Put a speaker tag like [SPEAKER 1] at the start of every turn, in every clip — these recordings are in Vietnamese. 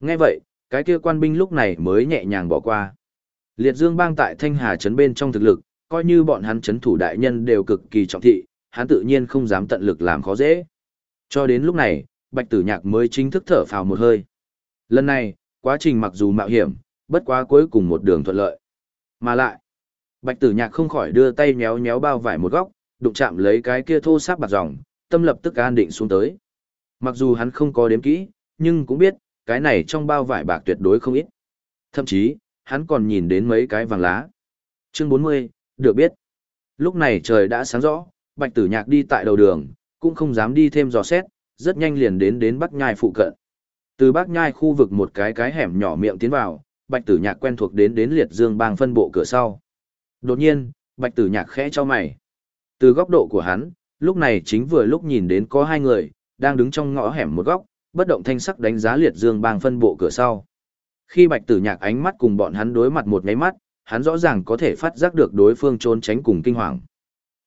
[SPEAKER 1] Nghe vậy, cái kia quan binh lúc này mới nhẹ nhàng bỏ qua. Liệt Dương bang tại Thanh Hà trấn bên trong thực lực, coi như bọn hắn trấn thủ đại nhân đều cực kỳ trọng thị, hắn tự nhiên không dám tận lực làm khó dễ. Cho đến lúc này, Bạch Tử Nhạc mới chính thức thở phào một hơi. Lần này, quá trình mặc dù mạo hiểm, bất quá cuối cùng một đường thuận lợi. Mà lại, Bạch Tử Nhạc không khỏi đưa tay nhéo nhéo bao vải một góc, đụng chạm lấy cái kia thô sáp bạc dòng, tâm lập tức an định xuống tới. Mặc dù hắn không có đếm kỹ, nhưng cũng biết, cái này trong bao vải bạc tuyệt đối không ít. Thậm chí, hắn còn nhìn đến mấy cái vàng lá. Chương 40, được biết. Lúc này trời đã sáng rõ, Bạch Tử Nhạc đi tại đầu đường, cũng không dám đi thêm dò xét, rất nhanh liền đến đến Bắc Nhai phụ cận. Từ Bắc Nhai khu vực một cái cái hẻm nhỏ miệng tiến vào, Bạch Tử Nhạc quen thuộc đến đến Liệt Dương Bang phân bộ cửa sau. Đột nhiên, Bạch Tử Nhạc khẽ cho mày. Từ góc độ của hắn, lúc này chính vừa lúc nhìn đến có hai người, đang đứng trong ngõ hẻm một góc, bất động thanh sắc đánh giá liệt dương bang phân bộ cửa sau. Khi bạch tử nhạc ánh mắt cùng bọn hắn đối mặt một ngáy mắt, hắn rõ ràng có thể phát giác được đối phương trốn tránh cùng kinh hoàng.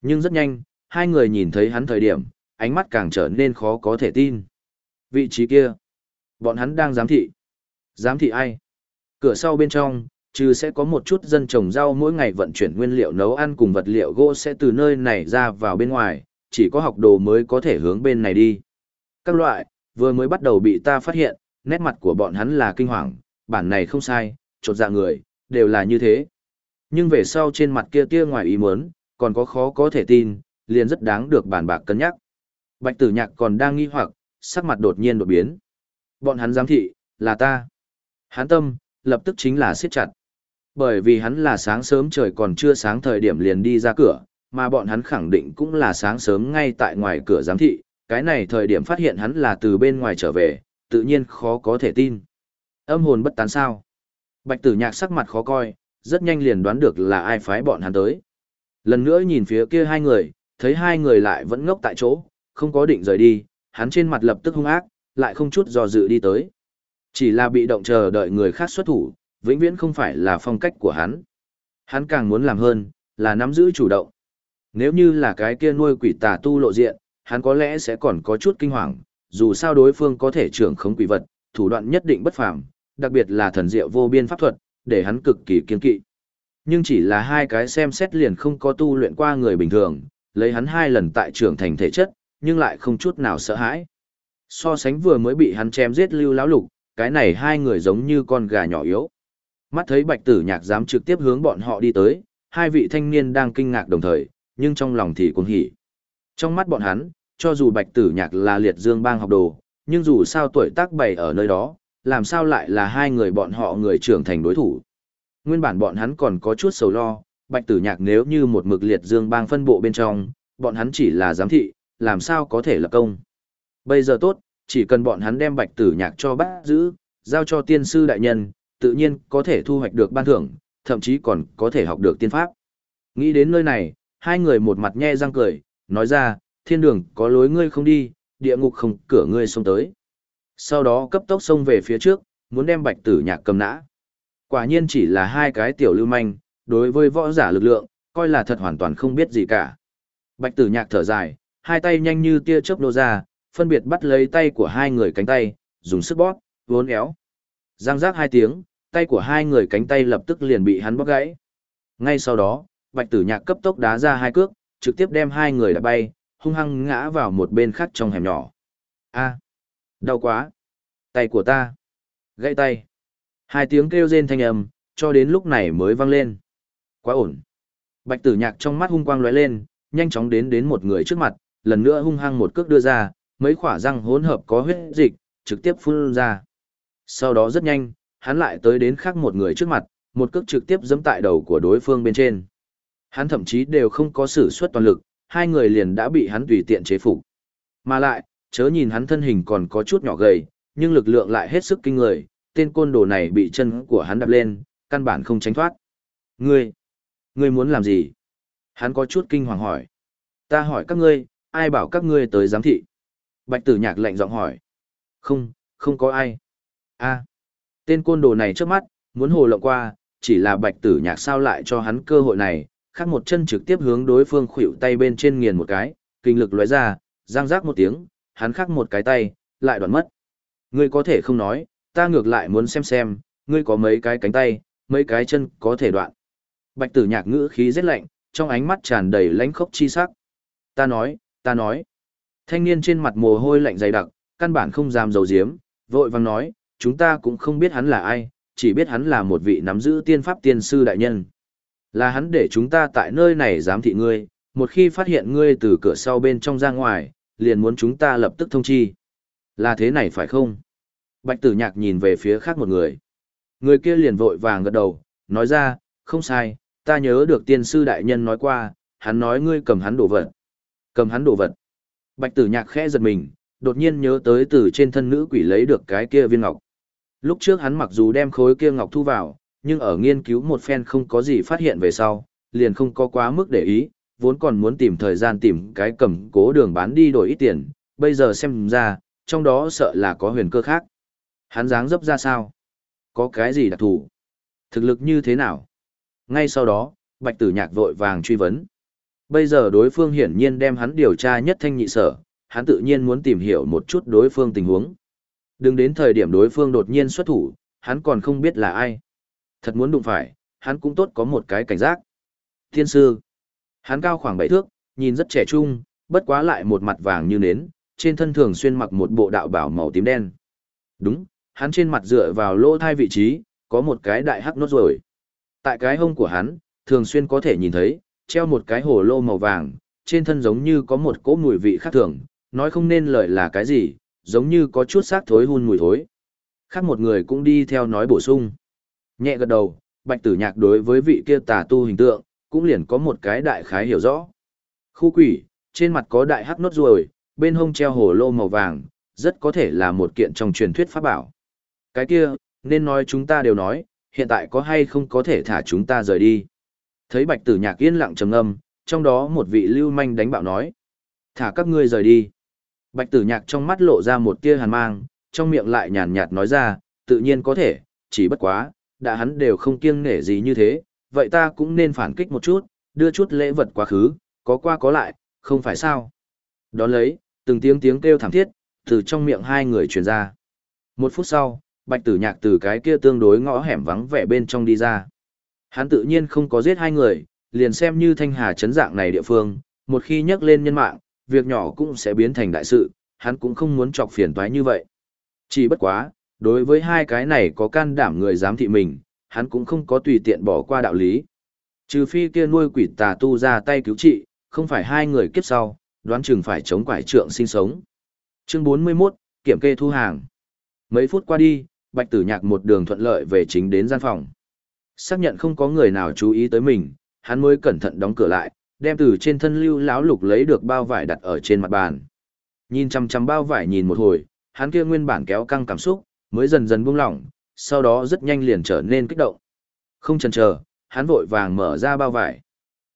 [SPEAKER 1] Nhưng rất nhanh, hai người nhìn thấy hắn thời điểm, ánh mắt càng trở nên khó có thể tin. Vị trí kia, bọn hắn đang giám thị. Giám thị ai? Cửa sau bên trong, trừ sẽ có một chút dân trồng rau mỗi ngày vận chuyển nguyên liệu nấu ăn cùng vật liệu gỗ sẽ từ nơi này ra vào bên ngoài, chỉ có học đồ mới có thể hướng bên này đi. Các loại, vừa mới bắt đầu bị ta phát hiện, nét mặt của bọn hắn là kinh hoàng, bản này không sai, trột dạ người, đều là như thế. Nhưng về sau trên mặt kia tia ngoài ý muốn, còn có khó có thể tin, liền rất đáng được bản bạc cân nhắc. Bạch tử nhạc còn đang nghi hoặc, sắc mặt đột nhiên đột biến. Bọn hắn giám thị, là ta. Hắn tâm, lập tức chính là siết chặt. Bởi vì hắn là sáng sớm trời còn chưa sáng thời điểm liền đi ra cửa, mà bọn hắn khẳng định cũng là sáng sớm ngay tại ngoài cửa giám thị, cái này thời điểm phát hiện hắn là từ bên ngoài trở về, tự nhiên khó có thể tin. Âm hồn bất tán sao? Bạch tử nhạc sắc mặt khó coi, rất nhanh liền đoán được là ai phái bọn hắn tới. Lần nữa nhìn phía kia hai người, thấy hai người lại vẫn ngốc tại chỗ, không có định rời đi, hắn trên mặt lập tức hung ác, lại không chút do dự đi tới. Chỉ là bị động chờ đợi người khác xuất thủ, vĩnh viễn không phải là phong cách của hắn. Hắn càng muốn làm hơn, là nắm giữ chủ động. Nếu như là cái kia nuôi quỷ tà tu lộ diện, hắn có lẽ sẽ còn có chút kinh hoàng, dù sao đối phương có thể trưởng khống quỷ vật, thủ đoạn nhất định bất phàm, đặc biệt là thần diệu vô biên pháp thuật, để hắn cực kỳ kiên kỵ. Nhưng chỉ là hai cái xem xét liền không có tu luyện qua người bình thường, lấy hắn hai lần tại trưởng thành thể chất, nhưng lại không chút nào sợ hãi. So sánh vừa mới bị hắn chém giết lưu lão lục, cái này hai người giống như con gà nhỏ yếu. Mắt thấy bạch tử nhạc dám trực tiếp hướng bọn họ đi tới, hai vị thanh niên đang kinh ngạc đồng thời, nhưng trong lòng thì cũng hỉ. Trong mắt bọn hắn, cho dù bạch tử nhạc là liệt dương bang học đồ, nhưng dù sao tuổi tác bày ở nơi đó, làm sao lại là hai người bọn họ người trưởng thành đối thủ. Nguyên bản bọn hắn còn có chút sầu lo, bạch tử nhạc nếu như một mực liệt dương bang phân bộ bên trong, bọn hắn chỉ là giám thị, làm sao có thể lập công. Bây giờ tốt, chỉ cần bọn hắn đem bạch tử nhạc cho bắt giữ, giao cho tiên sư đại nhân, tự nhiên có thể thu hoạch được ban thưởng, thậm chí còn có thể học được tiên pháp. Nghĩ đến nơi này, hai người một mặt nhe răng cười, nói ra, thiên đường có lối ngươi không đi, địa ngục không cửa ngươi xông tới. Sau đó cấp tốc xông về phía trước, muốn đem bạch tử nhạc cầm nã. Quả nhiên chỉ là hai cái tiểu lưu manh, đối với võ giả lực lượng, coi là thật hoàn toàn không biết gì cả. Bạch tử nhạc thở dài, hai tay nhanh như tia chớp nô ra, phân biệt bắt lấy tay của hai người cánh tay, dùng sức bóp, vốn éo. Giang giác hai tiếng, tay của hai người cánh tay lập tức liền bị hắn bóp gãy. Ngay sau đó, bạch tử nhạc cấp tốc đá ra hai cước, trực tiếp đem hai người đã bay, hung hăng ngã vào một bên khác trong hẻm nhỏ. A, đau quá. Tay của ta. Gãy tay. Hai tiếng kêu rên thanh âm, cho đến lúc này mới vang lên. Quá ổn. Bạch tử nhạc trong mắt hung quang lóe lên, nhanh chóng đến đến một người trước mặt, lần nữa hung hăng một cước đưa ra, mấy khỏa răng hỗn hợp có huyết dịch, trực tiếp phun ra. Sau đó rất nhanh, hắn lại tới đến khác một người trước mặt, một cước trực tiếp giẫm tại đầu của đối phương bên trên. Hắn thậm chí đều không có sử xuất toàn lực, hai người liền đã bị hắn tùy tiện chế phục. Mà lại, chớ nhìn hắn thân hình còn có chút nhỏ gầy, nhưng lực lượng lại hết sức kinh người, tên côn đồ này bị chân của hắn đạp lên, căn bản không tránh thoát. Ngươi, ngươi muốn làm gì? Hắn có chút kinh hoàng hỏi. Ta hỏi các ngươi, ai bảo các ngươi tới giám thị? Bạch tử nhạc lạnh giọng hỏi. Không, không có ai. a tên côn đồ này trước mắt, muốn hồ lộng qua, chỉ là bạch tử nhạc sao lại cho hắn cơ hội này, khác một chân trực tiếp hướng đối phương khuỵu tay bên trên nghiền một cái, kinh lực lóe ra, giang rác một tiếng, hắn khắc một cái tay, lại đoạn mất. Ngươi có thể không nói, ta ngược lại muốn xem xem, ngươi có mấy cái cánh tay, mấy cái chân có thể đoạn. Bạch tử nhạc ngữ khí rất lạnh, trong ánh mắt tràn đầy lãnh khốc chi sắc. Ta nói, ta nói. Thanh niên trên mặt mồ hôi lạnh dày đặc, căn bản không dám dầu diếm, vội vàng nói, chúng ta cũng không biết hắn là ai, chỉ biết hắn là một vị nắm giữ tiên pháp tiên sư đại nhân. Là hắn để chúng ta tại nơi này giám thị ngươi, một khi phát hiện ngươi từ cửa sau bên trong ra ngoài, liền muốn chúng ta lập tức thông chi. Là thế này phải không? Bạch tử nhạc nhìn về phía khác một người. Người kia liền vội vàng gật đầu, nói ra, không sai, ta nhớ được tiên sư đại nhân nói qua, hắn nói ngươi cầm hắn đồ vật. Cầm hắn đồ vật. Bạch tử nhạc khẽ giật mình, đột nhiên nhớ tới từ trên thân nữ quỷ lấy được cái kia viên ngọc. Lúc trước hắn mặc dù đem khối kia ngọc thu vào, nhưng ở nghiên cứu một phen không có gì phát hiện về sau, liền không có quá mức để ý, vốn còn muốn tìm thời gian tìm cái cầm cố đường bán đi đổi ít tiền, bây giờ xem ra, trong đó sợ là có huyền cơ khác. Hắn dáng dấp ra sao? Có cái gì đặc thù? Thực lực như thế nào? Ngay sau đó, Bạch Tử Nhạc vội vàng truy vấn. Bây giờ đối phương hiển nhiên đem hắn điều tra nhất thanh nhị sở, hắn tự nhiên muốn tìm hiểu một chút đối phương tình huống. Đừng đến thời điểm đối phương đột nhiên xuất thủ, hắn còn không biết là ai. Thật muốn đụng phải, hắn cũng tốt có một cái cảnh giác. Thiên sư. Hắn cao khoảng bảy thước, nhìn rất trẻ trung, bất quá lại một mặt vàng như nến, trên thân thường xuyên mặc một bộ đạo bảo màu tím đen. Đúng, hắn trên mặt dựa vào lỗ thai vị trí, có một cái đại hắc nốt rồi. Tại cái hông của hắn, thường xuyên có thể nhìn thấy, treo một cái hồ lô màu vàng, trên thân giống như có một cỗ mùi vị khác thường, nói không nên lời là cái gì, giống như có chút xác thối hun mùi thối. Khác một người cũng đi theo nói bổ sung. Nhẹ gật đầu, bạch tử nhạc đối với vị kia tà tu hình tượng, cũng liền có một cái đại khái hiểu rõ. Khu quỷ, trên mặt có đại hắc nốt ruồi, bên hông treo hồ lô màu vàng, rất có thể là một kiện trong truyền thuyết pháp bảo. Cái kia, nên nói chúng ta đều nói, hiện tại có hay không có thể thả chúng ta rời đi. Thấy bạch tử nhạc yên lặng trầm âm, trong đó một vị lưu manh đánh bạo nói. Thả các ngươi rời đi. Bạch tử nhạc trong mắt lộ ra một tia hàn mang, trong miệng lại nhàn nhạt nói ra, tự nhiên có thể, chỉ bất quá, đã hắn đều không kiêng nể gì như thế, vậy ta cũng nên phản kích một chút, đưa chút lễ vật quá khứ, có qua có lại, không phải sao. Đón lấy, từng tiếng tiếng kêu thảm thiết, từ trong miệng hai người truyền ra. Một phút sau, bạch tử nhạc từ cái kia tương đối ngõ hẻm vắng vẻ bên trong đi ra. Hắn tự nhiên không có giết hai người, liền xem như thanh hà chấn dạng này địa phương, một khi nhắc lên nhân mạng, việc nhỏ cũng sẽ biến thành đại sự, hắn cũng không muốn chọc phiền toái như vậy. Chỉ bất quá, đối với hai cái này có can đảm người dám thị mình, hắn cũng không có tùy tiện bỏ qua đạo lý. Trừ phi kia nuôi quỷ tà tu ra tay cứu trị, không phải hai người kiếp sau, đoán chừng phải chống quải trượng sinh sống. Chương 41, kiểm kê thu hàng. Mấy phút qua đi, Bạch Tử Nhạc một đường thuận lợi về chính đến gian phòng. Xác nhận không có người nào chú ý tới mình, hắn mới cẩn thận đóng cửa lại, đem từ trên thân lưu lão lục lấy được bao vải đặt ở trên mặt bàn. Nhìn chăm chăm bao vải nhìn một hồi, hắn kia nguyên bản kéo căng cảm xúc, mới dần dần buông lỏng, sau đó rất nhanh liền trở nên kích động. Không chần chờ, hắn vội vàng mở ra bao vải.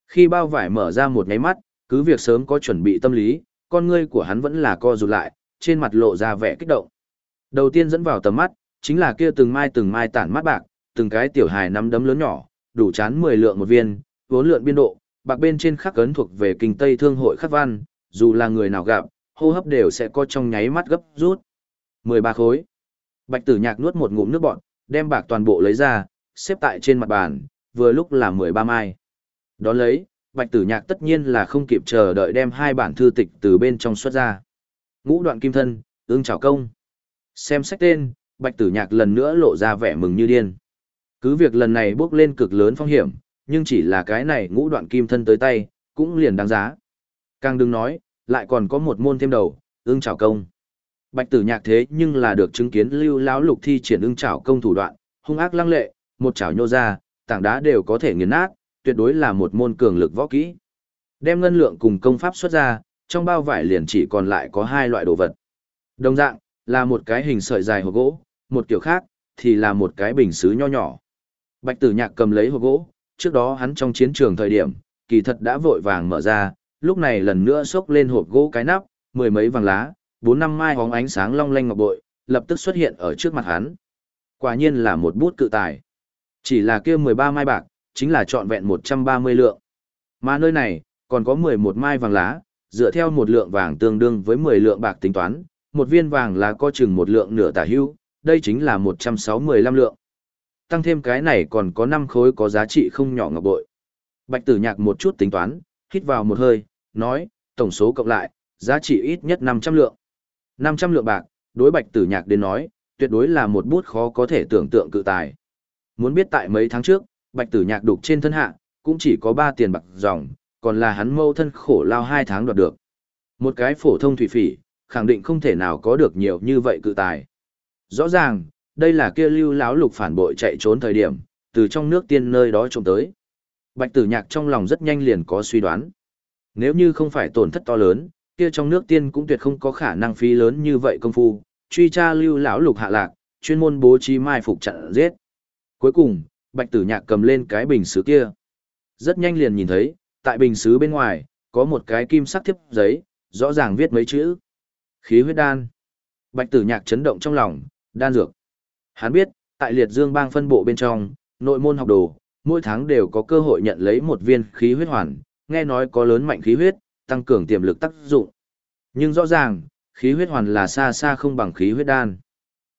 [SPEAKER 1] Khi bao vải mở ra một nháy mắt, cứ việc sớm có chuẩn bị tâm lý, con ngươi của hắn vẫn là co rụt lại, trên mặt lộ ra vẻ kích động. Đầu tiên dẫn vào tầm mắt, chính là kia từng mai từng mai tản mắt bạc, từng cái tiểu hài nắm đấm lớn nhỏ, đủ chán 10 lượng một viên, vốn lượng biên độ, bạc bên trên khắc ấn thuộc về kinh Tây Thương hội khắc văn, dù là người nào gặp, hô hấp đều sẽ có trong nháy mắt gấp rút. 13 khối. Bạch tử nhạc nuốt một ngụm nước bọn, đem bạc toàn bộ lấy ra, xếp tại trên mặt bàn, vừa lúc là 13 mai. Đón lấy, bạch tử nhạc tất nhiên là không kịp chờ đợi đem hai bản thư tịch từ bên trong xuất ra. Ngũ đoạn kim thân, ương chào công. Xem sách tên, bạch tử nhạc lần nữa lộ ra vẻ mừng như điên. Cứ việc lần này bước lên cực lớn phong hiểm, nhưng chỉ là cái này ngũ đoạn kim thân tới tay, cũng liền đáng giá. Càng đừng nói, lại còn có một môn thêm đầu, ương chào công. Bạch tử nhạc thế nhưng là được chứng kiến lưu lão lục thi triển ưng chảo công thủ đoạn, hung ác lăng lệ, một chảo nhô ra, tảng đá đều có thể nghiền nát, tuyệt đối là một môn cường lực võ kỹ. Đem ngân lượng cùng công pháp xuất ra, trong bao vải liền chỉ còn lại có hai loại đồ vật. Đồng dạng, là một cái hình sợi dài hộp gỗ, một kiểu khác, thì là một cái bình sứ nho nhỏ. Bạch tử nhạc cầm lấy hộp gỗ, trước đó hắn trong chiến trường thời điểm, kỳ thật đã vội vàng mở ra, lúc này lần nữa xốc lên hộp gỗ cái nắp, mười mấy vàng lá, bốn năm mai hóng ánh sáng long lanh ngọc bội, lập tức xuất hiện ở trước mặt hắn. Quả nhiên là một bút cự tài. Chỉ là kia 13 mai bạc, chính là trọn vẹn 130 lượng. Mà nơi này, còn có 11 mai vàng lá, dựa theo một lượng vàng tương đương với 10 lượng bạc tính toán, một viên vàng lá có chừng một lượng nửa tả hưu, đây chính là 165 lượng. Tăng thêm cái này còn có 5 khối có giá trị không nhỏ ngọc bội. Bạch tử nhạc một chút tính toán, hít vào một hơi, nói, tổng số cộng lại, giá trị ít nhất 500 lượng. 500 lượng bạc, đối bạch tử nhạc đến nói, tuyệt đối là một bút khó có thể tưởng tượng cự tài. Muốn biết tại mấy tháng trước, bạch tử nhạc đục trên thân hạ, cũng chỉ có 3 tiền bạc dòng, còn là hắn mâu thân khổ lao 2 tháng đoạt được. Một cái phổ thông thủy phỉ, khẳng định không thể nào có được nhiều như vậy cự tài. Rõ ràng, đây là kia lưu láo lục phản bội chạy trốn thời điểm, từ trong nước tiên nơi đó trông tới. Bạch tử nhạc trong lòng rất nhanh liền có suy đoán. Nếu như không phải tổn thất to lớn, kia trong nước tiên cũng tuyệt không có khả năng phí lớn như vậy công phu, truy tra lưu lão lục hạ lạc, chuyên môn bố trí mai phục chặn giết. Cuối cùng, Bạch Tử Nhạc cầm lên cái bình sứ kia. Rất nhanh liền nhìn thấy, tại bình sứ bên ngoài, có một cái kim sắc thiếp giấy, rõ ràng viết mấy chữ. Khí huyết đan. Bạch Tử Nhạc chấn động trong lòng, đan dược. Hắn biết, tại liệt dương bang phân bộ bên trong, nội môn học đồ, mỗi tháng đều có cơ hội nhận lấy một viên khí huyết hoàn, nghe nói có lớn mạnh khí huyết, tăng cường tiềm lực tác dụng. Nhưng rõ ràng, khí huyết hoàn là xa xa không bằng khí huyết đan.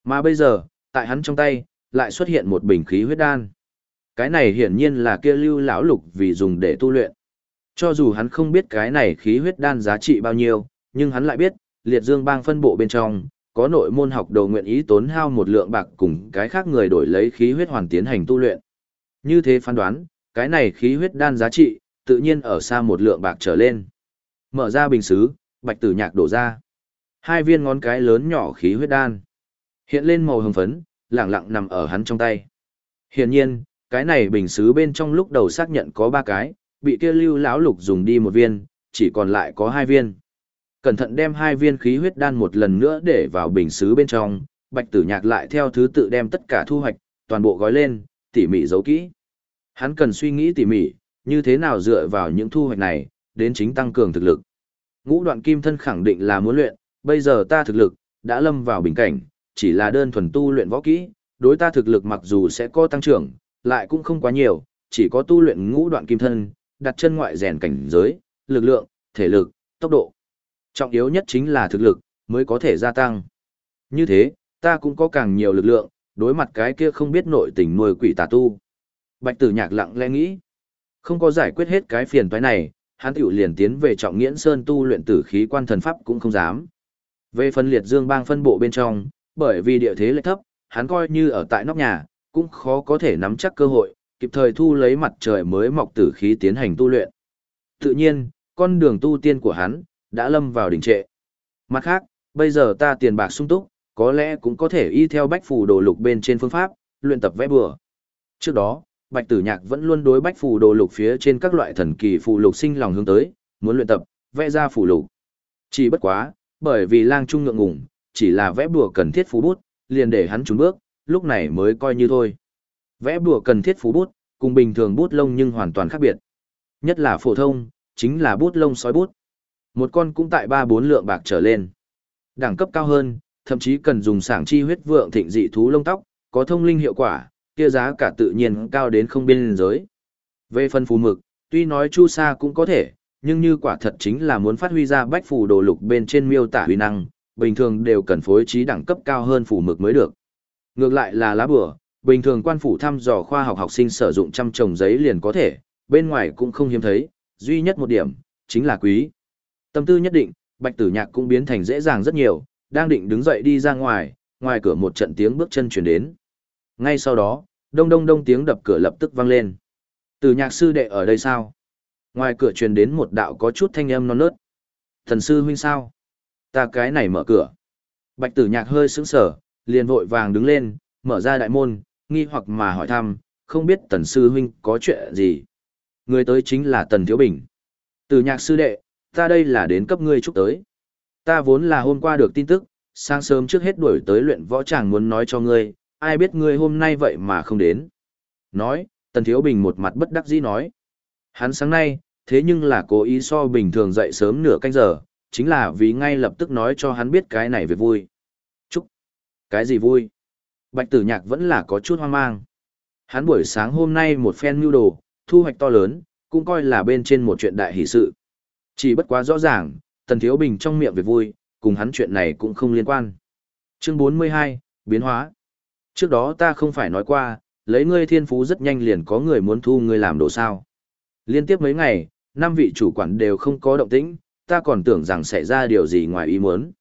[SPEAKER 1] Mà bây giờ, tại hắn trong tay, lại xuất hiện một bình khí huyết đan. Cái này hiển nhiên là kia lưu lão lục vì dùng để tu luyện. Cho dù hắn không biết cái này khí huyết đan giá trị bao nhiêu, nhưng hắn lại biết, liệt dương bang phân bộ bên trong, có nội môn học đầu nguyện ý tốn hao một lượng bạc cùng cái khác người đổi lấy khí huyết hoàn tiến hành tu luyện. Như thế phán đoán, cái này khí huyết đan giá trị, tự nhiên ở xa một lượng bạc trở lên. Mở ra bình xứ, bạch tử nhạc đổ ra. Hai viên ngón cái lớn nhỏ khí huyết đan. Hiện lên màu hồng phấn, lẳng lặng nằm ở hắn trong tay. Hiển nhiên, cái này bình xứ bên trong lúc đầu xác nhận có ba cái, bị kia lưu lão lục dùng đi một viên, chỉ còn lại có hai viên. Cẩn thận đem hai viên khí huyết đan một lần nữa để vào bình xứ bên trong, bạch tử nhạc lại theo thứ tự đem tất cả thu hoạch, toàn bộ gói lên, tỉ mỉ giấu kỹ. Hắn cần suy nghĩ tỉ mỉ, như thế nào dựa vào những thu hoạch này, đến chính tăng cường thực lực. Ngũ đoạn kim thân khẳng định là muốn luyện, bây giờ ta thực lực, đã lâm vào bình cảnh, chỉ là đơn thuần tu luyện võ kỹ, đối ta thực lực mặc dù sẽ có tăng trưởng, lại cũng không quá nhiều, chỉ có tu luyện ngũ đoạn kim thân, đặt chân ngoại rèn cảnh giới, lực lượng, thể lực, tốc độ. Trọng yếu nhất chính là thực lực, mới có thể gia tăng. Như thế, ta cũng có càng nhiều lực lượng, đối mặt cái kia không biết nội tình nuôi quỷ tà tu. Bạch tử nhạc lặng lẽ nghĩ, không có giải quyết hết cái phiền toái này, hắn tiểu liền tiến về trọng nghiễn sơn tu luyện tử khí quan thần pháp cũng không dám. Về phân liệt dương bang phân bộ bên trong, bởi vì địa thế lệch thấp, hắn coi như ở tại nóc nhà, cũng khó có thể nắm chắc cơ hội, kịp thời thu lấy mặt trời mới mọc tử khí tiến hành tu luyện. Tự nhiên, con đường tu tiên của hắn, đã lâm vào đỉnh trệ. Mặt khác, bây giờ ta tiền bạc sung túc, có lẽ cũng có thể y theo bách phù đồ lục bên trên phương pháp, luyện tập vẽ bừa. Trước đó, Bạch Tử Nhạc vẫn luôn đối bách phù đồ lục phía trên các loại thần kỳ phù lục sinh lòng hướng tới, muốn luyện tập, vẽ ra phù lục. Chỉ bất quá, bởi vì lang trung ngượng ngùng, chỉ là vẽ bùa cần thiết phù bút, liền để hắn trốn bước, lúc này mới coi như thôi. Vẽ bùa cần thiết phù bút, cùng bình thường bút lông nhưng hoàn toàn khác biệt. Nhất là phổ thông, chính là bút lông sói bút. Một con cũng tại ba bốn lượng bạc trở lên. Đẳng cấp cao hơn, thậm chí cần dùng sảng chi huyết vượng thịnh dị thú lông tóc, có thông linh hiệu quả, kia giá cả tự nhiên cao đến không biên giới. Về phần phù mực, tuy nói chu sa cũng có thể, nhưng như quả thật chính là muốn phát huy ra bách phù đồ lục bên trên miêu tả huy năng, bình thường đều cần phối trí đẳng cấp cao hơn phù mực mới được. Ngược lại là lá bửa, bình thường quan phủ thăm dò khoa học học sinh sử dụng trăm trồng giấy liền có thể, bên ngoài cũng không hiếm thấy, duy nhất một điểm, chính là quý. Tâm tư nhất định, bạch tử nhạc cũng biến thành dễ dàng rất nhiều, đang định đứng dậy đi ra ngoài, ngoài cửa một trận tiếng bước chân chuyển đến. Ngay sau đó, đông đông đông tiếng đập cửa lập tức vang lên. Từ nhạc sư đệ ở đây sao? Ngoài cửa truyền đến một đạo có chút thanh âm non nớt. Thần sư huynh sao? Ta cái này mở cửa. Bạch tử nhạc hơi sững sở, liền vội vàng đứng lên, mở ra đại môn, nghi hoặc mà hỏi thăm, không biết tần sư huynh có chuyện gì. Người tới chính là tần thiếu bình. Từ nhạc sư đệ, ta đây là đến cấp ngươi chúc tới. Ta vốn là hôm qua được tin tức, sáng sớm trước hết đuổi tới luyện võ tràng muốn nói cho ngươi, ai biết ngươi hôm nay vậy mà không đến. Nói, Tần Thiếu Bình một mặt bất đắc dĩ nói. Hắn sáng nay, thế nhưng là cố ý so bình thường dậy sớm nửa canh giờ, chính là vì ngay lập tức nói cho hắn biết cái này về vui. Chúc! Cái gì vui? Bạch tử nhạc vẫn là có chút hoang mang. Hắn buổi sáng hôm nay một phen mưu đồ, thu hoạch to lớn, cũng coi là bên trên một chuyện đại hỷ sự. Chỉ bất quá rõ ràng, Tần Thiếu Bình trong miệng về vui, cùng hắn chuyện này cũng không liên quan. Chương 42, Biến hóa. Trước đó ta không phải nói qua, lấy ngươi thiên phú rất nhanh liền có người muốn thu ngươi làm đồ sao. Liên tiếp mấy ngày, năm vị chủ quản đều không có động tĩnh, ta còn tưởng rằng xảy ra điều gì ngoài ý muốn.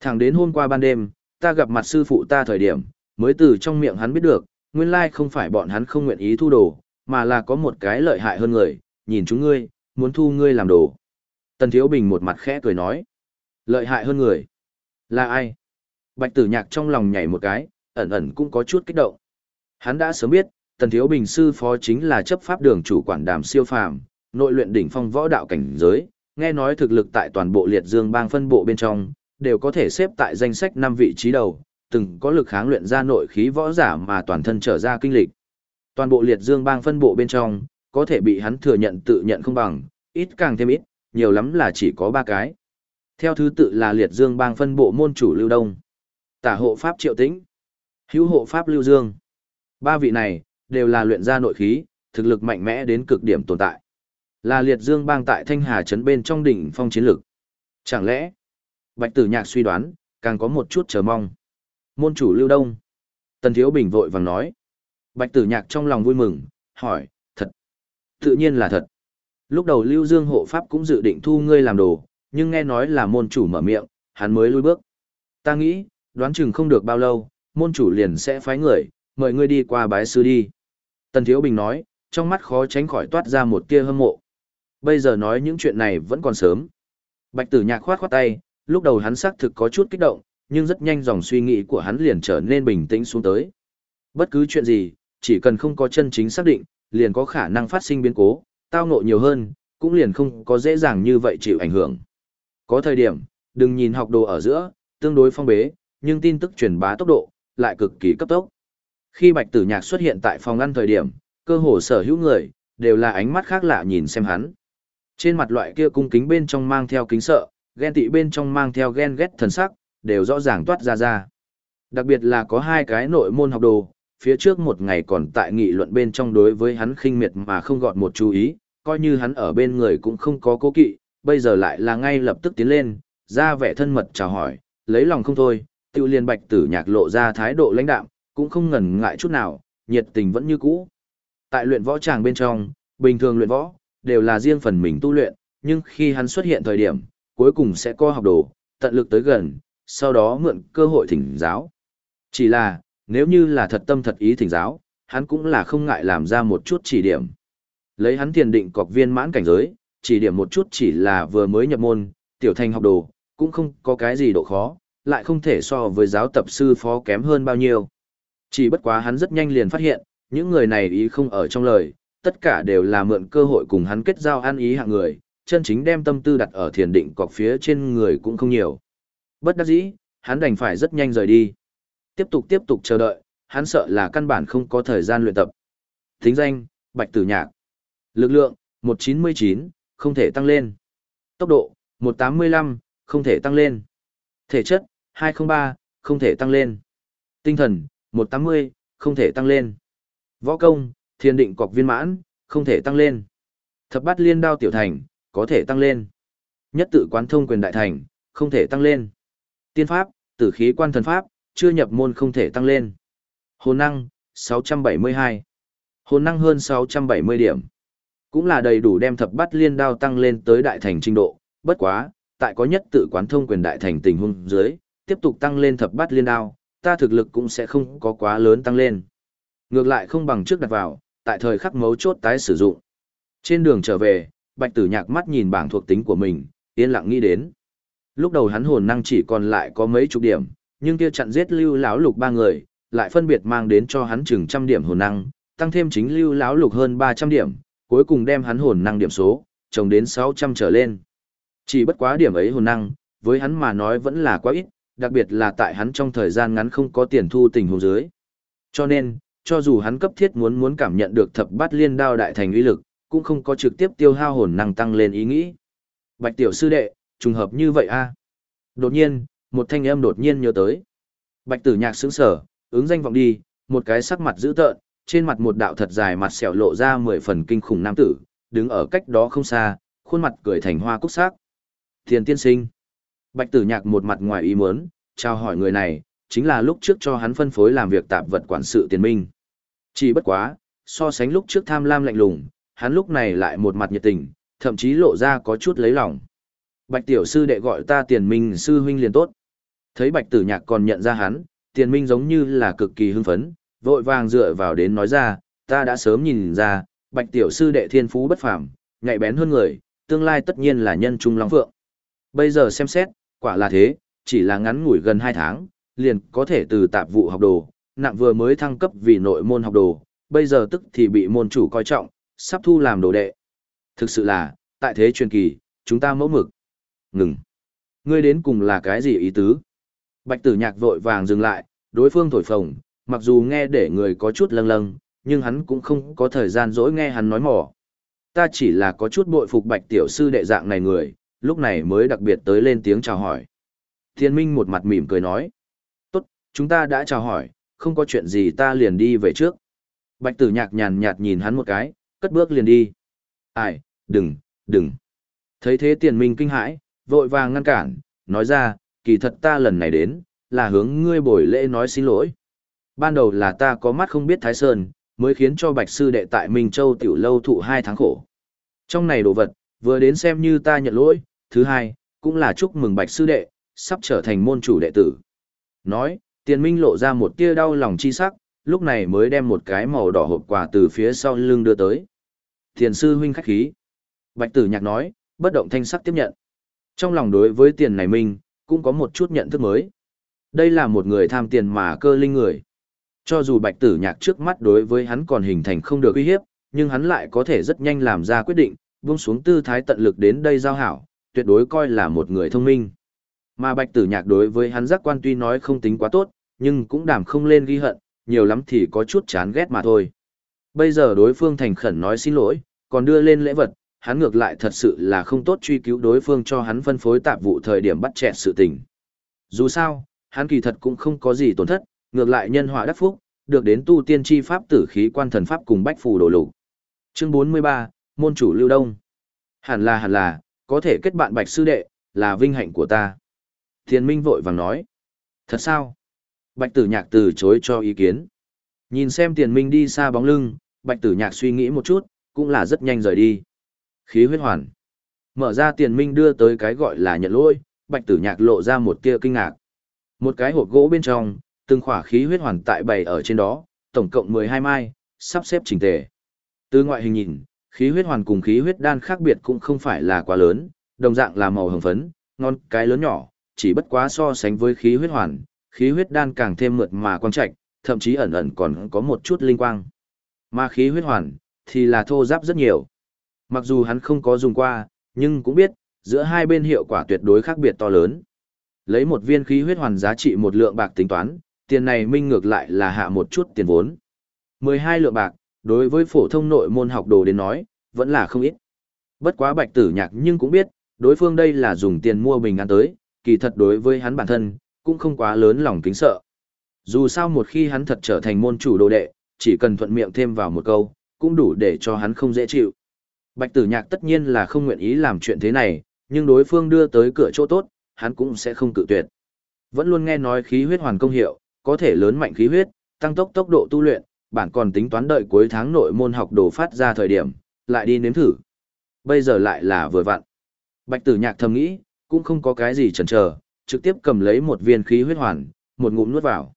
[SPEAKER 1] Thẳng đến hôm qua ban đêm, ta gặp mặt sư phụ ta thời điểm, mới từ trong miệng hắn biết được, nguyên lai không phải bọn hắn không nguyện ý thu đồ, mà là có một cái lợi hại hơn người, nhìn chúng ngươi, muốn thu ngươi làm đồ. Tần Thiếu Bình một mặt khẽ cười nói, lợi hại hơn người. Là ai? Bạch tử nhạc trong lòng nhảy một cái, ẩn ẩn cũng có chút kích động. Hắn đã sớm biết, Tần Thiếu Bình sư phó chính là chấp pháp đường chủ quản đàm siêu phàm, nội luyện đỉnh phong võ đạo cảnh giới, nghe nói thực lực tại toàn bộ liệt dương bang phân bộ bên trong, đều có thể xếp tại danh sách 5 vị trí đầu, từng có lực kháng luyện ra nội khí võ giả mà toàn thân trở ra kinh lịch. Toàn bộ liệt dương bang phân bộ bên trong, có thể bị hắn thừa nhận tự nhận không bằng, ít càng thêm ít, nhiều lắm là chỉ có 3 cái. Theo thứ tự là liệt dương bang phân bộ môn chủ Lưu Đông, tả hộ pháp Triệu Tĩnh, hữu hộ pháp Lưu Dương. Ba vị này, đều là luyện ra nội khí, thực lực mạnh mẽ đến cực điểm tồn tại. Là liệt dương bang tại Thanh Hà Trấn bên trong đỉnh phong chiến lực. Chẳng lẽ, Bạch Tử Nhạc suy đoán, càng có một chút chờ mong. Môn chủ Lưu Đông. Tần Thiếu Bình vội vàng nói. Bạch Tử Nhạc trong lòng vui mừng, hỏi, thật. Tự nhiên là thật. Lúc đầu Lưu Dương hộ pháp cũng dự định thu ngươi làm đồ, nhưng nghe nói là môn chủ mở miệng, hắn mới lui bước. Ta nghĩ, đoán chừng không được bao lâu, môn chủ liền sẽ phái người, mời ngươi đi qua bái sư đi. Tần Thiếu Bình nói, trong mắt khó tránh khỏi toát ra một tia hâm mộ. Bây giờ nói những chuyện này vẫn còn sớm. Bạch tử nhạc khoát khoát tay, lúc đầu hắn xác thực có chút kích động, nhưng rất nhanh dòng suy nghĩ của hắn liền trở nên bình tĩnh xuống tới. Bất cứ chuyện gì, chỉ cần không có chân chính xác định, liền có khả năng phát sinh biến cố, tao ngộ nhiều hơn, cũng liền không có dễ dàng như vậy chịu ảnh hưởng. Có thời điểm, đừng nhìn học đồ ở giữa, tương đối phong bế, nhưng tin tức truyền bá tốc độ, lại cực kỳ cấp tốc. Khi Bạch Tử Nhạc xuất hiện tại phòng ăn thời điểm, cơ hồ sở hữu người, đều là ánh mắt khác lạ nhìn xem hắn. Trên mặt loại kia cung kính bên trong mang theo kính sợ, ghen tị bên trong mang theo ghen ghét thần sắc, đều rõ ràng toát ra ra. Đặc biệt là có hai cái nội môn học đồ, phía trước một ngày còn tại nghị luận bên trong đối với hắn khinh miệt mà không gọt một chú ý, coi như hắn ở bên người cũng không có cố kỵ, bây giờ lại là ngay lập tức tiến lên, ra vẻ thân mật chào hỏi, lấy lòng không thôi, tiêu liên bạch tử nhạc lộ ra thái độ lãnh đạm, cũng không ngần ngại chút nào, nhiệt tình vẫn như cũ. Tại luyện võ tràng bên trong, bình thường luyện võ, đều là riêng phần mình tu luyện, nhưng khi hắn xuất hiện thời điểm, cuối cùng sẽ co học đồ, tận lực tới gần, sau đó mượn cơ hội thỉnh giáo. Chỉ là, nếu như là thật tâm thật ý thỉnh giáo, hắn cũng là không ngại làm ra một chút chỉ điểm. Lấy hắn tiền định cọc viên mãn cảnh giới, chỉ điểm một chút chỉ là vừa mới nhập môn, tiểu thành học đồ, cũng không có cái gì độ khó, lại không thể so với giáo tập sư phó kém hơn bao nhiêu. Chỉ bất quá hắn rất nhanh liền phát hiện, những người này ý không ở trong lời, tất cả đều là mượn cơ hội cùng hắn kết giao ăn ý hạng người, chân chính đem tâm tư đặt ở thiền định cọc phía trên người cũng không nhiều. Bất đắc dĩ, hắn đành phải rất nhanh rời đi. Tiếp tục tiếp tục chờ đợi, hắn sợ là căn bản không có thời gian luyện tập. Thính danh, Bạch Tử Nhạc. Lực lượng, 199, không thể tăng lên. Tốc độ, 185, không thể tăng lên. Thể chất, 203, không thể tăng lên. Tinh thần, 180, không thể tăng lên. Võ công, thiên định cọc viên mãn, không thể tăng lên. Thập bát liên đao tiểu thành, có thể tăng lên. Nhất tự quán thông quyền đại thành, không thể tăng lên. Tiên pháp, tử khí quan thần pháp, chưa nhập môn không thể tăng lên. Hồn năng, 672. Hồn năng hơn 670 điểm. Cũng là đầy đủ đem thập bát liên đao tăng lên tới đại thành trình độ, bất quá, tại có nhất tự quán thông quyền đại thành tình huống dưới, tiếp tục tăng lên thập bát liên đao, ta thực lực cũng sẽ không có quá lớn tăng lên. Ngược lại không bằng trước đặt vào, tại thời khắc mấu chốt tái sử dụng. Trên đường trở về, Bạch Tử Nhạc mắt nhìn bảng thuộc tính của mình, yên lặng nghĩ đến. Lúc đầu hắn hồn năng chỉ còn lại có mấy chục điểm, nhưng kia chặn giết Lưu lão lục ba người, lại phân biệt mang đến cho hắn chừng trăm điểm hồn năng, tăng thêm chính Lưu lão lục hơn 300 điểm, cuối cùng đem hắn hồn năng điểm số trồng đến 600 trở lên. Chỉ bất quá điểm ấy hồn năng, với hắn mà nói vẫn là quá ít, đặc biệt là tại hắn trong thời gian ngắn không có tiền thu tình huống dưới. Cho nên, cho dù hắn cấp thiết muốn muốn cảm nhận được thập bát liên đao đại thành uy lực, cũng không có trực tiếp tiêu hao hồn năng tăng lên ý nghĩ. Bạch tiểu sư đệ, trùng hợp như vậy a. Đột nhiên, một thanh âm đột nhiên nhớ tới. Bạch tử nhạc sững sở, ứng danh vọng đi, một cái sắc mặt dữ tợn, trên mặt một đạo thật dài mặt sẹo lộ ra mười phần kinh khủng nam tử, đứng ở cách đó không xa, khuôn mặt cười thành hoa cúc sắc. Thiền tiên sinh. Bạch tử nhạc một mặt ngoài ý muốn, chào hỏi người này, chính là lúc trước cho hắn phân phối làm việc tạp vật quản sự tiền minh. Chỉ bất quá, so sánh lúc trước tham lam lạnh lùng, hắn lúc này lại một mặt nhiệt tình, thậm chí lộ ra có chút lấy lòng. Bạch tiểu sư đệ gọi ta tiền minh sư huynh liền tốt. Thấy bạch tử nhạc còn nhận ra hắn, tiền minh giống như là cực kỳ hưng phấn, vội vàng dựa vào đến nói ra, ta đã sớm nhìn ra, bạch tiểu sư đệ thiên phú bất phàm, nhạy bén hơn người, tương lai tất nhiên là nhân trung long phượng. Bây giờ xem xét, quả là thế, chỉ là ngắn ngủi gần 2 tháng, liền có thể từ tạp vụ học đồ, nặng vừa mới thăng cấp vì nội môn học đồ, bây giờ tức thì bị môn chủ coi trọng, sắp thu làm đồ đệ. Thực sự là, tại thế truyền kỳ, chúng ta mẫu mực. Ngừng. Ngươi đến cùng là cái gì ý tứ? Bạch tử nhạc vội vàng dừng lại, đối phương thổi phồng, mặc dù nghe để người có chút lâng lâng, nhưng hắn cũng không có thời gian dỗi nghe hắn nói mỏ. Ta chỉ là có chút bội phục bạch tiểu sư đệ dạng này người, lúc này mới đặc biệt tới lên tiếng chào hỏi. Thiên Minh một mặt mỉm cười nói. Tốt, chúng ta đã chào hỏi, không có chuyện gì ta liền đi về trước. Bạch tử nhạc nhàn nhạt nhìn hắn một cái, cất bước liền đi. Ai, đừng, đừng. Thấy thế tiền minh kinh hãi, vội vàng ngăn cản, nói ra, kỳ thật ta lần này đến, là hướng ngươi bồi lễ nói xin lỗi. Ban đầu là ta có mắt không biết Thái Sơn, mới khiến cho Bạch Sư đệ tại Minh Châu tiểu lâu thụ hai tháng khổ. Trong này đồ vật, vừa đến xem như ta nhận lỗi, thứ hai, cũng là chúc mừng Bạch Sư đệ, sắp trở thành môn chủ đệ tử. Nói, tiền minh lộ ra một tia đau lòng chi sắc, lúc này mới đem một cái màu đỏ hộp quà từ phía sau lưng đưa tới. Tiền sư huynh khách khí. Bạch tử nhạc nói, bất động thanh sắc tiếp nhận. Trong lòng đối với tiền này mình cũng có một chút nhận thức mới. Đây là một người tham tiền mà cơ linh người. Cho dù bạch tử nhạc trước mắt đối với hắn còn hình thành không được uy hiếp, nhưng hắn lại có thể rất nhanh làm ra quyết định, buông xuống tư thái tận lực đến đây giao hảo, tuyệt đối coi là một người thông minh. Mà bạch tử nhạc đối với hắn giác quan tuy nói không tính quá tốt, nhưng cũng đảm không lên ghi hận, nhiều lắm thì có chút chán ghét mà thôi. Bây giờ đối phương thành khẩn nói xin lỗi, còn đưa lên lễ vật, hắn ngược lại thật sự là không tốt truy cứu đối phương cho hắn phân phối tạp vụ thời điểm bắt chẹt sự tình. Dù sao, hắn kỳ thật cũng không có gì tổn thất, ngược lại nhân họa đắc phúc, được đến tu tiên chi pháp tử khí quan thần pháp cùng bách phù đồ lục. Chương 43, môn chủ Lưu Đông. Hẳn là hẳn là, có thể kết bạn bạch sư đệ, là vinh hạnh của ta. Thiên Minh vội vàng nói. Thật sao? Bạch tử nhạc từ chối cho ý kiến. Nhìn xem tiền minh đi xa bóng lưng, bạch tử nhạc suy nghĩ một chút, cũng là rất nhanh rời đi. Khí huyết hoàn. Mở ra tiền minh đưa tới cái gọi là nhận lỗi, bạch tử nhạc lộ ra một tia kinh ngạc. Một cái hộp gỗ bên trong, từng khỏa khí huyết hoàn tại bày ở trên đó, tổng cộng 12 mai, sắp xếp chỉnh tề. Từ ngoại hình nhìn, khí huyết hoàn cùng khí huyết đan khác biệt cũng không phải là quá lớn, đồng dạng là màu hồng phấn, ngon cái lớn nhỏ, chỉ bất quá so sánh với khí huyết hoàn, khí huyết đan càng thêm mượt mà quang trạch, thậm chí ẩn ẩn còn có một chút linh quang. Mà khí huyết hoàn, thì là thô giáp rất nhiều. Mặc dù hắn không có dùng qua, nhưng cũng biết, giữa hai bên hiệu quả tuyệt đối khác biệt to lớn. Lấy một viên khí huyết hoàn giá trị một lượng bạc tính toán, tiền này minh ngược lại là hạ một chút tiền vốn. 12 lượng bạc, đối với phổ thông nội môn học đồ đến nói, vẫn là không ít. Bất quá bạch tử nhạc nhưng cũng biết, đối phương đây là dùng tiền mua bình an tới, kỳ thật đối với hắn bản thân, cũng không quá lớn lòng kính sợ. Dù sao một khi hắn thật trở thành môn chủ đồ đệ, chỉ cần thuận miệng thêm vào một câu, cũng đủ để cho hắn không dễ chịu. Bạch tử nhạc tất nhiên là không nguyện ý làm chuyện thế này, nhưng đối phương đưa tới cửa chỗ tốt, hắn cũng sẽ không cự tuyệt. Vẫn luôn nghe nói khí huyết hoàn công hiệu, có thể lớn mạnh khí huyết, tăng tốc tốc độ tu luyện, bản còn tính toán đợi cuối tháng nội môn học đồ phát ra thời điểm, lại đi nếm thử. Bây giờ lại là vừa vặn. Bạch tử nhạc thầm nghĩ, cũng không có cái gì chần chờ, trực tiếp cầm lấy một viên khí huyết hoàn, một ngụm nuốt vào.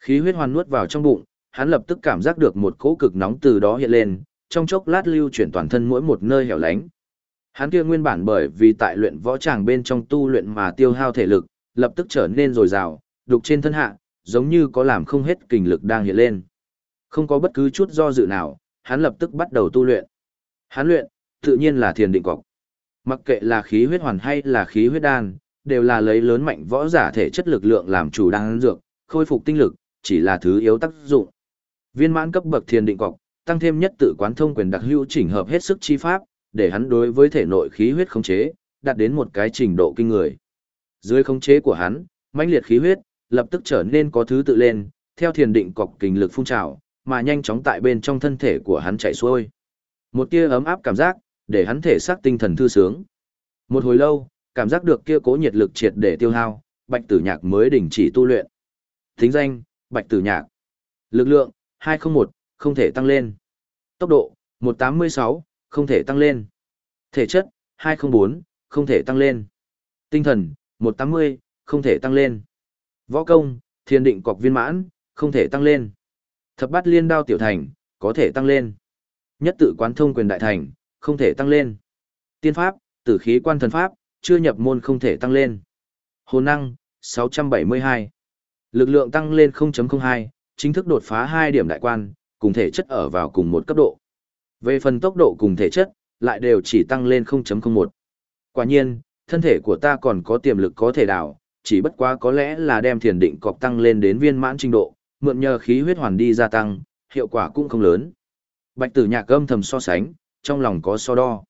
[SPEAKER 1] Khí huyết hoàn nuốt vào trong bụng, hắn lập tức cảm giác được một cỗ cực nóng từ đó hiện lên, trong chốc lát lưu chuyển toàn thân mỗi một nơi hẻo lánh. Hắn kia nguyên bản bởi vì tại luyện võ tràng bên trong tu luyện mà tiêu hao thể lực, lập tức trở nên dồi dào, đục trên thân hạ, giống như có làm không hết kình lực đang hiện lên. Không có bất cứ chút do dự nào, hắn lập tức bắt đầu tu luyện. Hắn luyện, tự nhiên là thiền định cọc. Mặc kệ là khí huyết hoàn hay là khí huyết đan, đều là lấy lớn mạnh võ giả thể chất lực lượng làm chủ đan dược, khôi phục tinh lực, chỉ là thứ yếu tác dụng. Viên mãn cấp bậc thiền định cọc, tăng thêm nhất tự quán thông quyền đặc hữu chỉnh hợp hết sức chi pháp, để hắn đối với thể nội khí huyết khống chế, đạt đến một cái trình độ kinh người. Dưới khống chế của hắn, mãnh liệt khí huyết lập tức trở nên có thứ tự lên, theo thiền định cọc kinh lực phun trào, mà nhanh chóng tại bên trong thân thể của hắn chạy xuôi. Một tia ấm áp cảm giác, để hắn thể xác tinh thần thư sướng. Một hồi lâu, cảm giác được kia cố nhiệt lực triệt để tiêu hao, Bạch Tử Nhạc mới đình chỉ tu luyện. Thính danh, Bạch Tử Nhạc. Lực lượng, 201, không thể tăng lên. Tốc độ, 186, không thể tăng lên. Thể chất, 204, không thể tăng lên. Tinh thần, 180, không thể tăng lên. Võ công, thiên định cọc viên mãn, không thể tăng lên. Thập bát liên đao tiểu thành, có thể tăng lên. Nhất tự quán thông quyền đại thành, không thể tăng lên. Tiên pháp, tử khí quan thần pháp, chưa nhập môn không thể tăng lên. Hồn năng, 672. Lực lượng tăng lên 0.02, chính thức đột phá 2 điểm đại quan, cùng thể chất ở vào cùng một cấp độ. Về phần tốc độ cùng thể chất, lại đều chỉ tăng lên 0.01. Quả nhiên, thân thể của ta còn có tiềm lực có thể đảo, chỉ bất quá có lẽ là đem thiền định cọc tăng lên đến viên mãn trình độ, mượn nhờ khí huyết hoàn đi gia tăng, hiệu quả cũng không lớn. Bạch tử nhạc âm thầm so sánh, trong lòng có so đo.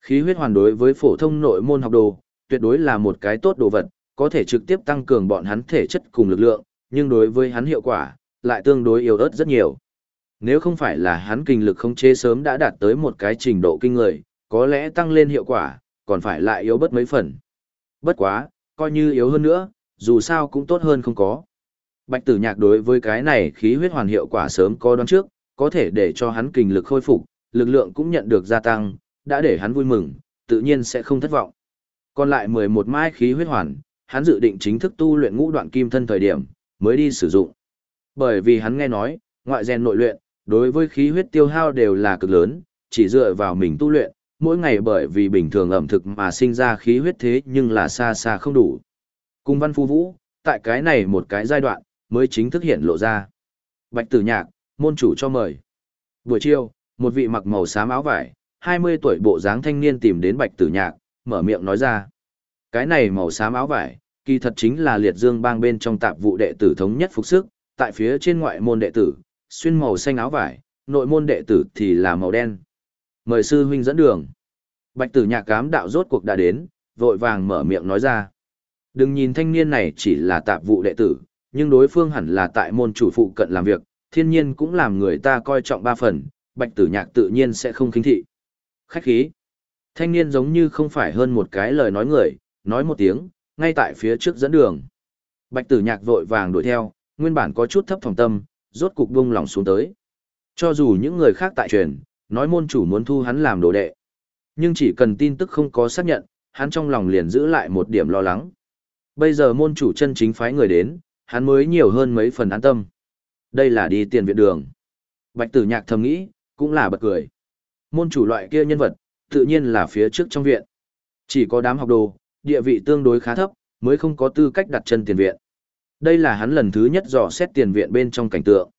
[SPEAKER 1] Khí huyết hoàn đối với phổ thông nội môn học đồ, tuyệt đối là một cái tốt đồ vật, có thể trực tiếp tăng cường bọn hắn thể chất cùng lực lượng, nhưng đối với hắn hiệu quả, lại tương đối yếu ớt rất nhiều. Nếu không phải là hắn kinh lực không chế sớm đã đạt tới một cái trình độ kinh người, có lẽ tăng lên hiệu quả, còn phải lại yếu bất mấy phần. Bất quá, coi như yếu hơn nữa, dù sao cũng tốt hơn không có. Bạch tử nhạc đối với cái này khí huyết hoàn hiệu quả sớm có đoán trước, có thể để cho hắn kinh lực khôi phục, lực lượng cũng nhận được gia tăng, đã để hắn vui mừng, tự nhiên sẽ không thất vọng. Còn lại 11 mai khí huyết hoàn, hắn dự định chính thức tu luyện ngũ đoạn kim thân thời điểm, mới đi sử dụng. Bởi vì hắn nghe nói, ngoại rèn nội luyện, đối với khí huyết tiêu hao đều là cực lớn, chỉ dựa vào mình tu luyện, mỗi ngày bởi vì bình thường ẩm thực mà sinh ra khí huyết thế nhưng là xa xa không đủ. Cùng văn phu vũ, tại cái này một cái giai đoạn, mới chính thức hiện lộ ra. Bạch tử nhạc, môn chủ cho mời. Buổi chiều, một vị mặc màu xám áo vải, 20 tuổi bộ dáng thanh niên tìm đến bạch tử nhạc, mở miệng nói ra. Cái này màu xám áo vải, kỳ thật chính là liệt dương bang bên trong tạp vụ đệ tử thống nhất phục sức, tại phía trên ngoại môn đệ tử, xuyên màu xanh áo vải, nội môn đệ tử thì là màu đen. Mời sư huynh dẫn đường. Bạch tử nhạc cám đạo rốt cuộc đã đến, vội vàng mở miệng nói ra. Đừng nhìn thanh niên này chỉ là tạp vụ đệ tử, nhưng đối phương hẳn là tại môn chủ phụ cận làm việc, thiên nhiên cũng làm người ta coi trọng ba phần, bạch tử nhạc tự nhiên sẽ không khinh thị. Khách khí. Thanh niên giống như không phải hơn một cái lời nói người, nói một tiếng, ngay tại phía trước dẫn đường. Bạch tử nhạc vội vàng đuổi theo, nguyên bản có chút thấp phòng tâm, rốt cục buông lòng xuống tới. Cho dù những người khác tại truyền, nói môn chủ muốn thu hắn làm đồ đệ. Nhưng chỉ cần tin tức không có xác nhận, hắn trong lòng liền giữ lại một điểm lo lắng. Bây giờ môn chủ chân chính phái người đến, hắn mới nhiều hơn mấy phần an tâm. Đây là đi tiền viện đường. Bạch tử nhạc thầm nghĩ, cũng là bật cười. Môn chủ loại kia nhân vật, tự nhiên là phía trước trong viện. Chỉ có đám học đồ, địa vị tương đối khá thấp, mới không có tư cách đặt chân tiền viện. Đây là hắn lần thứ nhất dò xét tiền viện bên trong cảnh tượng.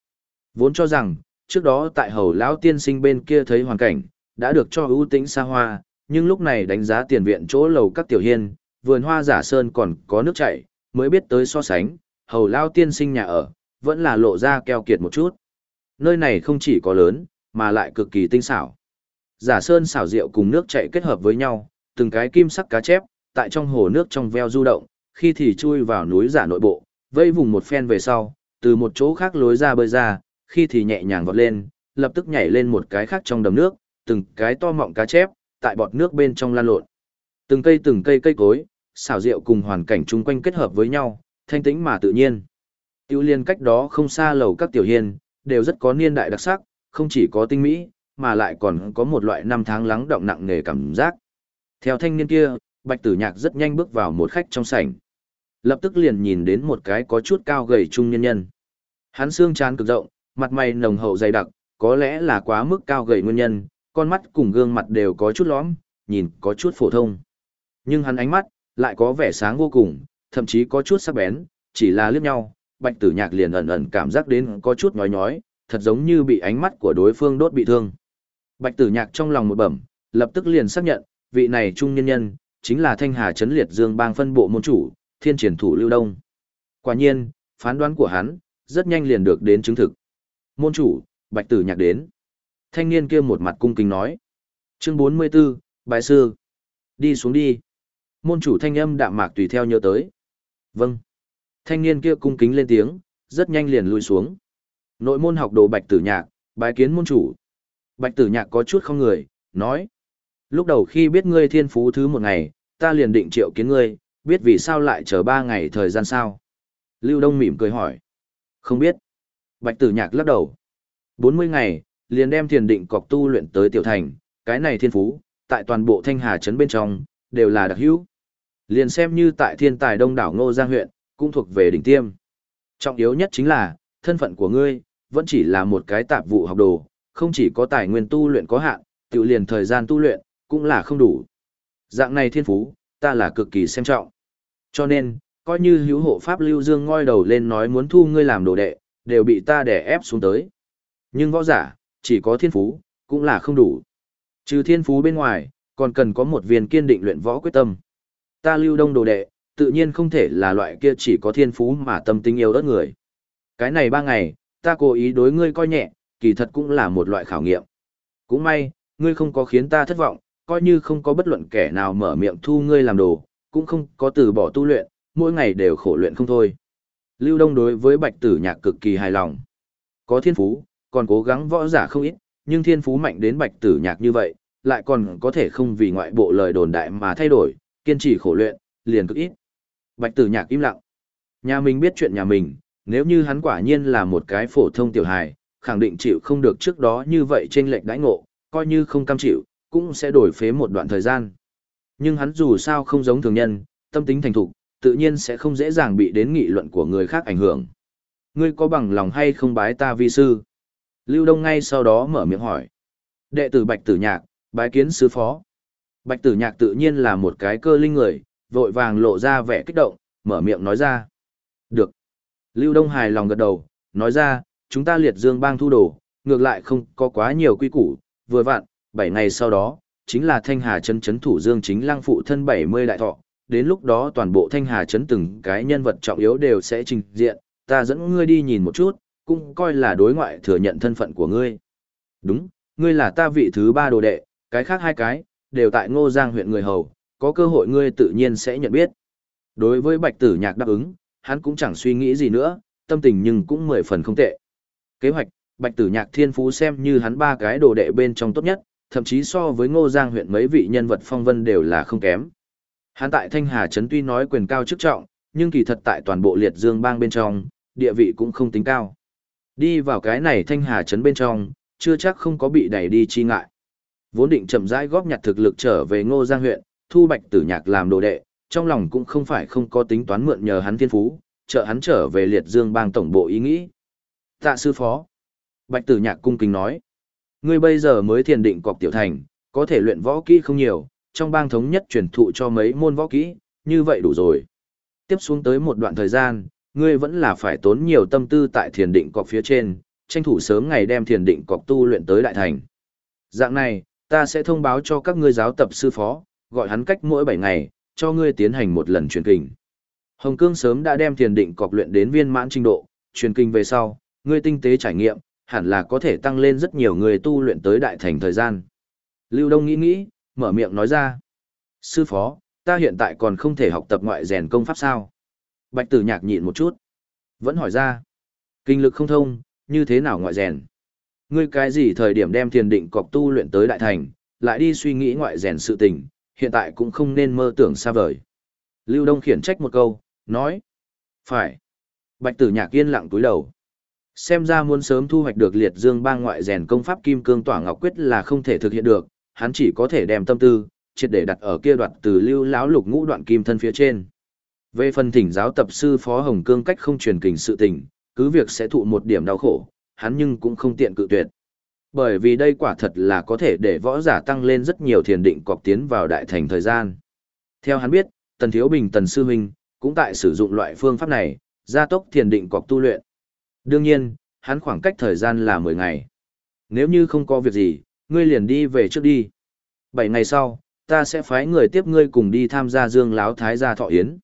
[SPEAKER 1] Vốn cho rằng, trước đó tại hầu lão tiên sinh bên kia thấy hoàn cảnh, đã được cho ưu tĩnh xa hoa, nhưng lúc này đánh giá tiền viện chỗ lầu các tiểu hiên, vườn hoa giả sơn còn có nước chảy, mới biết tới so sánh, hầu lao tiên sinh nhà ở, vẫn là lộ ra keo kiệt một chút. Nơi này không chỉ có lớn, mà lại cực kỳ tinh xảo. Giả sơn xảo rượu cùng nước chảy kết hợp với nhau, từng cái kim sắc cá chép, tại trong hồ nước trong veo du động, khi thì chui vào núi giả nội bộ, vây vùng một phen về sau, từ một chỗ khác lối ra bơi ra, khi thì nhẹ nhàng vọt lên, lập tức nhảy lên một cái khác trong đầm nước, từng cái to mọng cá chép, tại bọt nước bên trong lan lộn. Từng cây từng cây cây cối, xảo rượu cùng hoàn cảnh chung quanh kết hợp với nhau, thanh tĩnh mà tự nhiên. Tiêu liên cách đó không xa lầu các tiểu hiền, đều rất có niên đại đặc sắc, không chỉ có tinh mỹ, mà lại còn có một loại năm tháng lắng động nặng nề cảm giác. Theo thanh niên kia, Bạch Tử Nhạc rất nhanh bước vào một khách trong sảnh. Lập tức liền nhìn đến một cái có chút cao gầy trung nhân nhân. Hắn xương trán cực rộng, mặt mày nồng hậu dày đặc, có lẽ là quá mức cao gầy nguyên nhân, con mắt cùng gương mặt đều có chút lõm, nhìn có chút phổ thông. Nhưng hắn ánh mắt, lại có vẻ sáng vô cùng, thậm chí có chút sắc bén, chỉ là liếc nhau, bạch tử nhạc liền ẩn ẩn cảm giác đến có chút nhói nhói, thật giống như bị ánh mắt của đối phương đốt bị thương. Bạch tử nhạc trong lòng một bẩm, lập tức liền xác nhận, vị này trung nhân nhân, chính là thanh hà Trấn liệt dương bang phân bộ môn chủ, thiên triển thủ lưu đông. Quả nhiên, phán đoán của hắn, rất nhanh liền được đến chứng thực. Môn chủ, bạch tử nhạc đến. Thanh niên kia một mặt cung kính nói. Chương 44, bài sư. Đi xuống đi. Môn chủ thanh âm đạm mạc tùy theo nhớ tới. Vâng. Thanh niên kia cung kính lên tiếng, rất nhanh liền lui xuống. Nội môn học đồ bạch tử nhạc, bái kiến môn chủ. Bạch tử nhạc có chút không người, nói. Lúc đầu khi biết ngươi thiên phú thứ một ngày, ta liền định triệu kiến ngươi, biết vì sao lại chờ ba ngày thời gian sao. Lưu Đông mỉm cười hỏi. Không biết. Bạch tử nhạc lắc đầu. 40 ngày, liền đem thiền định cọc tu luyện tới tiểu thành, cái này thiên phú, tại toàn bộ thanh hà trấn bên trong, đều là đặc hữu. Liền xem như tại thiên tài đông đảo Ngô Giang huyện, cũng thuộc về đỉnh tiêm. Trọng yếu nhất chính là, thân phận của ngươi, vẫn chỉ là một cái tạp vụ học đồ, không chỉ có tài nguyên tu luyện có hạn, tự liền thời gian tu luyện, cũng là không đủ. Dạng này thiên phú, ta là cực kỳ xem trọng. Cho nên, coi như hữu hộ pháp lưu dương ngoi đầu lên nói muốn thu ngươi làm đồ đệ, đều bị ta đè ép xuống tới. Nhưng võ giả, chỉ có thiên phú, cũng là không đủ. Trừ thiên phú bên ngoài, còn cần có một viên kiên định luyện võ quyết tâm. Ta lưu đông đồ đệ, tự nhiên không thể là loại kia chỉ có thiên phú mà tâm tình yêu đất người. Cái này ba ngày, ta cố ý đối ngươi coi nhẹ, kỳ thật cũng là một loại khảo nghiệm. Cũng may, ngươi không có khiến ta thất vọng, coi như không có bất luận kẻ nào mở miệng thu ngươi làm đồ, cũng không có từ bỏ tu luyện, mỗi ngày đều khổ luyện không thôi. Lưu Đông đối với Bạch Tử Nhạc cực kỳ hài lòng. Có thiên phú, còn cố gắng võ giả không ít, nhưng thiên phú mạnh đến Bạch Tử Nhạc như vậy, lại còn có thể không vì ngoại bộ lời đồn đại mà thay đổi, kiên trì khổ luyện, liền cực ít. Bạch Tử Nhạc im lặng. Nhà mình biết chuyện nhà mình, nếu như hắn quả nhiên là một cái phổ thông tiểu hài, khẳng định chịu không được trước đó như vậy trên lệnh đãi ngộ, coi như không cam chịu, cũng sẽ đổi phế một đoạn thời gian. Nhưng hắn dù sao không giống thường nhân, tâm tính thành thục, tự nhiên sẽ không dễ dàng bị đến nghị luận của người khác ảnh hưởng. Ngươi có bằng lòng hay không bái ta vi sư? Lưu Đông ngay sau đó mở miệng hỏi. Đệ tử Bạch Tử Nhạc, bái kiến sư phó. Bạch Tử Nhạc tự nhiên là một cái cơ linh người, vội vàng lộ ra vẻ kích động, mở miệng nói ra. Được. Lưu Đông hài lòng gật đầu, nói ra, chúng ta liệt dương bang thu đồ, ngược lại không có quá nhiều quy củ, vừa vặn, 7 ngày sau đó, chính là Thanh Hà Trấn Trấn Thủ Dương chính lăng phụ thân 70 đại thọ, đến lúc đó toàn bộ Thanh Hà Trấn từng cái nhân vật trọng yếu đều sẽ trình diện, ta dẫn ngươi đi nhìn một chút, cũng coi là đối ngoại thừa nhận thân phận của ngươi. Đúng, ngươi là ta vị thứ ba đồ đệ, cái khác hai cái, đều tại Ngô Giang huyện người hầu, có cơ hội ngươi tự nhiên sẽ nhận biết. Đối với Bạch Tử Nhạc đáp ứng, hắn cũng chẳng suy nghĩ gì nữa, tâm tình nhưng cũng mười phần không tệ. Kế hoạch, Bạch Tử Nhạc Thiên Phú xem như hắn ba cái đồ đệ bên trong tốt nhất, thậm chí so với Ngô Giang huyện mấy vị nhân vật phong vân đều là không kém. Hắn tại Thanh Hà Trấn tuy nói quyền cao chức trọng, nhưng kỳ thật tại toàn bộ liệt dương bang bên trong, địa vị cũng không tính cao. Đi vào cái này Thanh Hà Trấn bên trong, chưa chắc không có bị đẩy đi chi ngại. Vốn định chậm rãi góp nhặt thực lực trở về Ngô Giang huyện, thu Bạch Tử Nhạc làm đồ đệ, trong lòng cũng không phải không có tính toán mượn nhờ hắn thiên phú, trợ hắn trở về liệt dương bang tổng bộ ý nghĩ. Tạ sư phó. Bạch tử nhạc cung kính nói. Ngươi bây giờ mới thiền định cọc tiểu thành, có thể luyện võ kỹ không nhiều, trong bang thống nhất truyền thụ cho mấy môn võ kỹ, như vậy đủ rồi. Tiếp xuống tới một đoạn thời gian, ngươi vẫn là phải tốn nhiều tâm tư tại thiền định cọc phía trên, tranh thủ sớm ngày đem thiền định cọc tu luyện tới đại thành. Dạng này, ta sẽ thông báo cho các ngươi giáo tập sư phó, gọi hắn cách mỗi 7 ngày, cho ngươi tiến hành một lần truyền kinh. Hồng Cương sớm đã đem thiền định cọc luyện đến viên mãn trình độ, truyền kinh về sau, ngươi tinh tế trải nghiệm, hẳn là có thể tăng lên rất nhiều người tu luyện tới đại thành thời gian. Lưu Đông nghĩ nghĩ, mở miệng nói ra. Sư phó, ta hiện tại còn không thể học tập ngoại rèn công pháp sao? Bạch tử nhạc nhịn một chút. Vẫn hỏi ra. Kinh lực không thông, như thế nào ngoại rèn? Ngươi cái gì thời điểm đem thiền định cọc tu luyện tới đại thành, lại đi suy nghĩ ngoại rèn sự tình, hiện tại cũng không nên mơ tưởng xa vời. Lưu Đông khiển trách một câu, nói. Phải. Bạch tử nhạc yên lặng túi đầu. Xem ra muốn sớm thu hoạch được liệt dương bang ngoại rèn công pháp kim cương tỏa ngọc quyết là không thể thực hiện được, hắn chỉ có thể đem tâm tư, triệt để đặt ở kia đoạt từ lưu lão lục ngũ đoạn kim thân phía trên. Về phần thỉnh giáo tập sư Phó Hồng Cương cách không truyền kình sự tình, cứ việc sẽ thụ một điểm đau khổ, hắn nhưng cũng không tiện cự tuyệt. Bởi vì đây quả thật là có thể để võ giả tăng lên rất nhiều thiền định cọc tiến vào đại thành thời gian. Theo hắn biết, Tần Thiếu Bình Tần Sư Minh, cũng tại sử dụng loại phương pháp này, gia tốc thiền định cọc tu luyện. Đương nhiên, hắn khoảng cách thời gian là 10 ngày. Nếu như không có việc gì, ngươi liền đi về trước đi. 7 ngày sau, ta sẽ phái người tiếp ngươi cùng đi tham gia dương láo thái gia thọ yến.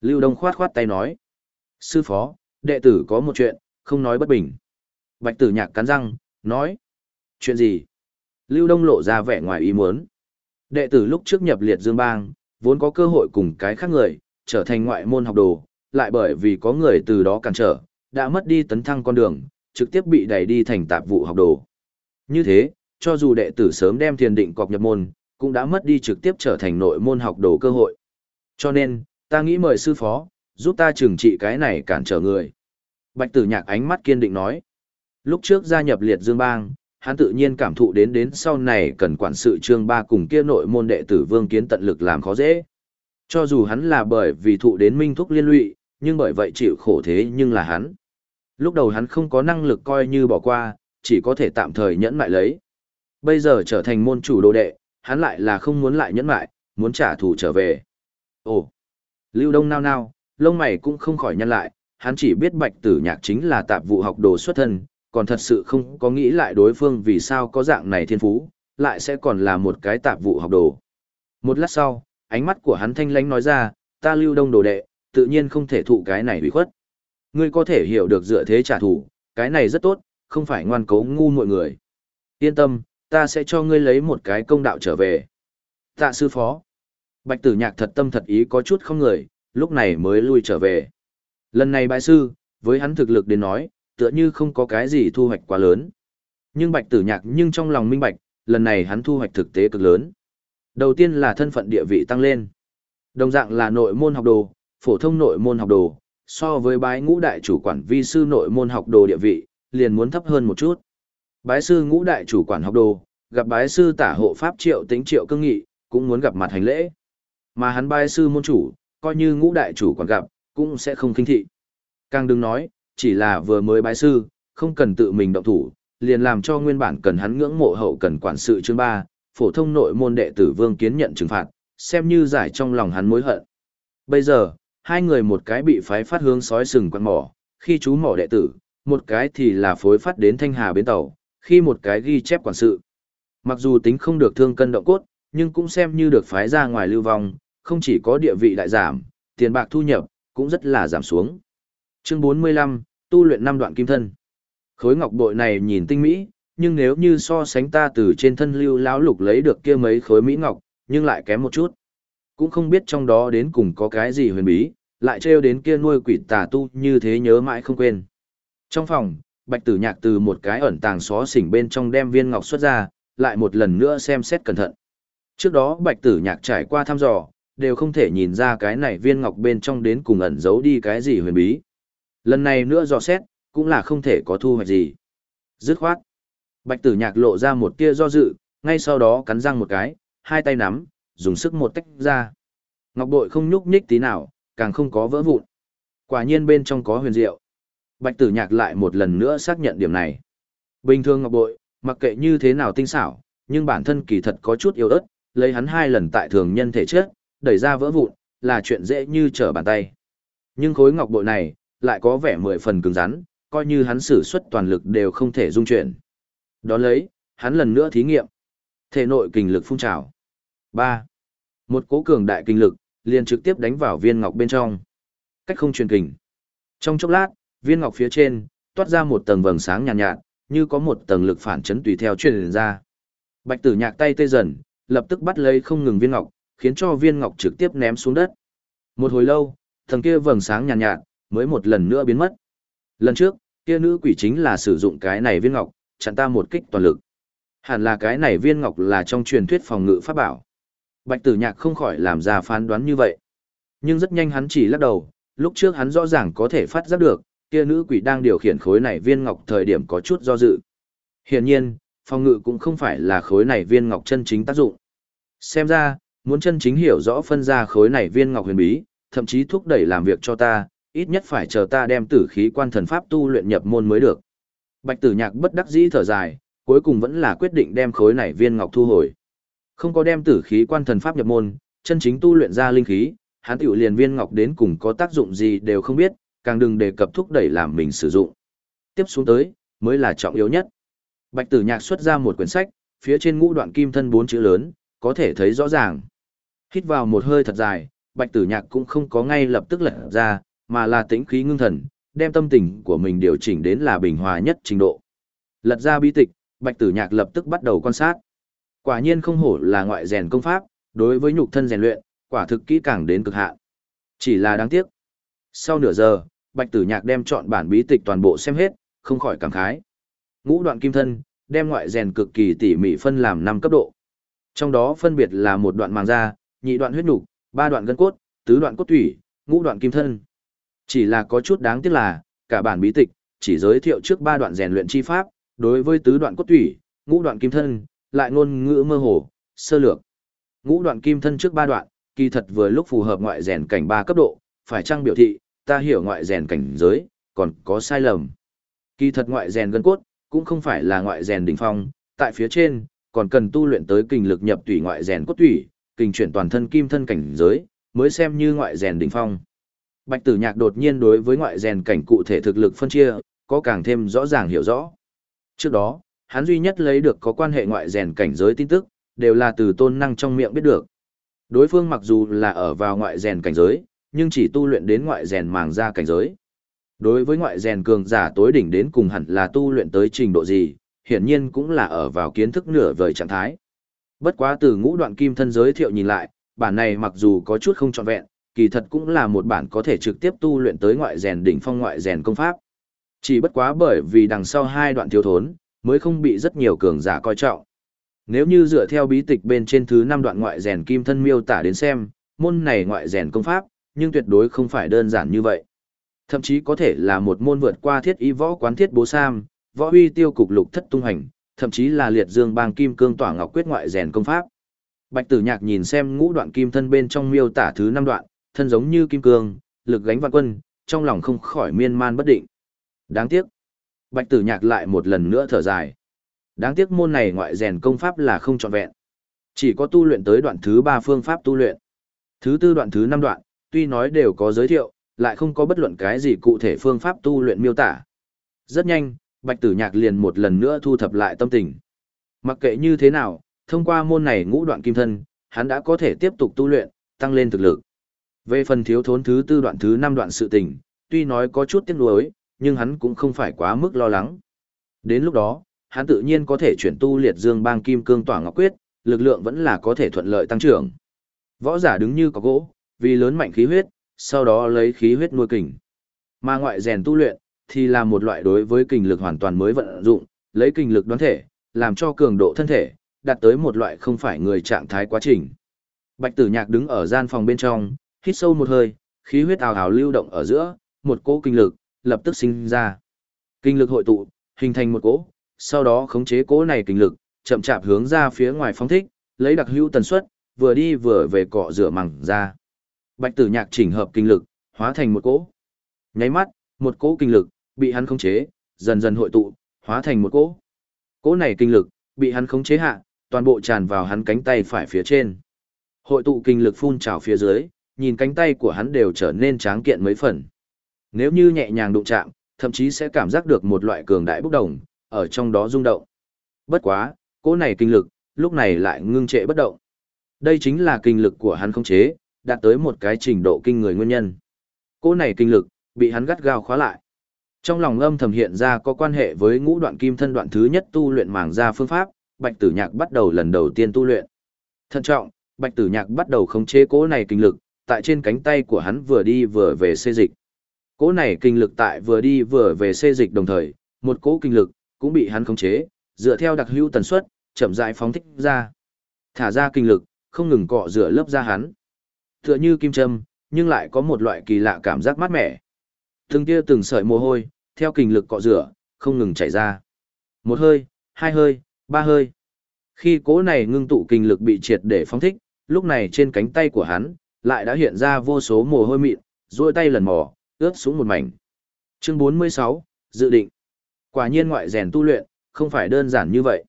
[SPEAKER 1] Lưu Đông khoát khoát tay nói. Sư phó, đệ tử có một chuyện, không nói bất bình. Bạch tử nhạc cắn răng, nói. Chuyện gì? Lưu Đông lộ ra vẻ ngoài ý muốn. Đệ tử lúc trước nhập liệt dương bang, vốn có cơ hội cùng cái khác người, trở thành ngoại môn học đồ, lại bởi vì có người từ đó cản trở, đã mất đi tấn thăng con đường, trực tiếp bị đẩy đi thành tạp vụ học đồ. Như thế, cho dù đệ tử sớm đem thiền định cọc nhập môn, cũng đã mất đi trực tiếp trở thành nội môn học đồ cơ hội. Cho nên, ta nghĩ mời sư phó, giúp ta trừng trị cái này cản trở người. Bạch tử nhạc ánh mắt kiên định nói. Lúc trước gia nhập liệt dương bang, hắn tự nhiên cảm thụ đến đến sau này cần quản sự trương ba cùng kia nội môn đệ tử vương kiến tận lực làm khó dễ. Cho dù hắn là bởi vì thụ đến minh thúc liên lụy, nhưng bởi vậy chịu khổ thế nhưng là hắn. Lúc đầu hắn không có năng lực coi như bỏ qua, chỉ có thể tạm thời nhẫn lại lấy. Bây giờ trở thành môn chủ đồ đệ, hắn lại là không muốn lại nhẫn lại, muốn trả thù trở về. Ồ, Lưu Đông nao nao, lông mày cũng không khỏi nhăn lại, hắn chỉ biết bạch tử nhạc chính là tạp vụ học đồ xuất thân, còn thật sự không có nghĩ lại đối phương vì sao có dạng này thiên phú, lại sẽ còn là một cái tạp vụ học đồ. Một lát sau, ánh mắt của hắn thanh lánh nói ra, ta lưu đông đồ đệ, tự nhiên không thể thụ cái này bị khuất. Ngươi có thể hiểu được dựa thế trả thù, cái này rất tốt, không phải ngoan cố ngu mọi người. Yên tâm, ta sẽ cho ngươi lấy một cái công đạo trở về. Tạ sư phó. Bạch tử nhạc thật tâm thật ý có chút không người, lúc này mới lui trở về. Lần này bại sư, với hắn thực lực đến nói, tựa như không có cái gì thu hoạch quá lớn. Nhưng bạch tử nhạc nhưng trong lòng minh bạch, lần này hắn thu hoạch thực tế cực lớn. Đầu tiên là thân phận địa vị tăng lên. Đồng dạng là nội môn học đồ, phổ thông nội môn học đồ, so với bái ngũ đại chủ quản vi sư nội môn học đồ địa vị, liền muốn thấp hơn một chút. Bái sư ngũ đại chủ quản học đồ, gặp bái sư tả hộ pháp triệu tính triệu cương nghị, cũng muốn gặp mặt hành lễ. Mà hắn bái sư môn chủ, coi như ngũ đại chủ quản gặp, cũng sẽ không kinh thị. Càng đừng nói, chỉ là vừa mới bái sư, không cần tự mình động thủ, liền làm cho nguyên bản cần hắn ngưỡng mộ hậu cần quản sự chương ba, phổ thông nội môn đệ tử Vương Kiến nhận trừng phạt, xem như giải trong lòng hắn mối hận. Bây giờ, hai người một cái bị phái phát hướng sói sừng quan mỏ, khi chú mỏ đệ tử, một cái thì là phối phát đến Thanh Hà bến tàu, khi một cái ghi chép quản sự. Mặc dù tính không được thương cân động cốt, nhưng cũng xem như được phái ra ngoài lưu vong, không chỉ có địa vị đại giảm, tiền bạc thu nhập cũng rất là giảm xuống. Chương 45, tu luyện năm đoạn kim thân. Khối ngọc bội này nhìn tinh mỹ, nhưng nếu như so sánh ta từ trên thân lưu lão lục lấy được kia mấy khối mỹ ngọc, nhưng lại kém một chút. Cũng không biết trong đó đến cùng có cái gì huyền bí, lại trêu đến kia nuôi quỷ tà tu như thế nhớ mãi không quên. Trong phòng, Bạch Tử Nhạc từ một cái ẩn tàng xó xỉnh bên trong đem viên ngọc xuất ra, lại một lần nữa xem xét cẩn thận. Trước đó Bạch Tử Nhạc trải qua thăm dò, đều không thể nhìn ra cái này viên ngọc bên trong đến cùng ẩn giấu đi cái gì huyền bí. Lần này nữa dò xét, cũng là không thể có thu hoạch gì. Dứt khoát. Bạch tử nhạc lộ ra một tia do dự, ngay sau đó cắn răng một cái, hai tay nắm, dùng sức một tách ra. Ngọc bội không nhúc nhích tí nào, càng không có vỡ vụn. Quả nhiên bên trong có huyền diệu. Bạch tử nhạc lại một lần nữa xác nhận điểm này. Bình thường ngọc bội, mặc kệ như thế nào tinh xảo, nhưng bản thân kỳ thật có chút yếu ớt, lấy hắn hai lần tại thường nhân thể chết, đẩy ra vỡ vụn, là chuyện dễ như trở bàn tay. Nhưng khối ngọc bội này, lại có vẻ mười phần cứng rắn, coi như hắn sử xuất toàn lực đều không thể dung chuyển. Đó lấy, hắn lần nữa thí nghiệm. Thể nội kinh lực phun trào. 3. Một cố cường đại kinh lực, liền trực tiếp đánh vào viên ngọc bên trong. Cách không truyền kình. Trong chốc lát, viên ngọc phía trên, toát ra một tầng vầng sáng nhàn nhạt, nhạt, như có một tầng lực phản chấn tùy theo truyền ra. Bạch tử nhạc tay tê dần, lập tức bắt lấy không ngừng viên ngọc, khiến cho viên ngọc trực tiếp ném xuống đất. Một hồi lâu, thần kia vầng sáng nhàn nhạt, nhạt, mới một lần nữa biến mất. Lần trước, kia nữ quỷ chính là sử dụng cái này viên ngọc, chặn ta một kích toàn lực. Hẳn là cái này viên ngọc là trong truyền thuyết phòng ngự pháp bảo. Bạch tử nhạc không khỏi làm ra phán đoán như vậy. Nhưng rất nhanh hắn chỉ lắc đầu, lúc trước hắn rõ ràng có thể phát giác được, kia nữ quỷ đang điều khiển khối này viên ngọc thời điểm có chút do dự. Hiển nhiên, phòng ngự cũng không phải là khối này viên ngọc chân chính tác dụng. Xem ra, muốn chân chính hiểu rõ phân ra khối này viên ngọc huyền bí, thậm chí thúc đẩy làm việc cho ta, ít nhất phải chờ ta đem tử khí quan thần pháp tu luyện nhập môn mới được. Bạch tử nhạc bất đắc dĩ thở dài, cuối cùng vẫn là quyết định đem khối này viên ngọc thu hồi. Không có đem tử khí quan thần pháp nhập môn, chân chính tu luyện ra linh khí, hắn tiểu liền viên ngọc đến cùng có tác dụng gì đều không biết, càng đừng đề cập thúc đẩy làm mình sử dụng. Tiếp xuống tới, mới là trọng yếu nhất. Bạch tử nhạc xuất ra một quyển sách, phía trên ngũ đoạn kim thân bốn chữ lớn, có thể thấy rõ ràng. Hít vào một hơi thật dài, bạch tử nhạc cũng không có ngay lập tức lật ra, mà là tĩnh khí ngưng thần, đem tâm tình của mình điều chỉnh đến là bình hòa nhất trình độ. Lật ra bí tịch, Bạch Tử Nhạc lập tức bắt đầu quan sát. Quả nhiên không hổ là ngoại rèn công pháp, đối với nhục thân rèn luyện, quả thực kỹ càng đến cực hạn. Chỉ là đáng tiếc. Sau nửa giờ, Bạch Tử Nhạc đem chọn bản bí tịch toàn bộ xem hết, không khỏi cảm khái. Ngũ đoạn kim thân, đem ngoại rèn cực kỳ tỉ mỉ phân làm 5 cấp độ. Trong đó phân biệt là một đoạn màng da, nhị đoạn huyết nục, ba đoạn gân cốt, tứ đoạn cốt thủy, ngũ đoạn kim thân. Chỉ là có chút đáng tiếc là, cả bản bí tịch, chỉ giới thiệu trước ba đoạn rèn luyện chi pháp, đối với tứ đoạn cốt thủy, ngũ đoạn kim thân, lại ngôn ngữ mơ hồ, sơ lược. Ngũ đoạn kim thân trước ba đoạn, kỳ thật vừa lúc phù hợp ngoại rèn cảnh ba cấp độ, phải trang biểu thị, ta hiểu ngoại rèn cảnh giới, còn có sai lầm. Kỳ thật ngoại rèn gân cốt, cũng không phải là ngoại rèn đỉnh phong, tại phía trên, còn cần tu luyện tới kinh lực nhập tủy ngoại rèn cốt tủy, kinh chuyển toàn thân kim thân cảnh giới, mới xem như ngoại rèn đỉnh phong. Bạch Tử Nhạc đột nhiên đối với ngoại rèn cảnh cụ thể thực lực phân chia, có càng thêm rõ ràng hiểu rõ. Trước đó, hắn duy nhất lấy được có quan hệ ngoại rèn cảnh giới tin tức, đều là từ tôn năng trong miệng biết được. Đối phương mặc dù là ở vào ngoại rèn cảnh giới, nhưng chỉ tu luyện đến ngoại rèn màng ra cảnh giới. Đối với ngoại rèn cường giả tối đỉnh đến cùng hẳn là tu luyện tới trình độ gì, hiển nhiên cũng là ở vào kiến thức nửa vời trạng thái. Bất quá từ ngũ đoạn kim thân giới thiệu nhìn lại, bản này mặc dù có chút không trọn vẹn, kỳ thật cũng là một bản có thể trực tiếp tu luyện tới ngoại rèn đỉnh phong ngoại rèn công pháp. Chỉ bất quá bởi vì đằng sau hai đoạn thiếu thốn, mới không bị rất nhiều cường giả coi trọng. Nếu như dựa theo bí tịch bên trên thứ năm đoạn ngoại rèn kim thân miêu tả đến xem, môn này ngoại rèn công pháp, nhưng tuyệt đối không phải đơn giản như vậy. Thậm chí có thể là một môn vượt qua thiết y võ quán thiết bố sam, võ uy tiêu cục lục thất tung hành, thậm chí là liệt dương bang kim cương tỏa ngọc quyết ngoại rèn công pháp. Bạch Tử Nhạc nhìn xem ngũ đoạn kim thân bên trong miêu tả thứ năm đoạn, thân giống như kim cương, lực gánh vạn quân, trong lòng không khỏi miên man bất định. Đáng tiếc. Bạch Tử Nhạc lại một lần nữa thở dài. Đáng tiếc môn này ngoại rèn công pháp là không trọn vẹn. Chỉ có tu luyện tới đoạn thứ ba phương pháp tu luyện. Thứ tư đoạn thứ năm đoạn, tuy nói đều có giới thiệu, lại không có bất luận cái gì cụ thể phương pháp tu luyện miêu tả. Rất nhanh, Bạch Tử Nhạc liền một lần nữa thu thập lại tâm tình. Mặc kệ như thế nào, thông qua môn này ngũ đoạn kim thân, hắn đã có thể tiếp tục tu luyện, tăng lên thực lực. Về phần thiếu thốn thứ tư đoạn thứ năm đoạn sự tình, tuy nói có chút tiếc nuối, nhưng hắn cũng không phải quá mức lo lắng. Đến lúc đó, hắn tự nhiên có thể chuyển tu liệt dương bang kim cương tỏa ngọc quyết, lực lượng vẫn là có thể thuận lợi tăng trưởng. Võ giả đứng như có gỗ, vì lớn mạnh khí huyết, sau đó lấy khí huyết nuôi kình. Mà ngoại rèn tu luyện, thì là một loại đối với kình lực hoàn toàn mới vận dụng, lấy kình lực đoán thể, làm cho cường độ thân thể, đạt tới một loại không phải người trạng thái quá trình. Bạch tử nhạc đứng ở gian phòng bên trong, hít sâu một hơi, khí huyết ào ào lưu động ở giữa, một cỗ kinh lực, lập tức sinh ra. Kinh lực hội tụ, hình thành một cỗ, sau đó khống chế cỗ này kinh lực, chậm chạp hướng ra phía ngoài phóng thích, lấy đặc hữu tần suất, vừa đi vừa về cọ rửa mẳng ra. Bạch tử nhạc chỉnh hợp kinh lực, hóa thành một cỗ. Nháy mắt, một cỗ kinh lực, bị hắn khống chế, dần dần hội tụ, hóa thành một cỗ. Cỗ này kinh lực, bị hắn khống chế hạ, toàn bộ tràn vào hắn cánh tay phải phía trên. Hội tụ kinh lực phun trào phía dưới, nhìn cánh tay của hắn đều trở nên tráng kiện mấy phần. Nếu như nhẹ nhàng đụng chạm, thậm chí sẽ cảm giác được một loại cường đại bốc đồng, ở trong đó rung động. Bất quá, cỗ này kinh lực, lúc này lại ngưng trệ bất động. Đây chính là kinh lực của hắn khống chế, đạt tới một cái trình độ kinh người nguyên nhân. Cỗ này kinh lực, bị hắn gắt gao khóa lại. Trong lòng âm thầm hiện ra có quan hệ với ngũ đoạn kim thân đoạn thứ nhất tu luyện màng ra phương pháp, Bạch Tử Nhạc bắt đầu lần đầu tiên tu luyện. Thận trọng, Bạch Tử Nhạc bắt đầu khống chế cỗ này kinh lực, tại trên cánh tay của hắn vừa đi vừa về xê dịch. Cỗ này kinh lực tại vừa đi vừa về xê dịch đồng thời, một cỗ kinh lực cũng bị hắn khống chế, dựa theo đặc hữu tần suất, chậm rãi phóng thích ra. Thả ra kinh lực, không ngừng cọ rửa lớp da hắn. Tựa như kim châm, nhưng lại có một loại kỳ lạ cảm giác mát mẻ. Từng tia từng sợi mồ hôi, theo kinh lực cọ rửa, không ngừng chảy ra. Một hơi, hai hơi, ba hơi. Khi cỗ này ngưng tụ kinh lực bị triệt để phóng thích, lúc này trên cánh tay của hắn, lại đã hiện ra vô số mồ hôi mịn, duỗi tay lần mò, ướt xuống một mảnh. Chương 46, dự định. Quả nhiên ngoại rèn tu luyện, không phải đơn giản như vậy.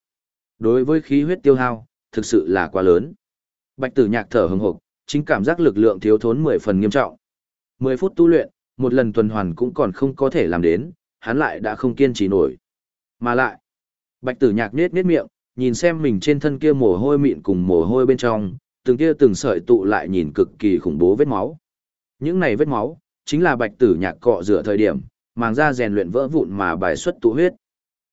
[SPEAKER 1] Đối với khí huyết tiêu hao, thực sự là quá lớn. Bạch tử nhạc thở hừng hực, chính cảm giác lực lượng thiếu thốn 10 phần nghiêm trọng. 10 phút tu luyện, một lần tuần hoàn cũng còn không có thể làm đến, hắn lại đã không kiên trì nổi. Mà lại, bạch tử nhạc nết nết miệng, nhìn xem mình trên thân kia mồ hôi mịn cùng mồ hôi bên trong, từng kia từng sợi tụ lại nhìn cực kỳ khủng bố vết máu. Những này vết máu, chính là bạch tử nhạc cọ rửa thời điểm, màng ra rèn luyện vỡ vụn mà bài xuất tụ huyết.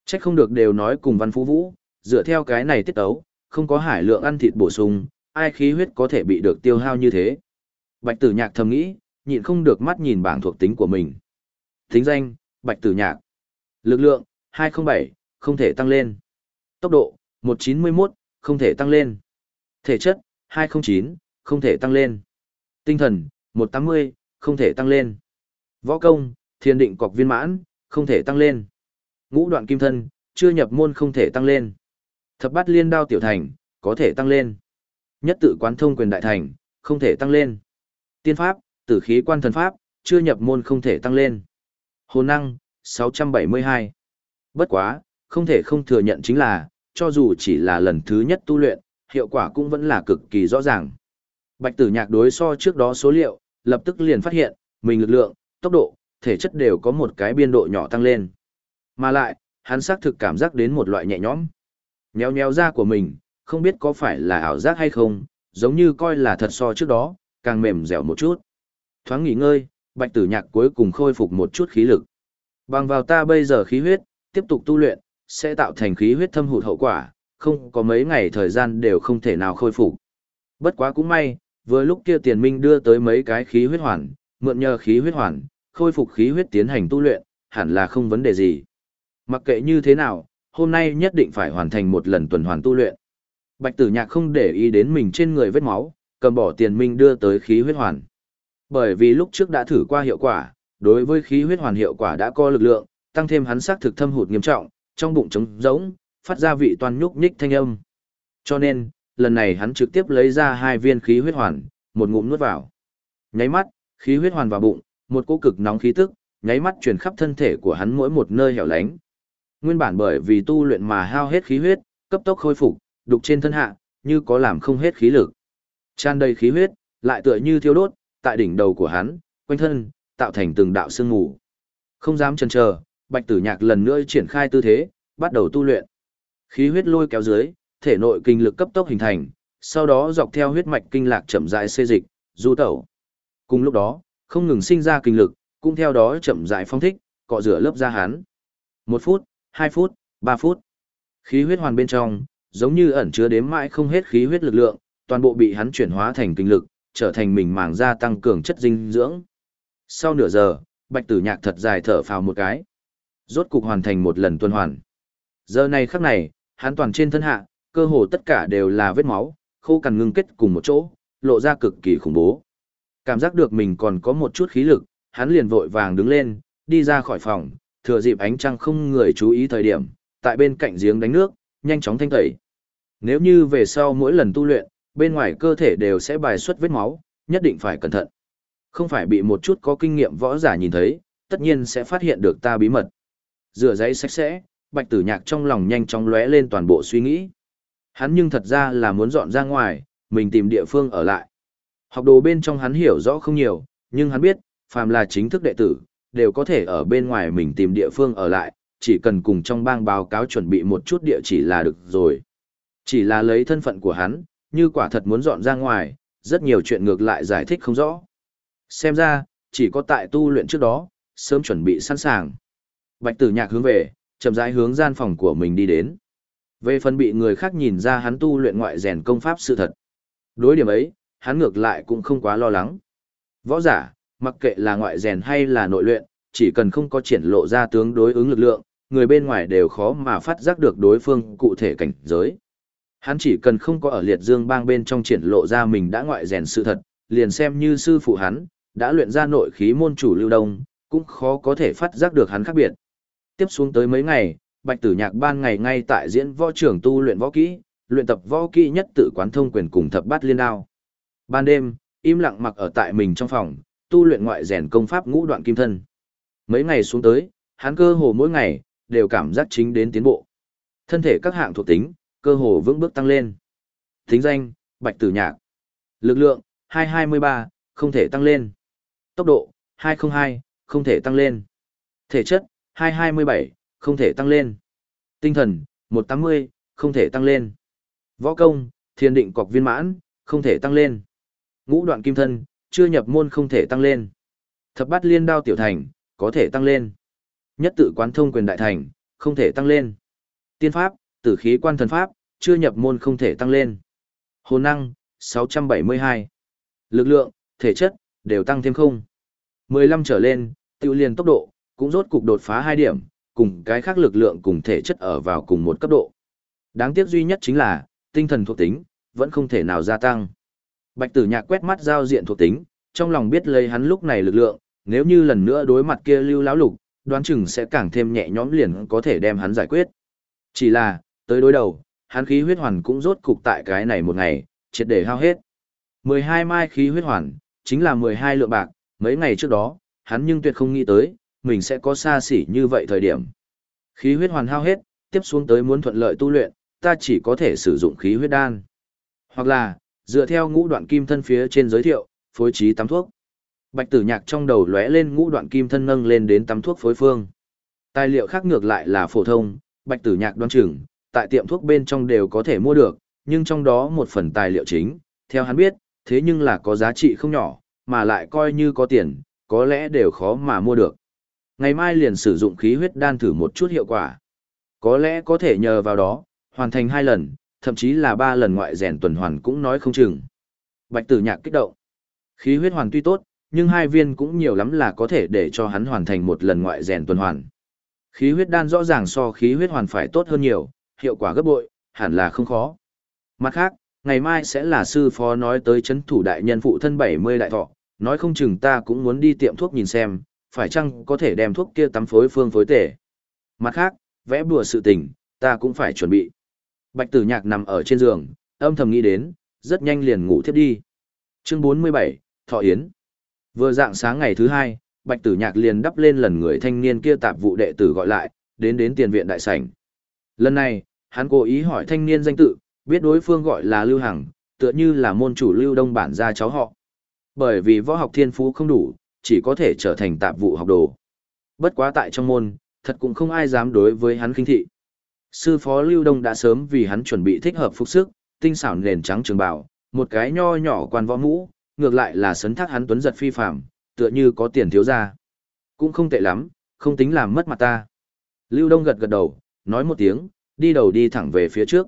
[SPEAKER 1] Chắc không được đều nói cùng văn phú vũ, dựa theo cái này tiết tấu, không có hải lượng ăn thịt bổ sung, ai khí huyết có thể bị được tiêu hao như thế. Bạch tử nhạc thầm nghĩ, nhịn không được mắt nhìn bảng thuộc tính của mình. Tính danh, Bạch tử nhạc. Lực lượng, 207, không thể tăng lên. Tốc độ, 191, không thể tăng lên. Thể chất, 209, không thể tăng lên. Tinh thần, 180, không thể tăng lên. Võ công, thiên định cọc viên mãn, không thể tăng lên. Ngũ đoạn kim thân, chưa nhập môn không thể tăng lên. Thập bát liên đao tiểu thành, có thể tăng lên. Nhất tự quán thông quyền đại thành, không thể tăng lên. Tiên pháp, tử khí quan thần pháp, chưa nhập môn không thể tăng lên. Hồn năng, 672. Bất quá, không thể không thừa nhận chính là, cho dù chỉ là lần thứ nhất tu luyện, hiệu quả cũng vẫn là cực kỳ rõ ràng. Bạch tử nhạc đối so trước đó số liệu, lập tức liền phát hiện, mình lực lượng, tốc độ, thể chất đều có một cái biên độ nhỏ tăng lên. Mà lại, hắn xác thực cảm giác đến một loại nhẹ nhõm. Nhéo nhéo da của mình, không biết có phải là ảo giác hay không, giống như coi là thật so trước đó, càng mềm dẻo một chút. Thoáng nghỉ ngơi, bạch tử nhạc cuối cùng khôi phục một chút khí lực. Bằng vào ta bây giờ khí huyết, tiếp tục tu luyện, sẽ tạo thành khí huyết thâm hụt hậu quả, không có mấy ngày thời gian đều không thể nào khôi phục. Bất quá cũng may, vừa lúc kia tiền minh đưa tới mấy cái khí huyết hoàn, mượn nhờ khí huyết hoàn, khôi phục khí huyết tiến hành tu luyện, hẳn là không vấn đề gì. Mặc kệ như thế nào, hôm nay nhất định phải hoàn thành một lần tuần hoàn tu luyện. Bạch tử nhạc không để ý đến mình trên người vết máu, cầm bỏ tiền minh đưa tới khí huyết hoàn. Bởi vì lúc trước đã thử qua hiệu quả, đối với khí huyết hoàn hiệu quả đã có lực lượng, tăng thêm hắn xác thực thâm hụt nghiêm trọng, trong bụng trống rỗng, phát ra vị toan nhúc nhích thanh âm. Cho nên, lần này hắn trực tiếp lấy ra hai viên khí huyết hoàn, một ngụm nuốt vào. Nháy mắt, khí huyết hoàn vào bụng, một cỗ cực nóng khí tức, nháy mắt truyền khắp thân thể của hắn mỗi một nơi hẻo lánh. Nguyên bản bởi vì tu luyện mà hao hết khí huyết, cấp tốc khôi phục, đục trên thân hạ, như có làm không hết khí lực. Tràn đầy khí huyết, lại tựa như thiêu đốt, tại đỉnh đầu của hắn, quanh thân, tạo thành từng đạo sương mù. Không dám chần chờ, Bạch Tử Nhạc lần nữa triển khai tư thế, bắt đầu tu luyện. Khí huyết lôi kéo dưới, thể nội kinh lực cấp tốc hình thành, sau đó dọc theo huyết mạch kinh lạc chậm rãi xê dịch, du tẩu. Cùng lúc đó, không ngừng sinh ra kinh lực, cũng theo đó chậm rãi phong thích, cọ rửa lớp da hắn. Một phút, hai phút, ba phút. Khí huyết hoàn bên trong, giống như ẩn chứa đếm mãi không hết khí huyết lực lượng, toàn bộ bị hắn chuyển hóa thành kinh lực, trở thành mình màng da tăng cường chất dinh dưỡng. Sau nửa giờ, Bạch Tử Nhạc thật dài thở phào một cái. Rốt cục hoàn thành một lần tuần hoàn. Giờ này khắc này, hắn toàn trên thân hạ, cơ hồ tất cả đều là vết máu, khô cằn ngưng kết cùng một chỗ, lộ ra cực kỳ khủng bố. Cảm giác được mình còn có một chút khí lực, hắn liền vội vàng đứng lên, đi ra khỏi phòng, thừa dịp ánh trăng không người chú ý thời điểm, tại bên cạnh giếng đánh nước, nhanh chóng thanh tẩy. Nếu như về sau mỗi lần tu luyện, bên ngoài cơ thể đều sẽ bài xuất vết máu, nhất định phải cẩn thận. Không phải bị một chút có kinh nghiệm võ giả nhìn thấy, tất nhiên sẽ phát hiện được ta bí mật. Rửa giấy sạch sẽ, bạch tử nhạc trong lòng nhanh chóng lóe lên toàn bộ suy nghĩ. Hắn nhưng thật ra là muốn dọn ra ngoài, mình tìm địa phương ở lại. Học đồ bên trong hắn hiểu rõ không nhiều, nhưng hắn biết, phàm là chính thức đệ tử, đều có thể ở bên ngoài mình tìm địa phương ở lại, chỉ cần cùng trong bang báo cáo chuẩn bị một chút địa chỉ là được rồi. Chỉ là lấy thân phận của hắn, như quả thật muốn dọn ra ngoài, rất nhiều chuyện ngược lại giải thích không rõ. Xem ra, chỉ có tại tu luyện trước đó, sớm chuẩn bị sẵn sàng. Bạch tử nhạc hướng về, chậm rãi hướng gian phòng của mình đi đến. Về phần bị người khác nhìn ra hắn tu luyện ngoại rèn công pháp sự thật. Đối điểm ấy, hắn ngược lại cũng không quá lo lắng. Võ giả, mặc kệ là ngoại rèn hay là nội luyện, chỉ cần không có triển lộ ra tướng đối ứng lực lượng, người bên ngoài đều khó mà phát giác được đối phương cụ thể cảnh giới. Hắn chỉ cần không có ở liệt dương bang bên trong triển lộ ra mình đã ngoại rèn sự thật, liền xem như sư phụ hắn, đã luyện ra nội khí môn chủ lưu đông, cũng khó có thể phát giác được hắn khác biệt. Tiếp xuống tới mấy ngày, Bạch Tử Nhạc ban ngày ngay tại diễn võ trưởng tu luyện võ kỹ, luyện tập võ kỹ nhất tự quán thông quyền cùng thập bát liên đao. Ban đêm, im lặng mặc ở tại mình trong phòng, tu luyện ngoại rèn công pháp ngũ đoạn kim thân. Mấy ngày xuống tới, hắn cơ hồ mỗi ngày đều cảm giác chính đến tiến bộ. Thân thể các hạng thuộc tính, cơ hồ vững bước tăng lên. Tính danh, Bạch Tử Nhạc. Lực lượng, 223, không thể tăng lên. Tốc độ, 202, không thể tăng lên. Thể chất, 227, không thể tăng lên. Tinh thần, 180, không thể tăng lên. Võ công, thiên định cọc viên mãn, không thể tăng lên. Ngũ đoạn kim thân, chưa nhập môn không thể tăng lên. Thập bát liên đao tiểu thành, có thể tăng lên. Nhất tự quán thông quyền đại thành, không thể tăng lên. Tiên pháp, tử khí quan thần pháp, chưa nhập môn không thể tăng lên. Hồn năng, 672. Lực lượng, thể chất, đều tăng thêm không. 15 trở lên, tiêu liền tốc độ, cũng rốt cục đột phá hai điểm, cùng cái khác lực lượng cùng thể chất ở vào cùng một cấp độ. Đáng tiếc duy nhất chính là, tinh thần thuộc tính, vẫn không thể nào gia tăng. Bạch tử nhạc quét mắt giao diện thuộc tính, trong lòng biết lấy hắn lúc này lực lượng, Nếu như lần nữa đối mặt kia lưu lão lục, đoán chừng sẽ càng thêm nhẹ nhõm liền có thể đem hắn giải quyết. Chỉ là, tới đối đầu, hắn khí huyết hoàn cũng rốt cục tại cái này một ngày, triệt để hao hết. 12 mai khí huyết hoàn, chính là 12 lượng bạc, mấy ngày trước đó, hắn nhưng tuyệt không nghĩ tới, mình sẽ có xa xỉ như vậy thời điểm. Khí huyết hoàn hao hết, tiếp xuống tới muốn thuận lợi tu luyện, ta chỉ có thể sử dụng khí huyết đan. Hoặc là, dựa theo ngũ đoạn kim thân phía trên giới thiệu, phối trí tắm thuốc. Bạch tử nhạc trong đầu lóe lên ngũ đoạn kim thân nâng lên đến tắm thuốc phối phương. Tài liệu khác ngược lại là phổ thông, bạch tử nhạc đoan chừng, tại tiệm thuốc bên trong đều có thể mua được, nhưng trong đó một phần tài liệu chính, theo hắn biết, thế nhưng là có giá trị không nhỏ, mà lại coi như có tiền, có lẽ đều khó mà mua được. Ngày mai liền sử dụng khí huyết đan thử một chút hiệu quả. Có lẽ có thể nhờ vào đó, hoàn thành hai lần, thậm chí là ba lần ngoại rèn tuần hoàn cũng nói không chừng. Bạch tử nhạc kích động. Khí huyết hoàn tuy tốt, nhưng hai viên cũng nhiều lắm là có thể để cho hắn hoàn thành một lần ngoại rèn tuần hoàn. Khí huyết đan rõ ràng so khí huyết hoàn phải tốt hơn nhiều, hiệu quả gấp bội, hẳn là không khó. Mặt khác, ngày mai sẽ là sư phó nói tới chấn thủ đại nhân phụ thân 70 đại thọ, nói không chừng ta cũng muốn đi tiệm thuốc nhìn xem, phải chăng có thể đem thuốc kia tắm phối phương phối tể. Mặt khác, vẽ bùa sự tình, ta cũng phải chuẩn bị. Bạch tử nhạc nằm ở trên giường, âm thầm nghĩ đến, rất nhanh liền ngủ thiếp đi. Chương 47, Thọ Yến Vừa dạng sáng ngày thứ hai, Bạch tử nhạc liền đắp lên lần người thanh niên kia tạp vụ đệ tử gọi lại, đến đến tiền viện đại sảnh. Lần này, hắn cố ý hỏi thanh niên danh tự, biết đối phương gọi là Lưu Hằng, tựa như là môn chủ Lưu Đông bản gia cháu họ. Bởi vì võ học thiên phú không đủ, chỉ có thể trở thành tạp vụ học đồ. Bất quá tại trong môn, thật cũng không ai dám đối với hắn khinh thị. Sư phó Lưu Đông đã sớm vì hắn chuẩn bị thích hợp phục sức, tinh xảo nền trắng trường bào, một cái nho nhỏ quan võ mũ, ngược lại là sấn thác hắn tuấn giật phi phàm, tựa như có tiền thiếu ra. Cũng không tệ lắm, không tính làm mất mặt ta. Lưu Đông gật gật đầu, nói một tiếng, đi đầu đi thẳng về phía trước.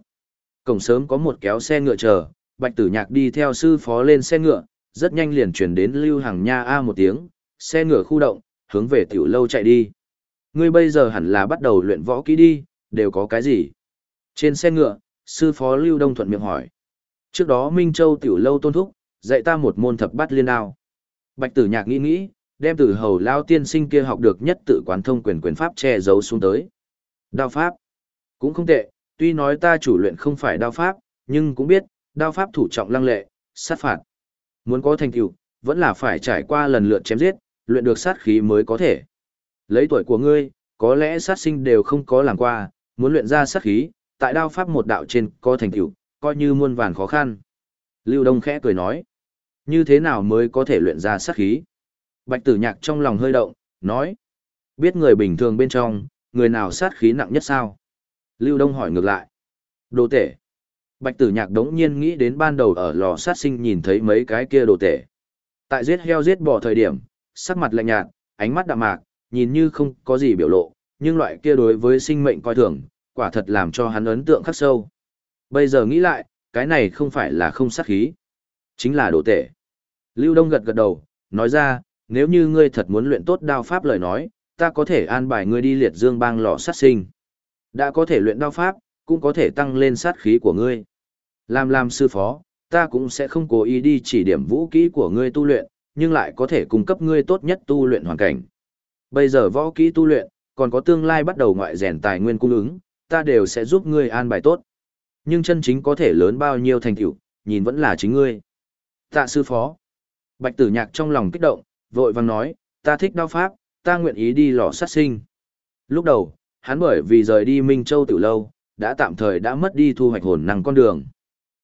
[SPEAKER 1] Cổng sớm có một kéo xe ngựa chờ, Bạch Tử Nhạc đi theo sư phó lên xe ngựa, rất nhanh liền chuyển đến Lưu Hằng Nha A một tiếng, xe ngựa khu động, hướng về tiểu lâu chạy đi. Ngươi bây giờ hẳn là bắt đầu luyện võ kỹ đi, đều có cái gì? Trên xe ngựa, sư phó Lưu Đông thuận miệng hỏi. Trước đó Minh Châu tiểu lâu tôn thúc, dạy ta một môn thập bát liên đao. Bạch tử nhạc nghĩ nghĩ, đem từ hầu lao tiên sinh kia học được nhất tự quán thông quyền quyền pháp che giấu xuống tới. Đao pháp. Cũng không tệ, tuy nói ta chủ luyện không phải đao pháp, nhưng cũng biết, đao pháp thủ trọng lăng lệ, sát phạt. Muốn có thành tựu, vẫn là phải trải qua lần lượt chém giết, luyện được sát khí mới có thể. Lấy tuổi của ngươi, có lẽ sát sinh đều không có làm qua, muốn luyện ra sát khí, tại đao pháp một đạo trên có thành tựu, coi như muôn vàn khó khăn. Lưu Đông khẽ cười nói, như thế nào mới có thể luyện ra sát khí? Bạch tử nhạc trong lòng hơi động, nói, biết người bình thường bên trong, người nào sát khí nặng nhất sao? Lưu Đông hỏi ngược lại, đồ tể. Bạch tử nhạc đống nhiên nghĩ đến ban đầu ở lò sát sinh nhìn thấy mấy cái kia đồ tể. Tại giết heo giết bò thời điểm, sắc mặt lạnh nhạt, ánh mắt đạm mạc, nhìn như không có gì biểu lộ, nhưng loại kia đối với sinh mệnh coi thường, quả thật làm cho hắn ấn tượng khắc sâu. Bây giờ nghĩ lại, cái này không phải là không sát khí, chính là đồ tể. Lưu Đông gật gật đầu, nói ra, nếu như ngươi thật muốn luyện tốt đao pháp lời nói, ta có thể an bài ngươi đi liệt dương bang lò sát sinh. Đã có thể luyện đao pháp, cũng có thể tăng lên sát khí của ngươi. Làm làm sư phó, ta cũng sẽ không cố ý đi chỉ điểm vũ kỹ của ngươi tu luyện, nhưng lại có thể cung cấp ngươi tốt nhất tu luyện hoàn cảnh. Bây giờ võ kỹ tu luyện, còn có tương lai bắt đầu ngoại rèn tài nguyên cung ứng, ta đều sẽ giúp ngươi an bài tốt. Nhưng chân chính có thể lớn bao nhiêu thành tựu, nhìn vẫn là chính ngươi. Tạ sư phó. Bạch tử nhạc trong lòng kích động, vội vàng nói, ta thích đao pháp, ta nguyện ý đi lò sát sinh. Lúc đầu, hắn bởi vì rời đi Minh Châu từ lâu, đã tạm thời đã mất đi thu hoạch hồn năng con đường.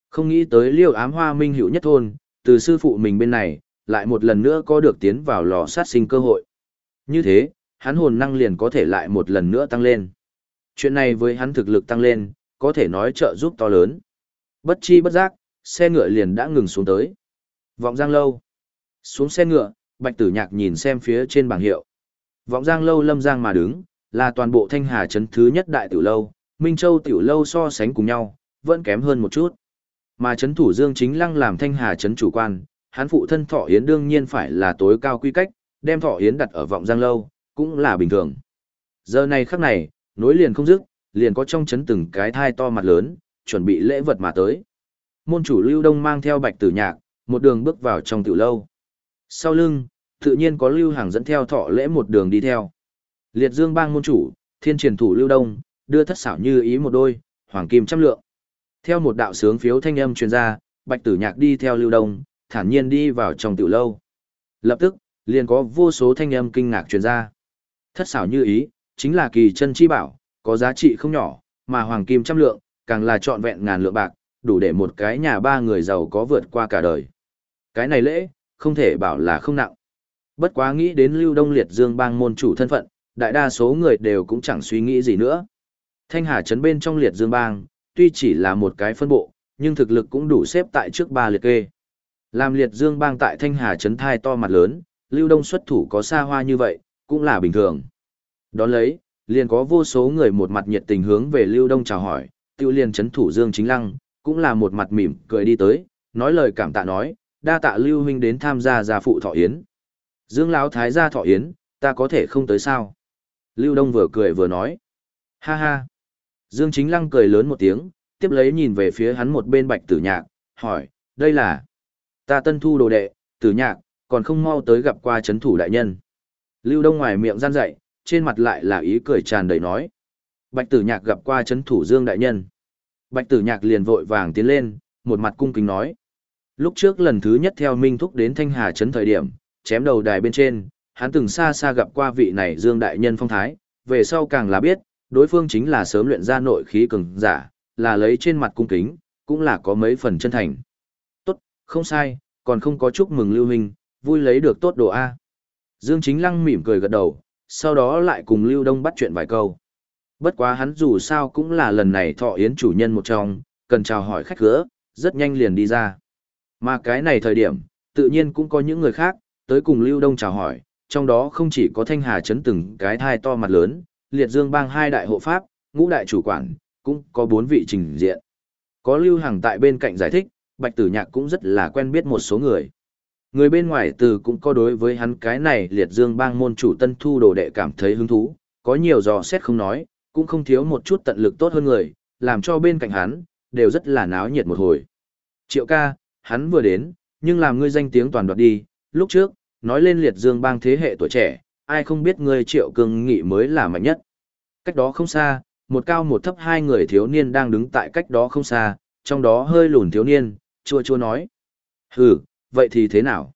[SPEAKER 1] Không nghĩ tới liêu ám hoa minh hữu nhất thôn, từ sư phụ mình bên này, lại một lần nữa có được tiến vào lò sát sinh cơ hội. Như thế, hắn hồn năng liền có thể lại một lần nữa tăng lên. Chuyện này với hắn thực lực tăng lên, có thể nói trợ giúp to lớn. Bất chi bất giác, xe ngựa liền đã ngừng xuống tới. Vọng Giang Lâu. Xuống xe ngựa, Bạch Tử Nhạc nhìn xem phía trên bảng hiệu. Vọng Giang Lâu lâm giang mà đứng, là toàn bộ Thanh Hà trấn thứ nhất đại tiểu lâu, Minh Châu tiểu lâu so sánh cùng nhau, vẫn kém hơn một chút. Mà trấn thủ Dương Chính Lăng làm Thanh Hà trấn chủ quan, hắn phụ thân Thọ Yến đương nhiên phải là tối cao quy cách, đem Thọ Yến đặt ở Vọng Giang Lâu, cũng là bình thường. Giờ này khắc này, nối liền không dứt, liền có trong trấn từng cái thai to mặt lớn, chuẩn bị lễ vật mà tới. Môn chủ Lưu Đông mang theo Bạch Tử Nhạc, một đường bước vào trong tiểu lâu. Sau lưng, Tự nhiên có Lưu Hàng dẫn theo thọ lễ một đường đi theo. Liệt Dương bang môn chủ, thiên truyền thủ Lưu Đông, đưa thất xảo như ý một đôi, hoàng kim trăm lượng. Theo một đạo sướng phiếu thanh âm truyền ra, Bạch Tử Nhạc đi theo Lưu Đông, thản nhiên đi vào trong tiểu lâu. Lập tức, liền có vô số thanh âm kinh ngạc truyền ra. Thất xảo như ý, chính là kỳ chân chi bảo, có giá trị không nhỏ, mà hoàng kim trăm lượng, càng là trọn vẹn ngàn lượng bạc, đủ để một cái nhà ba người giàu có vượt qua cả đời. Cái này lễ, không thể bảo là không nặng. Bất quá nghĩ đến Lưu Đông Liệt Dương bang môn chủ thân phận, đại đa số người đều cũng chẳng suy nghĩ gì nữa. Thanh Hà trấn bên trong Liệt Dương bang, tuy chỉ là một cái phân bộ, nhưng thực lực cũng đủ xếp tại trước ba liệt kê. Làm Liệt Dương bang tại Thanh Hà trấn thai to mặt lớn, Lưu Đông xuất thủ có xa hoa như vậy, cũng là bình thường. Đón lấy, liền có vô số người một mặt nhiệt tình hướng về Lưu Đông chào hỏi, tiêu liền chấn thủ Dương Chính Lăng, cũng là một mặt mỉm cười đi tới, nói lời cảm tạ nói, đa tạ Lưu huynh đến tham gia gia phụ thọ yến. Dương Lão thái gia thọ yến, ta có thể không tới sao? Lưu Đông vừa cười vừa nói. Ha ha. Dương Chính Lăng cười lớn một tiếng, tiếp lấy nhìn về phía hắn một bên bạch tử nhạc, hỏi, đây là... Ta tân thu đồ đệ, tử nhạc, còn không mau tới gặp qua chấn thủ đại nhân. Lưu Đông ngoài miệng gian dậy, trên mặt lại là ý cười tràn đầy nói. Bạch tử nhạc gặp qua chấn thủ Dương đại nhân. Bạch tử nhạc liền vội vàng tiến lên, một mặt cung kính nói. Lúc trước lần thứ nhất theo Minh Thúc đến Thanh Hà Trấn thời điểm, chém đầu đài bên trên, hắn từng xa xa gặp qua vị này Dương Đại Nhân phong thái, về sau càng là biết, đối phương chính là sớm luyện ra nội khí cường giả, là lấy trên mặt cung kính, cũng là có mấy phần chân thành. Tốt, không sai, còn không có chúc mừng Lưu Minh, vui lấy được tốt đồ A. Dương Chính Lăng mỉm cười gật đầu, sau đó lại cùng Lưu Đông bắt chuyện vài câu. Bất quá hắn dù sao cũng là lần này thọ yến chủ nhân một trong, cần chào hỏi khách gỡ, rất nhanh liền đi ra. Mà cái này thời điểm, tự nhiên cũng có những người khác, tới cùng Lưu Đông chào hỏi, trong đó không chỉ có Thanh Hà chấn từng cái thai to mặt lớn, liệt dương bang hai đại hộ pháp, ngũ đại chủ quản, cũng có bốn vị trình diện. Có Lưu Hằng tại bên cạnh giải thích, Bạch Tử Nhạc cũng rất là quen biết một số người. Người bên ngoài từ cũng có đối với hắn cái này liệt dương bang môn chủ tân thu đồ đệ cảm thấy hứng thú, có nhiều dò xét không nói, cũng không thiếu một chút tận lực tốt hơn người, làm cho bên cạnh hắn, đều rất là náo nhiệt một hồi. Triệu ca, hắn vừa đến, nhưng làm ngươi danh tiếng toàn đoạt đi, lúc trước, nói lên liệt dương bang thế hệ tuổi trẻ, ai không biết ngươi triệu cương nghị mới là mạnh nhất. Cách đó không xa, một cao một thấp hai người thiếu niên đang đứng tại cách đó không xa, trong đó hơi lùn thiếu niên, chua chua nói. Hừ, vậy thì thế nào?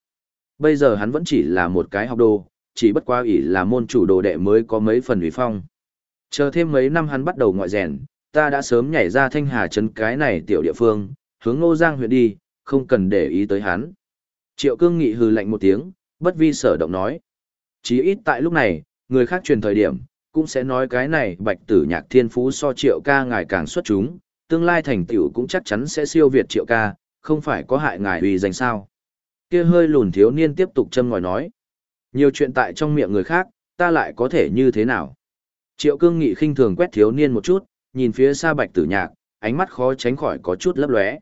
[SPEAKER 1] Bây giờ hắn vẫn chỉ là một cái học đồ, chỉ bất qua ỷ là môn chủ đồ đệ mới có mấy phần ủy phong. Chờ thêm mấy năm hắn bắt đầu ngoại rèn, ta đã sớm nhảy ra thanh hà trấn cái này tiểu địa phương, hướng ngô giang huyện đi, không cần để ý tới hắn. Triệu cương nghị hừ lạnh một tiếng, bất vi sở động nói. Chí ít tại lúc này, người khác truyền thời điểm, cũng sẽ nói cái này bạch tử nhạc thiên phú so triệu ca ngài càng xuất chúng, tương lai thành tựu cũng chắc chắn sẽ siêu việt triệu ca, không phải có hại ngài vì danh sao. Kia hơi lùn thiếu niên tiếp tục châm ngòi nói. Nhiều chuyện tại trong miệng người khác, ta lại có thể như thế nào? Triệu cương nghị khinh thường quét thiếu niên một chút, nhìn phía xa bạch tử nhạc, ánh mắt khó tránh khỏi có chút lấp lóe.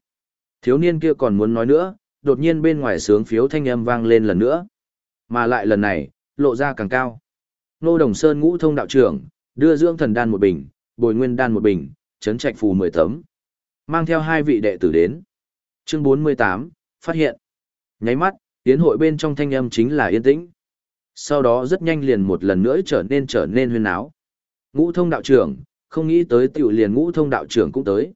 [SPEAKER 1] Thiếu niên kia còn muốn nói nữa, đột nhiên bên ngoài sướng phiếu thanh âm vang lên lần nữa. Mà lại lần này, lộ ra càng cao. Nô Đồng Sơn ngũ thông đạo trưởng, đưa dưỡng thần đan một bình, bồi nguyên đan một bình, chấn trạch phù mười tấm. Mang theo hai vị đệ tử đến. Chương bốn mươi tám phát hiện. Nháy mắt, tiến hội bên trong thanh âm chính là yên tĩnh. Sau đó rất nhanh liền một lần nữa trở nên trở nên huyên áo. Ngũ thông đạo trưởng, không nghĩ tới tiểu liền ngũ thông đạo trưởng cũng tới.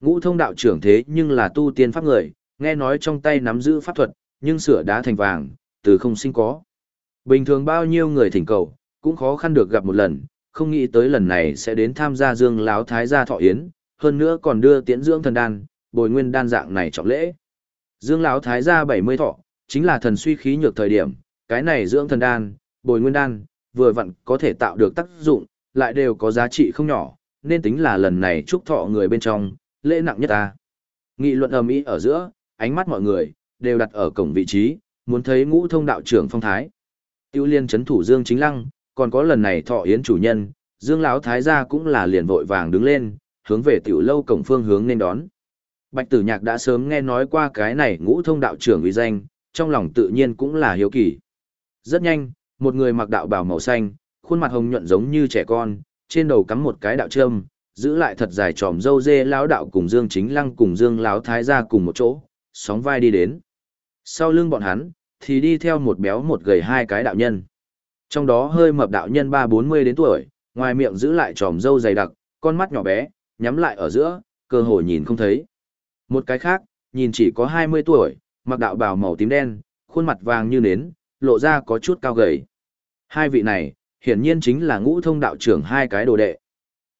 [SPEAKER 1] Ngũ thông đạo trưởng thế nhưng là tu tiên pháp người, nghe nói trong tay nắm giữ pháp thuật, nhưng sửa đá thành vàng, từ không sinh có. Bình thường bao nhiêu người thỉnh cầu, cũng khó khăn được gặp một lần, không nghĩ tới lần này sẽ đến tham gia Dương Lão Thái gia thọ yến, hơn nữa còn đưa tiễn dưỡng thần đan, bồi nguyên đan dạng này trọng lễ. Dương Lão Thái gia 70 thọ, chính là thần suy khí nhược thời điểm, cái này dưỡng thần đan, bồi nguyên đan, vừa vặn có thể tạo được tác dụng, lại đều có giá trị không nhỏ, nên tính là lần này chúc thọ người bên trong, lễ nặng nhất ta. Nghị luận ầm ĩ ở giữa, ánh mắt mọi người đều đặt ở cổng vị trí, muốn thấy ngũ thông đạo trưởng phong thái. Tiêu liên chấn thủ Dương Chính Lăng, còn có lần này thọ yến chủ nhân, Dương Lão Thái gia cũng là liền vội vàng đứng lên, hướng về tiểu lâu cổng phương hướng nên đón. Bạch Tử Nhạc đã sớm nghe nói qua cái này ngũ thông đạo trưởng uy danh, trong lòng tự nhiên cũng là hiếu kỳ. Rất nhanh, một người mặc đạo bào màu xanh, khuôn mặt hồng nhuận giống như trẻ con, trên đầu cắm một cái đạo trâm, giữ lại thật dài tròm dâu dê lão đạo cùng Dương Chính Lăng cùng Dương lão thái gia cùng một chỗ, sóng vai đi đến. Sau lưng bọn hắn, thì đi theo một béo một gầy hai cái đạo nhân. Trong đó hơi mập đạo nhân ba bốn mươi đến tuổi, ngoài miệng giữ lại tròm râu dày đặc, con mắt nhỏ bé, nhắm lại ở giữa, cơ hội nhìn không thấy. Một cái khác, nhìn chỉ có hai mươi tuổi, mặc đạo bào màu tím đen, khuôn mặt vàng như nến, lộ ra có chút cao gầy. Hai vị này, hiển nhiên chính là ngũ thông đạo trưởng hai cái đồ đệ.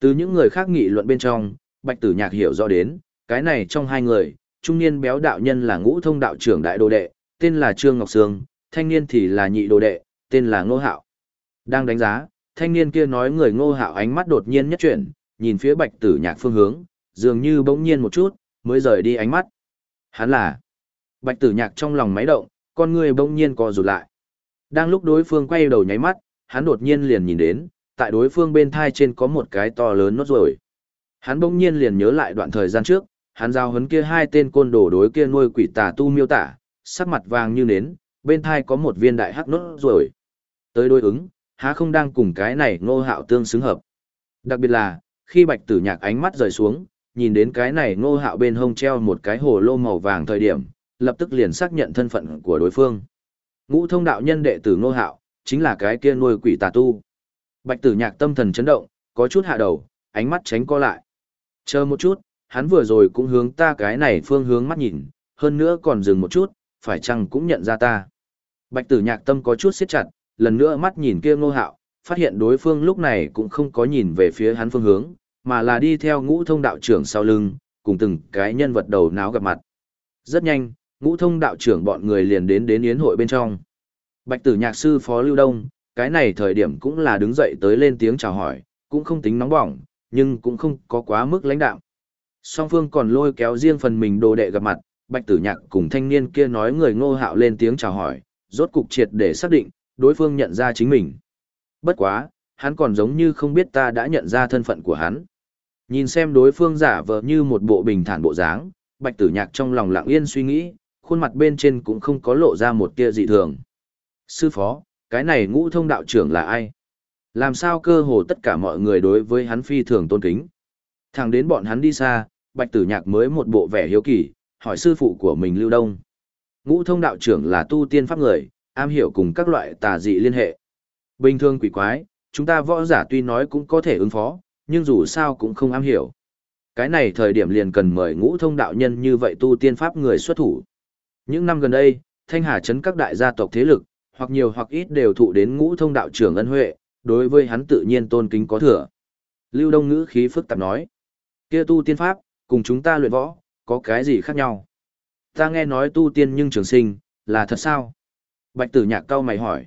[SPEAKER 1] Từ những người khác nghị luận bên trong, Bạch Tử Nhạc hiểu rõ đến, cái này trong hai người, trung niên béo đạo nhân là ngũ thông đạo trưởng đại đồ đệ, tên là Trương Ngọc Sương, thanh niên thì là nhị đồ đệ, tên là Ngô Hạo. Đang đánh giá, thanh niên kia nói người Ngô Hạo ánh mắt đột nhiên nhất chuyển, nhìn phía Bạch Tử Nhạc phương hướng, dường như bỗng nhiên một chút, mới rời đi ánh mắt. Hắn là Bạch Tử Nhạc trong lòng máy động, con người bỗng nhiên co rụt lại. Đang lúc đối phương quay đầu nháy mắt, hắn đột nhiên liền nhìn đến, tại đối phương bên thai trên có một cái to lớn nốt rồi. Hắn bỗng nhiên liền nhớ lại đoạn thời gian trước, hắn giao hấn kia hai tên côn đồ đối kia nuôi quỷ tà tu miêu tả, sắc mặt vàng như nến, bên thai có một viên đại hắc nốt rồi. Tới đối ứng, há không đang cùng cái này ngô hạo tương xứng hợp. Đặc biệt là, khi bạch tử nhạc ánh mắt rời xuống, nhìn đến cái này ngô hạo bên hông treo một cái hồ lô màu vàng thời điểm, lập tức liền xác nhận thân phận của đối phương. Ngũ thông đạo nhân đệ tử ngô hạo, chính là cái kia nuôi quỷ tà tu. Bạch tử nhạc tâm thần chấn động, có chút hạ đầu, ánh mắt tránh co lại. Chờ một chút, hắn vừa rồi cũng hướng ta cái này phương hướng mắt nhìn, hơn nữa còn dừng một chút, phải chăng cũng nhận ra ta. Bạch tử nhạc tâm có chút siết chặt, lần nữa mắt nhìn kia ngô hạo, phát hiện đối phương lúc này cũng không có nhìn về phía hắn phương hướng, mà là đi theo ngũ thông đạo trưởng sau lưng, cùng từng cái nhân vật đầu náo gặp mặt. Rất nhanh, ngũ thông đạo trưởng bọn người liền đến đến yến hội bên trong. Bạch tử nhạc sư phó Lưu Đông, cái này thời điểm cũng là đứng dậy tới lên tiếng chào hỏi, cũng không tính nóng bỏng, nhưng cũng không có quá mức lãnh đạo. Song phương còn lôi kéo riêng phần mình đồ đệ gặp mặt, bạch tử nhạc cùng thanh niên kia nói người ngô hạo lên tiếng chào hỏi, rốt cục triệt để xác định, đối phương nhận ra chính mình. Bất quá, hắn còn giống như không biết ta đã nhận ra thân phận của hắn. Nhìn xem đối phương giả vờ như một bộ bình thản bộ dáng, bạch tử nhạc trong lòng lặng yên suy nghĩ, khuôn mặt bên trên cũng không có lộ ra một tia dị thường. Sư phó, cái này ngũ thông đạo trưởng là ai? Làm sao cơ hồ tất cả mọi người đối với hắn phi thường tôn kính? Thẳng đến bọn hắn đi xa, bạch tử nhạc mới một bộ vẻ hiếu kỳ, hỏi sư phụ của mình Lưu Đông. Ngũ thông đạo trưởng là tu tiên pháp người, am hiểu cùng các loại tà dị liên hệ. Bình thường quỷ quái, chúng ta võ giả tuy nói cũng có thể ứng phó, nhưng dù sao cũng không am hiểu. Cái này thời điểm liền cần mời ngũ thông đạo nhân như vậy tu tiên pháp người xuất thủ. Những năm gần đây, Thanh Hà chấn các đại gia tộc thế lực, hoặc nhiều hoặc ít đều thụ đến ngũ thông đạo trưởng ân huệ, đối với hắn tự nhiên tôn kính có thừa. Lưu Đông ngữ khí phức tạp nói, kia tu tiên pháp, cùng chúng ta luyện võ, có cái gì khác nhau? Ta nghe nói tu tiên nhưng trường sinh, là thật sao? Bạch tử nhạc cao mày hỏi.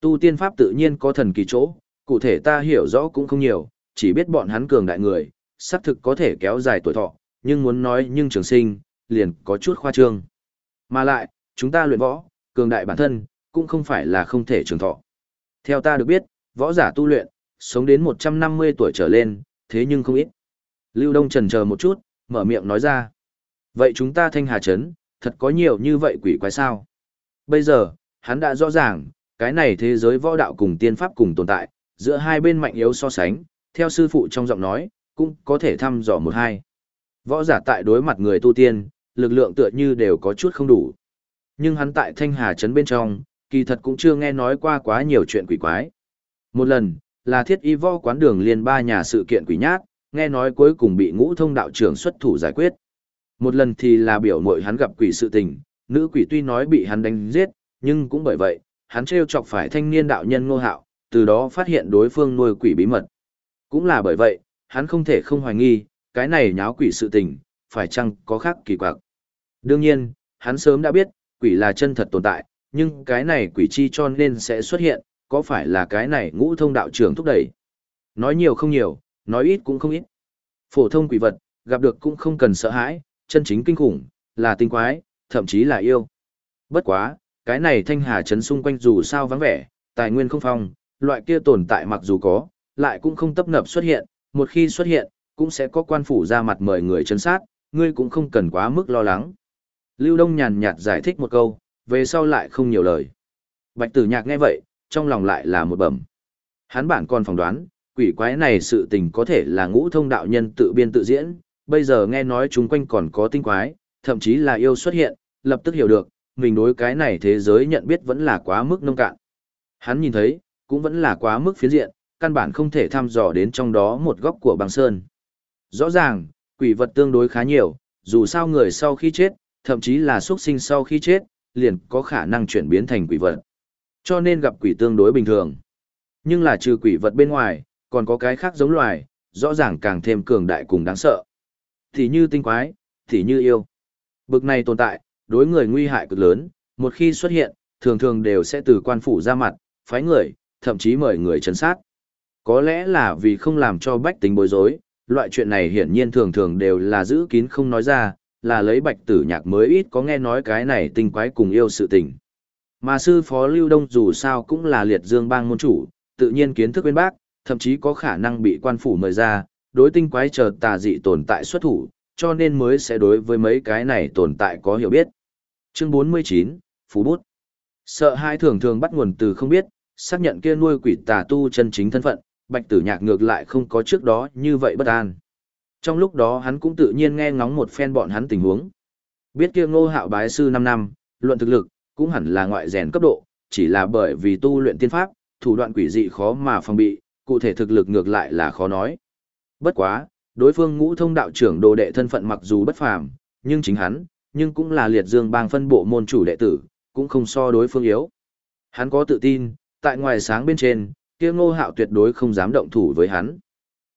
[SPEAKER 1] Tu tiên pháp tự nhiên có thần kỳ chỗ, cụ thể ta hiểu rõ cũng không nhiều, chỉ biết bọn hắn cường đại người, xác thực có thể kéo dài tuổi thọ, nhưng muốn nói nhưng trường sinh, liền có chút khoa trương. Mà lại, chúng ta luyện võ, cường đại bản thân, cũng không phải là không thể trường thọ. Theo ta được biết, võ giả tu luyện, sống đến 150 tuổi trở lên, thế nhưng không ít. Lưu Đông trần chờ một chút, mở miệng nói ra. Vậy chúng ta thanh hà chấn, thật có nhiều như vậy quỷ quái sao? Bây giờ, hắn đã rõ ràng, cái này thế giới võ đạo cùng tiên pháp cùng tồn tại, giữa hai bên mạnh yếu so sánh, theo sư phụ trong giọng nói, cũng có thể thăm dò một hai. Võ giả tại đối mặt người tu tiên, lực lượng tựa như đều có chút không đủ. Nhưng hắn tại Thanh Hà Trấn bên trong, kỳ thật cũng chưa nghe nói qua quá nhiều chuyện quỷ quái. Một lần, là thiết y võ quán đường liên ba nhà sự kiện quỷ nhát, nghe nói cuối cùng bị ngũ thông đạo trưởng xuất thủ giải quyết. Một lần thì là biểu mội hắn gặp quỷ sự tình, nữ quỷ tuy nói bị hắn đánh giết, nhưng cũng bởi vậy, hắn treo chọc phải thanh niên đạo nhân ngô hạo, từ đó phát hiện đối phương nuôi quỷ bí mật. Cũng là bởi vậy, hắn không thể không hoài nghi, cái này nháo quỷ sự tình, phải chăng có khác kỳ quặc. Đương nhiên, hắn sớm đã biết, quỷ là chân thật tồn tại, nhưng cái này quỷ chi cho nên sẽ xuất hiện, có phải là cái này ngũ thông đạo trưởng thúc đẩy. Nói nhiều không nhiều, nói ít cũng không ít. Phổ thông quỷ vật, gặp được cũng không cần sợ hãi, chân chính kinh khủng, là tinh quái, thậm chí là yêu. Bất quá, cái này thanh hà trấn xung quanh dù sao vắng vẻ, tài nguyên không phong, loại kia tồn tại mặc dù có, lại cũng không tấp nập xuất hiện, một khi xuất hiện, cũng sẽ có quan phủ ra mặt mời người chấn sát, ngươi cũng không cần quá mức lo lắng. Lưu Đông nhàn nhạt giải thích một câu, về sau lại không nhiều lời. Bạch tử nhạc nghe vậy, trong lòng lại là một bẩm. Hắn bản còn phỏng đoán, quỷ quái này sự tình có thể là ngũ thông đạo nhân tự biên tự diễn, bây giờ nghe nói chúng quanh còn có tinh quái, thậm chí là yêu xuất hiện, lập tức hiểu được, mình đối cái này thế giới nhận biết vẫn là quá mức nông cạn. Hắn nhìn thấy, cũng vẫn là quá mức phiến diện, căn bản không thể thăm dò đến trong đó một góc của băng sơn. Rõ ràng, quỷ vật tương đối khá nhiều, dù sao người sau khi chết, thậm chí là xuất sinh sau khi chết, liền có khả năng chuyển biến thành quỷ vật. Cho nên gặp quỷ tương đối bình thường. Nhưng là trừ quỷ vật bên ngoài, còn có cái khác giống loài, rõ ràng càng thêm cường đại cùng đáng sợ. Thì như tinh quái, thì như yêu. Bực này tồn tại, đối người nguy hại cực lớn, một khi xuất hiện, thường thường đều sẽ từ quan phủ ra mặt, phái người, thậm chí mời người chấn sát. Có lẽ là vì không làm cho bách tính bối rối, loại chuyện này hiển nhiên thường thường đều là giữ kín không nói ra, là lấy bạch tử nhạc mới ít có nghe nói cái này tinh quái cùng yêu sự tình. Mà sư phó Lưu Đông dù sao cũng là liệt dương bang môn chủ, tự nhiên kiến thức bên bác, thậm chí có khả năng bị quan phủ mời ra, đối tinh quái chờ tà dị tồn tại xuất thủ, cho nên mới sẽ đối với mấy cái này tồn tại có hiểu biết. Chương 49, Phú Bút Sợ hai thường thường bắt nguồn từ không biết, xác nhận kia nuôi quỷ tà tu chân chính thân phận, bạch tử nhạc ngược lại không có trước đó như vậy bất an. Trong lúc đó hắn cũng tự nhiên nghe ngóng một phen bọn hắn tình huống. Biết kia ngô hạo bái sư 5 năm, luận thực lực, cũng hẳn là ngoại rèn cấp độ, chỉ là bởi vì tu luyện tiên pháp, thủ đoạn quỷ dị khó mà phòng bị, cụ thể thực lực ngược lại là khó nói. Bất quá, đối phương ngũ thông đạo trưởng đồ đệ thân phận mặc dù bất phàm, nhưng chính hắn, nhưng cũng là liệt dương bang phân bộ môn chủ đệ tử, cũng không so đối phương yếu. Hắn có tự tin, tại ngoài sáng bên trên, kia ngô hạo tuyệt đối không dám động thủ với hắn.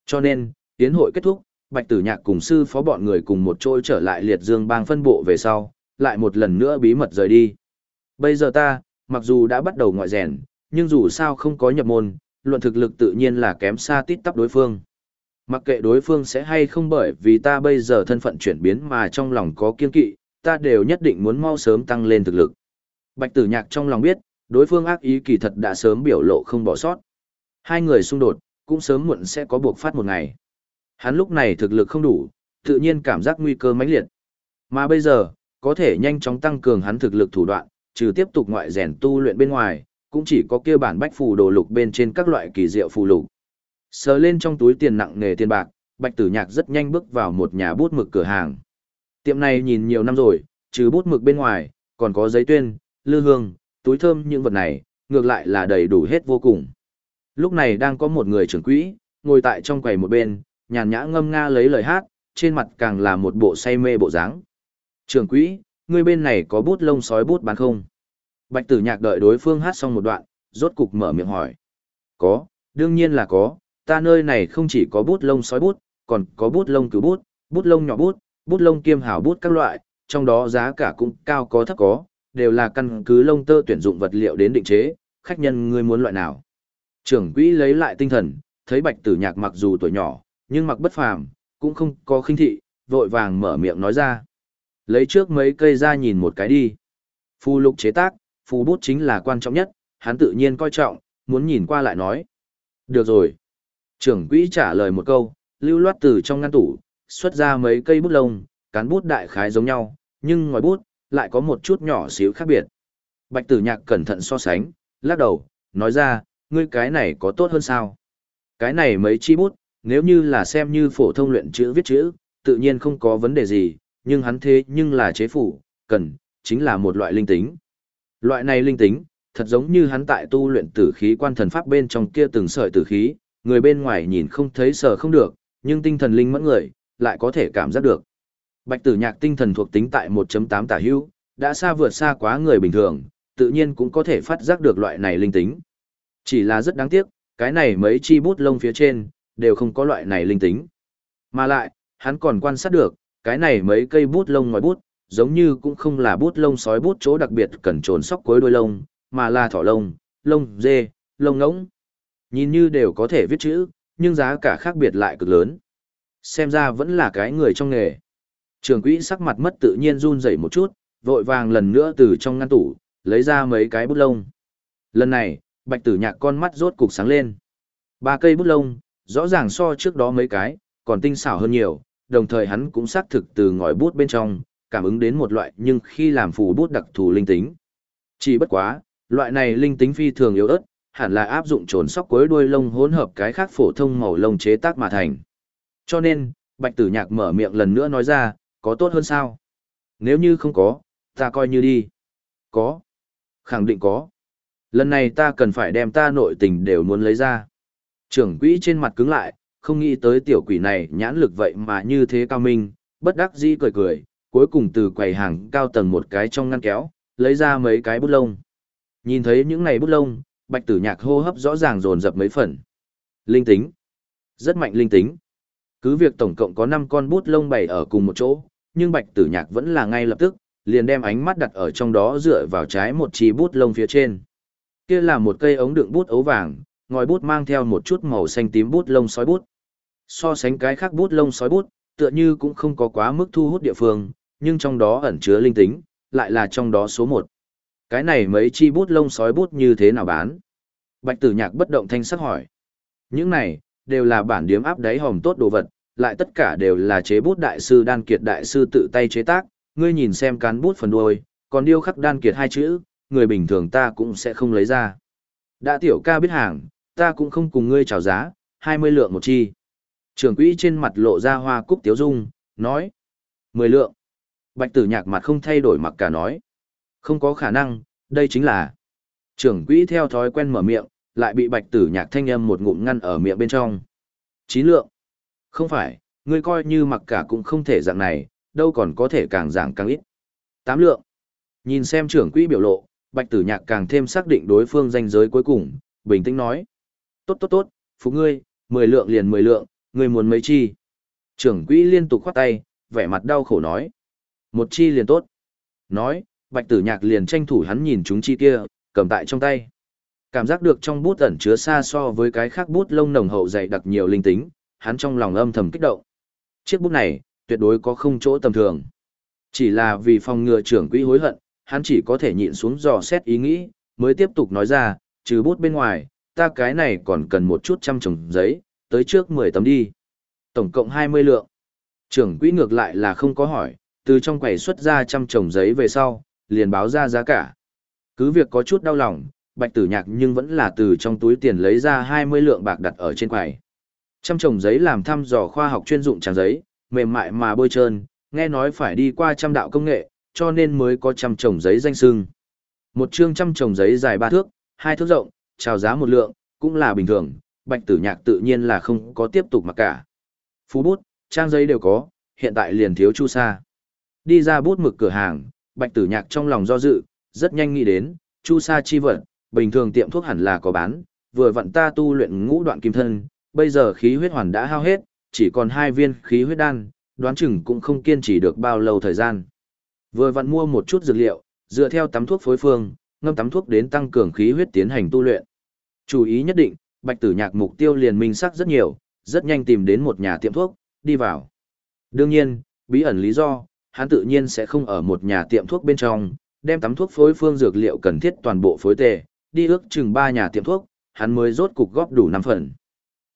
[SPEAKER 1] Cho nên, tiến hội kết thúc, Bạch Tử Nhạc cùng sư phó bọn người cùng một trôi trở lại liệt dương bang phân bộ về sau, lại một lần nữa bí mật rời đi. Bây giờ ta, mặc dù đã bắt đầu ngoại rèn, nhưng dù sao không có nhập môn, luận thực lực tự nhiên là kém xa tít tắp đối phương. Mặc kệ đối phương sẽ hay không bởi vì ta bây giờ thân phận chuyển biến mà trong lòng có kiên kỵ, ta đều nhất định muốn mau sớm tăng lên thực lực. Bạch tử nhạc trong lòng biết, đối phương ác ý kỳ thật đã sớm biểu lộ không bỏ sót. Hai người xung đột, cũng sớm muộn sẽ có buộc phát một ngày. Hắn lúc này thực lực không đủ, tự nhiên cảm giác nguy cơ mãnh liệt. Mà bây giờ, có thể nhanh chóng tăng cường hắn thực lực thủ đoạn, trừ tiếp tục ngoại rèn tu luyện bên ngoài, cũng chỉ có kia bản bách phù đồ lục bên trên các loại kỳ diệu phù lục. Sờ lên trong túi tiền nặng nề tiền bạc, Bạch Tử Nhạc rất nhanh bước vào một nhà bút mực cửa hàng. Tiệm này nhìn nhiều năm rồi, trừ bút mực bên ngoài, còn có giấy tuyên, lư hương, túi thơm những vật này, ngược lại là đầy đủ hết vô cùng. Lúc này đang có một người trưởng quỹ, ngồi tại trong quầy một bên, nhàn nhã ngâm nga lấy lời hát, trên mặt càng là một bộ say mê bộ dáng. Trưởng quỹ, người bên này có bút lông sói bút bán không? Bạch tử nhạc đợi đối phương hát xong một đoạn, rốt cục mở miệng hỏi. Có, đương nhiên là có, ta nơi này không chỉ có bút lông sói bút, còn có bút lông cứu bút, bút lông nhỏ bút, bút lông kiêm hảo bút các loại, trong đó giá cả cũng cao có thấp có, đều là căn cứ lông tơ tuyển dụng vật liệu đến định chế, khách nhân ngươi muốn loại nào. Trưởng quỹ lấy lại tinh thần, thấy bạch tử nhạc mặc dù tuổi nhỏ, nhưng mặc bất phàm, cũng không có khinh thị, vội vàng mở miệng nói ra. Lấy trước mấy cây ra nhìn một cái đi. Phù lục chế tác, phù bút chính là quan trọng nhất, hắn tự nhiên coi trọng, muốn nhìn qua lại nói. Được rồi. Trưởng quỹ trả lời một câu, lưu loát từ trong ngăn tủ, xuất ra mấy cây bút lông, cán bút đại khái giống nhau, nhưng ngoài bút, lại có một chút nhỏ xíu khác biệt. Bạch tử nhạc cẩn thận so sánh, lắc đầu, nói ra, ngươi cái này có tốt hơn sao? Cái này mấy chi bút, nếu như là xem như phổ thông luyện chữ viết chữ, tự nhiên không có vấn đề gì, nhưng hắn thế nhưng là chế phủ, cần, chính là một loại linh tính. Loại này linh tính, thật giống như hắn tại tu luyện tử khí quan thần pháp bên trong kia từng sợi tử khí, người bên ngoài nhìn không thấy sờ không được, nhưng tinh thần linh mẫn người, lại có thể cảm giác được. Bạch tử nhạc tinh thần thuộc tính tại 1.8 tả hữu, đã xa vượt xa quá người bình thường, tự nhiên cũng có thể phát giác được loại này linh tính. Chỉ là rất đáng tiếc, cái này mấy chi bút lông phía trên, đều không có loại này linh tính. Mà lại, hắn còn quan sát được, cái này mấy cây bút lông ngoài bút, giống như cũng không là bút lông sói bút chỗ đặc biệt cần trồn sóc cuối đuôi lông, mà là thỏ lông, lông dê, lông ngỗng. Nhìn như đều có thể viết chữ, nhưng giá cả khác biệt lại cực lớn. Xem ra vẫn là cái người trong nghề. Trường quỹ sắc mặt mất tự nhiên run rẩy một chút, vội vàng lần nữa từ trong ngăn tủ, lấy ra mấy cái bút lông. Lần này, bạch tử nhạc con mắt rốt cục sáng lên. Ba cây bút lông, rõ ràng so trước đó mấy cái, còn tinh xảo hơn nhiều, đồng thời hắn cũng xác thực từ ngòi bút bên trong, cảm ứng đến một loại nhưng khi làm phù bút đặc thù linh tính. Chỉ bất quá, loại này linh tính phi thường yếu ớt, hẳn là áp dụng trồn sóc cuối đuôi lông hỗn hợp cái khác phổ thông màu lông chế tác mà thành. Cho nên, Bạch Tử Nhạc mở miệng lần nữa nói ra, có tốt hơn sao? Nếu như không có, ta coi như đi. Có. Khẳng định có. Lần này ta cần phải đem ta nội tình đều muốn lấy ra. Trưởng quỹ trên mặt cứng lại, không nghĩ tới tiểu quỷ này nhãn lực vậy mà như thế cao minh, bất đắc dĩ cười cười, cuối cùng từ quầy hàng cao tầng một cái trong ngăn kéo, lấy ra mấy cái bút lông. Nhìn thấy những này bút lông, bạch tử nhạc hô hấp rõ ràng dồn dập mấy phần. Linh tính. Rất mạnh linh tính. Cứ việc tổng cộng có 5 con bút lông bày ở cùng một chỗ, nhưng bạch tử nhạc vẫn là ngay lập tức, liền đem ánh mắt đặt ở trong đó dựa vào trái một chi bút lông phía trên. Kia là một cây ống đựng bút ấu vàng, ngòi bút mang theo một chút màu xanh tím bút lông sói bút. So sánh cái khác bút lông sói bút, tựa như cũng không có quá mức thu hút địa phương, nhưng trong đó ẩn chứa linh tính, lại là trong đó số một. Cái này mấy chi bút lông sói bút như thế nào bán? Bạch tử nhạc bất động thanh sắc hỏi. Những này, đều là bản điếm áp đáy hòm tốt đồ vật, lại tất cả đều là chế bút đại sư đan kiệt đại sư tự tay chế tác, ngươi nhìn xem cán bút phần đuôi, còn điêu khắc đan kiệt hai chữ, người bình thường ta cũng sẽ không lấy ra. Đã tiểu ca biết hàng, ta cũng không cùng ngươi chào giá, 20 lượng một chi. Trưởng quỹ trên mặt lộ ra hoa cúc tiếu dung, nói. 10 lượng. Bạch tử nhạc mặt không thay đổi mặc cả nói. Không có khả năng, đây chính là. Trưởng quỹ theo thói quen mở miệng, lại bị bạch tử nhạc thanh âm một ngụm ngăn ở miệng bên trong. Chín lượng. Không phải, ngươi coi như mặc cả cũng không thể dạng này, đâu còn có thể càng dạng càng ít. Tám lượng. Nhìn xem trưởng quỹ biểu lộ, bạch tử nhạc càng thêm xác định đối phương danh giới cuối cùng, bình tĩnh nói. Tốt tốt tốt, phụ ngươi, mười lượng liền mười lượng, ngươi muốn mấy chi. Trưởng quỹ liên tục khoát tay, vẻ mặt đau khổ nói. Một chi liền tốt. Nói, bạch tử nhạc liền tranh thủ hắn nhìn chúng chi kia, cầm tại trong tay. Cảm giác được trong bút ẩn chứa xa so với cái khác bút lông nồng hậu dày đặc nhiều linh tính, hắn trong lòng âm thầm kích động. Chiếc bút này, tuyệt đối có không chỗ tầm thường. Chỉ là vì phòng ngừa trưởng quỹ hối hận, hắn chỉ có thể nhịn xuống dò xét ý nghĩ, mới tiếp tục nói ra, trừ bút bên ngoài, ta cái này còn cần một chút trăm trồng giấy, tới trước 10 tấm đi. Tổng cộng 20 lượng. Trưởng quỹ ngược lại là không có hỏi, từ trong quầy xuất ra trăm trồng giấy về sau, liền báo ra giá cả. Cứ việc có chút đau lòng, bạch tử nhạc nhưng vẫn là từ trong túi tiền lấy ra 20 lượng bạc đặt ở trên quầy. Trăm trồng giấy làm thăm dò khoa học chuyên dụng trang giấy, mềm mại mà bôi trơn, nghe nói phải đi qua trăm đạo công nghệ, cho nên mới có trăm trồng giấy danh sưng. Một chương trăm trồng giấy dài ba thước, hai thước rộng, chào giá một lượng, cũng là bình thường, bạch tử nhạc tự nhiên là không có tiếp tục mặc cả. Phú bút, trang giấy đều có, hiện tại liền thiếu chu sa. Đi ra bút mực cửa hàng, bạch tử nhạc trong lòng do dự, rất nhanh nghĩ đến, chu sa chi vật, bình thường tiệm thuốc hẳn là có bán, vừa vặn ta tu luyện ngũ đoạn kim thân, bây giờ khí huyết hoàn đã hao hết, chỉ còn hai viên khí huyết đan, đoán chừng cũng không kiên trì được bao lâu thời gian. Vừa vặn mua một chút dược liệu, dựa theo tắm thuốc phối phương, ngâm tắm thuốc đến tăng cường khí huyết tiến hành tu luyện. Chú ý nhất định, Bạch Tử Nhạc mục tiêu liền minh sắc rất nhiều, rất nhanh tìm đến một nhà tiệm thuốc, đi vào. Đương nhiên, bí ẩn lý do, hắn tự nhiên sẽ không ở một nhà tiệm thuốc bên trong, đem tắm thuốc phối phương dược liệu cần thiết toàn bộ phối tề, đi ước chừng ba nhà tiệm thuốc, hắn mới rốt cục góp đủ năm phần.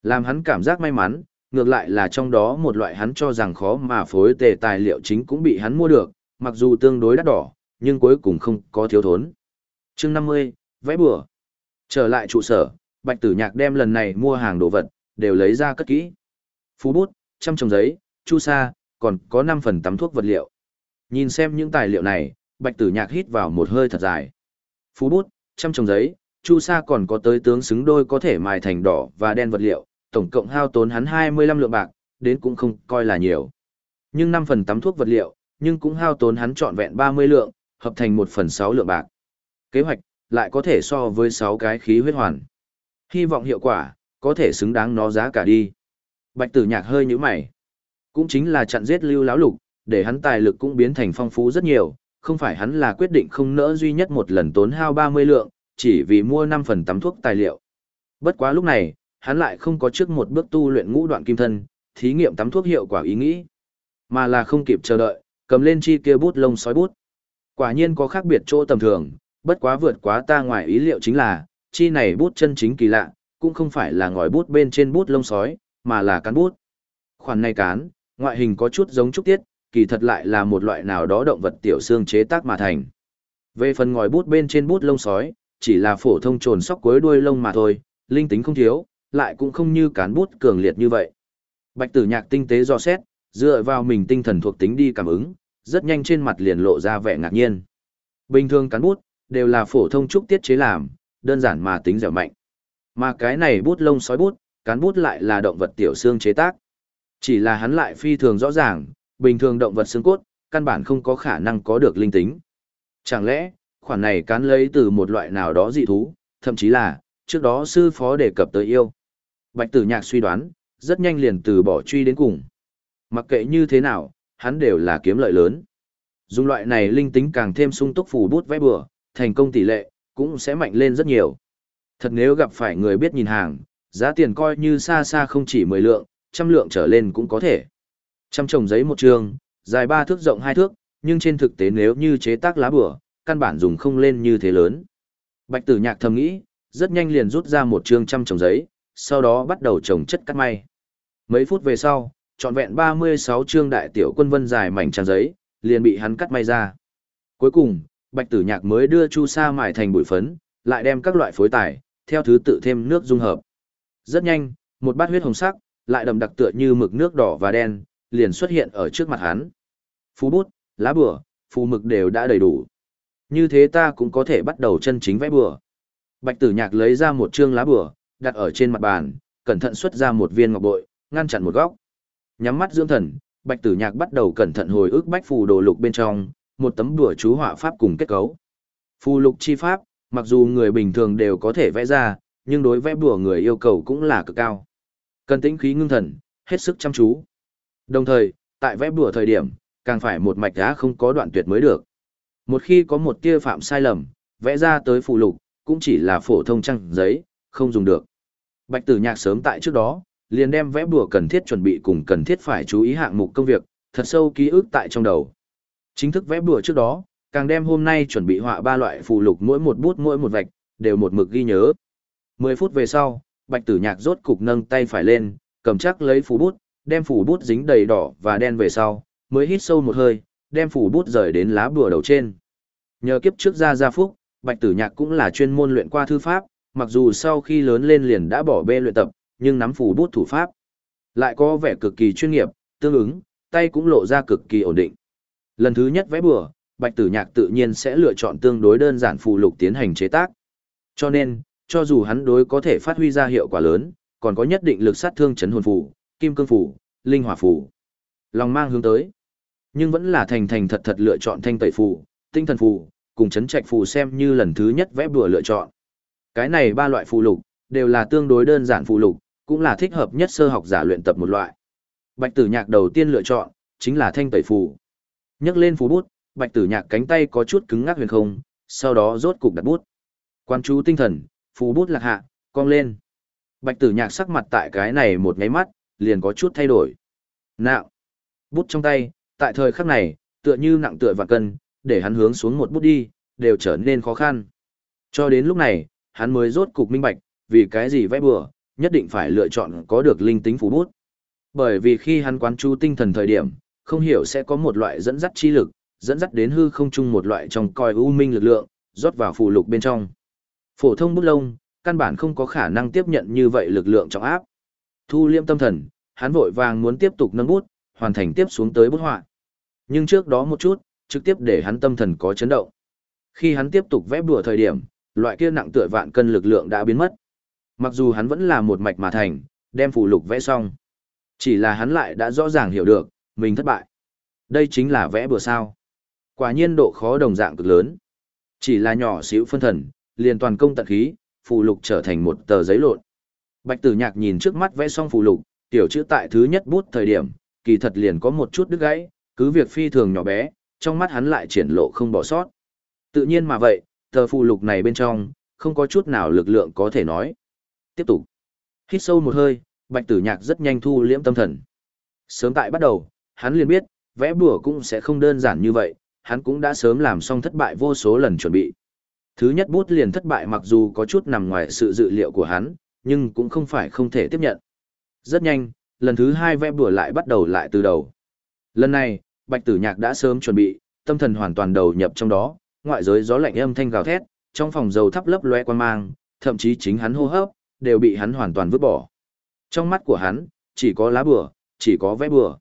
[SPEAKER 1] Làm hắn cảm giác may mắn, ngược lại là trong đó một loại hắn cho rằng khó mà phối tề tài liệu chính cũng bị hắn mua được, mặc dù tương đối đắt đỏ, nhưng cuối cùng không có thiếu thốn. chương 50, vẽ bừa. Trở lại trụ sở, Bạch Tử Nhạc đem lần này mua hàng đồ vật, đều lấy ra cất kỹ. Phú bút, trăm trồng giấy, chu sa, còn có 5 phần tắm thuốc vật liệu. Nhìn xem những tài liệu này, Bạch Tử Nhạc hít vào một hơi thật dài. Phú bút, trăm trồng giấy, chu sa còn có tới tướng xứng đôi có thể mài thành đỏ và đen vật liệu, tổng cộng hao tốn hắn 25 lượng bạc, đến cũng không coi là nhiều. Nhưng 5 phần tắm thuốc vật liệu, nhưng cũng hao tốn hắn trọn vẹn 30 lượng, hợp thành 1 phần 6 lượng bạc. Kế hoạch, lại có thể so với 6 cái khí huyết hoàn. Hy vọng hiệu quả, có thể xứng đáng nó giá cả đi. Bạch tử nhạc hơi như mày. Cũng chính là chặn giết lưu láo lục, để hắn tài lực cũng biến thành phong phú rất nhiều, không phải hắn là quyết định không nỡ duy nhất một lần tốn hao 30 lượng, chỉ vì mua 5 phần tắm thuốc tài liệu. Bất quá lúc này, hắn lại không có trước một bước tu luyện ngũ đoạn kim thân, thí nghiệm tắm thuốc hiệu quả ý nghĩ, mà là không kịp chờ đợi, cầm lên chi kia bút lông sói bút. Quả nhiên có khác biệt chỗ tầm thường, bất quá vượt quá ta ngoài ý liệu chính là, chi này bút chân chính kỳ lạ, cũng không phải là ngòi bút bên trên bút lông sói, mà là cán bút. Khoản này cán, ngoại hình có chút giống trúc tiết, kỳ thật lại là một loại nào đó động vật tiểu xương chế tác mà thành. Về phần ngòi bút bên trên bút lông sói, chỉ là phổ thông trồn sóc cuối đuôi lông mà thôi, linh tính không thiếu, lại cũng không như cán bút cường liệt như vậy. Bạch tử nhạc tinh tế do xét, dựa vào mình tinh thần thuộc tính đi cảm ứng, rất nhanh trên mặt liền lộ ra vẻ ngạc nhiên. Bình thường cán bút, đều là phổ thông trúc tiết chế làm, đơn giản mà tính dẻo mạnh. Mà cái này bút lông sói bút, cán bút lại là động vật tiểu xương chế tác. Chỉ là hắn lại phi thường rõ ràng, bình thường động vật xương cốt, căn bản không có khả năng có được linh tính. Chẳng lẽ, khoản này cán lấy từ một loại nào đó dị thú, thậm chí là, trước đó sư phó đề cập tới yêu. Bạch tử nhạc suy đoán, rất nhanh liền từ bỏ truy đến cùng. Mặc kệ như thế nào, hắn đều là kiếm lợi lớn. Dùng loại này linh tính càng thêm sung túc phủ bút vẽ bừa, thành công tỷ lệ, cũng sẽ mạnh lên rất nhiều. Thật nếu gặp phải người biết nhìn hàng, giá tiền coi như xa xa không chỉ 10 lượng, trăm lượng trở lên cũng có thể. Trăm trồng giấy một trường, dài 3 thước rộng 2 thước, nhưng trên thực tế nếu như chế tác lá bừa, căn bản dùng không lên như thế lớn. Bạch tử nhạc thầm nghĩ, rất nhanh liền rút ra một chương trăm trồng giấy, sau đó bắt đầu trồng chất cắt may. Mấy phút về sau, trọn vẹn 36 chương đại tiểu quân vân dài mảnh trang giấy, liền bị hắn cắt may ra. Cuối cùng, Bạch Tử Nhạc mới đưa chu sa mài thành bụi phấn, lại đem các loại phối tải, theo thứ tự thêm nước dung hợp. Rất nhanh, một bát huyết hồng sắc, lại đậm đặc tựa như mực nước đỏ và đen, liền xuất hiện ở trước mặt hắn. Phú bút, lá bừa, phù mực đều đã đầy đủ. Như thế ta cũng có thể bắt đầu chân chính vẽ bừa. Bạch Tử Nhạc lấy ra một chương lá bừa, đặt ở trên mặt bàn, cẩn thận xuất ra một viên ngọc bội, ngăn chặn một góc. Nhắm mắt dưỡng thần, Bạch Tử Nhạc bắt đầu cẩn thận hồi ức bách phù đồ lục bên trong, một tấm đùa chú họa pháp cùng kết cấu. Phù lục chi pháp, mặc dù người bình thường đều có thể vẽ ra, nhưng đối vẽ bùa người yêu cầu cũng là cực cao. Cần tĩnh khí ngưng thần, hết sức chăm chú. Đồng thời, tại vẽ bùa thời điểm, càng phải một mạch đá không có đoạn tuyệt mới được. Một khi có một tia phạm sai lầm, vẽ ra tới phù lục, cũng chỉ là phổ thông trăng giấy, không dùng được. Bạch tử nhạc sớm tại trước đó, liền đem vẽ bùa cần thiết chuẩn bị cùng cần thiết phải chú ý hạng mục công việc, thật sâu ký ức tại trong đầu. Chính thức vẽ bùa trước đó, càng đem hôm nay chuẩn bị họa ba loại phù lục mỗi một bút mỗi một vạch, đều một mực ghi nhớ. Mười phút về sau, Bạch Tử Nhạc rốt cục nâng tay phải lên, cầm chắc lấy phù bút, đem phủ bút dính đầy đỏ và đen về sau, mới hít sâu một hơi, đem phủ bút rời đến lá bùa đầu trên. Nhờ kiếp trước ra gia phúc, Bạch Tử Nhạc cũng là chuyên môn luyện qua thư pháp, mặc dù sau khi lớn lên liền đã bỏ bê luyện tập, nhưng nắm phủ bút thủ pháp lại có vẻ cực kỳ chuyên nghiệp, tương ứng, tay cũng lộ ra cực kỳ ổn định. Lần thứ nhất vẽ bừa, Bạch Tử Nhạc tự nhiên sẽ lựa chọn tương đối đơn giản phù lục tiến hành chế tác. Cho nên, cho dù hắn đối có thể phát huy ra hiệu quả lớn, còn có nhất định lực sát thương chấn hồn phù, kim cương phù, linh hỏa phù. Lòng mang hướng tới, nhưng vẫn là thành thành thật thật lựa chọn thanh tẩy phù, tinh thần phù, cùng chấn trạch phù xem như lần thứ nhất vẽ bừa lựa chọn. Cái này ba loại phù lục đều là tương đối đơn giản phù lục, cũng là thích hợp nhất sơ học giả luyện tập một loại. Bạch Tử Nhạc đầu tiên lựa chọn chính là thanh tẩy phù. Nhấc lên phù bút, Bạch Tử Nhạc cánh tay có chút cứng ngắc huyền không, sau đó rốt cục đặt bút. Quan chú tinh thần, phù bút lạc hạ, cong lên. Bạch Tử Nhạc sắc mặt tại cái này một nháy mắt, liền có chút thay đổi. Nạo. Bút trong tay, tại thời khắc này, tựa như nặng tựa và cân, để hắn hướng xuống một bút đi, đều trở nên khó khăn. Cho đến lúc này, hắn mới rốt cục minh bạch, vì cái gì vẽ bừa, nhất định phải lựa chọn có được linh tính phù bút. Bởi vì khi hắn quán chú tinh thần thời điểm, không hiểu sẽ có một loại dẫn dắt chi lực, dẫn dắt đến hư không chung một loại trong coi u minh lực lượng, rót vào phù lục bên trong. Phổ thông bút lông, căn bản không có khả năng tiếp nhận như vậy lực lượng trọng áp. Thu liêm tâm thần, hắn vội vàng muốn tiếp tục nâng bút, hoàn thành tiếp xuống tới bút họa. Nhưng trước đó một chút, trực tiếp để hắn tâm thần có chấn động. Khi hắn tiếp tục vẽ bùa thời điểm, loại kia nặng tựa vạn cân lực lượng đã biến mất. Mặc dù hắn vẫn là một mạch mà thành, đem phụ lục vẽ xong. Chỉ là hắn lại đã rõ ràng hiểu được, mình thất bại. Đây chính là vẽ bừa sao. Quả nhiên độ khó đồng dạng cực lớn. Chỉ là nhỏ xíu phân thần, liền toàn công tận khí, phụ lục trở thành một tờ giấy lộn. Bạch tử nhạc nhìn trước mắt vẽ xong phù lục, tiểu chữ tại thứ nhất bút thời điểm, kỳ thật liền có một chút đứt gãy, cứ việc phi thường nhỏ bé, trong mắt hắn lại triển lộ không bỏ sót. Tự nhiên mà vậy, tờ phù lục này bên trong, không có chút nào lực lượng có thể nói. Tiếp tục. Hít sâu một hơi, bạch tử nhạc rất nhanh thu liễm tâm thần. Sớm tại bắt đầu, hắn liền biết, vẽ bùa cũng sẽ không đơn giản như vậy, hắn cũng đã sớm làm xong thất bại vô số lần chuẩn bị. Thứ nhất bút liền thất bại mặc dù có chút nằm ngoài sự dự liệu của hắn, nhưng cũng không phải không thể tiếp nhận. Rất nhanh, lần thứ hai vẽ bùa lại bắt đầu lại từ đầu. Lần này, bạch tử nhạc đã sớm chuẩn bị, tâm thần hoàn toàn đầu nhập trong đó, ngoại giới gió lạnh âm thanh gào thét, trong phòng dầu thắp lấp loe quan mang, thậm chí chính hắn hô hấp, đều bị hắn hoàn toàn vứt bỏ. Trong mắt của hắn, chỉ có lá bùa, chỉ có vẽ bùa.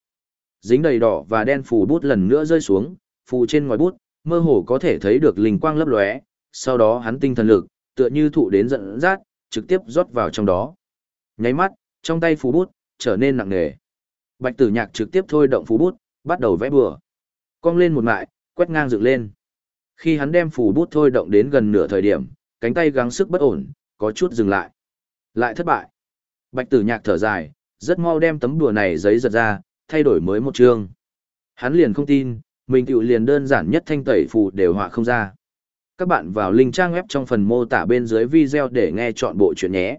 [SPEAKER 1] Dính đầy đỏ và đen phù bút lần nữa rơi xuống, phù trên ngòi bút, mơ hồ có thể thấy được linh quang lấp lóe, sau đó hắn tinh thần lực, tựa như thụ đến giận dắt, trực tiếp rót vào trong đó. Nháy mắt, trong tay phù bút, trở nên nặng nề. Bạch tử nhạc trực tiếp thôi động phù bút, bắt đầu vẽ bừa. Cong lên một mại, quét ngang dựng lên. Khi hắn đem phù bút thôi động đến gần nửa thời điểm, cánh tay gắng sức bất ổn, có chút dừng lại. Lại thất bại. Bạch tử nhạc thở dài, rất mau đem tấm đùa này giấy giật ra, thay đổi mới một chương. Hắn liền không tin, mình tiểu liền đơn giản nhất thanh tẩy phù đều họa không ra. Các bạn vào link trang web trong phần mô tả bên dưới video để nghe chọn bộ chuyện nhé.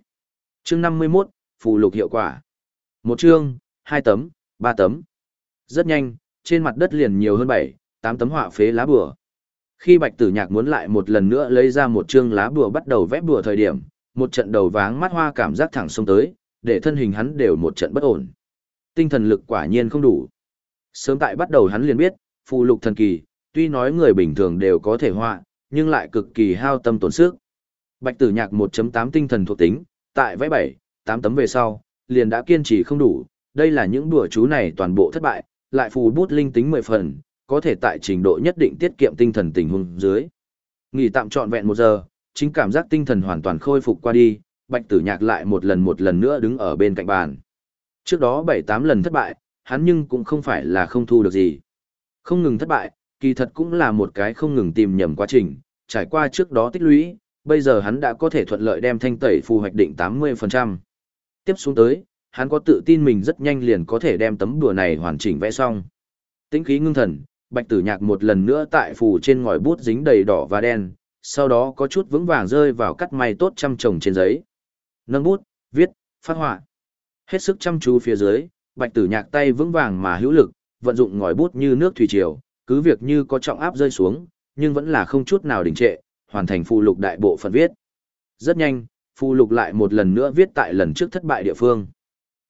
[SPEAKER 1] Chương 51, phù lục hiệu quả. Một chương, hai tấm, ba tấm. Rất nhanh, trên mặt đất liền nhiều hơn bảy, tám tấm họa phế lá bùa. Khi Bạch Tử Nhạc muốn lại một lần nữa lấy ra một chương lá bùa bắt đầu vẽ bùa thời điểm, một trận đầu váng mắt hoa cảm giác thẳng xông tới, để thân hình hắn đều một trận bất ổn. Tinh thần lực quả nhiên không đủ. Sớm tại bắt đầu hắn liền biết, phù lục thần kỳ, tuy nói người bình thường đều có thể họa, nhưng lại cực kỳ hao tâm tổn sức. Bạch Tử Nhạc 1.8 tinh thần thuộc tính, tại vẽ 7, 8 tấm về sau, liền đã kiên trì không đủ, đây là những đùa chú này toàn bộ thất bại, lại phù bút linh tính 10 phần, có thể tại trình độ nhất định tiết kiệm tinh thần tình huống dưới. Nghỉ tạm trọn vẹn một giờ, chính cảm giác tinh thần hoàn toàn khôi phục qua đi, Bạch Tử Nhạc lại một lần một lần nữa đứng ở bên cạnh bàn. Trước đó 7-8 lần thất bại, hắn nhưng cũng không phải là không thu được gì. Không ngừng thất bại, kỳ thật cũng là một cái không ngừng tìm nhầm quá trình, trải qua trước đó tích lũy, bây giờ hắn đã có thể thuận lợi đem thanh tẩy phù hoạch định 80%. Tiếp xuống tới, hắn có tự tin mình rất nhanh liền có thể đem tấm đùa này hoàn chỉnh vẽ xong. Tĩnh khí ngưng thần, Bạch Tử Nhạc một lần nữa tại phù trên ngòi bút dính đầy đỏ và đen, sau đó có chút vững vàng rơi vào cắt may tốt chăm chồng trên giấy. Nâng bút, viết, phát họa. Hết sức chăm chú phía dưới, Bạch Tử Nhạc tay vững vàng mà hữu lực, vận dụng ngòi bút như nước thủy triều, cứ việc như có trọng áp rơi xuống, nhưng vẫn là không chút nào đình trệ, hoàn thành phụ lục đại bộ phần viết. Rất nhanh, phụ lục lại một lần nữa viết tại lần trước thất bại địa phương.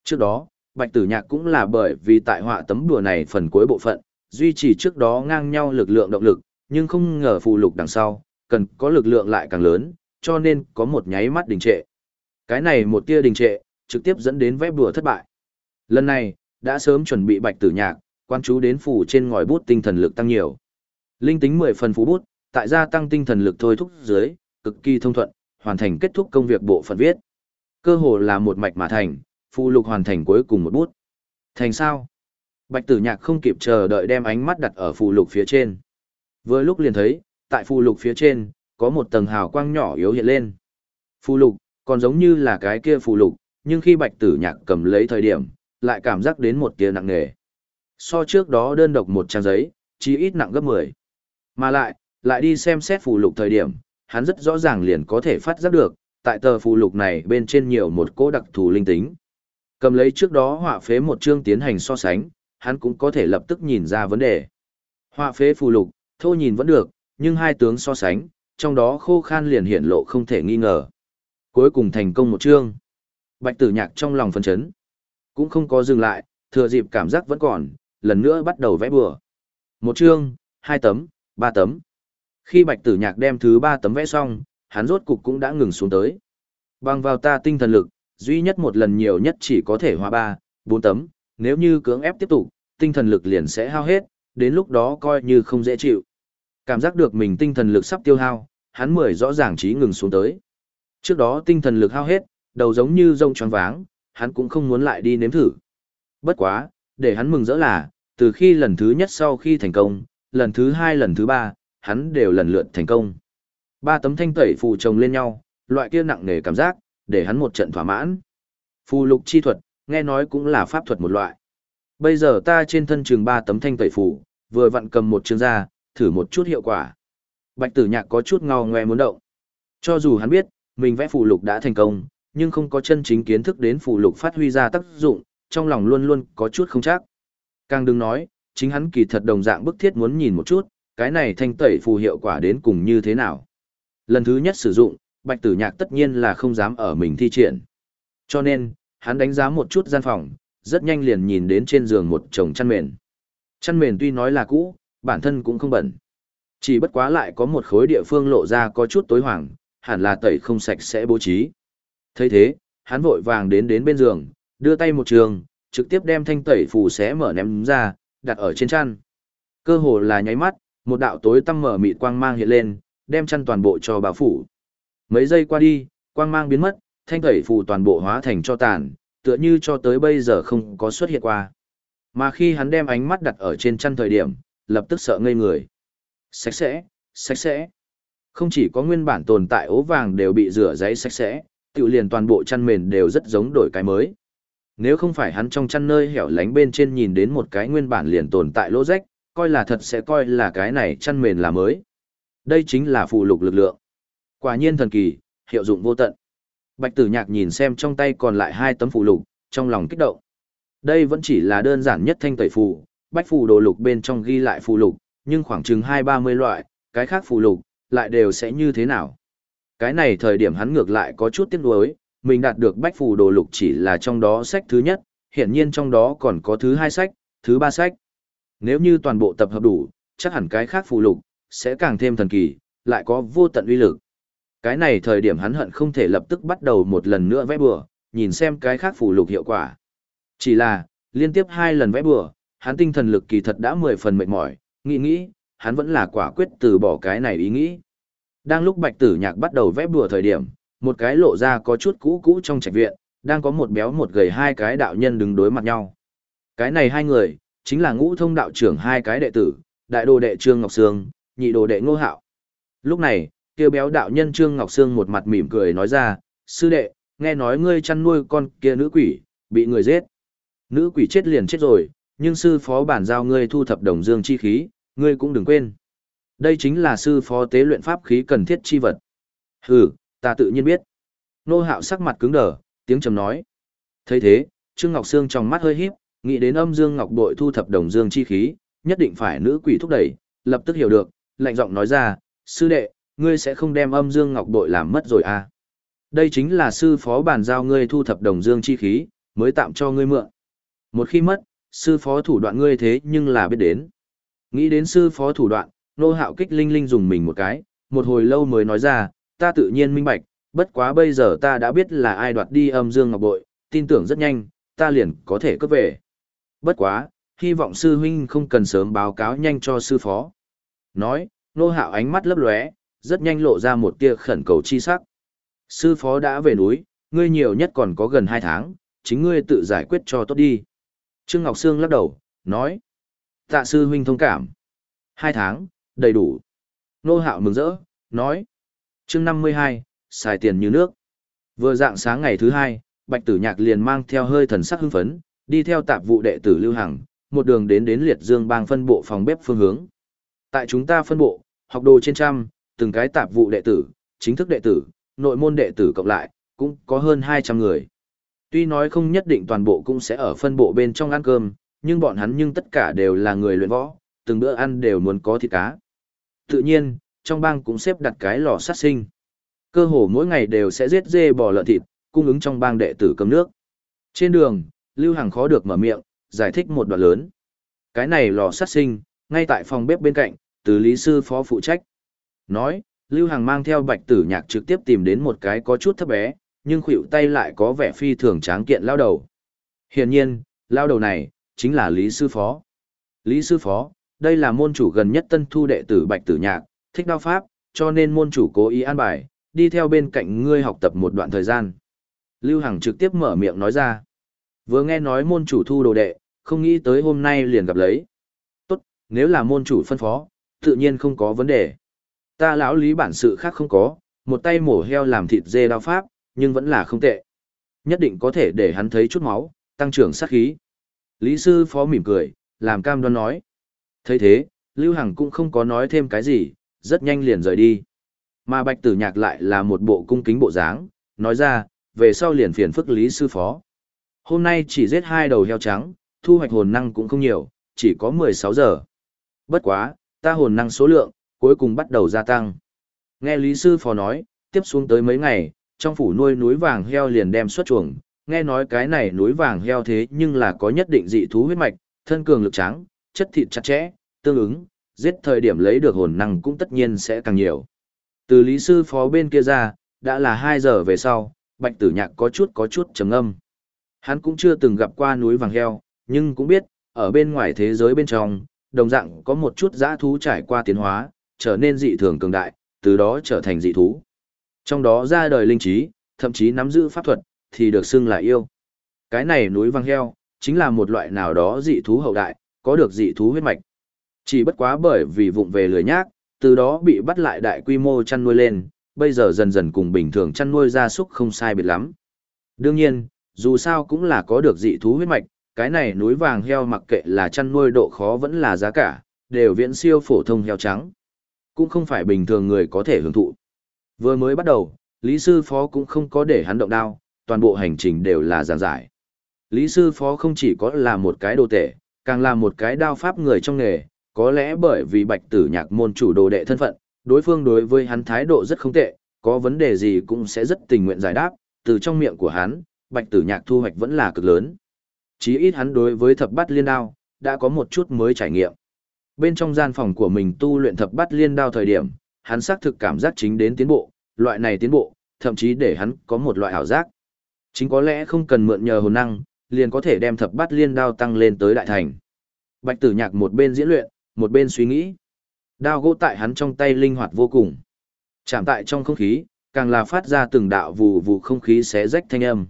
[SPEAKER 1] Trước đó, Bạch Tử Nhạc cũng là bởi vì tại họa tấm đùa này phần cuối bộ phận, duy trì trước đó ngang nhau lực lượng động lực, nhưng không ngờ phụ lục đằng sau, cần có lực lượng lại càng lớn, cho nên có một nháy mắt đình trệ. Cái này một tia đình trệ, trực tiếp dẫn đến vẽ đùa thất bại. Lần này, đã sớm chuẩn bị Bạch Tử Nhạc, quan chú đến phủ trên ngòi bút tinh thần lực tăng nhiều. Linh tính 10 phần phú bút, tại gia tăng tinh thần lực thôi thúc dưới, cực kỳ thông thuận, hoàn thành kết thúc công việc bộ phận viết. Cơ hồ là một mạch mà thành, phụ lục hoàn thành cuối cùng một bút. Thành sao? Bạch tử nhạc không kịp chờ đợi đem ánh mắt đặt ở phụ lục phía trên. Vừa lúc liền thấy, tại phụ lục phía trên, có một tầng hào quang nhỏ yếu hiện lên. Phụ lục, còn giống như là cái kia phụ lục, nhưng khi bạch tử nhạc cầm lấy thời điểm, lại cảm giác đến một tia nặng nề. So trước đó đơn độc một trang giấy, chỉ ít nặng gấp 10. Mà lại, lại đi xem xét phù lục thời điểm, hắn rất rõ ràng liền có thể phát giác được, tại tờ phù lục này bên trên nhiều một cỗ đặc thù linh tính. Cầm lấy trước đó họa phế một chương tiến hành so sánh, hắn cũng có thể lập tức nhìn ra vấn đề. Họa phế phù lục, thô nhìn vẫn được, nhưng hai tướng so sánh, trong đó khô khan liền hiện lộ không thể nghi ngờ. Cuối cùng thành công một chương. Bạch tử nhạc trong lòng phấn chấn. Cũng không có dừng lại, thừa dịp cảm giác vẫn còn, lần nữa bắt đầu vẽ bừa. Một chương, hai tấm, ba tấm. Khi bạch tử nhạc đem thứ ba tấm vẽ xong, hắn rốt cục cũng đã ngừng xuống tới. Bằng vào ta tinh thần lực, duy nhất một lần nhiều nhất chỉ có thể hóa ba, bốn tấm, nếu như cưỡng ép tiếp tục, tinh thần lực liền sẽ hao hết, đến lúc đó coi như không dễ chịu. Cảm giác được mình tinh thần lực sắp tiêu hao, hắn mười rõ ràng trí ngừng xuống tới. Trước đó tinh thần lực hao hết, đầu giống như rông tròn váng, hắn cũng không muốn lại đi nếm thử. Bất quá, để hắn mừng rỡ là, từ khi lần thứ nhất sau khi thành công, lần thứ hai lần thứ ba, hắn đều lần lượt thành công. Ba tấm thanh tẩy phù chồng lên nhau, loại kia nặng nề cảm giác, để hắn một trận thỏa mãn. Phù lục chi thuật, nghe nói cũng là pháp thuật một loại. Bây giờ ta trên thân trường ba tấm thanh tẩy phù, vừa vặn cầm một chương ra, thử một chút hiệu quả. Bạch tử nhạc có chút ngò ngoe muốn động. Cho dù hắn biết, mình vẽ phù lục đã thành công, nhưng không có chân chính kiến thức đến phù lục phát huy ra tác dụng, trong lòng luôn luôn có chút không chắc. Càng đừng nói, chính hắn kỳ thật đồng dạng bức thiết muốn nhìn một chút, cái này thanh tẩy phù hiệu quả đến cùng như thế nào. Lần thứ nhất sử dụng, bạch tử nhạc tất nhiên là không dám ở mình thi triển. Cho nên, hắn đánh giá một chút gian phòng, rất nhanh liền nhìn đến trên giường một chồng chăn mền. Chăn mền tuy nói là cũ, bản thân cũng không bẩn. Chỉ bất quá lại có một khối địa phương lộ ra có chút tối hoàng, hẳn là tẩy không sạch sẽ bố trí. thấy thế, hắn vội vàng đến đến bên giường, đưa tay một trường, trực tiếp đem thanh tẩy phù xé mở ném ra, đặt ở trên chăn. Cơ hồ là nháy mắt, một đạo tối tăm mở mịt quang mang hiện lên, đem chăn toàn bộ cho bà phủ. Mấy giây qua đi, quang mang biến mất, thanh tẩy phù toàn bộ hóa thành cho tàn, tựa như cho tới bây giờ không có xuất hiện qua. Mà khi hắn đem ánh mắt đặt ở trên chăn thời điểm, lập tức sợ ngây người. Sạch sẽ, sạch sẽ. Không chỉ có nguyên bản tồn tại ố vàng đều bị rửa giấy sạch sẽ, tự liền toàn bộ chăn mền đều rất giống đổi cái mới. Nếu không phải hắn trong chăn nơi hẻo lánh bên trên nhìn đến một cái nguyên bản liền tồn tại lỗ rách, coi là thật sẽ coi là cái này chăn mền là mới. Đây chính là phụ lục lực lượng. Quả nhiên thần kỳ, hiệu dụng vô tận. Bạch tử nhạc nhìn xem trong tay còn lại hai tấm phụ lục, trong lòng kích động. Đây vẫn chỉ là đơn giản nhất thanh tẩy phù, bách phù đồ lục bên trong ghi lại phù lục, nhưng khoảng chừng hai ba mươi loại, cái khác phù lục, lại đều sẽ như thế nào. Cái này thời điểm hắn ngược lại có chút tiếc nuối, mình đạt được bách phù đồ lục chỉ là trong đó sách thứ nhất, hiển nhiên trong đó còn có thứ hai sách, thứ ba sách. Nếu như toàn bộ tập hợp đủ, chắc hẳn cái khác phù lục, sẽ càng thêm thần kỳ, lại có vô tận uy lực. Cái này thời điểm hắn hận không thể lập tức bắt đầu một lần nữa vẽ bừa, nhìn xem cái khác phù lục hiệu quả. Chỉ là, liên tiếp hai lần vẽ bừa, hắn tinh thần lực kỳ thật đã mười phần mệt mỏi, nghĩ nghĩ, hắn vẫn là quả quyết từ bỏ cái này ý nghĩ. Đang lúc bạch tử nhạc bắt đầu vẽ bừa thời điểm, một cái lộ ra có chút cũ cũ trong trạch viện, đang có một béo một gầy hai cái đạo nhân đứng đối mặt nhau. Cái này hai người, chính là ngũ thông đạo trưởng hai cái đệ tử, đại đồ đệ Trương Ngọc Sương, nhị đồ đệ Ngô Hạo. Lúc này, kêu béo đạo nhân Trương Ngọc Sương một mặt mỉm cười nói ra, sư đệ, nghe nói ngươi chăn nuôi con kia nữ quỷ, bị người giết. Nữ quỷ chết liền chết rồi, nhưng sư phó bản giao ngươi thu thập đồng dương chi khí, ngươi cũng đừng quên. Đây chính là sư phó tế luyện pháp khí cần thiết chi vật. Hừ, ta tự nhiên biết. Nô hạo sắc mặt cứng đờ, tiếng trầm nói. thấy thế, Trương Ngọc Sương trong mắt hơi híp, nghĩ đến âm dương ngọc bội thu thập đồng dương chi khí, nhất định phải nữ quỷ thúc đẩy, lập tức hiểu được, lạnh giọng nói ra, sư đệ, ngươi sẽ không đem âm dương ngọc bội làm mất rồi à. Đây chính là sư phó bàn giao ngươi thu thập đồng dương chi khí, mới tạm cho ngươi mượn. Một khi mất, sư phó thủ đoạn ngươi thế nhưng là biết đến. Nghĩ đến sư phó thủ đoạn, nô hạo kích linh linh dùng mình một cái, một hồi lâu mới nói ra, ta tự nhiên minh bạch, bất quá bây giờ ta đã biết là ai đoạt đi âm dương ngọc bội, tin tưởng rất nhanh, ta liền có thể cướp về. Bất quá, hy vọng sư huynh không cần sớm báo cáo nhanh cho sư phó. Nói, nô hạo ánh mắt lấp lóe, rất nhanh lộ ra một tia khẩn cầu chi sắc. Sư phó đã về núi, ngươi nhiều nhất còn có gần hai tháng, chính ngươi tự giải quyết cho tốt đi. Trương Ngọc Sương lắc đầu, nói. Tạ sư huynh thông cảm. Hai tháng, đầy đủ. Nô hạo mừng rỡ, nói chương năm mươi hai, xài tiền như nước. Vừa dạng sáng ngày thứ hai, Bạch Tử Nhạc liền mang theo hơi thần sắc hưng phấn, đi theo tạp vụ đệ tử Lưu Hằng, một đường đến đến liệt dương bang phân bộ phòng bếp phương hướng. Tại chúng ta phân bộ, học đồ trên trăm, từng cái tạp vụ đệ tử, chính thức đệ tử, nội môn đệ tử cộng lại, cũng có hơn 200 người. Tuy nói không nhất định toàn bộ cũng sẽ ở phân bộ bên trong ăn cơm, nhưng bọn hắn nhưng tất cả đều là người luyện võ, từng bữa ăn đều muốn có thịt cá. Tự nhiên, trong bang cũng xếp đặt cái lò sát sinh. Cơ hồ mỗi ngày đều sẽ giết dê bò lợn thịt, cung ứng trong bang đệ tử cấm nước. Trên đường, Lưu Hằng khó được mở miệng, giải thích một đoạn lớn. Cái này lò sát sinh, ngay tại phòng bếp bên cạnh, từ lý sư phó phụ trách. Nói, Lưu Hằng mang theo bạch tử nhạc trực tiếp tìm đến một cái có chút thấp bé, nhưng khuỷu tay lại có vẻ phi thường tráng kiện lao đầu. Hiển nhiên, lao đầu này, chính là Lý Sư Phó. Lý Sư Phó, đây là môn chủ gần nhất tân thu đệ tử bạch tử nhạc, thích đao pháp, cho nên môn chủ cố ý an bài, đi theo bên cạnh ngươi học tập một đoạn thời gian. Lưu Hằng trực tiếp mở miệng nói ra. Vừa nghe nói môn chủ thu đồ đệ, không nghĩ tới hôm nay liền gặp lấy. Tốt, nếu là môn chủ phân phó, tự nhiên không có vấn đề. Ta lão lý bản sự khác không có, một tay mổ heo làm thịt dê đao pháp, nhưng vẫn là không tệ. Nhất định có thể để hắn thấy chút máu, tăng trưởng sát khí. Lý sư phó mỉm cười, làm cam đoan nói. thấy thế, Lưu Hằng cũng không có nói thêm cái gì, rất nhanh liền rời đi. Mà bạch tử nhạc lại là một bộ cung kính bộ dáng, nói ra, về sau liền phiền phức Lý sư phó. Hôm nay chỉ giết hai đầu heo trắng, thu hoạch hồn năng cũng không nhiều, chỉ có 16 giờ. Bất quá, ta hồn năng số lượng, cuối cùng bắt đầu gia tăng. Nghe Lý Sư Phó nói, tiếp xuống tới mấy ngày, trong phủ nuôi núi vàng heo liền đem xuất chuồng, nghe nói cái này núi vàng heo thế nhưng là có nhất định dị thú huyết mạch, thân cường lực trắng, chất thịt chặt chẽ, tương ứng, giết thời điểm lấy được hồn năng cũng tất nhiên sẽ càng nhiều. Từ Lý Sư Phó bên kia ra, đã là 2 giờ về sau, Bạch Tử Nhạc có chút có chút trầm âm. Hắn cũng chưa từng gặp qua núi vàng heo, nhưng cũng biết, ở bên ngoài thế giới bên trong, đồng dạng có một chút dã thú trải qua tiến hóa, trở nên dị thường cường đại, từ đó trở thành dị thú. Trong đó ra đời linh trí, thậm chí nắm giữ pháp thuật, thì được xưng là yêu. Cái này núi vàng heo, chính là một loại nào đó dị thú hậu đại, có được dị thú huyết mạch. Chỉ bất quá bởi vì vụng về lười nhác, từ đó bị bắt lại đại quy mô chăn nuôi lên, bây giờ dần dần cùng bình thường chăn nuôi gia súc không sai biệt lắm. Đương nhiên, dù sao cũng là có được dị thú huyết mạch, cái này núi vàng heo mặc kệ là chăn nuôi độ khó vẫn là giá cả, đều viễn siêu phổ thông heo trắng. Cũng không phải bình thường người có thể hưởng thụ. Vừa mới bắt đầu, Lý Sư Phó cũng không có để hắn động đao, toàn bộ hành trình đều là giảng giải. Lý Sư Phó không chỉ có là một cái đồ tể, càng là một cái đao pháp người trong nghề, có lẽ bởi vì bạch tử nhạc môn chủ đồ đệ thân phận, đối phương đối với hắn thái độ rất không tệ, có vấn đề gì cũng sẽ rất tình nguyện giải đáp, từ trong miệng của hắn, bạch tử nhạc thu hoạch vẫn là cực lớn. Chí ít hắn đối với thập bát liên đao, đã có một chút mới trải nghiệm. Bên trong gian phòng của mình tu luyện thập bát liên đao thời điểm, hắn xác thực cảm giác chính đến tiến bộ, loại này tiến bộ, thậm chí để hắn có một loại ảo giác. Chính có lẽ không cần mượn nhờ hồn năng, liền có thể đem thập bát liên đao tăng lên tới đại thành. Bạch tử nhạc một bên diễn luyện, một bên suy nghĩ. Đao gỗ tại hắn trong tay linh hoạt vô cùng. Chạm tại trong không khí, càng là phát ra từng đạo vù vù không khí xé rách thanh âm.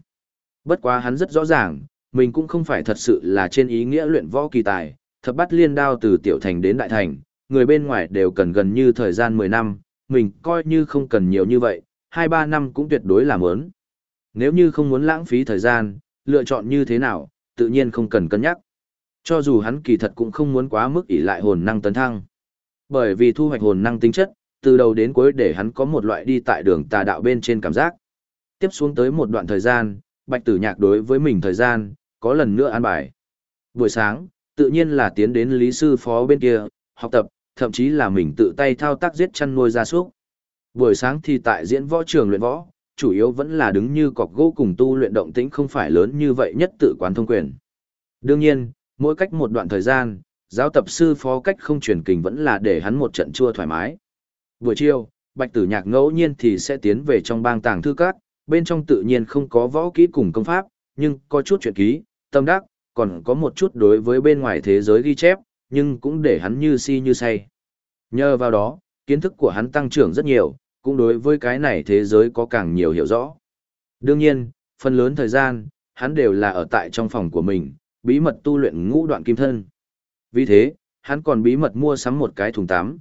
[SPEAKER 1] Bất quá hắn rất rõ ràng, mình cũng không phải thật sự là trên ý nghĩa luyện võ kỳ tài, thập bắt liên đao từ tiểu thành đến đại thành, người bên ngoài đều cần gần như thời gian 10 năm, mình coi như không cần nhiều như vậy, 2-3 năm cũng tuyệt đối là mớn. Nếu như không muốn lãng phí thời gian, lựa chọn như thế nào, tự nhiên không cần cân nhắc. Cho dù hắn kỳ thật cũng không muốn quá mức ỷ lại hồn năng tấn thăng. Bởi vì thu hoạch hồn năng tính chất, từ đầu đến cuối để hắn có một loại đi tại đường tà đạo bên trên cảm giác. Tiếp xuống tới một đoạn thời gian, bạch tử nhạc đối với mình thời gian, có lần nữa an bài. Buổi sáng, tự nhiên là tiến đến lý sư phó bên kia, học tập, thậm chí là mình tự tay thao tác giết chăn nuôi gia súc. Buổi sáng thì tại diễn võ trường luyện võ, chủ yếu vẫn là đứng như cọc gỗ cùng tu luyện động tĩnh không phải lớn như vậy nhất tự quán thông quyền. Đương nhiên, mỗi cách một đoạn thời gian, giáo tập sư phó cách không truyền kình vẫn là để hắn một trận chua thoải mái. Buổi chiều, Bạch Tử Nhạc ngẫu nhiên thì sẽ tiến về trong bang tàng thư cát, bên trong tự nhiên không có võ kỹ cùng công pháp, nhưng có chút chuyện ký, tâm đắc, còn có một chút đối với bên ngoài thế giới ghi chép, nhưng cũng để hắn như si như say. Nhờ vào đó, kiến thức của hắn tăng trưởng rất nhiều, cũng đối với cái này thế giới có càng nhiều hiểu rõ. Đương nhiên, phần lớn thời gian, hắn đều là ở tại trong phòng của mình, bí mật tu luyện ngũ đoạn kim thân. Vì thế, hắn còn bí mật mua sắm một cái thùng tắm.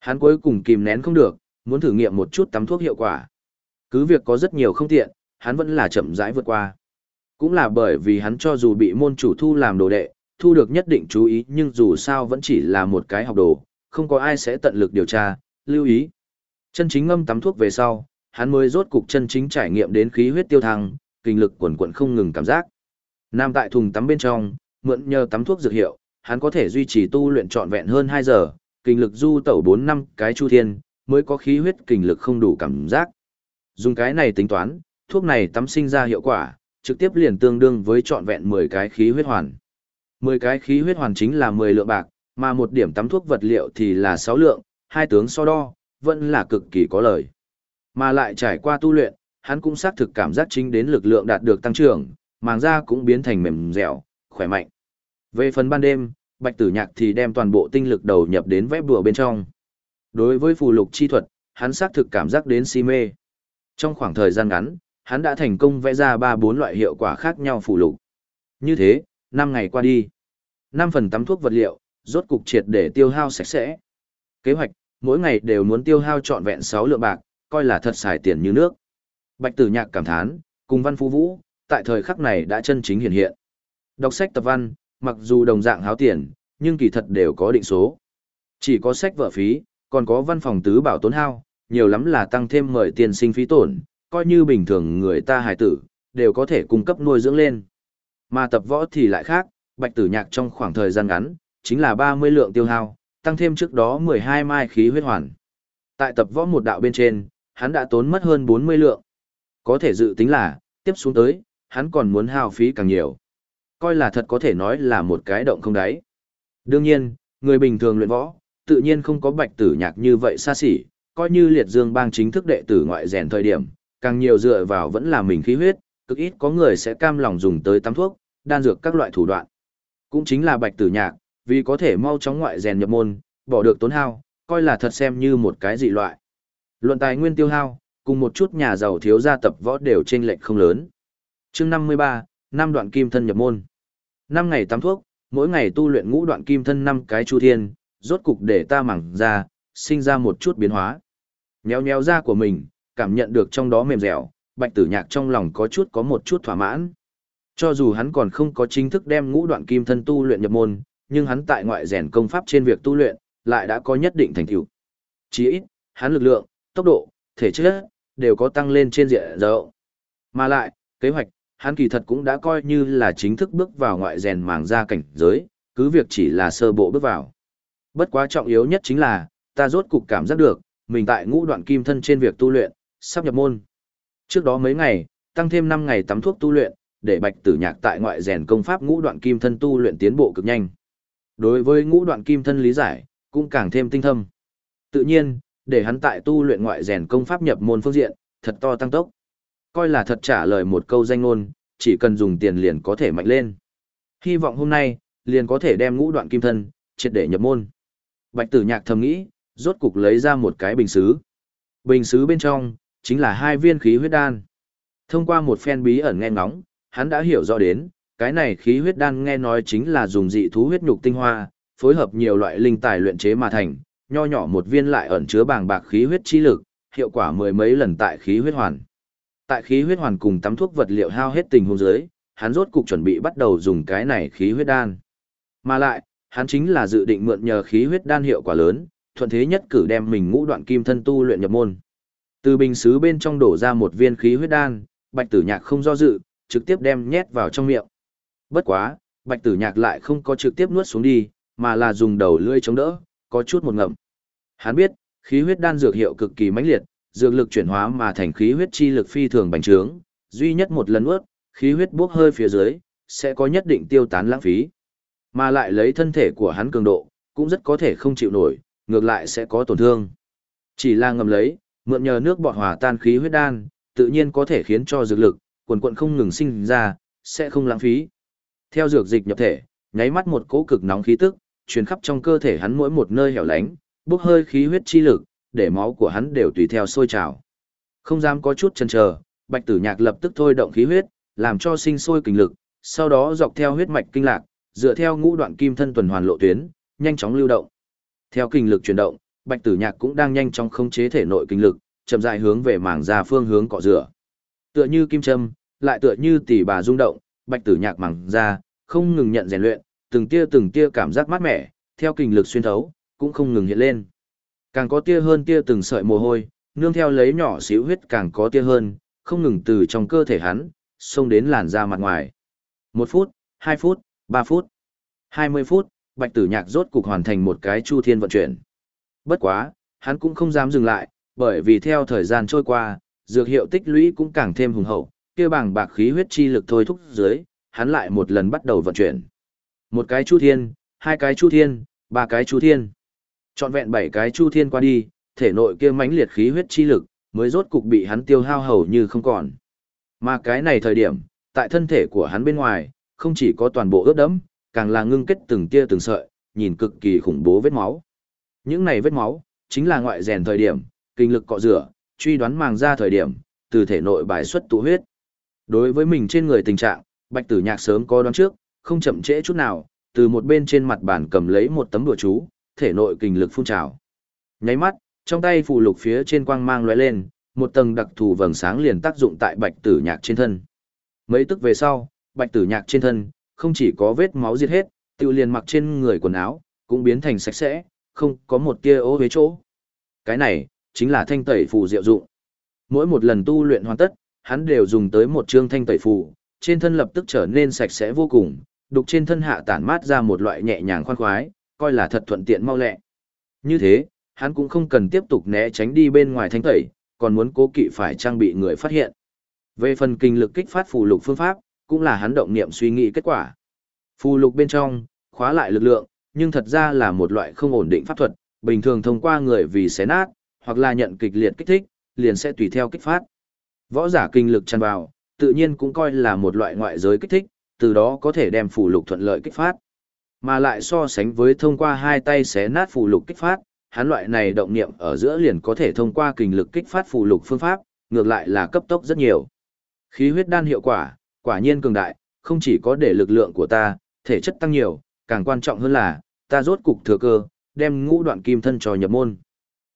[SPEAKER 1] Hắn cuối cùng kìm nén không được, muốn thử nghiệm một chút tắm thuốc hiệu quả. Cứ việc có rất nhiều không tiện, hắn vẫn là chậm rãi vượt qua. Cũng là bởi vì hắn cho dù bị môn chủ thu làm đồ đệ, thu được nhất định chú ý nhưng dù sao vẫn chỉ là một cái học đồ, không có ai sẽ tận lực điều tra, lưu ý. Chân chính ngâm tắm thuốc về sau, hắn mới rốt cục chân chính trải nghiệm đến khí huyết tiêu thăng, kinh lực quần quần không ngừng cảm giác. Nam tại thùng tắm bên trong, mượn nhờ tắm thuốc dược hiệu, hắn có thể duy trì tu luyện trọn vẹn hơn 2 giờ, kinh lực du tẩu 4 năm cái chu thiên, mới có khí huyết kinh lực không đủ cảm giác. Dùng cái này tính toán, thuốc này tắm sinh ra hiệu quả, trực tiếp liền tương đương với trọn vẹn 10 cái khí huyết hoàn. 10 cái khí huyết hoàn chính là 10 lượng bạc, mà một điểm tắm thuốc vật liệu thì là 6 lượng, hai tướng so đo, vẫn là cực kỳ có lời. Mà lại trải qua tu luyện, hắn cũng xác thực cảm giác chính đến lực lượng đạt được tăng trưởng, màng da cũng biến thành mềm dẻo, khỏe mạnh. Về phần ban đêm, Bạch Tử Nhạc thì đem toàn bộ tinh lực đầu nhập đến vẽ bùa bên trong. Đối với phù lục chi thuật, hắn xác thực cảm giác đến si mê. Trong khoảng thời gian ngắn, hắn đã thành công vẽ ra ba bốn loại hiệu quả khác nhau phù lục. Như thế, năm ngày qua đi. năm phần tắm thuốc vật liệu, rốt cục triệt để tiêu hao sạch sẽ. Kế hoạch, mỗi ngày đều muốn tiêu hao trọn vẹn 6 lượng bạc, coi là thật xài tiền như nước. Bạch Tử Nhạc cảm thán, cùng Văn Phú Vũ, tại thời khắc này đã chân chính hiện hiện. Đọc sách tập văn, mặc dù đồng dạng háo tiền, nhưng kỳ thật đều có định số. Chỉ có sách vở phí, còn có văn phòng tứ bảo tốn hao, nhiều lắm là tăng thêm mời tiền sinh phí tổn, coi như bình thường người ta hài tử, đều có thể cung cấp nuôi dưỡng lên. Mà tập võ thì lại khác, bạch tử nhạc trong khoảng thời gian ngắn, chính là 30 lượng tiêu hao, tăng thêm trước đó 12 mai khí huyết hoàn. Tại tập võ một đạo bên trên, hắn đã tốn mất hơn 40 lượng. Có thể dự tính là, tiếp xuống tới, hắn còn muốn hao phí càng nhiều. Coi là thật có thể nói là một cái động không đáy. Đương nhiên, người bình thường luyện võ, tự nhiên không có bạch tử nhạc như vậy xa xỉ, coi như liệt dương bang chính thức đệ tử ngoại rèn thời điểm, càng nhiều dựa vào vẫn là mình khí huyết, cực ít có người sẽ cam lòng dùng tới tắm thuốc, đan dược các loại thủ đoạn. Cũng chính là bạch tử nhạc, Vì có thể mau chóng ngoại rèn nhập môn, bỏ được tốn hao, coi là thật xem như một cái dị loại. Luận tài nguyên tiêu hao, cùng một chút nhà giàu thiếu gia tập võ đều chênh lệch không lớn chương 53, năm đoạn kim thân nhập môn. năm ngày tắm thuốc, mỗi ngày tu luyện ngũ đoạn kim thân năm cái chu thiên, rốt cục để ta mẳng ra, sinh ra một chút biến hóa. Nhéo nhéo da của mình, cảm nhận được trong đó mềm dẻo, bạch tử nhạc trong lòng có chút có một chút thỏa mãn. Cho dù hắn còn không có chính thức đem ngũ đoạn kim thân tu luyện nhập môn, nhưng hắn tại ngoại rèn công pháp trên việc tu luyện, lại đã có nhất định thành tựu. Chỉ ít, hắn lực lượng, tốc độ, thể chất đều có tăng lên trên diện rộng. Mà lại, kế hoạch, hắn kỳ thật cũng đã coi như là chính thức bước vào ngoại rèn màng ra cảnh giới, cứ việc chỉ là sơ bộ bước vào. Bất quá trọng yếu nhất chính là, ta rốt cục cảm giác được, mình tại ngũ đoạn kim thân trên việc tu luyện, sắp nhập môn. Trước đó mấy ngày, tăng thêm 5 ngày tắm thuốc tu luyện, để Bạch Tử Nhạc tại ngoại rèn công pháp ngũ đoạn kim thân tu luyện tiến bộ cực nhanh. Đối với ngũ đoạn kim thân lý giải, cũng càng thêm tinh thâm. Tự nhiên, để hắn tại tu luyện ngoại rèn công pháp nhập môn phương diện, thật to tăng tốc. Coi là thật trả lời một câu danh ngôn, chỉ cần dùng tiền liền có thể mạnh lên. Hy vọng hôm nay, liền có thể đem ngũ đoạn kim thân, triệt để nhập môn. Bạch tử nhạc thầm nghĩ, rốt cục lấy ra một cái bình xứ. Bình xứ bên trong, chính là hai viên khí huyết đan. Thông qua một phen bí ẩn nghe ngóng, hắn đã hiểu rõ đến, cái này khí huyết đan nghe nói chính là dùng dị thú huyết nhục tinh hoa, phối hợp nhiều loại linh tài luyện chế mà thành, nho nhỏ một viên lại ẩn chứa bàng bạc khí huyết chi lực, hiệu quả mười mấy lần tại khí huyết hoàn. Tại khí huyết hoàn cùng tắm thuốc vật liệu hao hết tình huống dưới, hắn rốt cục chuẩn bị bắt đầu dùng cái này khí huyết đan. Mà lại, hắn chính là dự định mượn nhờ khí huyết đan hiệu quả lớn, thuận thế nhất cử đem mình ngũ đoạn kim thân tu luyện nhập môn. Từ bình sứ bên trong đổ ra một viên khí huyết đan, Bạch Tử Nhạc không do dự, trực tiếp đem nhét vào trong miệng. Bất quá, Bạch Tử Nhạc lại không có trực tiếp nuốt xuống đi, mà là dùng đầu lưỡi chống đỡ, có chút một ngậm. Hắn biết, khí huyết đan dược hiệu cực kỳ mãnh liệt, dược lực chuyển hóa mà thành khí huyết chi lực phi thường bành trướng, duy nhất một lần ướt, khí huyết bốc hơi phía dưới, sẽ có nhất định tiêu tán lãng phí. Mà lại lấy thân thể của hắn cường độ, cũng rất có thể không chịu nổi, ngược lại sẽ có tổn thương. Chỉ là ngầm lấy, mượn nhờ nước bọt hòa tan khí huyết đan, tự nhiên có thể khiến cho dược lực, quần quận không ngừng sinh ra, sẽ không lãng phí. Theo dược dịch nhập thể, nháy mắt một cỗ cực nóng khí tức, truyền khắp trong cơ thể hắn mỗi một nơi hẻo lánh, bốc hơi khí huyết chi lực, để máu của hắn đều tùy theo sôi trào. Không dám có chút chần chờ, Bạch Tử Nhạc lập tức thôi động khí huyết, làm cho sinh sôi kinh lực, sau đó dọc theo huyết mạch kinh lạc, dựa theo ngũ đoạn kim thân tuần hoàn lộ tuyến, nhanh chóng lưu động. Theo kinh lực chuyển động, Bạch Tử Nhạc cũng đang nhanh chóng khống chế thể nội kinh lực, chậm rãi hướng về mảng ra phương hướng cọ rửa. Tựa như kim châm, lại tựa như tỷ bà rung động, Bạch Tử Nhạc mảng ra, không ngừng nhận rèn luyện, từng tia từng tia cảm giác mát mẻ, theo kinh lực xuyên thấu, cũng không ngừng hiện lên. Càng có tia hơn tia từng sợi mồ hôi, nương theo lấy nhỏ xíu huyết càng có tia hơn, không ngừng từ trong cơ thể hắn, xông đến làn da mặt ngoài. Một phút, hai phút, ba phút, hai mươi phút, bạch tử nhạc rốt cục hoàn thành một cái chu thiên vận chuyển. Bất quá, hắn cũng không dám dừng lại, bởi vì theo thời gian trôi qua, dược hiệu tích lũy cũng càng thêm hùng hậu, kia bảng bạc khí huyết chi lực thôi thúc dưới, hắn lại một lần bắt đầu vận chuyển. Một cái chu thiên, hai cái chu thiên, ba cái chu thiên. Chọn vẹn bảy cái chu thiên qua đi, thể nội kia mãnh liệt khí huyết chi lực, mới rốt cục bị hắn tiêu hao hầu như không còn. Mà cái này thời điểm, tại thân thể của hắn bên ngoài, không chỉ có toàn bộ ướt đẫm, càng là ngưng kết từng tia từng sợi, nhìn cực kỳ khủng bố vết máu. Những này vết máu, chính là ngoại rèn thời điểm, kinh lực cọ rửa, truy đoán màng ra thời điểm, từ thể nội bài xuất tụ huyết. Đối với mình trên người tình trạng, Bạch Tử Nhạc sớm có đoán trước, không chậm trễ chút nào, từ một bên trên mặt bàn cầm lấy một tấm đùa chú, thể nội kinh lực phun trào. Nháy mắt, trong tay phù lục phía trên quang mang lóe lên, một tầng đặc thù vầng sáng liền tác dụng tại Bạch Tử Nhạc trên thân. Mấy tức về sau, Bạch Tử Nhạc trên thân không chỉ có vết máu diệt hết, tiêu liền mặc trên người quần áo cũng biến thành sạch sẽ, không có một tia ố với chỗ. Cái này chính là thanh tẩy phù diệu dụng. Mỗi một lần tu luyện hoàn tất, hắn đều dùng tới một chương thanh tẩy phù, trên thân lập tức trở nên sạch sẽ vô cùng, đục trên thân hạ tản mát ra một loại nhẹ nhàng khoan khoái, coi là thật thuận tiện mau lẹ. Như thế, hắn cũng không cần tiếp tục né tránh đi bên ngoài thanh tẩy, còn muốn cố kỵ phải trang bị người phát hiện. Về phần kinh lực kích phát phù lục phương pháp, cũng là hắn động niệm suy nghĩ kết quả. Phù lục bên trong, khóa lại lực lượng, nhưng thật ra là một loại không ổn định pháp thuật, bình thường thông qua người vì xé nát, hoặc là nhận kịch liệt kích thích, liền sẽ tùy theo kích phát. Võ giả kinh lực tràn vào, tự nhiên cũng coi là một loại ngoại giới kích thích, từ đó có thể đem phù lục thuận lợi kích phát. Mà lại so sánh với thông qua hai tay xé nát phù lục kích phát, hắn loại này động niệm ở giữa liền có thể thông qua kình lực kích phát phù lục phương pháp, ngược lại là cấp tốc rất nhiều. Khí huyết đan hiệu quả, quả nhiên cường đại, không chỉ có để lực lượng của ta, thể chất tăng nhiều, càng quan trọng hơn là, ta rốt cục thừa cơ, đem ngũ đoạn kim thân cho nhập môn.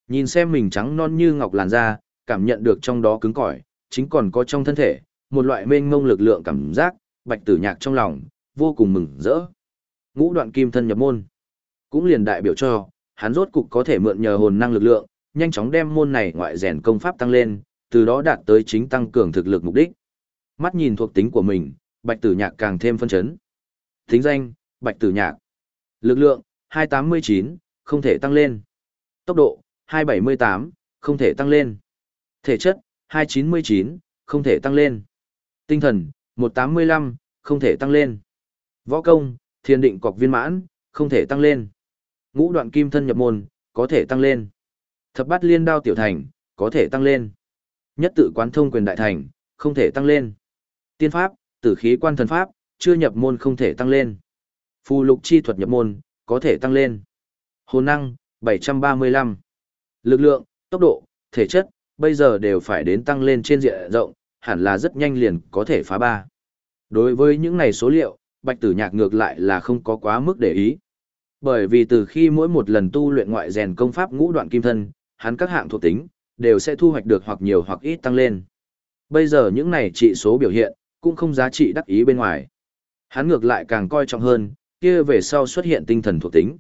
[SPEAKER 1] Nhìn xem mình trắng non như ngọc làn da, cảm nhận được trong đó cứng cỏi, chính còn có trong thân thể, một loại mênh mông lực lượng cảm giác, bạch tử nhạc trong lòng, vô cùng mừng rỡ. Ngũ đoạn kim thân nhập môn, cũng liền đại biểu cho, hắn rốt cục có thể mượn nhờ hồn năng lực lượng, nhanh chóng đem môn này ngoại rèn công pháp tăng lên, từ đó đạt tới chính tăng cường thực lực mục đích. Mắt nhìn thuộc tính của mình, Bạch Tử Nhạc càng thêm phân chấn. Tính danh, Bạch Tử Nhạc. Lực lượng, 289, không thể tăng lên. Tốc độ, 278, không thể tăng lên. Thể chất, 299, không thể tăng lên. Tinh thần, 185, không thể tăng lên. Võ công, thiên định cọc viên mãn, không thể tăng lên. Ngũ đoạn kim thân nhập môn, có thể tăng lên. Thập bát liên đao tiểu thành, có thể tăng lên. Nhất tự quán thông quyền đại thành, không thể tăng lên. Tiên pháp, tử khí quan thần pháp, chưa nhập môn không thể tăng lên. Phù lục chi thuật nhập môn, có thể tăng lên. Hồn năng, 735. Lực lượng, tốc độ, thể chất, bây giờ đều phải đến tăng lên trên diện rộng, hẳn là rất nhanh liền có thể phá ba. Đối với những này số liệu, Bạch Tử Nhạc ngược lại là không có quá mức để ý. Bởi vì từ khi mỗi một lần tu luyện ngoại rèn công pháp ngũ đoạn kim thân, hắn các hạng thuộc tính đều sẽ thu hoạch được hoặc nhiều hoặc ít tăng lên. Bây giờ những này trị số biểu hiện cũng không giá trị đắc ý bên ngoài. Hắn ngược lại càng coi trọng hơn, kia về sau xuất hiện tinh thần thuộc tính.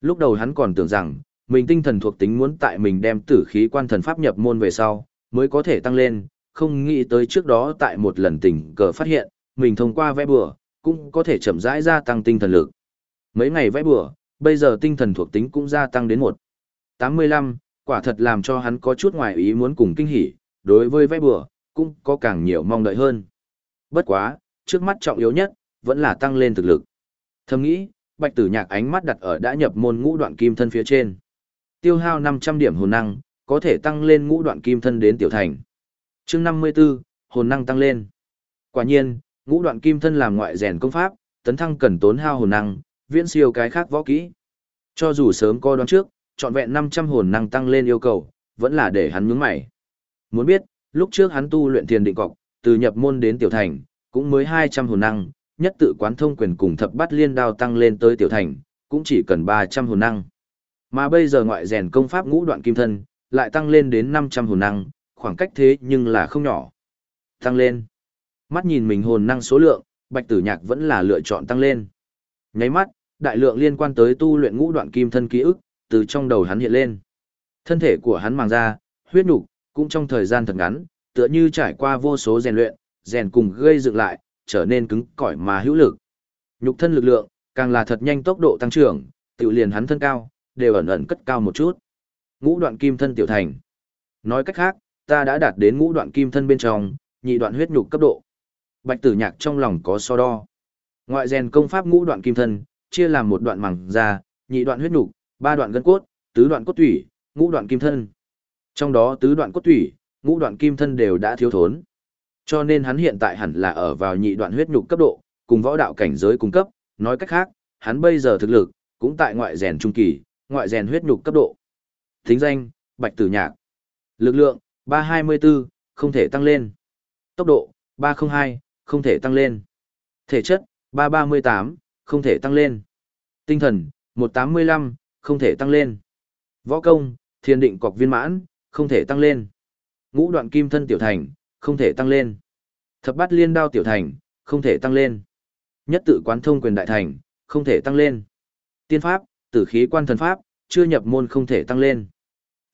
[SPEAKER 1] Lúc đầu hắn còn tưởng rằng, mình tinh thần thuộc tính muốn tại mình đem tử khí quan thần pháp nhập môn về sau, mới có thể tăng lên, không nghĩ tới trước đó tại một lần tình cờ phát hiện, mình thông qua vẽ bừa, cũng có thể chậm rãi gia tăng tinh thần lực. Mấy ngày vẽ bừa, bây giờ tinh thần thuộc tính cũng gia tăng đến 1. 85, quả thật làm cho hắn có chút ngoài ý muốn cùng kinh hỉ, đối với vẽ bừa, cũng có càng nhiều mong đợi hơn. Bất quá, trước mắt trọng yếu nhất, vẫn là tăng lên thực lực. Thầm nghĩ, bạch tử nhạc ánh mắt đặt ở đã nhập môn ngũ đoạn kim thân phía trên. Tiêu hao 500 điểm hồn năng, có thể tăng lên ngũ đoạn kim thân đến tiểu thành. chương 54, hồn năng tăng lên. Quả nhiên, ngũ đoạn kim thân làm ngoại rèn công pháp, tấn thăng cần tốn hao hồn năng, viễn siêu cái khác võ kỹ. Cho dù sớm coi đoán trước, trọn vẹn 500 hồn năng tăng lên yêu cầu, vẫn là để hắn nhướng mày. Muốn biết, lúc trước hắn tu luyện thiền định cọc, từ nhập môn đến tiểu thành, cũng mới 200 hồn năng, nhất tự quán thông quyền cùng thập bát liên đao tăng lên tới tiểu thành, cũng chỉ cần 300 hồn năng. Mà bây giờ ngoại rèn công pháp ngũ đoạn kim thân, lại tăng lên đến 500 hồn năng, khoảng cách thế nhưng là không nhỏ. Tăng lên. Mắt nhìn mình hồn năng số lượng, Bạch Tử Nhạc vẫn là lựa chọn tăng lên. Nháy mắt, đại lượng liên quan tới tu luyện ngũ đoạn kim thân ký ức, từ trong đầu hắn hiện lên. Thân thể của hắn màng ra, huyết nục, cũng trong thời gian thật ngắn, tựa như trải qua vô số rèn luyện, rèn cùng gây dựng lại, trở nên cứng cỏi mà hữu lực. Nhục thân lực lượng, càng là thật nhanh tốc độ tăng trưởng, tự liền hắn thân cao, đều ẩn ẩn cất cao một chút. Ngũ đoạn kim thân tiểu thành. Nói cách khác, ta đã đạt đến ngũ đoạn kim thân bên trong, nhị đoạn huyết nhục cấp độ. Bạch Tử Nhạc trong lòng có so đo. Ngoại rèn công pháp ngũ đoạn kim thân, chia làm một đoạn màng da, nhị đoạn huyết nhục, ba đoạn gân cốt, tứ đoạn cốt tủy, ngũ đoạn kim thân. Trong đó tứ đoạn cốt tủy, ngũ đoạn kim thân đều đã thiếu thốn. Cho nên hắn hiện tại hẳn là ở vào nhị đoạn huyết nhục cấp độ, cùng võ đạo cảnh giới cung cấp, nói cách khác, hắn bây giờ thực lực cũng tại ngoại rèn trung kỳ, ngoại rèn huyết nhục cấp độ. Thính danh, Bạch Tử Nhạc. Lực lượng, 324, không thể tăng lên. Tốc độ, 302, không thể tăng lên. Thể chất, 338, không thể tăng lên. Tinh thần, 185, không thể tăng lên. Võ công, thiên định cọc viên mãn, không thể tăng lên. Ngũ đoạn kim thân tiểu thành, không thể tăng lên. Thập bát liên đao tiểu thành, không thể tăng lên. Nhất tự quán thông quyền đại thành, không thể tăng lên. Tiên pháp, tử khí quan thần pháp, chưa nhập môn không thể tăng lên.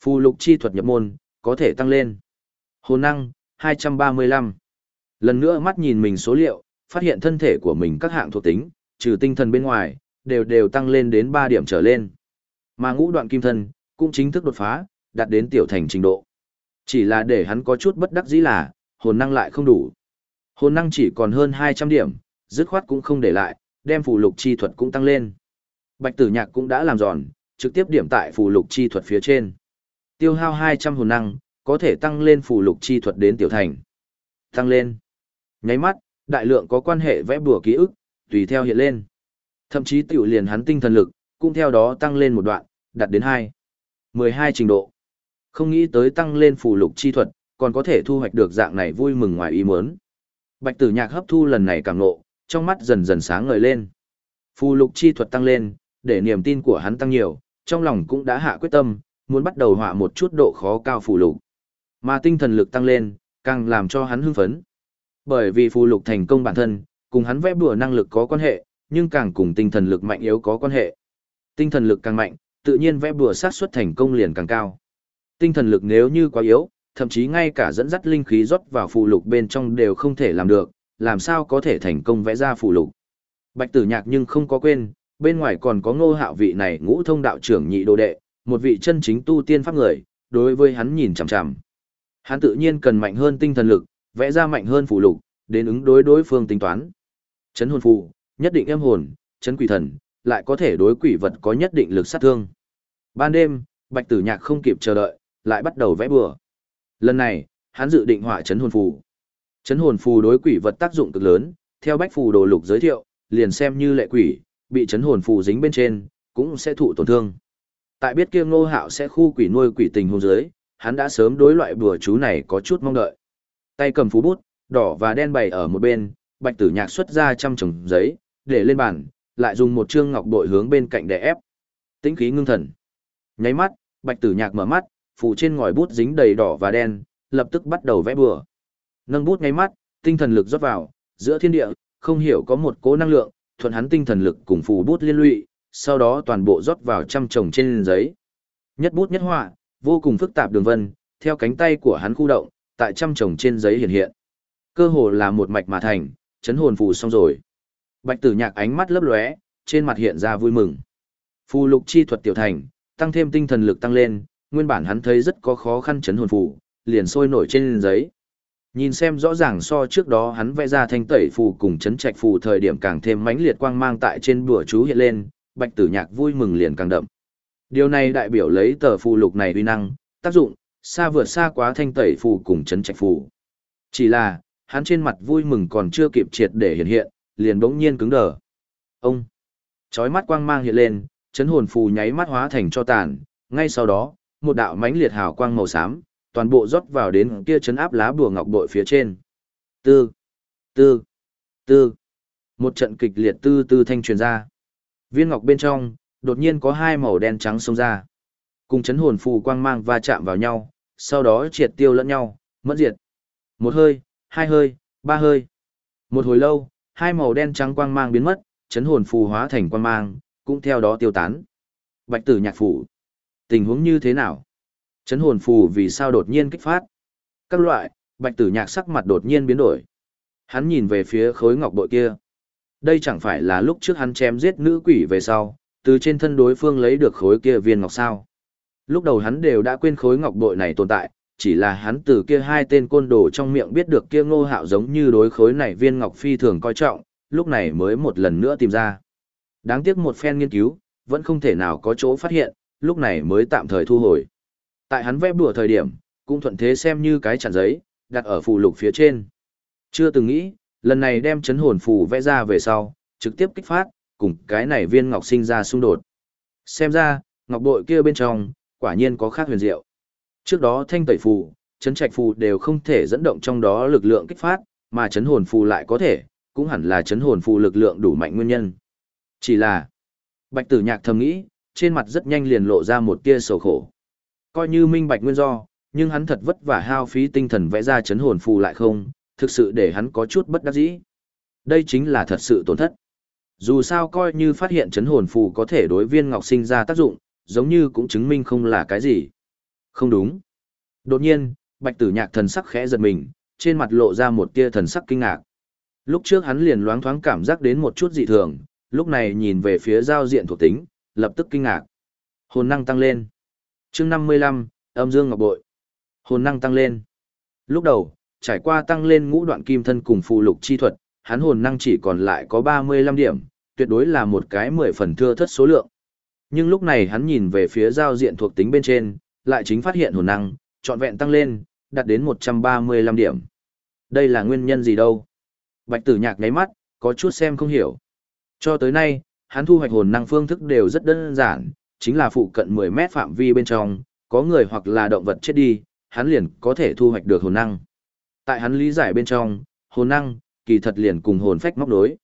[SPEAKER 1] Phù lục chi thuật nhập môn, có thể tăng lên. Hồn năng, 235. Lần nữa mắt nhìn mình số liệu, phát hiện thân thể của mình các hạng thuộc tính, trừ tinh thần bên ngoài, đều đều tăng lên đến 3 điểm trở lên. Mà ngũ đoạn kim thân, cũng chính thức đột phá, đạt đến tiểu thành trình độ. Chỉ là để hắn có chút bất đắc dĩ là, hồn năng lại không đủ. Hồn năng chỉ còn hơn 200 điểm, dứt khoát cũng không để lại, đem phù lục chi thuật cũng tăng lên. Bạch tử nhạc cũng đã làm giòn, trực tiếp điểm tại phù lục chi thuật phía trên. Tiêu hao 200 hồn năng, có thể tăng lên phù lục chi thuật đến tiểu thành. Tăng lên. Nháy mắt, đại lượng có quan hệ vẽ bùa ký ức, tùy theo hiện lên. Thậm chí tiểu liền hắn tinh thần lực, cũng theo đó tăng lên một đoạn, đạt đến 2. 12 trình độ. Không nghĩ tới tăng lên phù lục chi thuật, còn có thể thu hoạch được dạng này vui mừng ngoài ý muốn. Bạch tử nhạc hấp thu lần này càng nộ, trong mắt dần dần sáng ngời lên. Phù lục chi thuật tăng lên, để niềm tin của hắn tăng nhiều, trong lòng cũng đã hạ quyết tâm, muốn bắt đầu họa một chút độ khó cao phù lục. Mà tinh thần lực tăng lên, càng làm cho hắn hưng phấn. Bởi vì phù lục thành công bản thân, cùng hắn vẽ bùa năng lực có quan hệ, nhưng càng cùng tinh thần lực mạnh yếu có quan hệ. Tinh thần lực càng mạnh, tự nhiên vẽ bùa sát suất thành công liền càng cao. Tinh thần lực nếu như quá yếu, thậm chí ngay cả dẫn dắt linh khí rót vào phù lục bên trong đều không thể làm được, làm sao có thể thành công vẽ ra phù lục. Bạch Tử Nhạc nhưng không có quên, bên ngoài còn có Ngô Hạo vị này ngũ thông đạo trưởng nhị đồ đệ, một vị chân chính tu tiên pháp người, đối với hắn nhìn chằm chằm. Hắn tự nhiên cần mạnh hơn tinh thần lực, vẽ ra mạnh hơn phụ lục, đến ứng đối đối phương tính toán. Chấn hồn phù, nhất định em hồn, chấn quỷ thần, lại có thể đối quỷ vật có nhất định lực sát thương. Ban đêm, Bạch Tử Nhạc không kịp chờ đợi, lại bắt đầu vẽ bừa. Lần này, hắn dự định hỏa chấn hồn phù. Chấn hồn phù đối quỷ vật tác dụng cực lớn, theo Bách phù đồ lục giới thiệu, liền xem như lệ quỷ, bị chấn hồn phù dính bên trên, cũng sẽ thụ tổn thương. Tại biết kia Ngô Hạo sẽ khu quỷ nuôi quỷ tình hôn giới, hắn đã sớm đối loại bùa chú này có chút mong đợi. Tay cầm phú bút, đỏ và đen bày ở một bên, Bạch Tử Nhạc xuất ra trăm chồng giấy, để lên bàn, lại dùng một trương ngọc bội hướng bên cạnh để ép. Tĩnh khí ngưng thần. Nháy mắt, Bạch Tử Nhạc mở mắt, phủ trên ngòi bút dính đầy đỏ và đen, lập tức bắt đầu vẽ bừa. Nâng bút ngay mắt, tinh thần lực rót vào, giữa thiên địa, không hiểu có một cố năng lượng, thuận hắn tinh thần lực cùng phù bút liên lụy, sau đó toàn bộ rót vào trăm chồng trên giấy. Nhất bút nhất họa, vô cùng phức tạp đường vân, theo cánh tay của hắn khu động, tại trăm chồng trên giấy hiện hiện. Cơ hồ là một mạch mà thành, chấn hồn phù xong rồi. Bạch Tử Nhạc ánh mắt lấp lóe, trên mặt hiện ra vui mừng. Phù lục chi thuật tiểu thành, tăng thêm tinh thần lực tăng lên, nguyên bản hắn thấy rất có khó khăn chấn hồn phù, liền sôi nổi trên giấy. Nhìn xem rõ ràng so trước đó hắn vẽ ra thanh tẩy phù cùng chấn trạch phù thời điểm càng thêm mãnh liệt quang mang tại trên bùa chú hiện lên, Bạch Tử Nhạc vui mừng liền càng đậm. Điều này đại biểu lấy tờ phù lục này uy năng, tác dụng, xa vượt xa quá thanh tẩy phù cùng chấn trạch phù. Chỉ là, hắn trên mặt vui mừng còn chưa kịp triệt để hiện hiện, liền bỗng nhiên cứng đờ. Ông! Chói mắt quang mang hiện lên, chấn hồn phù nháy mắt hóa thành cho tàn, ngay sau đó, một đạo mãnh liệt hào quang màu xám, toàn bộ rót vào đến kia chấn áp lá bùa ngọc bội phía trên. Tư, tư, tư. Một trận kịch liệt tư tư thanh truyền ra. Viên ngọc bên trong, đột nhiên có hai màu đen trắng xông ra. Cùng chấn hồn phù quang mang va chạm vào nhau, sau đó triệt tiêu lẫn nhau, mất diệt. Một hơi, hai hơi, ba hơi. Một hồi lâu, hai màu đen trắng quang mang biến mất, chấn hồn phù hóa thành quang mang, cũng theo đó tiêu tán. Bạch tử nhạc phủ. Tình huống như thế nào? Chấn hồn phù vì sao đột nhiên kích phát? Các loại, bạch tử nhạc sắc mặt đột nhiên biến đổi. Hắn nhìn về phía khối ngọc bội kia. Đây chẳng phải là lúc trước hắn chém giết nữ quỷ về sau, từ trên thân đối phương lấy được khối kia viên ngọc sao. Lúc đầu hắn đều đã quên khối ngọc bội này tồn tại, chỉ là hắn từ kia hai tên côn đồ trong miệng biết được kia ngô hạo giống như đối khối này viên ngọc phi thường coi trọng, lúc này mới một lần nữa tìm ra. Đáng tiếc một phen nghiên cứu, vẫn không thể nào có chỗ phát hiện, lúc này mới tạm thời thu hồi. Tại hắn vẽ bùa thời điểm, cũng thuận thế xem như cái chặn giấy, đặt ở phù lục phía trên. Chưa từng nghĩ, lần này đem chấn hồn phù vẽ ra về sau, trực tiếp kích phát, cùng cái này viên ngọc sinh ra xung đột. Xem ra, ngọc bội kia bên trong, quả nhiên có khác huyền diệu. Trước đó thanh tẩy phù, chấn trạch phù đều không thể dẫn động trong đó lực lượng kích phát, mà chấn hồn phù lại có thể, cũng hẳn là chấn hồn phù lực lượng đủ mạnh nguyên nhân. Chỉ là, bạch tử nhạc thầm nghĩ, trên mặt rất nhanh liền lộ ra một tia sầu khổ. Coi như minh bạch nguyên do, nhưng hắn thật vất vả hao phí tinh thần vẽ ra chấn hồn phù lại không, thực sự để hắn có chút bất đắc dĩ. Đây chính là thật sự tổn thất. Dù sao coi như phát hiện chấn hồn phù có thể đối viên ngọc sinh ra tác dụng, giống như cũng chứng minh không là cái gì. Không đúng. Đột nhiên, bạch tử nhạc thần sắc khẽ giật mình, trên mặt lộ ra một tia thần sắc kinh ngạc. Lúc trước hắn liền loáng thoáng cảm giác đến một chút dị thường, lúc này nhìn về phía giao diện thuộc tính, lập tức kinh ngạc. Hồn năng tăng lên. chương 55, âm dương ngọc bội. Hồn năng tăng lên. Lúc đầu, trải qua tăng lên ngũ đoạn kim thân cùng phù lục chi thuật, hắn hồn năng chỉ còn lại có 35 điểm, tuyệt đối là một cái 10 phần thưa thất số lượng. Nhưng lúc này hắn nhìn về phía giao diện thuộc tính bên trên, lại chính phát hiện hồn năng, trọn vẹn tăng lên, đạt đến 135 điểm. Đây là nguyên nhân gì đâu? Bạch tử nhạc nháy mắt, có chút xem không hiểu. Cho tới nay, hắn thu hoạch hồn năng phương thức đều rất đơn giản, chính là phụ cận 10 mét phạm vi bên trong, có người hoặc là động vật chết đi, hắn liền có thể thu hoạch được hồn năng. Tại hắn lý giải bên trong, hồn năng, kỳ thật liền cùng hồn phách móc đối.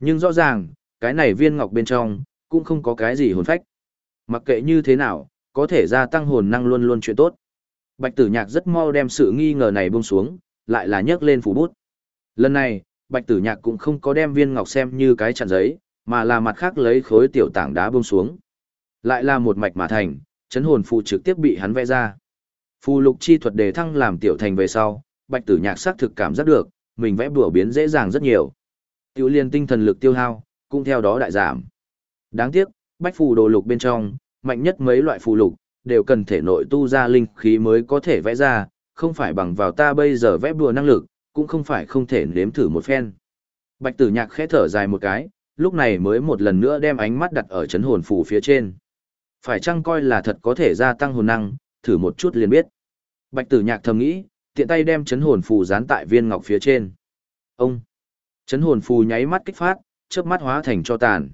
[SPEAKER 1] Nhưng rõ ràng, cái này viên ngọc bên trong, cũng không có cái gì hồn phách. Mặc kệ như thế nào, có thể gia tăng hồn năng luôn luôn chuyện tốt. Bạch tử nhạc rất mau đem sự nghi ngờ này buông xuống, lại là nhấc lên phủ bút. Lần này, bạch tử nhạc cũng không có đem viên ngọc xem như cái chặn giấy, mà là mặt khác lấy khối tiểu tảng đá buông xuống. Lại là một mạch mà thành, chấn hồn phù trực tiếp bị hắn vẽ ra. Phù lục chi thuật đề thăng làm tiểu thành về sau, bạch tử nhạc xác thực cảm giác được, mình vẽ bùa biến dễ dàng rất nhiều. Tiểu liên tinh thần lực tiêu hao, cũng theo đó đại giảm. Đáng tiếc, bách phù đồ lục bên trong, mạnh nhất mấy loại phù lục, đều cần thể nội tu ra linh khí mới có thể vẽ ra, không phải bằng vào ta bây giờ vẽ bùa năng lực, cũng không phải không thể nếm thử một phen. Bạch tử nhạc khẽ thở dài một cái, lúc này mới một lần nữa đem ánh mắt đặt ở chấn hồn phù phía trên. Phải chăng coi là thật có thể gia tăng hồn năng, thử một chút liền biết. Bạch tử nhạc thầm nghĩ, tiện tay đem chấn hồn phù dán tại viên ngọc phía trên. Ông! Chấn hồn phù nháy mắt kích phát, chớp mắt hóa thành cho tàn.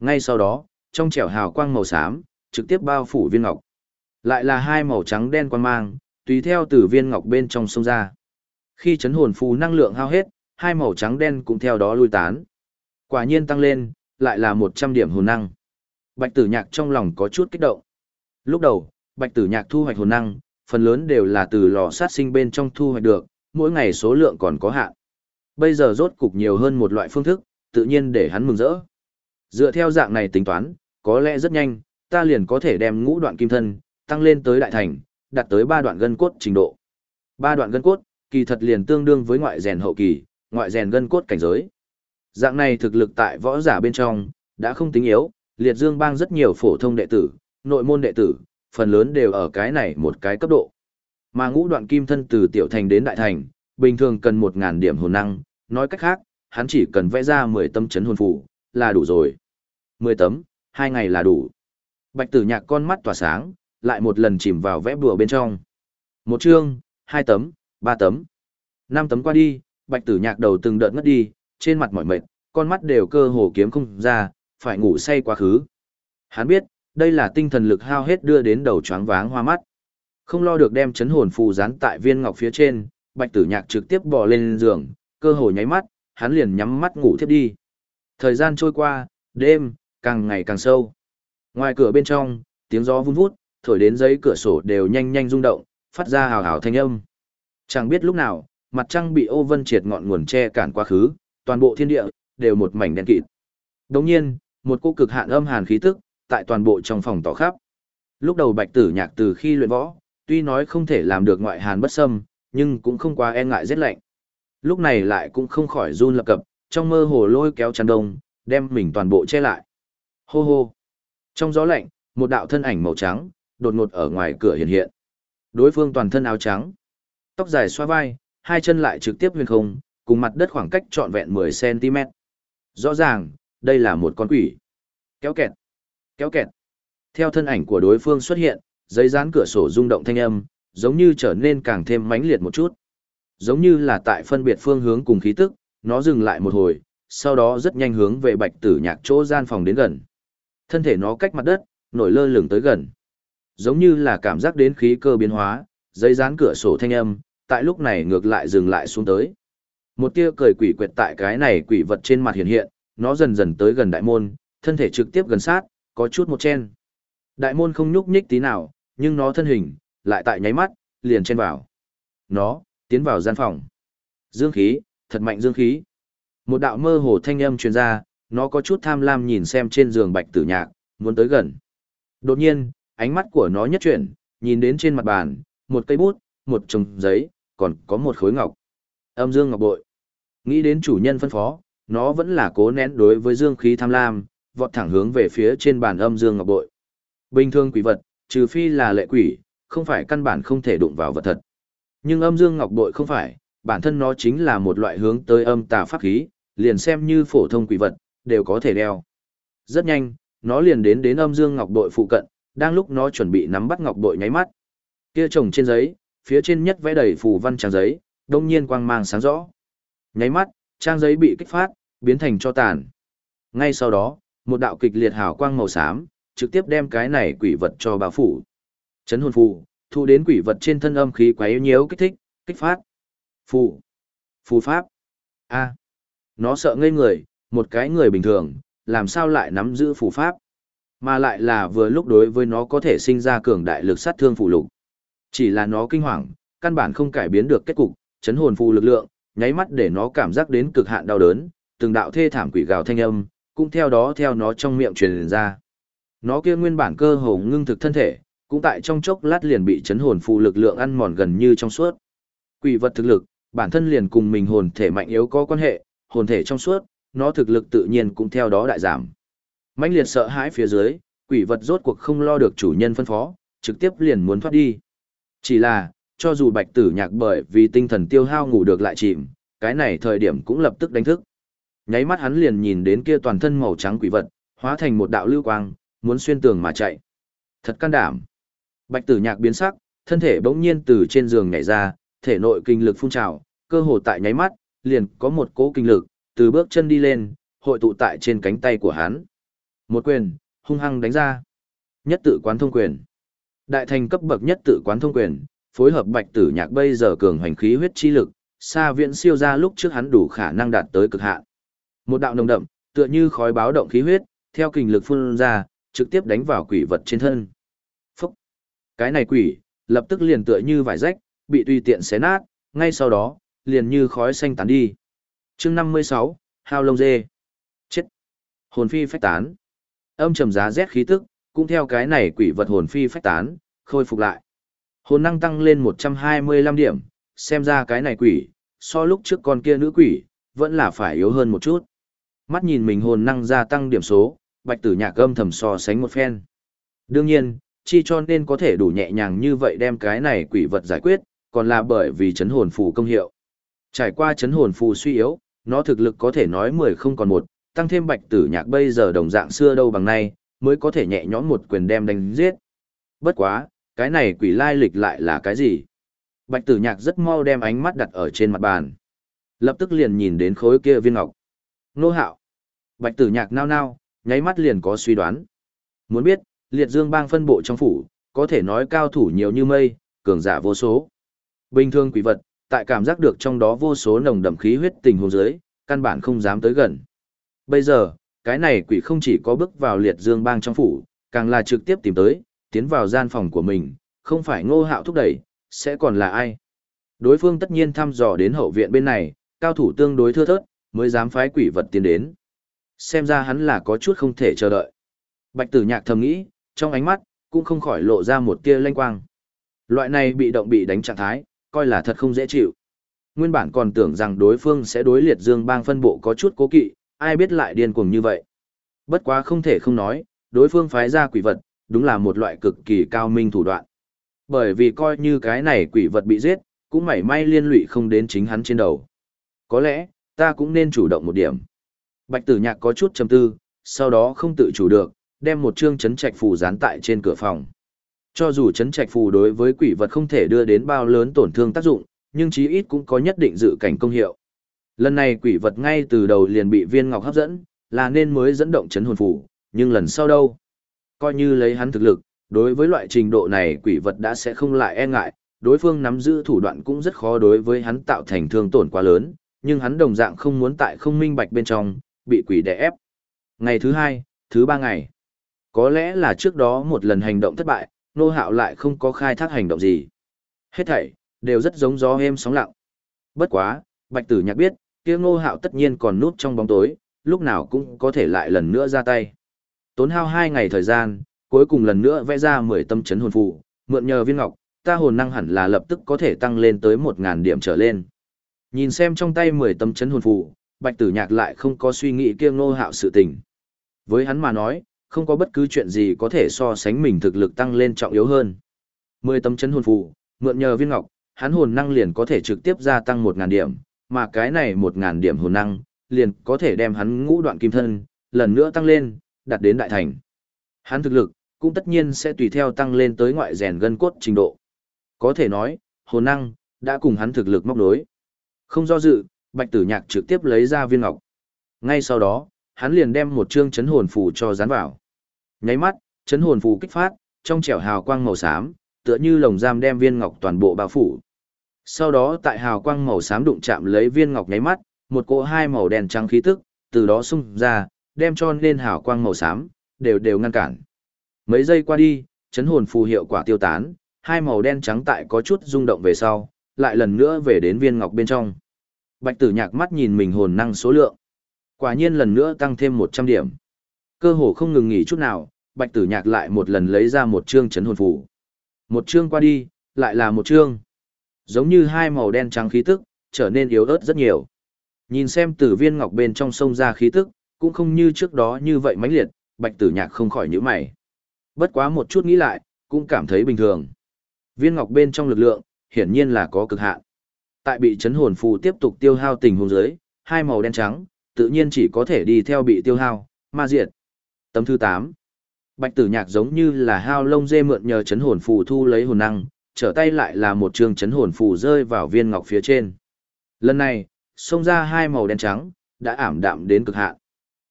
[SPEAKER 1] Ngay sau đó, trong trẻo hào quang màu xám, trực tiếp bao phủ viên ngọc. Lại là hai màu trắng đen quan mang, tùy theo từ viên ngọc bên trong sông ra. Khi chấn hồn phù năng lượng hao hết, hai màu trắng đen cũng theo đó lui tán. Quả nhiên tăng lên, lại là 100 điểm hồn năng. Bạch tử nhạc trong lòng có chút kích động. Lúc đầu, bạch tử nhạc thu hoạch hồn năng, phần lớn đều là từ lò sát sinh bên trong thu hoạch được, mỗi ngày số lượng còn có hạn. Bây giờ rốt cục nhiều hơn một loại phương thức, tự nhiên để hắn mừng rỡ. Dựa theo dạng này tính toán, có lẽ rất nhanh, ta liền có thể đem ngũ đoạn kim thân, tăng lên tới đại thành, đạt tới ba đoạn gân cốt trình độ. Ba đoạn gân cốt, kỳ thật liền tương đương với ngoại rèn hậu kỳ, ngoại rèn gân cốt cảnh giới. Dạng này thực lực tại võ giả bên trong, đã không tính yếu, liệt dương bang rất nhiều phổ thông đệ tử, nội môn đệ tử, phần lớn đều ở cái này một cái cấp độ. Mà ngũ đoạn kim thân từ tiểu thành đến đại thành, bình thường cần 1.000 điểm hồn năng, nói cách khác, hắn chỉ cần vẽ ra 10 tâm chấn hồn phù, là đủ rồi. 10 tấm, hai ngày là đủ. Bạch tử nhạc con mắt tỏa sáng, lại một lần chìm vào vẽ bùa bên trong. Một chương, hai tấm, ba tấm. năm tấm qua đi, bạch tử nhạc đầu từng đợt ngất đi, trên mặt mỏi mệt, con mắt đều cơ hồ kiếm không ra, phải ngủ say quá khứ. Hắn biết, đây là tinh thần lực hao hết đưa đến đầu choáng váng hoa mắt. Không lo được đem chấn hồn phù dán tại viên ngọc phía trên, bạch tử nhạc trực tiếp bò lên giường, cơ hồ nháy mắt, hắn liền nhắm mắt ngủ thiếp đi. Thời gian trôi qua, đêm, càng ngày càng sâu. Ngoài cửa bên trong, tiếng gió vun vút, thổi đến giấy cửa sổ đều nhanh nhanh rung động, phát ra hào hào thanh âm. Chẳng biết lúc nào, mặt trăng bị ô vân triệt ngọn nguồn che cản quá khứ, toàn bộ thiên địa đều một mảnh đen kịt. Đồng nhiên, một cô cực hạn âm hàn khí tức tại toàn bộ trong phòng tỏ khắp. Lúc đầu Bạch Tử Nhạc từ khi luyện võ, tuy nói không thể làm được ngoại hàn bất xâm, nhưng cũng không quá e ngại rét lạnh. Lúc này lại cũng không khỏi run lập cập, trong mơ hồ lôi kéo chăn đông, đem mình toàn bộ che lại. Hô hô. Trong gió lạnh, một đạo thân ảnh màu trắng, đột ngột ở ngoài cửa hiện hiện. Đối phương toàn thân áo trắng, tóc dài xoa vai, hai chân lại trực tiếp huyền không, cùng mặt đất khoảng cách trọn vẹn 10cm. Rõ ràng, đây là một con quỷ. Kéo kẹt, kéo kẹt. Theo thân ảnh của đối phương xuất hiện, giấy dán cửa sổ rung động thanh âm, giống như trở nên càng thêm mãnh liệt một chút. Giống như là tại phân biệt phương hướng cùng khí tức, nó dừng lại một hồi, sau đó rất nhanh hướng về bạch tử nhạc chỗ gian phòng đến gần. Thân thể nó cách mặt đất, nổi lơ lửng tới gần. Giống như là cảm giác đến khí cơ biến hóa, giấy dán cửa sổ thanh âm, tại lúc này ngược lại dừng lại xuống tới. Một tia cười quỷ quyệt tại cái này quỷ vật trên mặt hiện hiện, nó dần dần tới gần đại môn, thân thể trực tiếp gần sát, có chút một chen. Đại môn không nhúc nhích tí nào, nhưng nó thân hình, lại tại nháy mắt, liền chen vào. Nó, tiến vào gian phòng. Dương khí, thật mạnh dương khí. Một đạo mơ hồ thanh âm truyền ra, nó có chút tham lam nhìn xem trên giường bạch tử nhạc, muốn tới gần. Đột nhiên, ánh mắt của nó nhất chuyển, nhìn đến trên mặt bàn, một cây bút, một chồng giấy, còn có một khối ngọc. Âm dương ngọc bội. Nghĩ đến chủ nhân phân phó, nó vẫn là cố nén đối với dương khí tham lam, vọt thẳng hướng về phía trên bàn âm dương ngọc bội. Bình thường quỷ vật, trừ phi là lệ quỷ, không phải căn bản không thể đụng vào vật thật. Nhưng âm dương ngọc bội không phải, bản thân nó chính là một loại hướng tới âm tà pháp khí, liền xem như phổ thông quỷ vật, đều có thể đeo. Rất nhanh, nó liền đến đến âm dương ngọc bội phụ cận, đang lúc nó chuẩn bị nắm bắt ngọc bội nháy mắt. Kia trồng trên giấy, phía trên nhất vẽ đầy phù văn trang giấy, đông nhiên quang mang sáng rõ. Nháy mắt, trang giấy bị kích phát, biến thành cho tàn. Ngay sau đó, Một đạo kịch liệt hào quang màu xám, trực tiếp đem cái này quỷ vật cho bà phủ. Chấn hồn phù, thu đến quỷ vật trên thân âm khí quấy nhiễu kích thích, kích phát. Phù. Phù pháp. A. Nó sợ ngây người, một cái người bình thường, làm sao lại nắm giữ phù pháp. Mà lại là vừa lúc đối với nó có thể sinh ra cường đại lực sát thương phụ lục. Chỉ là nó kinh hoàng, căn bản không cải biến được kết cục, chấn hồn phù lực lượng, nháy mắt để nó cảm giác đến cực hạn đau đớn, từng đạo thê thảm quỷ gào thanh âm, cũng theo đó theo nó trong miệng truyền ra. Nó kia nguyên bản cơ hồ ngưng thực thân thể, cũng tại trong chốc lát liền bị chấn hồn phù lực lượng ăn mòn gần như trong suốt. Quỷ vật thực lực, bản thân liền cùng mình hồn thể mạnh yếu có quan hệ, hồn thể trong suốt, nó thực lực tự nhiên cũng theo đó đại giảm. mãnh liệt sợ hãi phía dưới, quỷ vật rốt cuộc không lo được chủ nhân phân phó, trực tiếp liền muốn thoát đi. Chỉ là, cho dù bạch tử nhạc bởi vì tinh thần tiêu hao ngủ được lại chìm, cái này thời điểm cũng lập tức đánh thức. Nháy mắt hắn liền nhìn đến kia toàn thân màu trắng quỷ vật, hóa thành một đạo lưu quang, muốn xuyên tường mà chạy. Thật can đảm. Bạch tử nhạc biến sắc, thân thể bỗng nhiên từ trên giường nhảy ra, thể nội kinh lực phun trào, cơ hồ tại nháy mắt, liền có một cỗ kinh lực, từ bước chân đi lên, hội tụ tại trên cánh tay của hắn. Một quyền, hung hăng đánh ra. Nhất tự quán thông quyền. Đại thành cấp bậc nhất tự quán thông quyền, phối hợp bạch tử nhạc bây giờ cường hành khí huyết chi lực, xa viễn siêu ra lúc trước hắn đủ khả năng đạt tới cực hạn. Một đạo nồng đậm, tựa như khói báo động khí huyết, theo kinh lực phun ra, trực tiếp đánh vào quỷ vật trên thân. Phúc! Cái này quỷ, lập tức liền tựa như vải rách, bị tùy tiện xé nát, ngay sau đó, liền như khói xanh tán đi. chương 56, Hao Lông Dê. Chết! Hồn phi phách tán. Âm trầm giá rét khí tức, cũng theo cái này quỷ vật hồn phi phách tán, khôi phục lại. Hồn năng tăng lên 125 điểm, xem ra cái này quỷ, so lúc trước con kia nữ quỷ, vẫn là phải yếu hơn một chút. Mắt nhìn mình hồn năng gia tăng điểm số, bạch tử nhạc âm thầm so sánh một phen. Đương nhiên, chi cho nên có thể đủ nhẹ nhàng như vậy đem cái này quỷ vật giải quyết, còn là bởi vì chấn hồn phù công hiệu. Trải qua chấn hồn phù suy yếu, nó thực lực có thể nói 10 không còn một, tăng thêm bạch tử nhạc bây giờ đồng dạng xưa đâu bằng nay, mới có thể nhẹ nhõm một quyền đem đánh giết. Bất quá, cái này quỷ lai lịch lại là cái gì? Bạch tử nhạc rất mau đem ánh mắt đặt ở trên mặt bàn. Lập tức liền nhìn đến khối kia viên ngọc. Nô hạo. Bạch tử nhạc nao nao, nháy mắt liền có suy đoán. Muốn biết, liệt dương bang phân bộ trong phủ, có thể nói cao thủ nhiều như mây, cường giả vô số. Bình thường quỷ vật, tại cảm giác được trong đó vô số nồng đậm khí huyết tình huống dưới, căn bản không dám tới gần. Bây giờ, cái này quỷ không chỉ có bước vào liệt dương bang trong phủ, càng là trực tiếp tìm tới, tiến vào gian phòng của mình, không phải ngô hạo thúc đẩy, sẽ còn là ai. Đối phương tất nhiên thăm dò đến hậu viện bên này, cao thủ tương đối thưa thớt, mới dám phái quỷ vật tiến đến. Xem ra hắn là có chút không thể chờ đợi. Bạch tử nhạc thầm nghĩ, trong ánh mắt, cũng không khỏi lộ ra một tia lanh quang. Loại này bị động bị đánh trạng thái, coi là thật không dễ chịu. Nguyên bản còn tưởng rằng đối phương sẽ đối liệt dương bang phân bộ có chút cố kỵ, ai biết lại điên cuồng như vậy. Bất quá không thể không nói, đối phương phái ra quỷ vật, đúng là một loại cực kỳ cao minh thủ đoạn. Bởi vì coi như cái này quỷ vật bị giết, cũng mảy may liên lụy không đến chính hắn trên đầu. Có lẽ, ta cũng nên chủ động một điểm. Bạch tử nhạc có chút trầm tư, sau đó không tự chủ được, đem một chương chấn trạch phù dán tại trên cửa phòng. Cho dù chấn trạch phù đối với quỷ vật không thể đưa đến bao lớn tổn thương tác dụng, nhưng chí ít cũng có nhất định dự cảnh công hiệu. Lần này quỷ vật ngay từ đầu liền bị viên ngọc hấp dẫn, là nên mới dẫn động chấn hồn phù, nhưng lần sau đâu? Coi như lấy hắn thực lực, đối với loại trình độ này quỷ vật đã sẽ không lại e ngại, đối phương nắm giữ thủ đoạn cũng rất khó đối với hắn tạo thành thương tổn quá lớn, nhưng hắn đồng dạng không muốn tại không minh bạch bên trong, bị quỷ đè ép. Ngày thứ hai, thứ ba ngày. Có lẽ là trước đó một lần hành động thất bại, nô hạo lại không có khai thác hành động gì. Hết thảy, đều rất giống gió êm sóng lặng. Bất quá, bạch tử nhạc biết, kia Nô hạo tất nhiên còn núp trong bóng tối, lúc nào cũng có thể lại lần nữa ra tay. Tốn hao hai ngày thời gian, cuối cùng lần nữa vẽ ra 10 tâm chấn hồn phụ, mượn nhờ viên ngọc, ta hồn năng hẳn là lập tức có thể tăng lên tới 1000 điểm trở lên. Nhìn xem trong tay 10 tâm chấn hồn phụ, Bạch Tử Nhạc lại không có suy nghĩ kiêng nô hạo sự tình. Với hắn mà nói, không có bất cứ chuyện gì có thể so sánh mình thực lực tăng lên trọng yếu hơn. 10 tấm chấn hồn phù, mượn nhờ viên ngọc, hắn hồn năng liền có thể trực tiếp gia tăng 1000 điểm, mà cái này 1000 điểm hồn năng, liền có thể đem hắn ngũ đoạn kim thân, lần nữa tăng lên, đạt đến đại thành. Hắn thực lực, cũng tất nhiên sẽ tùy theo tăng lên tới ngoại rèn gân cốt trình độ. Có thể nói, hồn năng, đã cùng hắn thực lực móc đối. Không do dự, bạch tử nhạc trực tiếp lấy ra viên ngọc. Ngay sau đó, hắn liền đem một chương chấn hồn phù cho dán vào. Nháy mắt, chấn hồn phù kích phát, trong trẻo hào quang màu xám, tựa như lồng giam đem viên ngọc toàn bộ bao phủ. Sau đó tại hào quang màu xám đụng chạm lấy viên ngọc nháy mắt, một cỗ hai màu đen trắng khí tức, từ đó xung ra, đem cho nên hào quang màu xám, đều đều ngăn cản. Mấy giây qua đi, chấn hồn phù hiệu quả tiêu tán, hai màu đen trắng tại có chút rung động về sau, lại lần nữa về đến viên ngọc bên trong. Bạch tử nhạc mắt nhìn mình hồn năng số lượng. Quả nhiên lần nữa tăng thêm 100 điểm. Cơ hồ không ngừng nghỉ chút nào, bạch tử nhạc lại một lần lấy ra một chương chấn hồn phù. Một chương qua đi, lại là một chương. Giống như hai màu đen trắng khí tức, trở nên yếu ớt rất nhiều. Nhìn xem tử viên ngọc bên trong sông ra khí tức, cũng không như trước đó như vậy mãnh liệt, bạch tử nhạc không khỏi nhíu mày. Bất quá một chút nghĩ lại, cũng cảm thấy bình thường. Viên ngọc bên trong lực lượng, hiển nhiên là có cực hạn. Tại bị chấn hồn phù tiếp tục tiêu hao tình huống dưới, hai màu đen trắng, tự nhiên chỉ có thể đi theo bị tiêu hao, ma diệt. Tấm thứ 8. Bạch tử nhạc giống như là hao lông dê mượn nhờ chấn hồn phù thu lấy hồn năng, trở tay lại là một trường chấn hồn phù rơi vào viên ngọc phía trên. Lần này, xông ra hai màu đen trắng, đã ảm đạm đến cực hạn.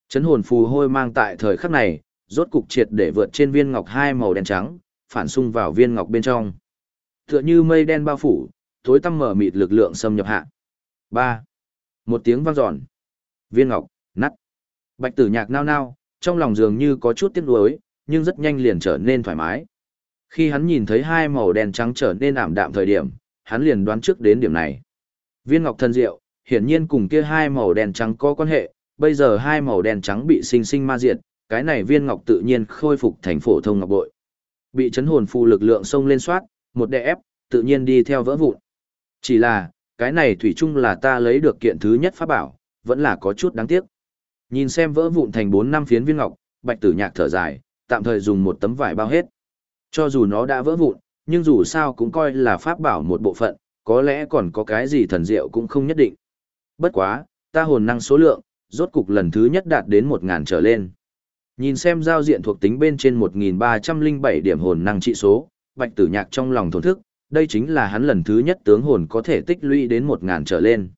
[SPEAKER 1] Chấn hồn phù hôi mang tại thời khắc này, rốt cục triệt để vượt trên viên ngọc hai màu đen trắng, phản xung vào viên ngọc bên trong. Tựa như mây đen bao phủ, tối tăm mở mịt lực lượng xâm nhập hạ. ba Một tiếng vang dọn. Viên ngọc, nắt. Bạch tử nhạc nao nao, trong lòng dường như có chút tiếc nuối, nhưng rất nhanh liền trở nên thoải mái. Khi hắn nhìn thấy hai màu đen trắng trở nên ảm đạm thời điểm, hắn liền đoán trước đến điểm này. Viên ngọc thần diệu, hiển nhiên cùng kia hai màu đen trắng có quan hệ, bây giờ hai màu đen trắng bị sinh sinh ma diệt, cái này viên ngọc tự nhiên khôi phục thành phổ thông ngọc bội. Bị chấn hồn phù lực lượng xông lên soát, một đè ép, tự nhiên đi theo vỡ vụn. Chỉ là, cái này thủy chung là ta lấy được kiện thứ nhất pháp bảo, vẫn là có chút đáng tiếc. Nhìn xem vỡ vụn thành 4 năm phiến viên ngọc, Bạch Tử Nhạc thở dài, tạm thời dùng một tấm vải bao hết. Cho dù nó đã vỡ vụn, nhưng dù sao cũng coi là pháp bảo một bộ phận, có lẽ còn có cái gì thần diệu cũng không nhất định. Bất quá, ta hồn năng số lượng, rốt cục lần thứ nhất đạt đến 1000 trở lên. Nhìn xem giao diện thuộc tính bên trên 1307 điểm hồn năng trị số, Bạch Tử Nhạc trong lòng thổn thức, đây chính là hắn lần thứ nhất tướng hồn có thể tích lũy đến 1000 trở lên.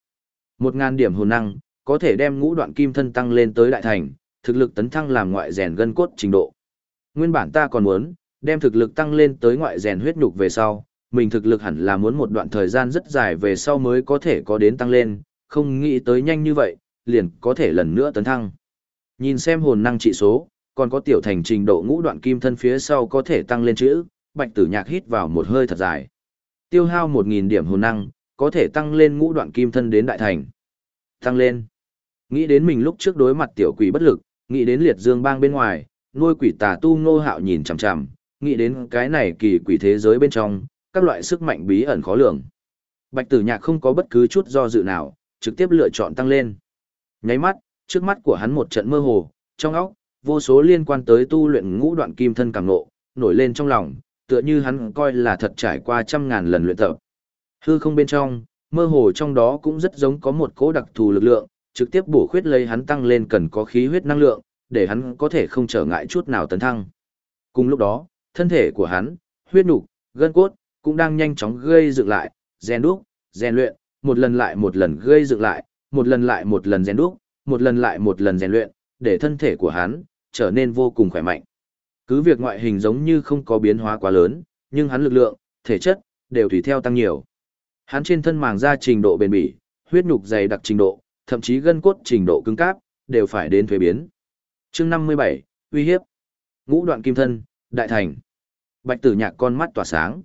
[SPEAKER 1] 1000 điểm hồn năng, có thể đem ngũ đoạn kim thân tăng lên tới đại thành, thực lực tấn thăng làm ngoại rèn gân cốt trình độ. Nguyên bản ta còn muốn đem thực lực tăng lên tới ngoại rèn huyết nhục về sau, mình thực lực hẳn là muốn một đoạn thời gian rất dài về sau mới có thể có đến tăng lên, không nghĩ tới nhanh như vậy, liền có thể lần nữa tấn thăng. Nhìn xem hồn năng trị số, còn có tiểu thành trình độ ngũ đoạn kim thân phía sau có thể tăng lên chữ, bạch tử nhạc hít vào một hơi thật dài. Tiêu hao 1.000 điểm hồn năng, có thể tăng lên ngũ đoạn kim thân đến đại thành. Tăng lên. Nghĩ đến mình lúc trước đối mặt tiểu quỷ bất lực, nghĩ đến liệt dương bang bên ngoài, nuôi quỷ tà tu ngô hạo nhìn chằm chằm, nghĩ đến cái này kỳ quỷ thế giới bên trong, các loại sức mạnh bí ẩn khó lường. Bạch tử nhạc không có bất cứ chút do dự nào, trực tiếp lựa chọn tăng lên. Nháy mắt, trước mắt của hắn một trận mơ hồ, trong óc, vô số liên quan tới tu luyện ngũ đoạn kim thân càng nộ, nổi lên trong lòng, tựa như hắn coi là thật trải qua trăm ngàn lần luyện tập. Hư không bên trong, mơ hồ trong đó cũng rất giống có một cỗ đặc thù lực lượng, trực tiếp bổ khuyết lấy hắn tăng lên cần có khí huyết năng lượng, để hắn có thể không trở ngại chút nào tấn thăng. Cùng lúc đó, thân thể của hắn, huyết nục, gân cốt, cũng đang nhanh chóng gây dựng lại, rèn đúc, rèn luyện, một lần lại một lần gây dựng lại, một lần lại một lần rèn đúc, một lần lại một lần rèn luyện, để thân thể của hắn trở nên vô cùng khỏe mạnh. Cứ việc ngoại hình giống như không có biến hóa quá lớn, nhưng hắn lực lượng, thể chất đều tùy theo tăng nhiều. Hắn trên thân màng da trình độ bền bỉ, huyết nhục dày đặc trình độ, thậm chí gân cốt trình độ cứng cáp, đều phải đến thuế biến. chương 57, uy hiếp. Ngũ đoạn kim thân, đại thành. Bạch tử nhạc con mắt tỏa sáng.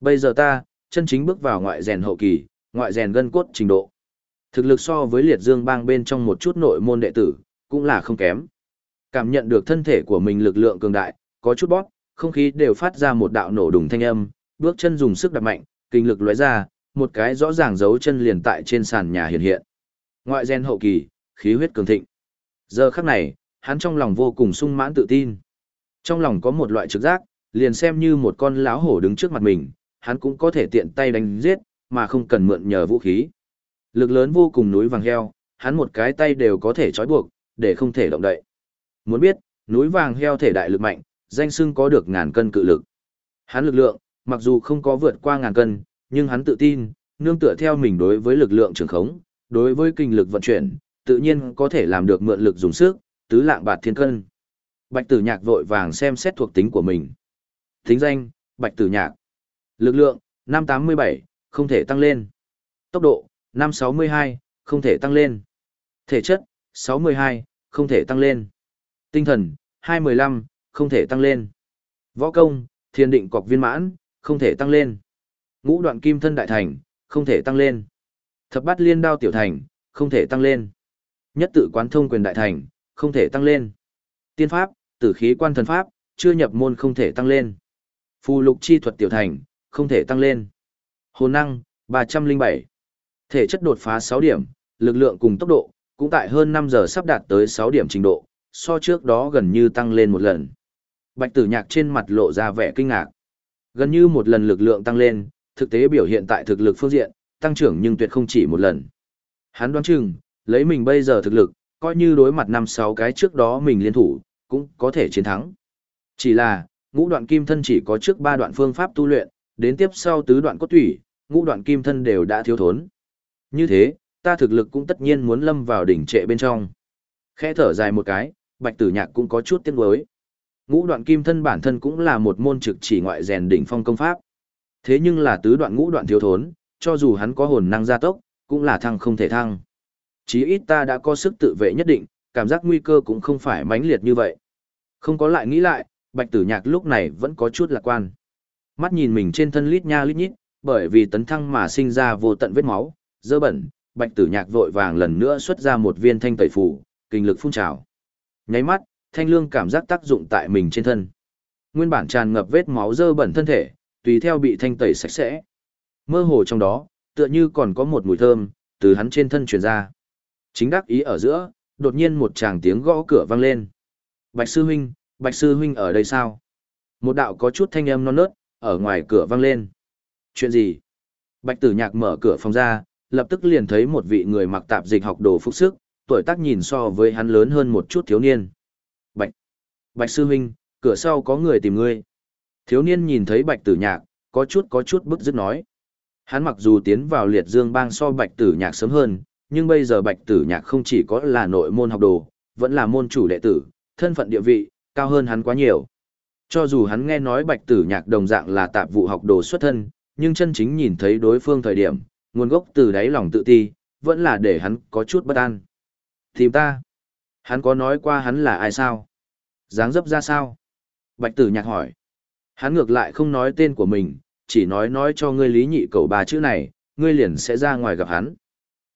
[SPEAKER 1] Bây giờ ta, chân chính bước vào ngoại rèn hậu kỳ, ngoại rèn gân cốt trình độ. Thực lực so với liệt dương bang bên trong một chút nội môn đệ tử, cũng là không kém. Cảm nhận được thân thể của mình lực lượng cường đại, có chút bóp, không khí đều phát ra một đạo nổ đùng thanh âm, bước chân dùng sức đạp mạnh, kinh lực lóe ra, một cái rõ ràng dấu chân liền tại trên sàn nhà hiện hiện. Ngoại gen hậu kỳ, khí huyết cường thịnh. Giờ khắc này, hắn trong lòng vô cùng sung mãn tự tin. Trong lòng có một loại trực giác, liền xem như một con lão hổ đứng trước mặt mình, hắn cũng có thể tiện tay đánh giết, mà không cần mượn nhờ vũ khí. Lực lớn vô cùng núi vàng heo, hắn một cái tay đều có thể trói buộc, để không thể động đậy. Muốn biết, núi vàng heo thể đại lực mạnh, danh xưng có được ngàn cân cự lực. Hắn lực lượng, mặc dù không có vượt qua ngàn cân, nhưng hắn tự tin, nương tựa theo mình đối với lực lượng trường khống, đối với kinh lực vận chuyển, tự nhiên có thể làm được mượn lực dùng sức, tứ lạng bạt thiên cân. Bạch tử nhạc vội vàng xem xét thuộc tính của mình. Thính danh, bạch tử nhạc. Lực lượng, 587, không thể tăng lên. Tốc độ, 562, không thể tăng lên. Thể chất, 62, không thể tăng lên. Tinh thần, 215, không thể tăng lên. Võ công, thiên định cọc viên mãn, không thể tăng lên. Ngũ đoạn kim thân đại thành, không thể tăng lên. Thập bát liên đao tiểu thành, không thể tăng lên. Nhất tự quán thông quyền đại thành, không thể tăng lên. Tiên pháp, tử khí quan thần pháp, chưa nhập môn không thể tăng lên. Phù lục chi thuật tiểu thành, không thể tăng lên. Hồn năng, 307. Thể chất đột phá 6 điểm, lực lượng cùng tốc độ, cũng tại hơn 5 giờ sắp đạt tới 6 điểm trình độ, so trước đó gần như tăng lên một lần. Bạch tử nhạc trên mặt lộ ra vẻ kinh ngạc. Gần như một lần lực lượng tăng lên, thực tế biểu hiện tại thực lực phương diện, tăng trưởng nhưng tuyệt không chỉ một lần. Hắn đoán chừng, lấy mình bây giờ thực lực, coi như đối mặt năm sáu cái trước đó mình liên thủ, cũng có thể chiến thắng. Chỉ là, ngũ đoạn kim thân chỉ có trước ba đoạn phương pháp tu luyện, đến tiếp sau tứ đoạn cốt thủy, ngũ đoạn kim thân đều đã thiếu thốn. Như thế, ta thực lực cũng tất nhiên muốn lâm vào đỉnh trệ bên trong. Khẽ thở dài một cái, bạch tử nhạc cũng có chút tiếc nuối. Ngũ đoạn kim thân bản thân cũng là một môn trực chỉ ngoại rèn đỉnh phong công pháp. Thế nhưng là tứ đoạn ngũ đoạn thiếu thốn, cho dù hắn có hồn năng gia tốc, cũng là thăng không thể thăng. Chí ít ta đã có sức tự vệ nhất định, cảm giác nguy cơ cũng không phải mãnh liệt như vậy. Không có lại nghĩ lại, bạch tử nhạc lúc này vẫn có chút lạc quan. Mắt nhìn mình trên thân lít nha lít nhít, bởi vì tấn thăng mà sinh ra vô tận vết máu, dơ bẩn, bạch tử nhạc vội vàng lần nữa xuất ra một viên thanh tẩy phủ, kinh lực phun trào. Nháy mắt, thanh lương cảm giác tác dụng tại mình trên thân. Nguyên bản tràn ngập vết máu dơ bẩn thân thể, tùy theo bị thanh tẩy sạch sẽ. Mơ hồ trong đó, tựa như còn có một mùi thơm, từ hắn trên thân truyền ra. Chính đắc ý ở giữa, đột nhiên một tràng tiếng gõ cửa vang lên. Bạch sư huynh, bạch sư huynh ở đây sao? Một đạo có chút thanh âm non nớt, ở ngoài cửa vang lên. Chuyện gì? Bạch tử nhạc mở cửa phòng ra, lập tức liền thấy một vị người mặc tạp dịch học đồ phúc sức, tuổi tác nhìn so với hắn lớn hơn một chút thiếu niên. Bạch! Bạch sư huynh, cửa sau có người tìm ngươi. Thiếu niên nhìn thấy bạch tử nhạc, có chút có chút bức dứt nói. Hắn mặc dù tiến vào liệt dương bang so bạch tử nhạc sớm hơn, nhưng bây giờ bạch tử nhạc không chỉ có là nội môn học đồ, vẫn là môn chủ đệ tử, thân phận địa vị, cao hơn hắn quá nhiều. Cho dù hắn nghe nói bạch tử nhạc đồng dạng là tạp vụ học đồ xuất thân, nhưng chân chính nhìn thấy đối phương thời điểm, nguồn gốc từ đáy lòng tự ti, vẫn là để hắn có chút bất an. Tìm ta. Hắn có nói qua hắn là ai sao? dáng dấp ra sao? Bạch tử nhạc hỏi. Hắn ngược lại không nói tên của mình, chỉ nói nói cho ngươi lý nhị cầu ba chữ này, ngươi liền sẽ ra ngoài gặp hắn.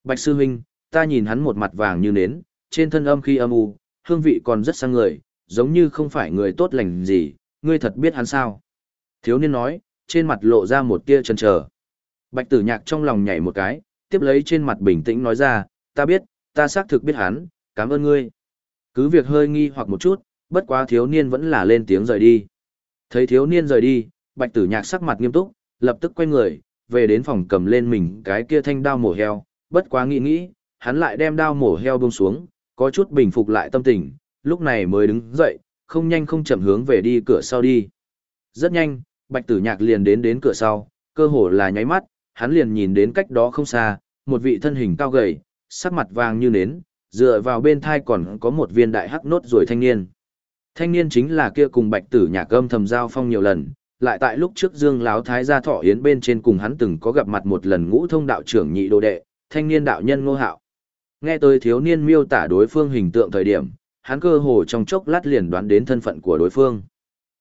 [SPEAKER 1] Bạch sư huynh, ta nhìn hắn một mặt vàng như nến, trên thân âm khi âm u, hương vị còn rất sang người, giống như không phải người tốt lành gì, ngươi thật biết hắn sao? Thiếu niên nói, trên mặt lộ ra một tia chần chờ. Bạch tử nhạc trong lòng nhảy một cái, tiếp lấy trên mặt bình tĩnh nói ra, ta biết, ta xác thực biết hắn, cảm ơn ngươi. Cứ việc hơi nghi hoặc một chút, bất quá thiếu niên vẫn là lên tiếng rời đi. Thấy thiếu niên rời đi, bạch tử nhạc sắc mặt nghiêm túc, lập tức quay người, về đến phòng cầm lên mình cái kia thanh đao mổ heo, bất quá nghĩ nghĩ, hắn lại đem đao mổ heo buông xuống, có chút bình phục lại tâm tình, lúc này mới đứng dậy, không nhanh không chậm hướng về đi cửa sau đi. Rất nhanh, bạch tử nhạc liền đến đến cửa sau, cơ hồ là nháy mắt, hắn liền nhìn đến cách đó không xa, một vị thân hình cao gầy, sắc mặt vàng như nến, dựa vào bên thai còn có một viên đại hắc nốt rồi thanh niên. Thanh niên chính là kia cùng bạch tử nhạc âm thầm giao phong nhiều lần, lại tại lúc trước Dương Láo Thái gia thọ yến bên trên cùng hắn từng có gặp mặt một lần ngũ thông đạo trưởng nhị đồ đệ, thanh niên đạo nhân ngô hạo. Nghe tới thiếu niên miêu tả đối phương hình tượng thời điểm, hắn cơ hồ trong chốc lát liền đoán đến thân phận của đối phương.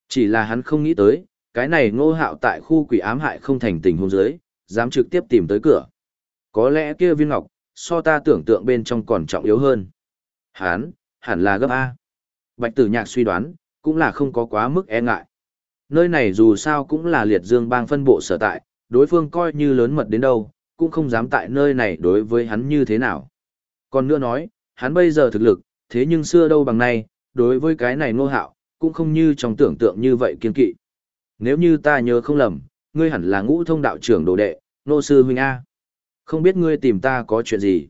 [SPEAKER 1] Chỉ là hắn không nghĩ tới, cái này ngô hạo tại khu quỷ ám hại không thành tình hôn giới, dám trực tiếp tìm tới cửa. Có lẽ kia viên ngọc, so ta tưởng tượng bên trong còn trọng yếu hơn. Hắn, hẳn là gấp A. Bạch tử nhạc suy đoán, cũng là không có quá mức e ngại. Nơi này dù sao cũng là liệt dương bang phân bộ sở tại, đối phương coi như lớn mật đến đâu, cũng không dám tại nơi này đối với hắn như thế nào. Còn nữa nói, hắn bây giờ thực lực, thế nhưng xưa đâu bằng nay, đối với cái này ngô hạo, cũng không như trong tưởng tượng như vậy kiên kỵ. Nếu như ta nhớ không lầm, ngươi hẳn là ngũ thông đạo trưởng đồ đệ, nô sư huynh A. Không biết ngươi tìm ta có chuyện gì?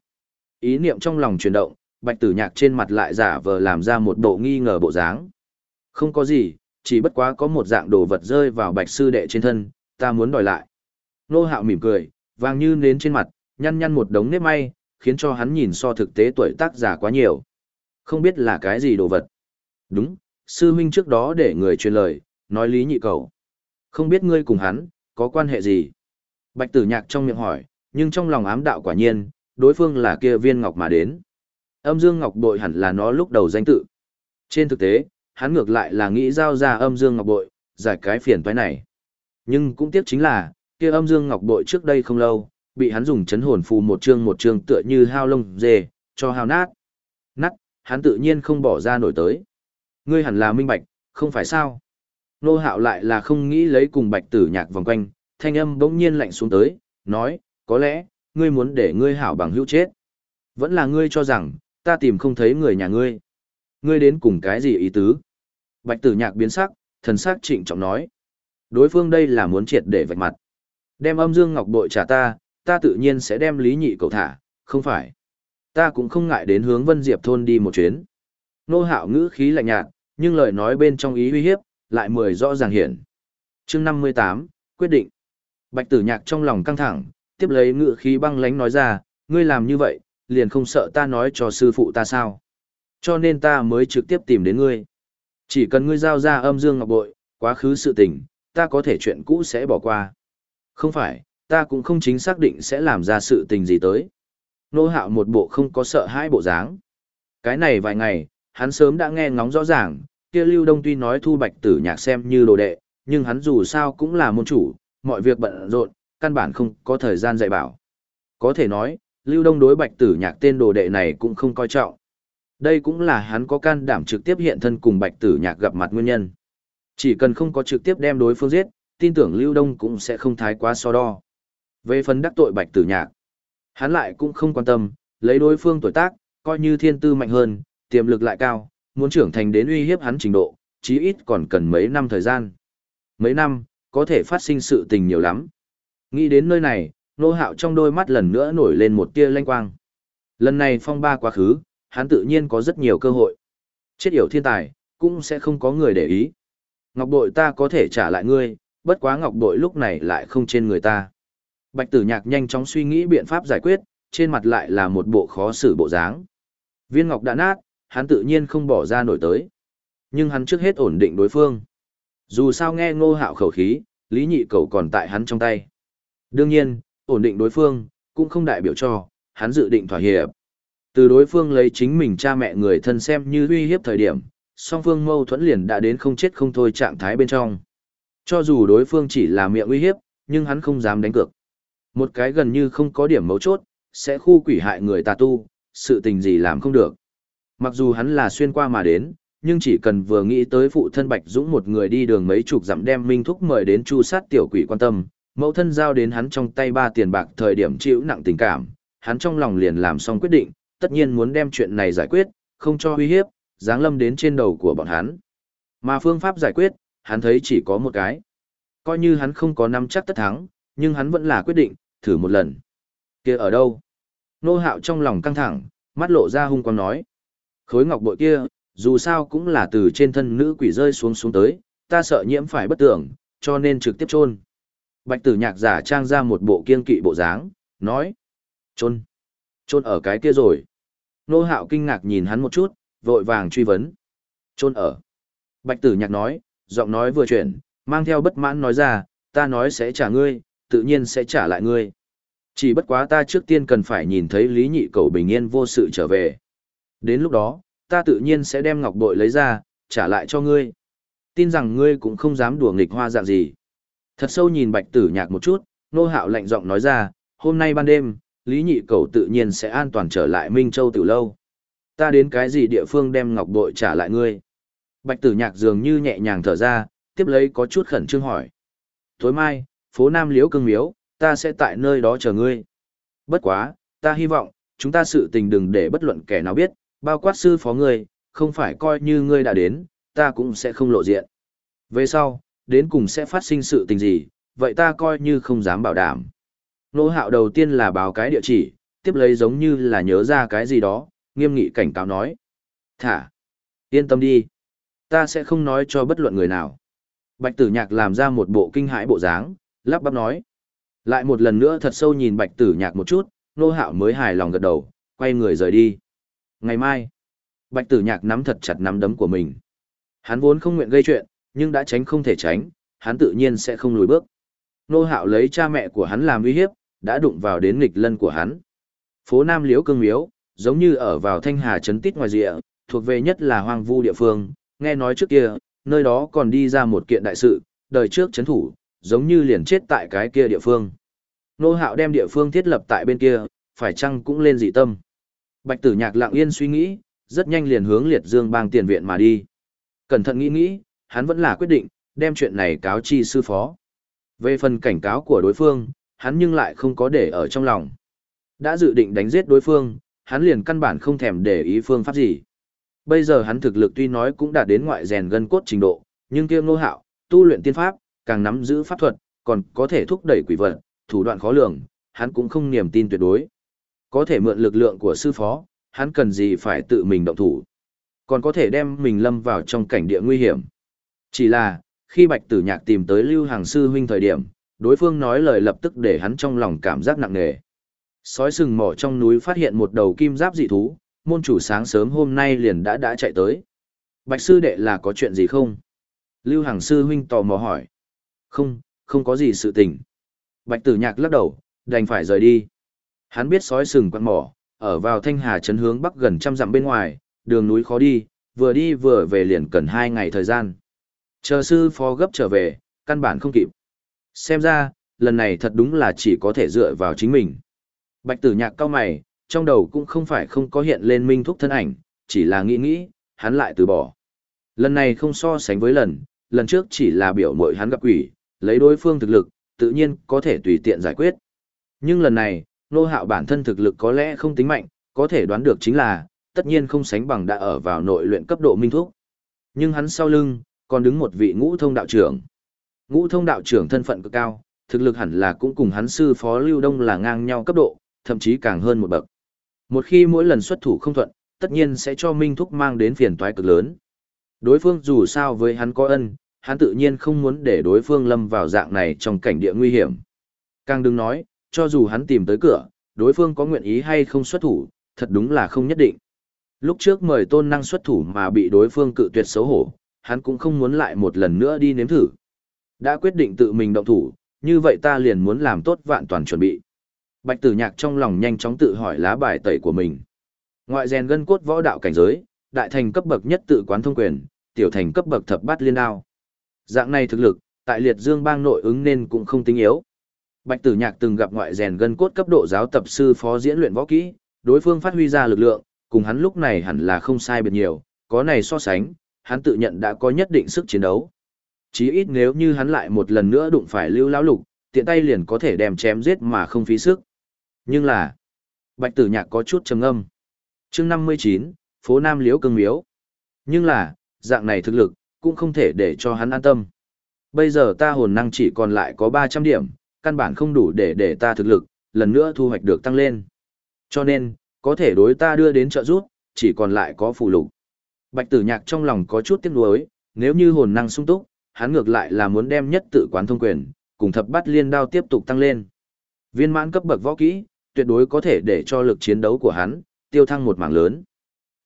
[SPEAKER 1] Ý niệm trong lòng chuyển động, bạch tử nhạc trên mặt lại giả vờ làm ra một bộ nghi ngờ bộ dáng. Không có gì, chỉ bất quá có một dạng đồ vật rơi vào bạch sư đệ trên thân, ta muốn đòi lại. Nô hạo mỉm cười, vàng như nến trên mặt, nhăn nhăn một đống nếp may, khiến cho hắn nhìn so thực tế tuổi tác già quá nhiều. Không biết là cái gì đồ vật. Đúng, sư huynh trước đó để người truyền lời, nói lý nhị cầu. Không biết ngươi cùng hắn, có quan hệ gì? Bạch tử nhạc trong miệng hỏi, nhưng trong lòng ám đạo quả nhiên, đối phương là kia viên ngọc mà đến. Âm dương ngọc bội hẳn là nó lúc đầu danh tự. Trên thực tế, hắn ngược lại là nghĩ giao ra âm dương ngọc bội, giải cái phiền toái này. Nhưng cũng tiếc chính là, kia âm dương ngọc bội trước đây không lâu, bị hắn dùng chấn hồn phù một chương một chương tựa như hao lông dê, cho hao nát. Nát, hắn tự nhiên không bỏ ra nổi tới. Ngươi hẳn là minh bạch, không phải sao? Nô hạo lại là không nghĩ lấy cùng bạch tử nhạc vòng quanh, thanh âm bỗng nhiên lạnh xuống tới, nói, có lẽ, ngươi muốn để ngươi hảo bằng hữu chết. Vẫn là ngươi cho rằng, ta tìm không thấy người nhà ngươi. Ngươi đến cùng cái gì ý tứ? Bạch tử nhạc biến sắc, thần sắc trịnh trọng nói. Đối phương đây là muốn triệt để vạch mặt. Đem âm dương ngọc bội trả ta, ta tự nhiên sẽ đem lý nhị cầu thả, không phải. Ta cũng không ngại đến hướng Vân Diệp thôn đi một chuyến. Nô hạo ngữ khí lạnh nhạt, nhưng lời nói bên trong ý uy hiếp, lại mười rõ ràng hiển. chương 58, quyết định. Bạch tử nhạc trong lòng căng thẳng, tiếp lấy ngữ khí băng lánh nói ra, ngươi làm như vậy, liền không sợ ta nói cho sư phụ ta sao. Cho nên ta mới trực tiếp tìm đến ngươi. Chỉ cần ngươi giao ra âm dương ngọc bội, quá khứ sự tình, ta có thể chuyện cũ sẽ bỏ qua. Không phải, ta cũng không chính xác định sẽ làm ra sự tình gì tới. Nô hạo một bộ không có sợ hãi bộ dáng. Cái này vài ngày, hắn sớm đã nghe ngóng rõ ràng, kia Lưu Đông tuy nói thu bạch tử nhạc xem như đồ đệ, nhưng hắn dù sao cũng là môn chủ, mọi việc bận rộn, căn bản không có thời gian dạy bảo. Có thể nói, Lưu Đông đối bạch tử nhạc tên đồ đệ này cũng không coi trọng. Đây cũng là hắn có can đảm trực tiếp hiện thân cùng bạch tử nhạc gặp mặt nguyên nhân. Chỉ cần không có trực tiếp đem đối phương giết, tin tưởng Lưu Đông cũng sẽ không thái quá so đo. Về phần đắc tội bạch tử nhạc, hắn lại cũng không quan tâm, lấy đối phương tuổi tác, coi như thiên tư mạnh hơn, tiềm lực lại cao, muốn trưởng thành đến uy hiếp hắn trình độ, chí ít còn cần mấy năm thời gian. Mấy năm, có thể phát sinh sự tình nhiều lắm. Nghĩ đến nơi này, nô hạo trong đôi mắt lần nữa nổi lên một tia lanh quang. Lần này phong ba quá khứ, hắn tự nhiên có rất nhiều cơ hội. Chết yểu thiên tài, cũng sẽ không có người để ý. Ngọc bội ta có thể trả lại ngươi, bất quá ngọc bội lúc này lại không trên người ta. Bạch tử nhạc nhanh chóng suy nghĩ biện pháp giải quyết, trên mặt lại là một bộ khó xử bộ dáng. Viên ngọc đã nát, hắn tự nhiên không bỏ ra nổi tới. Nhưng hắn trước hết ổn định đối phương. Dù sao nghe ngô hạo khẩu khí, lý nhị cầu còn tại hắn trong tay. Đương nhiên, ổn định đối phương, cũng không đại biểu cho, hắn dự định thỏa hiệp. Từ đối phương lấy chính mình cha mẹ người thân xem như uy hiếp thời điểm, song phương mâu thuẫn liền đã đến không chết không thôi trạng thái bên trong. Cho dù đối phương chỉ là miệng uy hiếp, nhưng hắn không dám đánh cược. Một cái gần như không có điểm mấu chốt, sẽ khu quỷ hại người tà tu, sự tình gì làm không được. Mặc dù hắn là xuyên qua mà đến, nhưng chỉ cần vừa nghĩ tới phụ thân Bạch Dũng một người đi đường mấy chục dặm đem Minh Thúc mời đến chu sát tiểu quỷ quan tâm, mẫu thân giao đến hắn trong tay ba tiền bạc thời điểm chịu nặng tình cảm, hắn trong lòng liền làm xong quyết định, tất nhiên muốn đem chuyện này giải quyết, không cho uy hiếp, giáng lâm đến trên đầu của bọn hắn. Mà phương pháp giải quyết, hắn thấy chỉ có một cái. Coi như hắn không có nắm chắc tất thắng, nhưng hắn vẫn là quyết định, thử một lần. kia ở đâu? Nô hạo trong lòng căng thẳng, mắt lộ ra hung quang nói. Khối ngọc bội kia, dù sao cũng là từ trên thân nữ quỷ rơi xuống xuống tới, ta sợ nhiễm phải bất tưởng, cho nên trực tiếp chôn. Bạch tử nhạc giả trang ra một bộ kiên kỵ bộ dáng, nói. Chôn. Chôn ở cái kia rồi. Nô hạo kinh ngạc nhìn hắn một chút, vội vàng truy vấn. Chôn ở. Bạch tử nhạc nói, giọng nói vừa chuyển, mang theo bất mãn nói ra, ta nói sẽ trả ngươi, tự nhiên sẽ trả lại ngươi. Chỉ bất quá ta trước tiên cần phải nhìn thấy lý nhị cầu bình yên vô sự trở về. Đến lúc đó, ta tự nhiên sẽ đem ngọc bội lấy ra, trả lại cho ngươi. Tin rằng ngươi cũng không dám đùa nghịch hoa dạng gì. Thật sâu nhìn bạch tử nhạc một chút, nô hạo lạnh giọng nói ra, hôm nay ban đêm, Lý Nhị Cầu tự nhiên sẽ an toàn trở lại Minh Châu từ lâu. Ta đến cái gì địa phương đem ngọc bội trả lại ngươi? Bạch tử nhạc dường như nhẹ nhàng thở ra, tiếp lấy có chút khẩn trương hỏi. Tối mai, phố Nam Liễu Cương Miếu, ta sẽ tại nơi đó chờ ngươi. Bất quá, ta hy vọng, chúng ta sự tình đừng để bất luận kẻ nào biết, bao quát sư phó ngươi, không phải coi như ngươi đã đến, ta cũng sẽ không lộ diện. Về sau, đến cùng sẽ phát sinh sự tình gì, vậy ta coi như không dám bảo đảm. Nô hạo đầu tiên là báo cái địa chỉ, tiếp lấy giống như là nhớ ra cái gì đó, nghiêm nghị cảnh cáo nói. Thả! Yên tâm đi! Ta sẽ không nói cho bất luận người nào. Bạch tử nhạc làm ra một bộ kinh hãi bộ dáng, lắp bắp nói. Lại một lần nữa thật sâu nhìn bạch tử nhạc một chút, nô hạo mới hài lòng gật đầu, quay người rời đi. Ngày mai, Bạch tử nhạc nắm thật chặt nắm đấm của mình. Hắn vốn không nguyện gây chuyện, nhưng đã tránh không thể tránh, hắn tự nhiên sẽ không lùi bước. Nô hạo lấy cha mẹ của hắn làm uy hiếp, đã đụng vào đến nghịch lân của hắn. Phố Nam Liễu Cương Miếu, giống như ở vào Thanh Hà Trấn Tít ngoài rìa, thuộc về nhất là hoang vu địa phương, nghe nói trước kia, nơi đó còn đi ra một kiện đại sự, đời trước chấn thủ, giống như liền chết tại cái kia địa phương. Nô hạo đem địa phương thiết lập tại bên kia, phải chăng cũng lên dị tâm. Bạch tử nhạc lặng yên suy nghĩ, rất nhanh liền hướng liệt dương bang tiền viện mà đi. Cẩn thận nghĩ nghĩ, hắn vẫn là quyết định, đem chuyện này cáo chi sư phó. Về phần cảnh cáo của đối phương, hắn nhưng lại không có để ở trong lòng. Đã dự định đánh giết đối phương, hắn liền căn bản không thèm để ý phương pháp gì. Bây giờ hắn thực lực tuy nói cũng đã đến ngoại rèn gân cốt trình độ, nhưng kia ngô hạo, tu luyện tiên pháp, càng nắm giữ pháp thuật, còn có thể thúc đẩy quỷ vật, thủ đoạn khó lường, hắn cũng không niềm tin tuyệt đối. Có thể mượn lực lượng của sư phó, hắn cần gì phải tự mình động thủ. Còn có thể đem mình lâm vào trong cảnh địa nguy hiểm. Chỉ là, khi bạch tử nhạc tìm tới lưu hàng sư huynh thời điểm, đối phương nói lời lập tức để hắn trong lòng cảm giác nặng nề. Sói sừng mỏ trong núi phát hiện một đầu kim giáp dị thú, môn chủ sáng sớm hôm nay liền đã đã chạy tới. Bạch sư đệ là có chuyện gì không? Lưu hàng sư huynh tò mò hỏi. Không, không có gì sự tình. Bạch tử nhạc lắc đầu, đành phải rời đi. Hắn biết sói sừng quặn mỏ, ở vào thanh hà trấn hướng bắc gần trăm dặm bên ngoài, đường núi khó đi, vừa đi vừa về liền cần hai ngày thời gian. Chờ sư phó gấp trở về, căn bản không kịp. Xem ra, lần này thật đúng là chỉ có thể dựa vào chính mình. Bạch tử nhạc cao mày, trong đầu cũng không phải không có hiện lên minh thúc thân ảnh, chỉ là nghĩ nghĩ, hắn lại từ bỏ. Lần này không so sánh với lần, lần trước chỉ là biểu mội hắn gặp quỷ, lấy đối phương thực lực, tự nhiên có thể tùy tiện giải quyết. Nhưng lần này, nô hạo bản thân thực lực có lẽ không tính mạnh, có thể đoán được chính là, tất nhiên không sánh bằng đã ở vào nội luyện cấp độ minh thúc. Nhưng hắn sau lưng, còn đứng một vị ngũ thông đạo trưởng. Ngũ thông đạo trưởng thân phận cực cao, thực lực hẳn là cũng cùng hắn sư phó Lưu Đông là ngang nhau cấp độ, thậm chí càng hơn một bậc. Một khi mỗi lần xuất thủ không thuận, tất nhiên sẽ cho Minh Thúc mang đến phiền toái cực lớn. Đối phương dù sao với hắn có ân, hắn tự nhiên không muốn để đối phương lâm vào dạng này trong cảnh địa nguy hiểm. Càng đừng nói, cho dù hắn tìm tới cửa, đối phương có nguyện ý hay không xuất thủ, thật đúng là không nhất định. Lúc trước mời tôn năng xuất thủ mà bị đối phương cự tuyệt xấu hổ, hắn cũng không muốn lại một lần nữa đi nếm thử. Đã quyết định tự mình động thủ, như vậy ta liền muốn làm tốt vạn toàn chuẩn bị. Bạch tử nhạc trong lòng nhanh chóng tự hỏi lá bài tẩy của mình. Ngoại rèn gân cốt võ đạo cảnh giới, đại thành cấp bậc nhất tự quán thông quyền, tiểu thành cấp bậc thập bát liên đao. Dạng này thực lực, tại liệt dương bang nội ứng nên cũng không tính yếu. Bạch tử nhạc từng gặp ngoại rèn gân cốt cấp độ giáo tập sư phó diễn luyện võ kỹ, đối phương phát huy ra lực lượng, cùng hắn lúc này hẳn là không sai biệt nhiều, có này so sánh, hắn tự nhận đã có nhất định sức chiến đấu. Chí ít nếu như hắn lại một lần nữa đụng phải lưu lão lục, tiện tay liền có thể đem chém giết mà không phí sức. Nhưng là, bạch tử nhạc có chút trầm âm. chương 59, phố Nam Liễu Cương Miếu. Nhưng là, dạng này thực lực, cũng không thể để cho hắn an tâm. Bây giờ ta hồn năng chỉ còn lại có 300 điểm, căn bản không đủ để để ta thực lực, lần nữa thu hoạch được tăng lên. Cho nên, có thể đối ta đưa đến trợ giúp, chỉ còn lại có phụ lục. Bạch tử nhạc trong lòng có chút tiếc nuối, nếu như hồn năng sung túc, hắn ngược lại là muốn đem nhất tự quán thông quyền, cùng thập bắt liên đao tiếp tục tăng lên. Viên mãn cấp bậc võ kỹ, tuyệt đối có thể để cho lực chiến đấu của hắn, tiêu thăng một mảng lớn.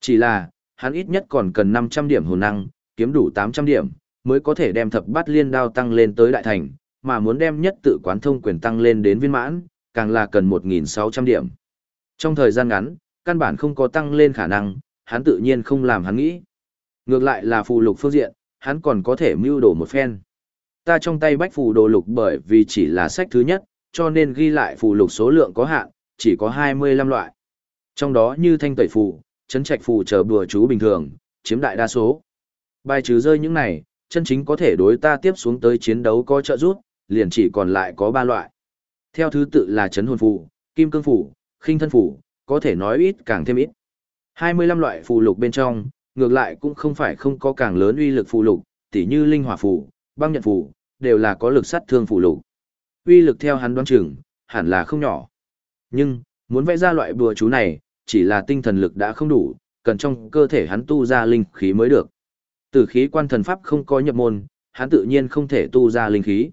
[SPEAKER 1] Chỉ là, hắn ít nhất còn cần 500 điểm hồn năng, kiếm đủ 800 điểm, mới có thể đem thập bát liên đao tăng lên tới đại thành, mà muốn đem nhất tự quán thông quyền tăng lên đến viên mãn, càng là cần 1.600 điểm. Trong thời gian ngắn, căn bản không có tăng lên khả năng, hắn tự nhiên không làm hắn nghĩ. Ngược lại là phù lục phương diện, hắn còn có thể mưu đồ một phen. Ta trong tay bách phù đồ lục bởi vì chỉ là sách thứ nhất, cho nên ghi lại phù lục số lượng có hạn, chỉ có 25 loại. Trong đó như thanh tẩy phù, chấn trạch phù chờ bùa chú bình thường, chiếm đại đa số. Bài trừ rơi những này, chân chính có thể đối ta tiếp xuống tới chiến đấu có trợ giúp, liền chỉ còn lại có 3 loại. Theo thứ tự là chấn hồn phù, kim cương phù, khinh thân phù, có thể nói ít càng thêm ít. 25 loại phù lục bên trong, ngược lại cũng không phải không có càng lớn uy lực phù lục, tỉ như linh hỏa phù, băng nhận phù, đều là có lực sát thương phù lục. Uy lực theo hắn đoán chừng, hẳn là không nhỏ. Nhưng, muốn vẽ ra loại bùa chú này, chỉ là tinh thần lực đã không đủ, cần trong cơ thể hắn tu ra linh khí mới được. Tử khí quan thần pháp không có nhập môn, hắn tự nhiên không thể tu ra linh khí.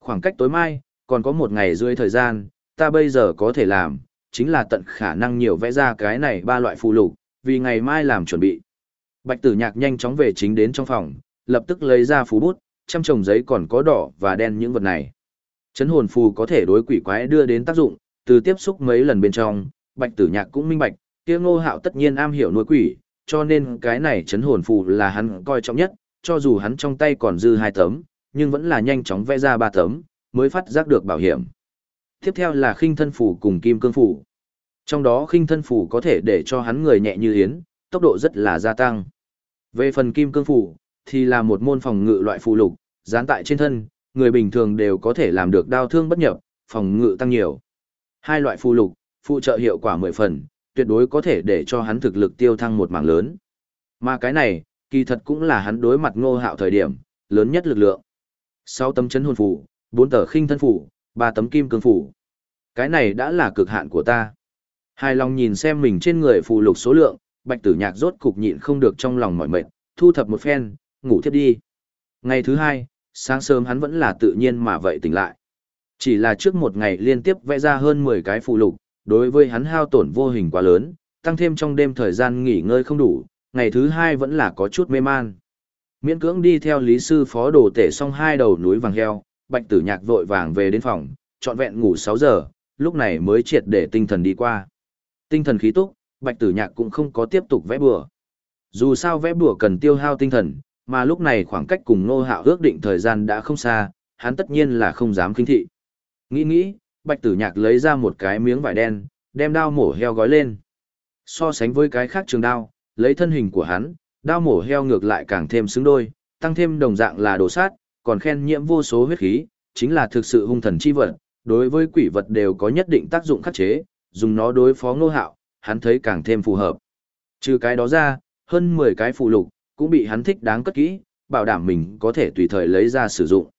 [SPEAKER 1] Khoảng cách tối mai, còn có một ngày rưỡi thời gian, ta bây giờ có thể làm, chính là tận khả năng nhiều vẽ ra cái này ba loại phù lục, vì ngày mai làm chuẩn bị. Bạch tử nhạc nhanh chóng về chính đến trong phòng, lập tức lấy ra phú bút, trăm chồng giấy còn có đỏ và đen những vật này. Chấn hồn phù có thể đối quỷ quái đưa đến tác dụng, từ tiếp xúc mấy lần bên trong, bạch tử nhạc cũng minh bạch, kia ngô hạo tất nhiên am hiểu nuôi quỷ, cho nên cái này chấn hồn phù là hắn coi trọng nhất, cho dù hắn trong tay còn dư hai tấm, nhưng vẫn là nhanh chóng vẽ ra ba tấm, mới phát giác được bảo hiểm. Tiếp theo là khinh thân Phủ cùng kim cương Phủ. Trong đó khinh thân Phủ có thể để cho hắn người nhẹ như yến, tốc độ rất là gia tăng. Về phần kim cương Phủ thì là một môn phòng ngự loại phụ lục, dán tại trên thân, người bình thường đều có thể làm được đau thương bất nhập, phòng ngự tăng nhiều. Hai loại phụ lục, phụ trợ hiệu quả mười phần, tuyệt đối có thể để cho hắn thực lực tiêu thăng một mảng lớn. Mà cái này, kỳ thật cũng là hắn đối mặt ngô hạo thời điểm, lớn nhất lực lượng. 6 tấm chấn hồn phủ, 4 tờ khinh thân Phủ ba tấm kim cương phủ, Cái này đã là cực hạn của ta. Hài lòng nhìn xem mình trên người phù lục số lượng, bạch tử nhạc rốt cục nhịn không được trong lòng mỏi mệt, thu thập một phen, ngủ thiếp đi. Ngày thứ hai, sáng sớm hắn vẫn là tự nhiên mà vậy tỉnh lại. Chỉ là trước một ngày liên tiếp vẽ ra hơn 10 cái phù lục, đối với hắn hao tổn vô hình quá lớn, tăng thêm trong đêm thời gian nghỉ ngơi không đủ, ngày thứ hai vẫn là có chút mê man. Miễn cưỡng đi theo lý sư phó đồ tể xong hai đầu núi vàng heo, bạch tử nhạc vội vàng về đến phòng, trọn vẹn ngủ 6 giờ, lúc này mới triệt để tinh thần đi qua. Tinh thần khí túc, bạch tử nhạc cũng không có tiếp tục vẽ bừa. Dù sao vẽ bừa cần tiêu hao tinh thần, mà lúc này khoảng cách cùng nô hạo ước định thời gian đã không xa, hắn tất nhiên là không dám kinh thị. Nghĩ nghĩ, bạch tử nhạc lấy ra một cái miếng vải đen, đem đao mổ heo gói lên. So sánh với cái khác trường đao, lấy thân hình của hắn, đao mổ heo ngược lại càng thêm xứng đôi, tăng thêm đồng dạng là đồ sát, còn khen nhiễm vô số huyết khí, chính là thực sự hung thần chi vật, đối với quỷ vật đều có nhất định tác dụng khắc chế, dùng nó đối phó ngô hạo, hắn thấy càng thêm phù hợp. Trừ cái đó ra, hơn 10 cái phụ lục, cũng bị hắn thích đáng cất kỹ, bảo đảm mình có thể tùy thời lấy ra sử dụng.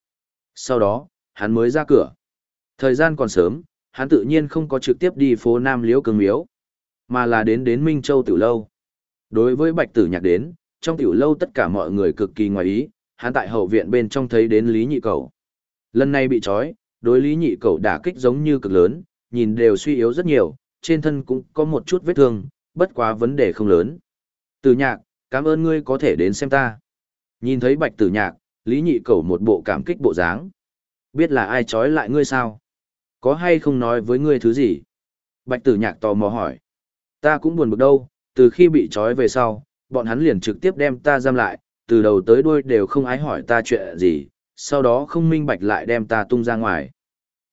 [SPEAKER 1] Sau đó, hắn mới ra cửa. Thời gian còn sớm, hắn tự nhiên không có trực tiếp đi phố Nam Liễu Cương Miếu, mà là đến đến Minh Châu Tiểu Lâu. Đối với Bạch Tử Nhạc đến, trong Tiểu Lâu tất cả mọi người cực kỳ ngoài ý, hắn tại hậu viện bên trong thấy đến Lý Nhị Cầu. Lần này bị trói, đối Lý Nhị Cầu đả kích giống như cực lớn, nhìn đều suy yếu rất nhiều, trên thân cũng có một chút vết thương, bất quá vấn đề không lớn. Tử Nhạc, cảm ơn ngươi có thể đến xem ta. Nhìn thấy Bạch Tử Nhạc, Lý Nhị Cầu một bộ cảm kích bộ dáng. Biết là ai trói lại ngươi sao? Có hay không nói với ngươi thứ gì? Bạch tử nhạc tò mò hỏi. Ta cũng buồn bực đâu, từ khi bị trói về sau, bọn hắn liền trực tiếp đem ta giam lại, từ đầu tới đuôi đều không ái hỏi ta chuyện gì, sau đó không minh bạch lại đem ta tung ra ngoài.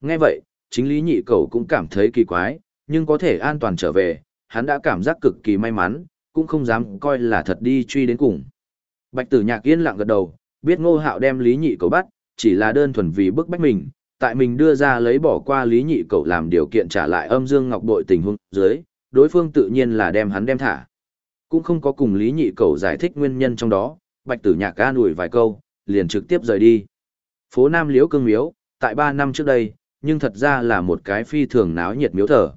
[SPEAKER 1] Nghe vậy, chính lý nhị cầu cũng cảm thấy kỳ quái, nhưng có thể an toàn trở về, hắn đã cảm giác cực kỳ may mắn, cũng không dám coi là thật đi truy đến cùng. Bạch tử nhạc yên lặng gật đầu, biết ngô hạo đem lý nhị cầu bắt, chỉ là đơn thuần vì bức bách mình, tại mình đưa ra lấy bỏ qua lý nhị cầu làm điều kiện trả lại âm dương ngọc bội tình huống dưới, đối phương tự nhiên là đem hắn đem thả. Cũng không có cùng lý nhị cầu giải thích nguyên nhân trong đó, bạch tử nhạc ca nủi vài câu, liền trực tiếp rời đi. Phố Nam Liễu Cương Miếu, tại 3 năm trước đây, nhưng thật ra là một cái phi thường náo nhiệt miếu thờ.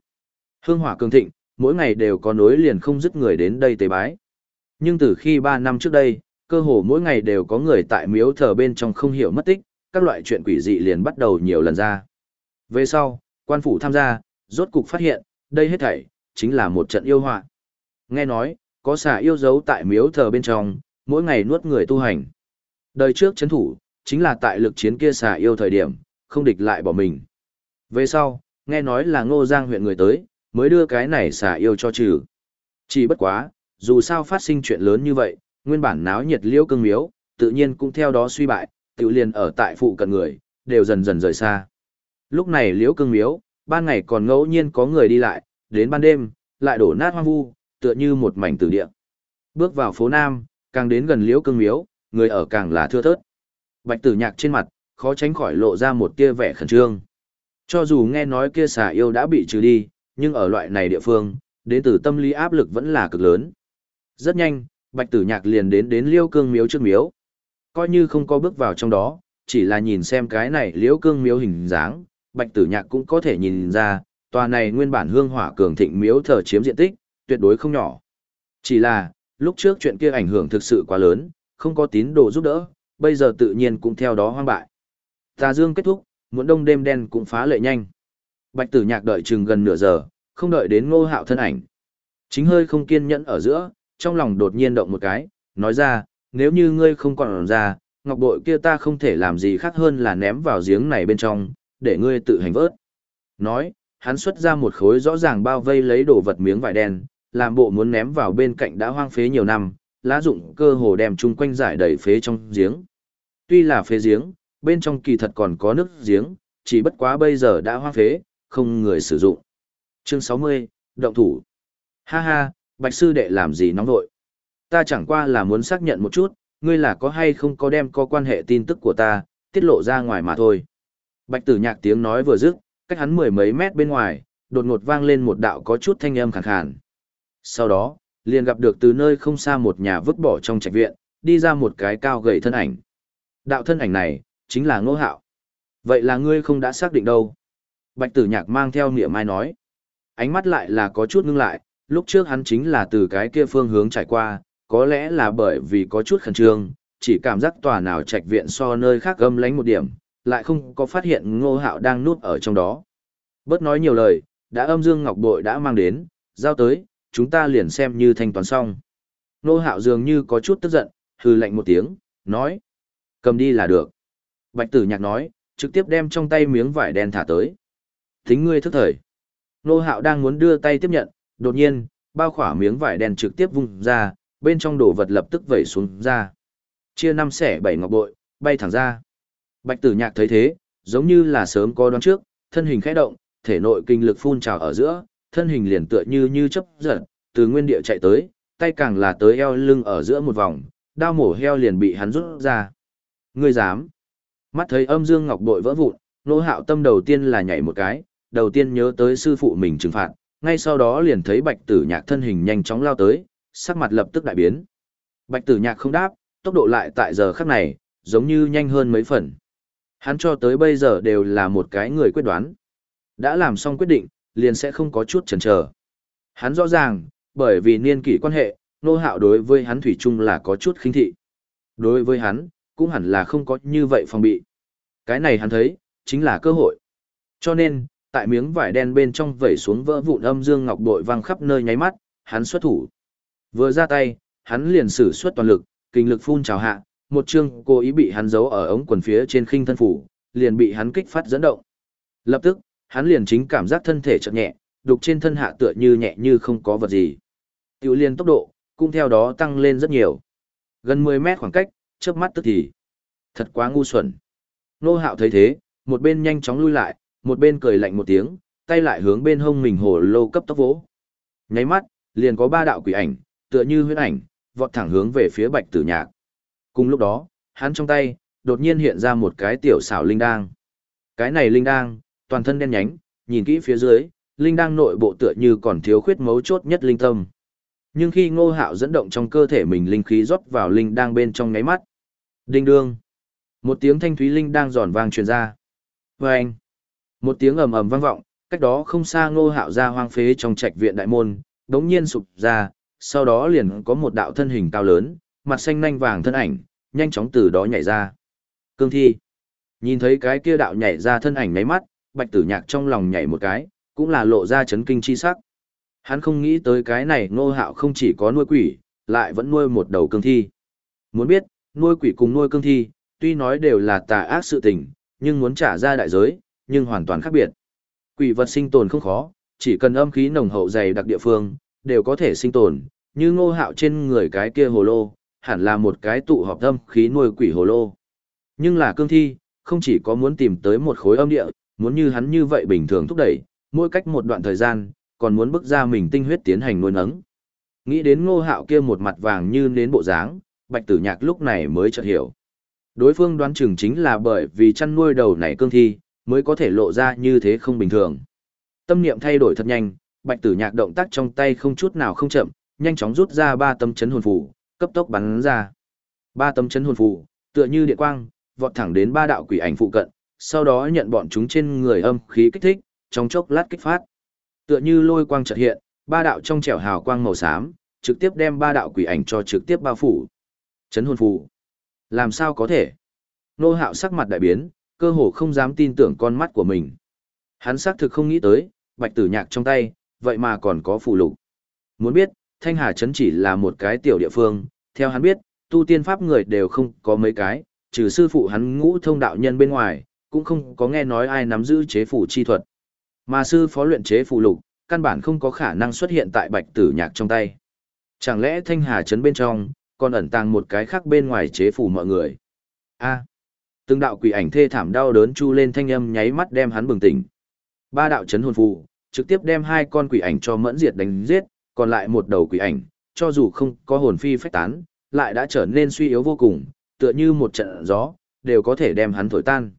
[SPEAKER 1] Hương hỏa cường thịnh, mỗi ngày đều có nối liền không dứt người đến đây tế bái. Nhưng từ khi 3 năm trước đây, cơ hồ mỗi ngày đều có người tại miếu thờ bên trong không hiểu mất tích, các loại chuyện quỷ dị liền bắt đầu nhiều lần ra. Về sau, quan phủ tham gia, rốt cục phát hiện, đây hết thảy, chính là một trận yêu họa. Nghe nói, có xà yêu dấu tại miếu thờ bên trong, mỗi ngày nuốt người tu hành. Đời trước chấn thủ, chính là tại lực chiến kia xà yêu thời điểm, không địch lại bỏ mình. Về sau, nghe nói là ngô giang huyện người tới, mới đưa cái này xà yêu cho trừ. Chỉ bất quá, dù sao phát sinh chuyện lớn như vậy, nguyên bản náo nhiệt liễu cương miếu, tự nhiên cũng theo đó suy bại, tự liền ở tại phụ cận người, đều dần dần rời xa. Lúc này liễu cương miếu, ban ngày còn ngẫu nhiên có người đi lại, đến ban đêm, lại đổ nát hoang vu, tựa như một mảnh tử địa. Bước vào phố Nam, càng đến gần liễu cương miếu, người ở càng là thưa thớt. Bạch tử nhạc trên mặt, khó tránh khỏi lộ ra một tia vẻ khẩn trương. Cho dù nghe nói kia xà yêu đã bị trừ đi, nhưng ở loại này địa phương, đến từ tâm lý áp lực vẫn là cực lớn. Rất nhanh, Bạch Tử Nhạc liền đến đến Liêu Cương Miếu trước miếu. Coi như không có bước vào trong đó, chỉ là nhìn xem cái này liễu cương miếu hình dáng, bạch tử nhạc cũng có thể nhìn ra, tòa này nguyên bản hương hỏa cường thịnh miếu thờ chiếm diện tích, tuyệt đối không nhỏ. Chỉ là, lúc trước chuyện kia ảnh hưởng thực sự quá lớn, không có tín đồ giúp đỡ, bây giờ tự nhiên cũng theo đó hoang bại. Tà dương kết thúc, muộn đông đêm đen cũng phá lệ nhanh. Bạch tử nhạc đợi chừng gần nửa giờ, không đợi đến ngô hạo thân ảnh. Chính hơi không kiên nhẫn ở giữa, trong lòng đột nhiên động một cái, nói ra, nếu như ngươi không còn ra, ngọc bội kia ta không thể làm gì khác hơn là ném vào giếng này bên trong, để ngươi tự hành vớt. Nói, hắn xuất ra một khối rõ ràng bao vây lấy đồ vật miếng vải đen, làm bộ muốn ném vào bên cạnh đã hoang phế nhiều năm, lá dụng cơ hồ đem chung quanh giải đầy phế trong giếng. Tuy là phế giếng, bên trong kỳ thật còn có nước giếng, chỉ bất quá bây giờ đã hoang phế, không người sử dụng. Chương 60, Động thủ. Ha ha, Bạch Sư Đệ làm gì nóng nội. Ta chẳng qua là muốn xác nhận một chút, ngươi là có hay không có đem có quan hệ tin tức của ta, tiết lộ ra ngoài mà thôi. Bạch tử nhạc tiếng nói vừa dứt, cách hắn mười mấy mét bên ngoài, đột ngột vang lên một đạo có chút thanh âm khàn khàn. Sau đó, liền gặp được từ nơi không xa một nhà vứt bỏ trong trạch viện, đi ra một cái cao gầy thân ảnh. Đạo thân ảnh này, chính là ngô hạo. Vậy là ngươi không đã xác định đâu. Bạch tử nhạc mang theo niệm mai nói. Ánh mắt lại là có chút ngưng lại, lúc trước hắn chính là từ cái kia phương hướng trải qua, có lẽ là bởi vì có chút khẩn trương, chỉ cảm giác tòa nào trạch viện so nơi khác gâm lánh một điểm, lại không có phát hiện ngô hạo đang núp ở trong đó. Bớt nói nhiều lời, đã âm dương ngọc bội đã mang đến, giao tới, chúng ta liền xem như thanh toán xong. nô hạo dường như có chút tức giận, hư lạnh một tiếng, nói. Cầm đi là được. Bạch tử nhạc nói, trực tiếp đem trong tay miếng vải đen thả tới. Thính ngươi thức thời. nô hạo đang muốn đưa tay tiếp nhận, đột nhiên, bao khỏa miếng vải đen trực tiếp vung ra, bên trong đồ vật lập tức vẩy xuống ra. Chia năm xẻ bảy ngọc bội, bay thẳng ra. Bạch tử nhạc thấy thế, giống như là sớm có đoán trước, thân hình khẽ động, thể nội kinh lực phun trào ở giữa, thân hình liền tựa như như chấp giật, từ nguyên địa chạy tới, tay càng là tới eo lưng ở giữa một vòng, đao mổ heo liền bị hắn rút ra. Ngươi dám? Mắt thấy âm dương ngọc bội vỡ vụn, nô hạo tâm đầu tiên là nhảy một cái, đầu tiên nhớ tới sư phụ mình trừng phạt, ngay sau đó liền thấy bạch tử nhạc thân hình nhanh chóng lao tới, sắc mặt lập tức đại biến. Bạch tử nhạc không đáp, tốc độ lại tại giờ khắc này, giống như nhanh hơn mấy phần. Hắn cho tới bây giờ đều là một cái người quyết đoán. Đã làm xong quyết định, liền sẽ không có chút chần chờ. Hắn rõ ràng, bởi vì niên kỷ quan hệ, nô hạo đối với hắn thủy chung là có chút khinh thị. Đối với hắn, cũng hẳn là không có như vậy phòng bị. Cái này hắn thấy, chính là cơ hội. Cho nên, tại miếng vải đen bên trong vẩy xuống vỡ vụn âm dương ngọc bội vang khắp nơi nháy mắt, hắn xuất thủ. Vừa ra tay, hắn liền sử xuất toàn lực, kinh lực phun trào hạ, một chương cố ý bị hắn giấu ở ống quần phía trên khinh thân phủ, liền bị hắn kích phát dẫn động. Lập tức, hắn liền chính cảm giác thân thể chậm nhẹ, đục trên thân hạ tựa như nhẹ như không có vật gì. Tiểu liên tốc độ, cũng theo đó tăng lên rất nhiều. Gần 10 mét khoảng cách, chớp mắt tức thì. Thật quá ngu xuẩn. Nô hạo thấy thế, một bên nhanh chóng lui lại, một bên cười lạnh một tiếng, tay lại hướng bên hông mình hồ lô cấp tốc vỗ. Nháy mắt, liền có ba đạo quỷ ảnh, tựa như huyễn ảnh, vọt thẳng hướng về phía bạch tử nhạc. Cùng lúc đó, hắn trong tay, đột nhiên hiện ra một cái tiểu xảo linh đang. Cái này linh đang, toàn thân đen nhánh, nhìn kỹ phía dưới, linh đang nội bộ tựa như còn thiếu khuyết mấu chốt nhất linh tâm. Nhưng khi ngô hạo dẫn động trong cơ thể mình linh khí rót vào linh đang bên trong ngáy mắt. Đinh đương. Một tiếng thanh thúy linh đang giòn vang truyền ra. Oeng. Một tiếng ầm ầm vang vọng, cách đó không xa ngô hạo ra hoang phế trong trạch viện đại môn, đống nhiên sụp ra, sau đó liền có một đạo thân hình cao lớn, mặt xanh nhanh vàng thân ảnh, nhanh chóng từ đó nhảy ra. Cương thi. Nhìn thấy cái kia đạo nhảy ra thân ảnh ngáy mắt, bạch tử nhạc trong lòng nhảy một cái, cũng là lộ ra chấn kinh chi sắc. Hắn không nghĩ tới cái này ngô hạo không chỉ có nuôi quỷ, lại vẫn nuôi một đầu cương thi. Muốn biết, nuôi quỷ cùng nuôi cương thi, tuy nói đều là tà ác sự tình, nhưng muốn trả ra đại giới, nhưng hoàn toàn khác biệt. Quỷ vật sinh tồn không khó, chỉ cần âm khí nồng hậu dày đặc địa phương, đều có thể sinh tồn, như ngô hạo trên người cái kia hồ lô, hẳn là một cái tụ họp âm khí nuôi quỷ hồ lô. Nhưng là cương thi, không chỉ có muốn tìm tới một khối âm địa, muốn như hắn như vậy bình thường thúc đẩy, mỗi cách một đoạn thời gian, còn muốn bức ra mình tinh huyết tiến hành nuôi nấng. Nghĩ đến ngô hạo kia một mặt vàng như nến bộ dáng, bạch tử nhạc lúc này mới chợt hiểu. Đối phương đoán chừng chính là bởi vì chăn nuôi đầu này cương thi, mới có thể lộ ra như thế không bình thường. Tâm niệm thay đổi thật nhanh, bạch tử nhạc động tác trong tay không chút nào không chậm, nhanh chóng rút ra ba tấm chấn hồn phù, cấp tốc bắn ra. Ba tấm chấn hồn phù, tựa như điện quang, vọt thẳng đến ba đạo quỷ ảnh phụ cận, sau đó nhận bọn chúng trên người âm khí kích thích, trong chốc lát kích phát. Tựa như lôi quang chợt hiện, ba đạo trong trẻo hào quang màu xám, trực tiếp đem ba đạo quỷ ảnh cho trực tiếp bao phủ. Chấn hồn phù. Làm sao có thể? Nô hạo sắc mặt đại biến, cơ hồ không dám tin tưởng con mắt của mình. Hắn xác thực không nghĩ tới, bạch tử nhạc trong tay, vậy mà còn có phù lục. Muốn biết, Thanh Hà Trấn chỉ là một cái tiểu địa phương, theo hắn biết, tu tiên pháp người đều không có mấy cái, trừ sư phụ hắn ngũ thông đạo nhân bên ngoài, cũng không có nghe nói ai nắm giữ chế phủ chi thuật. Mà sư phó luyện chế phù lục, căn bản không có khả năng xuất hiện tại bạch tử nhạc trong tay. Chẳng lẽ Thanh Hà Trấn bên trong, còn ẩn tàng một cái khác bên ngoài chế phủ mọi người? a à, từng đạo quỷ ảnh thê thảm đau đớn chu lên thanh âm nháy mắt đem hắn bừng tỉnh. Ba đạo chấn hồn phù, trực tiếp đem hai con quỷ ảnh cho mẫn diệt đánh giết, còn lại một đầu quỷ ảnh, cho dù không có hồn phi phách tán, lại đã trở nên suy yếu vô cùng, tựa như một trận gió, đều có thể đem hắn thổi tan.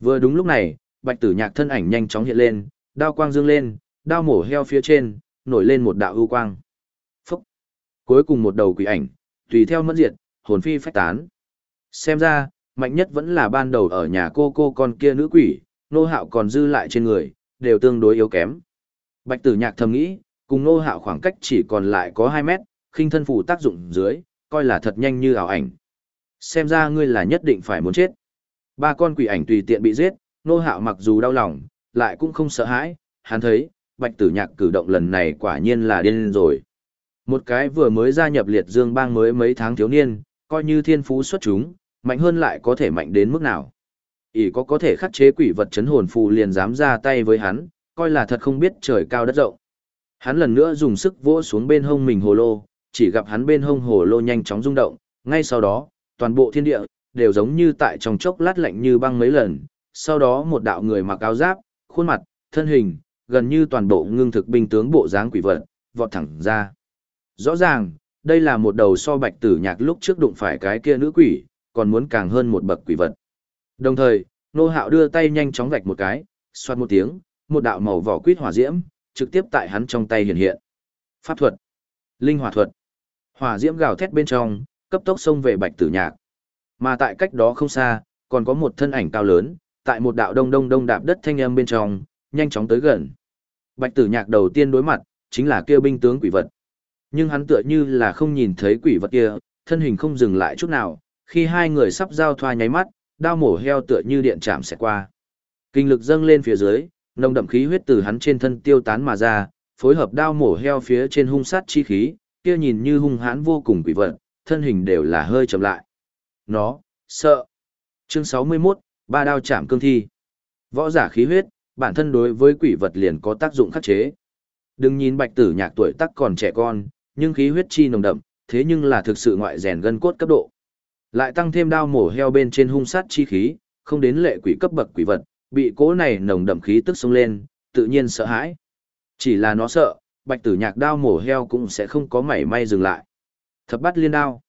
[SPEAKER 1] Vừa đúng lúc này, bạch tử nhạc thân ảnh nhanh chóng hiện lên, đao quang dương lên, đao mổ heo phía trên, nổi lên một đạo ưu quang. Phúc! Cuối cùng một đầu quỷ ảnh, tùy theo mất diệt, hồn phi phách tán. Xem ra, mạnh nhất vẫn là ban đầu ở nhà cô cô con kia nữ quỷ, nô hạo còn dư lại trên người, đều tương đối yếu kém. Bạch tử nhạc thầm nghĩ, cùng nô hạo khoảng cách chỉ còn lại có 2 mét, khinh thân phủ tác dụng dưới, coi là thật nhanh như ảo ảnh. Xem ra ngươi là nhất định phải muốn chết. Ba con quỷ ảnh tùy tiện bị giết, nô hạo mặc dù đau lòng, lại cũng không sợ hãi, hắn thấy, bạch tử nhạc cử động lần này quả nhiên là điên rồi. Một cái vừa mới gia nhập liệt dương bang mới mấy tháng thiếu niên, coi như thiên phú xuất chúng, mạnh hơn lại có thể mạnh đến mức nào. ỷ có có thể khắc chế quỷ vật chấn hồn phù liền dám ra tay với hắn, coi là thật không biết trời cao đất rộng. Hắn lần nữa dùng sức vỗ xuống bên hông mình hồ lô, chỉ gặp hắn bên hông hồ lô nhanh chóng rung động, ngay sau đó, toàn bộ thiên địa, đều giống như tại trong chốc lát lạnh như băng mấy lần, sau đó một đạo người mặc áo giáp, khuôn mặt, thân hình, gần như toàn bộ ngưng thực binh tướng bộ dáng quỷ vật, vọt thẳng ra. Rõ ràng, đây là một đầu so bạch tử nhạc lúc trước đụng phải cái kia nữ quỷ, còn muốn càng hơn một bậc quỷ vật. Đồng thời, nô hạo đưa tay nhanh chóng vạch một cái, xoát một tiếng, một đạo màu vỏ quýt hỏa diễm, trực tiếp tại hắn trong tay hiện hiện. Pháp thuật, linh hỏa thuật, hỏa diễm gào thét bên trong, cấp tốc xông về bạch tử nhạc. Mà tại cách đó không xa, còn có một thân ảnh cao lớn, tại một đạo đông đông đông đạp đất thanh âm bên trong, nhanh chóng tới gần. Bạch tử nhạc đầu tiên đối mặt, chính là kêu binh tướng quỷ vật. Nhưng hắn tựa như là không nhìn thấy quỷ vật kia, thân hình không dừng lại chút nào, khi hai người sắp giao thoa nháy mắt, đao mổ heo tựa như điện chạm sẽ qua. Kinh lực dâng lên phía dưới, nồng đậm khí huyết từ hắn trên thân tiêu tán mà ra, phối hợp đao mổ heo phía trên hung sát chi khí, kia nhìn như hung hãn vô cùng quỷ vật, thân hình đều là hơi chậm lại. Nó, sợ. Chương 61, ba đao chạm cương thi. Võ giả khí huyết, bản thân đối với quỷ vật liền có tác dụng khắc chế. Đừng nhìn bạch tử nhạc tuổi tác còn trẻ con, nhưng khí huyết chi nồng đậm, thế nhưng là thực sự ngoại rèn gân cốt cấp độ. Lại tăng thêm đao mổ heo bên trên hung sát chi khí, không đến lệ quỷ cấp bậc quỷ vật, bị cố này nồng đậm khí tức xông lên, tự nhiên sợ hãi. Chỉ là nó sợ, bạch tử nhạc đao mổ heo cũng sẽ không có mảy may dừng lại. Thập bắt liên đao.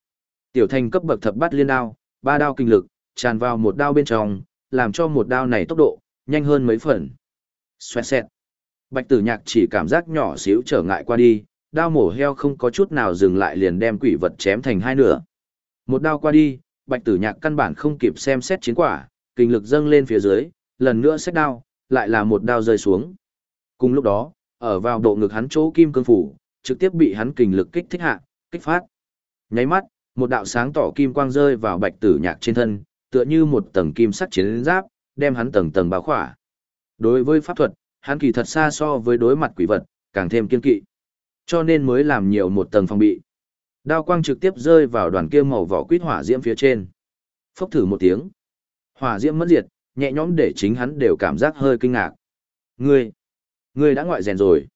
[SPEAKER 1] Tiểu thành cấp bậc thập bát liên đao, ba đao kinh lực, tràn vào một đao bên trong, làm cho một đao này tốc độ, nhanh hơn mấy phần. Xoẹt xẹt. Bạch tử nhạc chỉ cảm giác nhỏ xíu trở ngại qua đi, đao mổ heo không có chút nào dừng lại liền đem quỷ vật chém thành hai nửa. Một đao qua đi, bạch tử nhạc căn bản không kịp xem xét chiến quả, kinh lực dâng lên phía dưới, lần nữa xét đao, lại là một đao rơi xuống. Cùng lúc đó, ở vào độ ngực hắn chỗ kim cương phủ, trực tiếp bị hắn kinh lực kích thích hạ, kích phát. Nháy mắt, một đạo sáng tỏ kim quang rơi vào bạch tử nhạc trên thân, tựa như một tầng kim sắc chiến giáp, đem hắn tầng tầng bao khỏa. Đối với pháp thuật, hắn kỳ thật xa so với đối mặt quỷ vật, càng thêm kiên kỵ. Cho nên mới làm nhiều một tầng phòng bị. Đao quang trực tiếp rơi vào đoàn kia màu vỏ quýt hỏa diễm phía trên. Phốc thử một tiếng. Hỏa diễm mất diệt, nhẹ nhõm để chính hắn đều cảm giác hơi kinh ngạc. Ngươi, ngươi đã ngoại rèn rồi.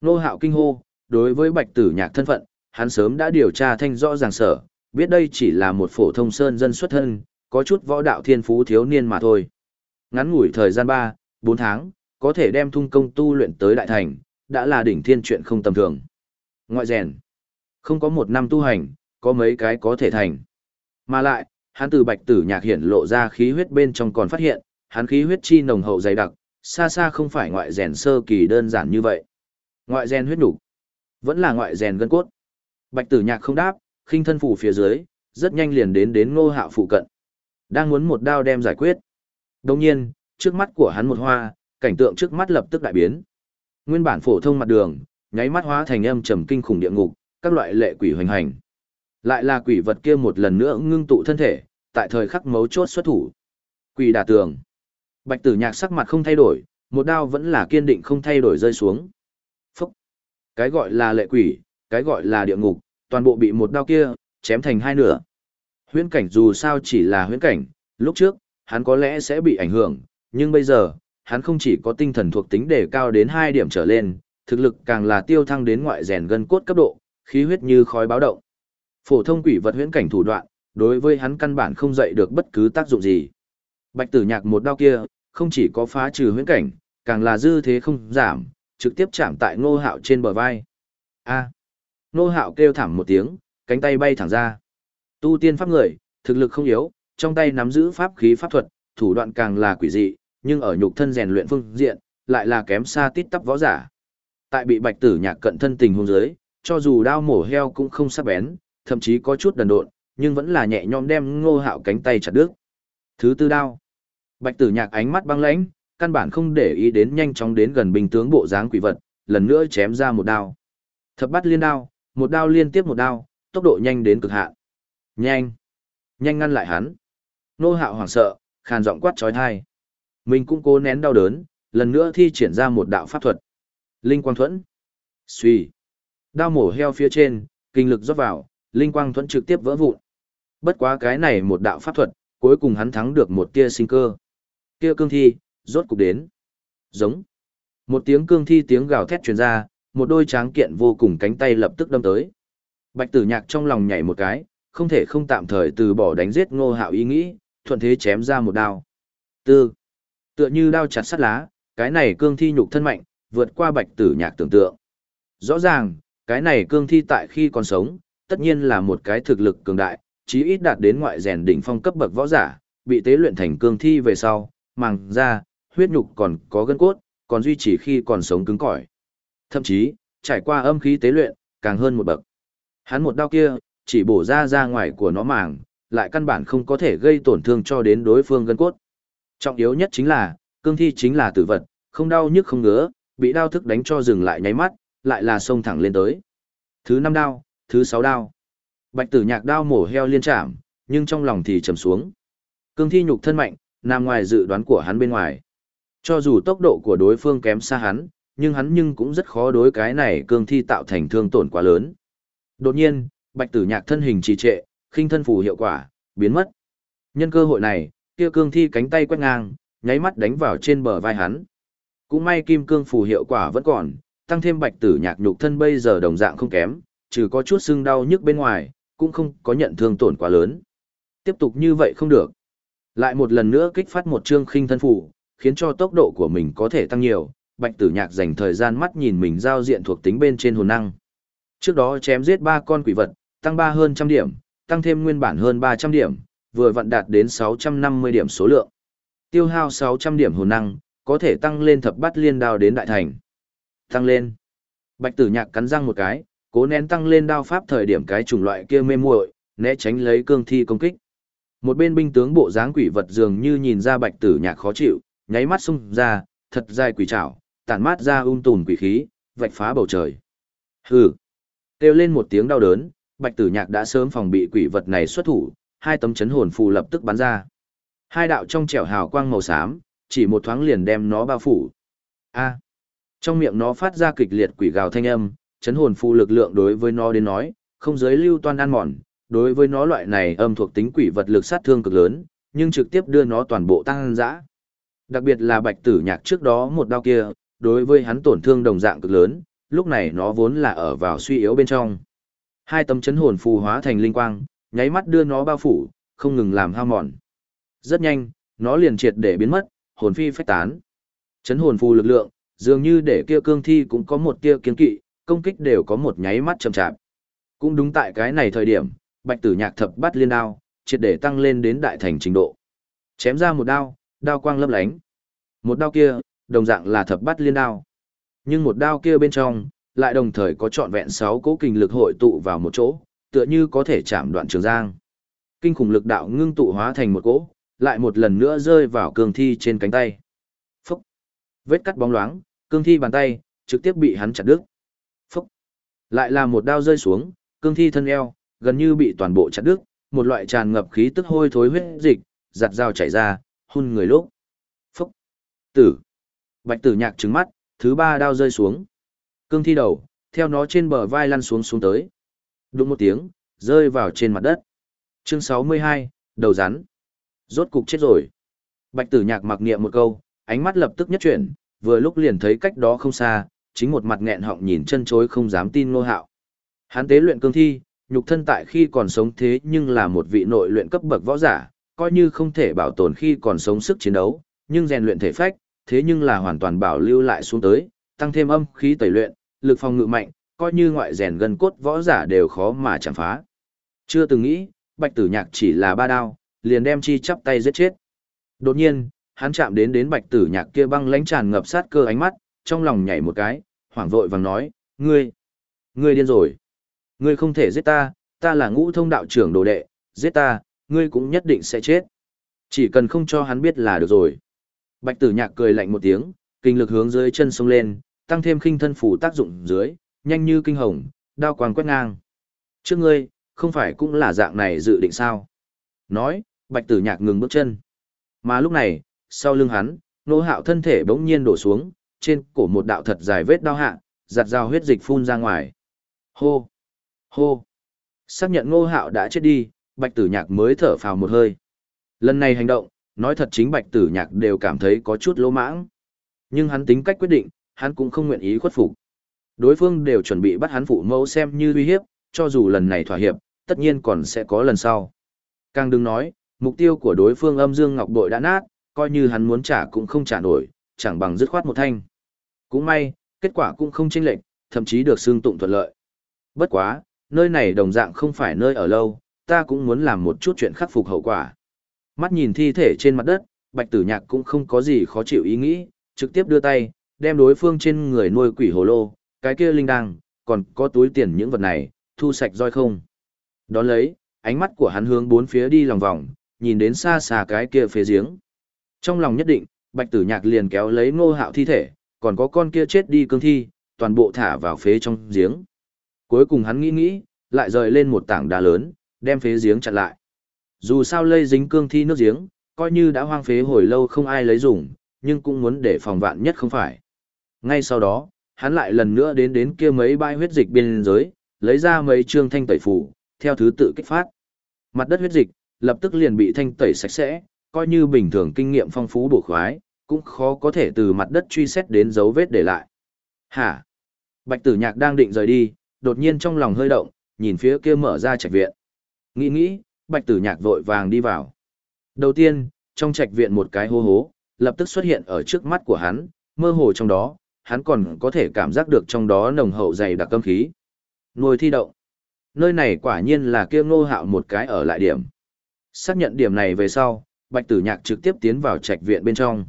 [SPEAKER 1] Nô hạo kinh hô, đối với bạch tử nhạc thân phận, hắn sớm đã điều tra thanh rõ ràng sở, biết đây chỉ là một phổ thông sơn dân xuất thân, có chút võ đạo thiên phú thiếu niên mà thôi. Ngắn ngủi thời gian 3, 4 tháng, có thể đem thung công tu luyện tới đại thành, đã là đỉnh thiên chuyện không tầm thường. Ngoại rèn, không có một năm tu hành, có mấy cái có thể thành. Mà lại, hắn từ bạch tử nhạc hiện lộ ra khí huyết bên trong còn phát hiện, hắn khí huyết chi nồng hậu dày đặc, xa xa không phải ngoại rèn sơ kỳ đơn giản như vậy. Ngoại rèn huyết đủ, vẫn là ngoại rèn gân cốt. Bạch tử nhạc không đáp, khinh thân phủ phía dưới, rất nhanh liền đến đến ngô hạo phụ cận. Đang muốn một đao đem giải quyết. Đồng nhiên, trước mắt của hắn một hoa, cảnh tượng trước mắt lập tức đại biến. Nguyên bản phổ thông mặt đường, nháy mắt hóa thành âm trầm kinh khủng địa ngục, các loại lệ quỷ hoành hành. Lại là quỷ vật kia một lần nữa ngưng tụ thân thể, tại thời khắc mấu chốt xuất thủ. Quỷ đả tường. Bạch tử nhạc sắc mặt không thay đổi, một đao vẫn là kiên định không thay đổi rơi xuống. Phúc. Cái gọi là lệ quỷ, cái gọi là địa ngục, toàn bộ bị một đao kia, chém thành hai nửa. Huyễn cảnh dù sao chỉ là huyễn cảnh, lúc trước, hắn có lẽ sẽ bị ảnh hưởng, nhưng bây giờ, hắn không chỉ có tinh thần thuộc tính đề cao đến 2 điểm trở lên, thực lực càng là tiêu thăng đến ngoại rèn gân cốt cấp độ, khí huyết như khói báo động. Phổ thông quỷ vật huyễn cảnh thủ đoạn, đối với hắn căn bản không dậy được bất cứ tác dụng gì. Bạch Tử Nhạc một đao kia, không chỉ có phá trừ huyễn cảnh, càng là dư thế không giảm, trực tiếp chạm tại Ngô Hạo trên bờ vai. A. Nô Hạo kêu thảm một tiếng, cánh tay bay thẳng ra. Tu tiên pháp người, thực lực không yếu, trong tay nắm giữ pháp khí pháp thuật, thủ đoạn càng là quỷ dị, nhưng ở nhục thân rèn luyện phương diện, lại là kém xa tít tắp võ giả. Tại bị Bạch Tử Nhạc cận thân tình hôn dưới, cho dù đao mổ heo cũng không sắc bén, thậm chí có chút đần độn, nhưng vẫn là nhẹ nhõm đem Ngô Hạo cánh tay chặt đứt. Thứ tư đao. Bạch Tử Nhạc ánh mắt băng lãnh, căn bản không để ý đến nhanh chóng đến gần binh tướng bộ dáng quỷ vật, lần nữa chém ra một đao. Thập bắt liên đao, một đao liên tiếp một đao, tốc độ nhanh đến cực hạn. Nhanh! Nhanh ngăn lại hắn. Nô hạo hoảng sợ, khàn giọng quát trói thai. Mình cũng cố nén đau đớn, lần nữa thi triển ra một đạo pháp thuật. Linh quang thuẫn. suy, Đao mổ heo phía trên, kinh lực rót vào, linh quang thuẫn trực tiếp vỡ vụn. Bất quá cái này một đạo pháp thuật, cuối cùng hắn thắng được một tia sinh cơ. Kia cương thi, rốt cục đến. Giống. Một tiếng cương thi tiếng gào thét truyền ra, một đôi tráng kiện vô cùng cánh tay lập tức đâm tới. Bạch tử nhạc trong lòng nhảy một cái, không thể không tạm thời từ bỏ đánh giết ngô hạo ý nghĩ, thuận thế chém ra một đao. Tư. Tựa như đao chặt sắt lá, cái này cương thi nhục thân mạnh, vượt qua bạch tử nhạc tưởng tượng. Rõ ràng, cái này cương thi tại khi còn sống, tất nhiên là một cái thực lực cường đại, chí ít đạt đến ngoại rèn đỉnh phong cấp bậc võ giả, bị tế luyện thành cương thi về sau, màng da, huyết nhục còn có gân cốt, còn duy trì khi còn sống cứng cỏi. Thậm chí, trải qua âm khí tế luyện, càng hơn một bậc. Hắn một đao kia, chỉ bổ ra ra ngoài của nó màng, lại căn bản không có thể gây tổn thương cho đến đối phương gân cốt. Trọng yếu nhất chính là, cương thi chính là tử vật, không đau nhức không ngứa, bị đao thức đánh cho dừng lại nháy mắt, lại là xông thẳng lên tới. Thứ năm đao, thứ sáu đao. Bạch tử nhạc đao mổ heo liên chạm, nhưng trong lòng thì trầm xuống. Cương thi nhục thân mạnh, nằm ngoài dự đoán của hắn bên ngoài. Cho dù tốc độ của đối phương kém xa hắn, nhưng hắn nhưng cũng rất khó đối cái này cương thi tạo thành thương tổn quá lớn. Đột nhiên, bạch tử nhạc thân hình trì trệ, khinh thân phù hiệu quả, biến mất. Nhân cơ hội này, kia cương thi cánh tay quét ngang, nháy mắt đánh vào trên bờ vai hắn. Cũng may kim cương phù hiệu quả vẫn còn, tăng thêm bạch tử nhạc nhục thân bây giờ đồng dạng không kém, trừ có chút sưng đau nhức bên ngoài, cũng không có nhận thương tổn quá lớn. Tiếp tục như vậy không được. Lại một lần nữa kích phát một chương khinh thân phù, khiến cho tốc độ của mình có thể tăng nhiều, bạch tử nhạc dành thời gian mắt nhìn mình giao diện thuộc tính bên trên hồn năng. Trước đó chém giết ba con quỷ vật, tăng ba hơn trăm điểm, tăng thêm nguyên bản hơn ba trăm điểm, vừa vận đạt đến sáu trăm năm mươi điểm số lượng. Tiêu hao sáu trăm điểm hồn năng, có thể tăng lên thập bát liên đao đến đại thành. Tăng lên. Bạch tử nhạc cắn răng một cái, cố nén tăng lên đao pháp thời điểm cái chủng loại kia mê muội, né tránh lấy cương thi công kích. Một bên binh tướng bộ dáng quỷ vật dường như nhìn ra bạch tử nhạc khó chịu, nháy mắt xung ra, thật dài quỷ trảo, tản mát ra um tùn quỷ khí, vạch phá bầu trời. Hừ. Kêu lên một tiếng đau đớn, Bạch Tử Nhạc đã sớm phòng bị quỷ vật này xuất thủ, hai tấm chấn hồn phù lập tức bắn ra. Hai đạo trong trẻo hào quang màu xám, chỉ một thoáng liền đem nó bao phủ. A. Trong miệng nó phát ra kịch liệt quỷ gào thanh âm, chấn hồn phù lực lượng đối với nó đến nói, không giới lưu toan ăn mòn, đối với nó loại này âm thuộc tính quỷ vật lực sát thương cực lớn, nhưng trực tiếp đưa nó toàn bộ tăng dã. Đặc biệt là Bạch Tử Nhạc trước đó một đao kia, đối với hắn tổn thương đồng dạng cực lớn, lúc này nó vốn là ở vào suy yếu bên trong. Hai tấm chấn hồn phù hóa thành linh quang, nháy mắt đưa nó bao phủ, không ngừng làm hao mòn. Rất nhanh, nó liền triệt để biến mất, hồn phi phách tán. Chấn hồn phù lực lượng, dường như để kia cương thi cũng có một kia kiên kỵ, công kích đều có một nháy mắt chậm chạp. Cũng đúng tại cái này thời điểm, Bạch Tử Nhạc thập bắt liên đao, triệt để tăng lên đến đại thành trình độ. Chém ra một đao, đao quang lấp lánh. Một đao kia, đồng dạng là thập bát liên đao. Nhưng một đao kia bên trong, lại đồng thời có trọn vẹn 6 cỗ kinh lực hội tụ vào một chỗ, tựa như có thể chạm đoạn trường giang. Kinh khủng lực đạo ngưng tụ hóa thành một cỗ, lại một lần nữa rơi vào cương thi trên cánh tay. Phúc! Vết cắt bóng loáng, cương thi bàn tay, trực tiếp bị hắn chặt đứt. Phúc! Lại là một đao rơi xuống, cương thi thân eo, gần như bị toàn bộ chặt đứt, một loại tràn ngập khí tức hôi thối huyết dịch, giặt dao chảy ra, hun người lúc. Phúc! Tử! Bạch tử nhạc trứng mắt, thứ ba đao rơi xuống. Cương thi đầu, theo nó trên bờ vai lăn xuống xuống tới. Đụng một tiếng, rơi vào trên mặt đất. Chương 62, đầu rắn. Rốt cục chết rồi. Bạch tử nhạc mặc niệm một câu, ánh mắt lập tức nhất chuyển, vừa lúc liền thấy cách đó không xa, chính một mặt nghẹn họng nhìn chân chối không dám tin ngô hạo. Hán tế luyện cương thi, nhục thân tại khi còn sống thế nhưng là một vị nội luyện cấp bậc võ giả, coi như không thể bảo tồn khi còn sống sức chiến đấu, nhưng rèn luyện thể phách, thế nhưng là hoàn toàn bảo lưu lại xuống tới, tăng thêm âm khí tẩy luyện, lực phòng ngự mạnh, coi như ngoại rèn gần cốt võ giả đều khó mà chạm phá. Chưa từng nghĩ, bạch tử nhạc chỉ là ba đao, liền đem chi chắp tay giết chết. Đột nhiên, hắn chạm đến đến bạch tử nhạc kia băng lãnh tràn ngập sát cơ ánh mắt, trong lòng nhảy một cái, hoảng vội vàng nói, ngươi, ngươi điên rồi. Ngươi không thể giết ta, ta là ngũ thông đạo trưởng đồ đệ, giết ta, ngươi cũng nhất định sẽ chết. Chỉ cần không cho hắn biết là được rồi. Bạch tử nhạc cười lạnh một tiếng, kinh lực hướng dưới chân sông lên, tăng thêm khinh thân phủ tác dụng dưới, nhanh như kinh hồng, đao quang quét ngang. Trước ngươi, không phải cũng là dạng này dự định sao? Nói, bạch tử nhạc ngừng bước chân. Mà lúc này, sau lưng hắn, nô hạo thân thể bỗng nhiên đổ xuống, trên cổ một đạo thật dài vết đau hạ, giặt dao huyết dịch phun ra ngoài. Hô! Hô! Xác nhận ngô hạo đã chết đi, bạch tử nhạc mới thở phào một hơi. Lần này hành động, nói thật chính bạch tử nhạc đều cảm thấy có chút lỗ mãng. Nhưng hắn tính cách quyết định, hắn cũng không nguyện ý khuất phục. Đối phương đều chuẩn bị bắt hắn phụ mẫu xem như uy hiếp, cho dù lần này thỏa hiệp, tất nhiên còn sẽ có lần sau. Càng đừng nói, mục tiêu của đối phương âm dương ngọc bội đã nát, coi như hắn muốn trả cũng không trả nổi, chẳng bằng dứt khoát một thanh. Cũng may, kết quả cũng không chênh lệch, thậm chí được xương tụng thuận lợi. Bất quá, nơi này đồng dạng không phải nơi ở lâu, ta cũng muốn làm một chút chuyện khắc phục hậu quả. Mắt nhìn thi thể trên mặt đất, bạch tử nhạc cũng không có gì khó chịu ý nghĩ, trực tiếp đưa tay, đem đối phương trên người nuôi quỷ hồ lô, cái kia linh đăng, còn có túi tiền những vật này, thu sạch roi không. Đón lấy, ánh mắt của hắn hướng bốn phía đi lòng vòng, nhìn đến xa xa cái kia phía giếng. Trong lòng nhất định, bạch tử nhạc liền kéo lấy ngô hạo thi thể, còn có con kia chết đi cương thi, toàn bộ thả vào phế trong giếng. Cuối cùng hắn nghĩ nghĩ, lại rời lên một tảng đá lớn, đem phế giếng chặn lại. Dù sao lây dính cương thi nước giếng, coi như đã hoang phế hồi lâu không ai lấy dùng, nhưng cũng muốn để phòng vạn nhất không phải. Ngay sau đó, hắn lại lần nữa đến đến kia mấy bãi huyết dịch biên giới, lấy ra mấy trương thanh tẩy phủ, theo thứ tự kích phát. Mặt đất huyết dịch, lập tức liền bị thanh tẩy sạch sẽ, coi như bình thường kinh nghiệm phong phú bổ khoái, cũng khó có thể từ mặt đất truy xét đến dấu vết để lại. Hả? Bạch tử nhạc đang định rời đi, đột nhiên trong lòng hơi động, nhìn phía kia mở ra trạch viện. Nghĩ nghĩ, bạch tử nhạc vội vàng đi vào. Đầu tiên, trong trạch viện một cái hô hố, lập tức xuất hiện ở trước mắt của hắn, mơ hồ trong đó, hắn còn có thể cảm giác được trong đó nồng hậu dày đặc âm khí. Nuôi thi động. Nơi này quả nhiên là kia ngô hạo một cái ở lại điểm. Xác nhận điểm này về sau, bạch tử nhạc trực tiếp tiến vào trạch viện bên trong.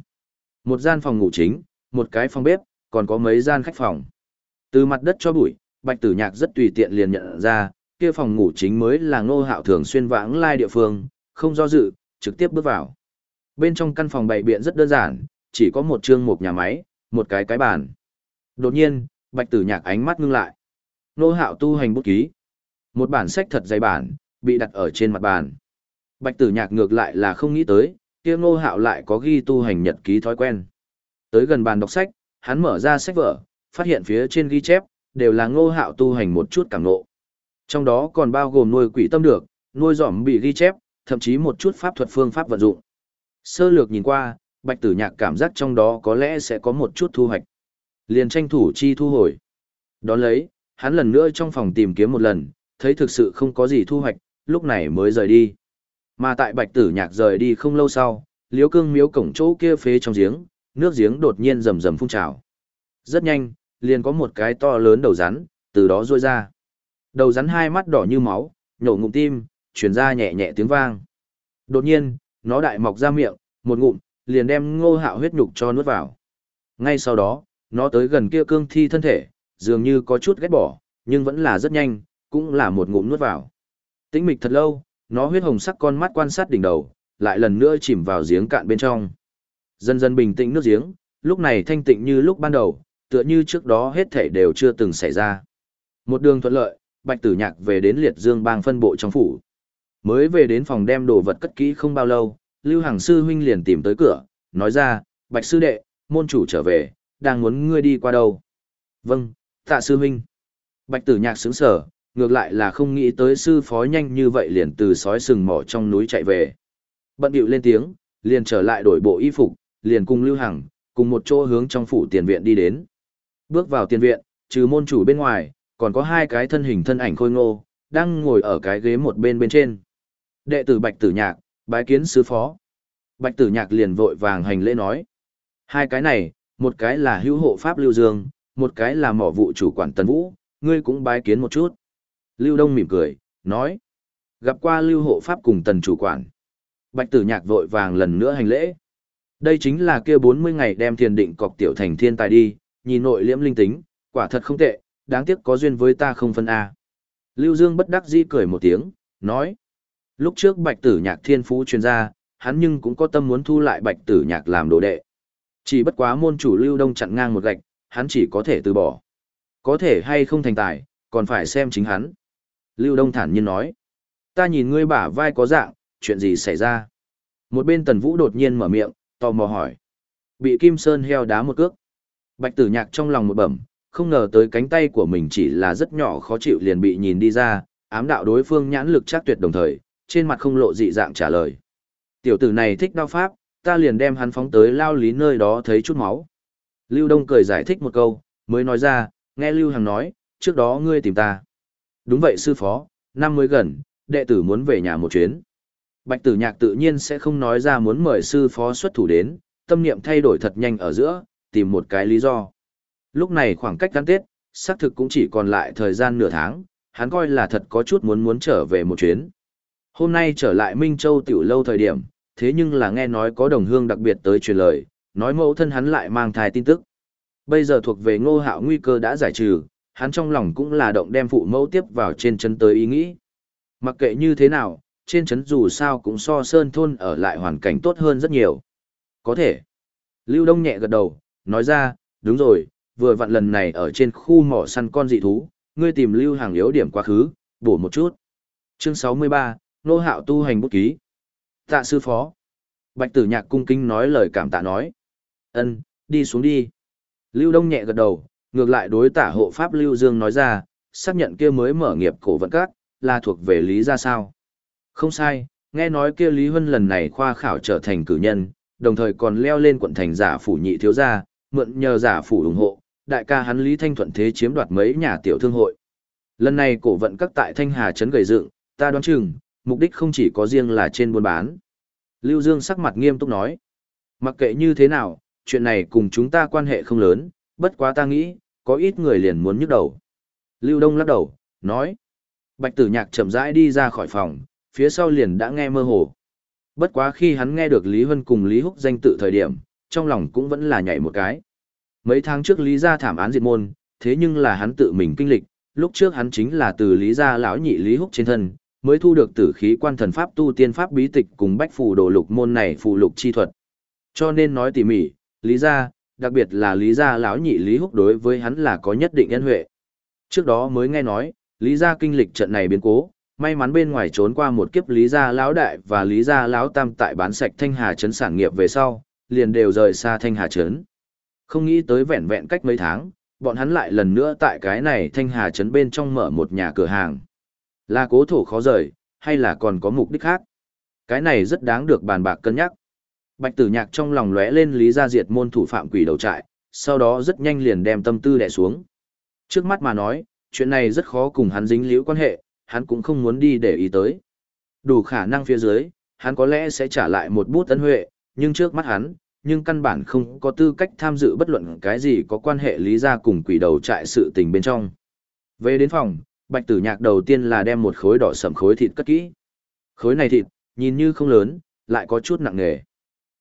[SPEAKER 1] Một gian phòng ngủ chính, một cái phòng bếp, còn có mấy gian khách phòng. Từ mặt đất cho bụi, bạch tử nhạc rất tùy tiện liền nhận ra, kia phòng ngủ chính mới là ngô hạo thường xuyên vãng lai địa phương, không do dự, trực tiếp bước vào. Bên trong căn phòng bày biện rất đơn giản, chỉ có một chương một nhà máy, một cái cái bàn. Đột nhiên, bạch tử nhạc ánh mắt ngưng lại. Ngô hạo tu hành bút ký. Một bản sách thật dày bản, bị đặt ở trên mặt bàn. Bạch tử nhạc ngược lại là không nghĩ tới, kia ngô hạo lại có ghi tu hành nhật ký thói quen. Tới gần bàn đọc sách, hắn mở ra sách vở, phát hiện phía trên ghi chép, đều là ngô hạo tu hành một chút cảm ngộ. Trong đó còn bao gồm nuôi quỷ tâm được, nuôi giỏm bị ghi chép, thậm chí một chút pháp thuật phương pháp vận dụng. Sơ lược nhìn qua, bạch tử nhạc cảm giác trong đó có lẽ sẽ có một chút thu hoạch. Liền tranh thủ chi thu hồi. Đón lấy, hắn lần nữa trong phòng tìm kiếm một lần, thấy thực sự không có gì thu hoạch, lúc này mới rời đi. Mà tại bạch tử nhạc rời đi không lâu sau, liếu cương miếu cổng chỗ kia phế trong giếng, nước giếng đột nhiên rầm rầm phun trào. Rất nhanh, liền có một cái to lớn đầu rắn, từ đó rôi ra. Đầu rắn hai mắt đỏ như máu, nhổ ngụm tim, chuyển ra nhẹ nhẹ tiếng vang. Đột nhiên, nó đại mọc ra miệng, một ngụm, liền đem ngô hạo huyết nhục cho nuốt vào. Ngay sau đó, nó tới gần kia cương thi thân thể, dường như có chút ghét bỏ, nhưng vẫn là rất nhanh, cũng là một ngụm nuốt vào. Tĩnh mịch thật lâu, nó huyết hồng sắc con mắt quan sát đỉnh đầu, lại lần nữa chìm vào giếng cạn bên trong. Dần dần bình tĩnh nước giếng, lúc này thanh tịnh như lúc ban đầu, tựa như trước đó hết thảy đều chưa từng xảy ra. Một đường thuận lợi, Bạch Tử Nhạc về đến Liệt Dương Bang phân bộ trong phủ. Mới về đến phòng đem đồ vật cất kỹ không bao lâu, Lưu Hằng sư huynh liền tìm tới cửa, nói ra, "Bạch sư đệ, môn chủ trở về, đang muốn ngươi đi qua đâu?" "Vâng, Tạ sư huynh." Bạch tử nhạc sững sở, ngược lại là không nghĩ tới sư phó nhanh như vậy liền từ sói sừng mỏ trong núi chạy về. Bận điệu lên tiếng, liền trở lại đổi bộ y phục, liền cùng Lưu Hằng, cùng một chỗ hướng trong phủ tiền viện đi đến. Bước vào tiền viện, trừ môn chủ bên ngoài, còn có hai cái thân hình thân ảnh khôi ngô, đang ngồi ở cái ghế một bên bên trên. Đệ tử Bạch Tử Nhạc, bái kiến sứ phó. Bạch Tử Nhạc liền vội vàng hành lễ nói. Hai cái này, một cái là hữu hộ Pháp Lưu Dương, một cái là mỏ vụ chủ quản Tần Vũ, ngươi cũng bái kiến một chút. Lưu Đông mỉm cười, nói. Gặp qua Lưu hộ Pháp cùng Tần chủ quản. Bạch Tử Nhạc vội vàng lần nữa hành lễ. Đây chính là kia 40 ngày đem thiền định cọc tiểu thành thiên tài đi, nhìn nội liễm linh tính, quả thật không tệ, đáng tiếc có duyên với ta không phân A. Lưu Dương bất đắc dĩ cười một tiếng, nói. Lúc trước bạch tử nhạc thiên phú chuyên gia, hắn nhưng cũng có tâm muốn thu lại bạch tử nhạc làm đồ đệ. Chỉ bất quá môn chủ Lưu Đông chặn ngang một gạch, hắn chỉ có thể từ bỏ. Có thể hay không thành tài, còn phải xem chính hắn. Lưu Đông thản nhiên nói. Ta nhìn ngươi bả vai có dạng, chuyện gì xảy ra? Một bên tần vũ đột nhiên mở miệng, tò mò hỏi. Bị Kim Sơn heo đá một cước. Bạch tử nhạc trong lòng một bẩm, không ngờ tới cánh tay của mình chỉ là rất nhỏ khó chịu liền bị nhìn đi ra, ám đạo đối phương nhãn lực chắc tuyệt đồng thời, trên mặt không lộ dị dạng trả lời. Tiểu tử này thích đao pháp, ta liền đem hắn phóng tới lao lý nơi đó thấy chút máu. Lưu Đông cười giải thích một câu, mới nói ra, nghe Lưu Hằng nói, trước đó ngươi tìm ta. Đúng vậy sư phó, năm mới gần, đệ tử muốn về nhà một chuyến. Bạch tử nhạc tự nhiên sẽ không nói ra muốn mời sư phó xuất thủ đến, tâm niệm thay đổi thật nhanh ở giữa, tìm một cái lý do. Lúc này khoảng cách gắn Tết, xác thực cũng chỉ còn lại thời gian nửa tháng, hắn coi là thật có chút muốn muốn trở về một chuyến. Hôm nay trở lại Minh Châu tiểu lâu thời điểm, thế nhưng là nghe nói có đồng hương đặc biệt tới truyền lời, nói mẫu thân hắn lại mang thai tin tức. Bây giờ thuộc về ngô hạo nguy cơ đã giải trừ, hắn trong lòng cũng là động đem phụ mẫu tiếp vào trên chân tới ý nghĩ. Mặc kệ như thế nào, trên trấn dù sao cũng so sơn thôn ở lại hoàn cảnh tốt hơn rất nhiều. Có thể. Lưu Đông nhẹ gật đầu, nói ra, đúng rồi, vừa vặn lần này ở trên khu mỏ săn con dị thú, ngươi tìm Lưu Hàng yếu điểm quá khứ, bổ một chút. Chương 63, Nô Hạo tu hành bút ký. Tạ sư phó. Bạch tử nhạc cung kinh nói lời cảm tạ nói. ân đi xuống đi. Lưu Đông nhẹ gật đầu, ngược lại đối tả hộ pháp Lưu Dương nói ra, xác nhận kia mới mở nghiệp cổ vận các, là thuộc về lý ra sao. Không sai, nghe nói kia Lý Huân lần này khoa khảo trở thành cử nhân, đồng thời còn leo lên quận thành giả phủ nhị thiếu gia, mượn nhờ giả phủ ủng hộ, đại ca hắn Lý Thanh thuận thế chiếm đoạt mấy nhà tiểu thương hội. Lần này cổ vận các tại Thanh Hà trấn gầy dựng, ta đoán chừng, mục đích không chỉ có riêng là trên buôn bán. Lưu Dương sắc mặt nghiêm túc nói, mặc kệ như thế nào, chuyện này cùng chúng ta quan hệ không lớn, bất quá ta nghĩ, có ít người liền muốn nhức đầu. Lưu Đông lắc đầu, nói, Bạch Tử Nhạc chậm rãi đi ra khỏi phòng, phía sau liền đã nghe mơ hồ. Bất quá khi hắn nghe được Lý Hân cùng Lý Húc danh tự thời điểm, trong lòng cũng vẫn là nhảy một cái. Mấy tháng trước Lý gia thảm án diệt môn, thế nhưng là hắn tự mình kinh lịch, lúc trước hắn chính là từ Lý gia lão nhị Lý Húc trên thân, mới thu được tử khí quan thần pháp tu tiên pháp bí tịch cùng bách phù đồ lục môn này phù lục chi thuật. Cho nên nói tỉ mỉ, Lý gia, đặc biệt là Lý gia lão nhị Lý Húc đối với hắn là có nhất định nhân huệ. Trước đó mới nghe nói, Lý gia kinh lịch trận này biến cố, may mắn bên ngoài trốn qua một kiếp lý gia lão đại và lý gia lão tam tại bán sạch thanh hà trấn sản nghiệp về sau liền đều rời xa thanh hà trấn không nghĩ tới vẹn vẹn cách mấy tháng bọn hắn lại lần nữa tại cái này thanh hà trấn bên trong mở một nhà cửa hàng. Là cố thổ khó rời hay là còn có mục đích khác? Cái này rất đáng được bàn bạc cân nhắc. Bạch tử nhạc trong lòng lóe lên lý gia diệt môn thủ phạm quỷ đầu trại sau đó rất nhanh liền đem tâm tư đẻ xuống. Trước mắt mà nói chuyện này rất khó cùng hắn dính liễu quan hệ hắn cũng không muốn đi để ý tới. Đủ khả năng phía dưới, hắn có lẽ sẽ trả lại một bút tấn huệ, nhưng trước mắt hắn, nhưng căn bản không có tư cách tham dự bất luận cái gì có quan hệ lý ra cùng quỷ đầu trại sự tình bên trong. Về đến phòng, bạch tử nhạc đầu tiên là đem một khối đỏ sầm khối thịt cất kỹ. Khối này thịt, nhìn như không lớn, lại có chút nặng nghề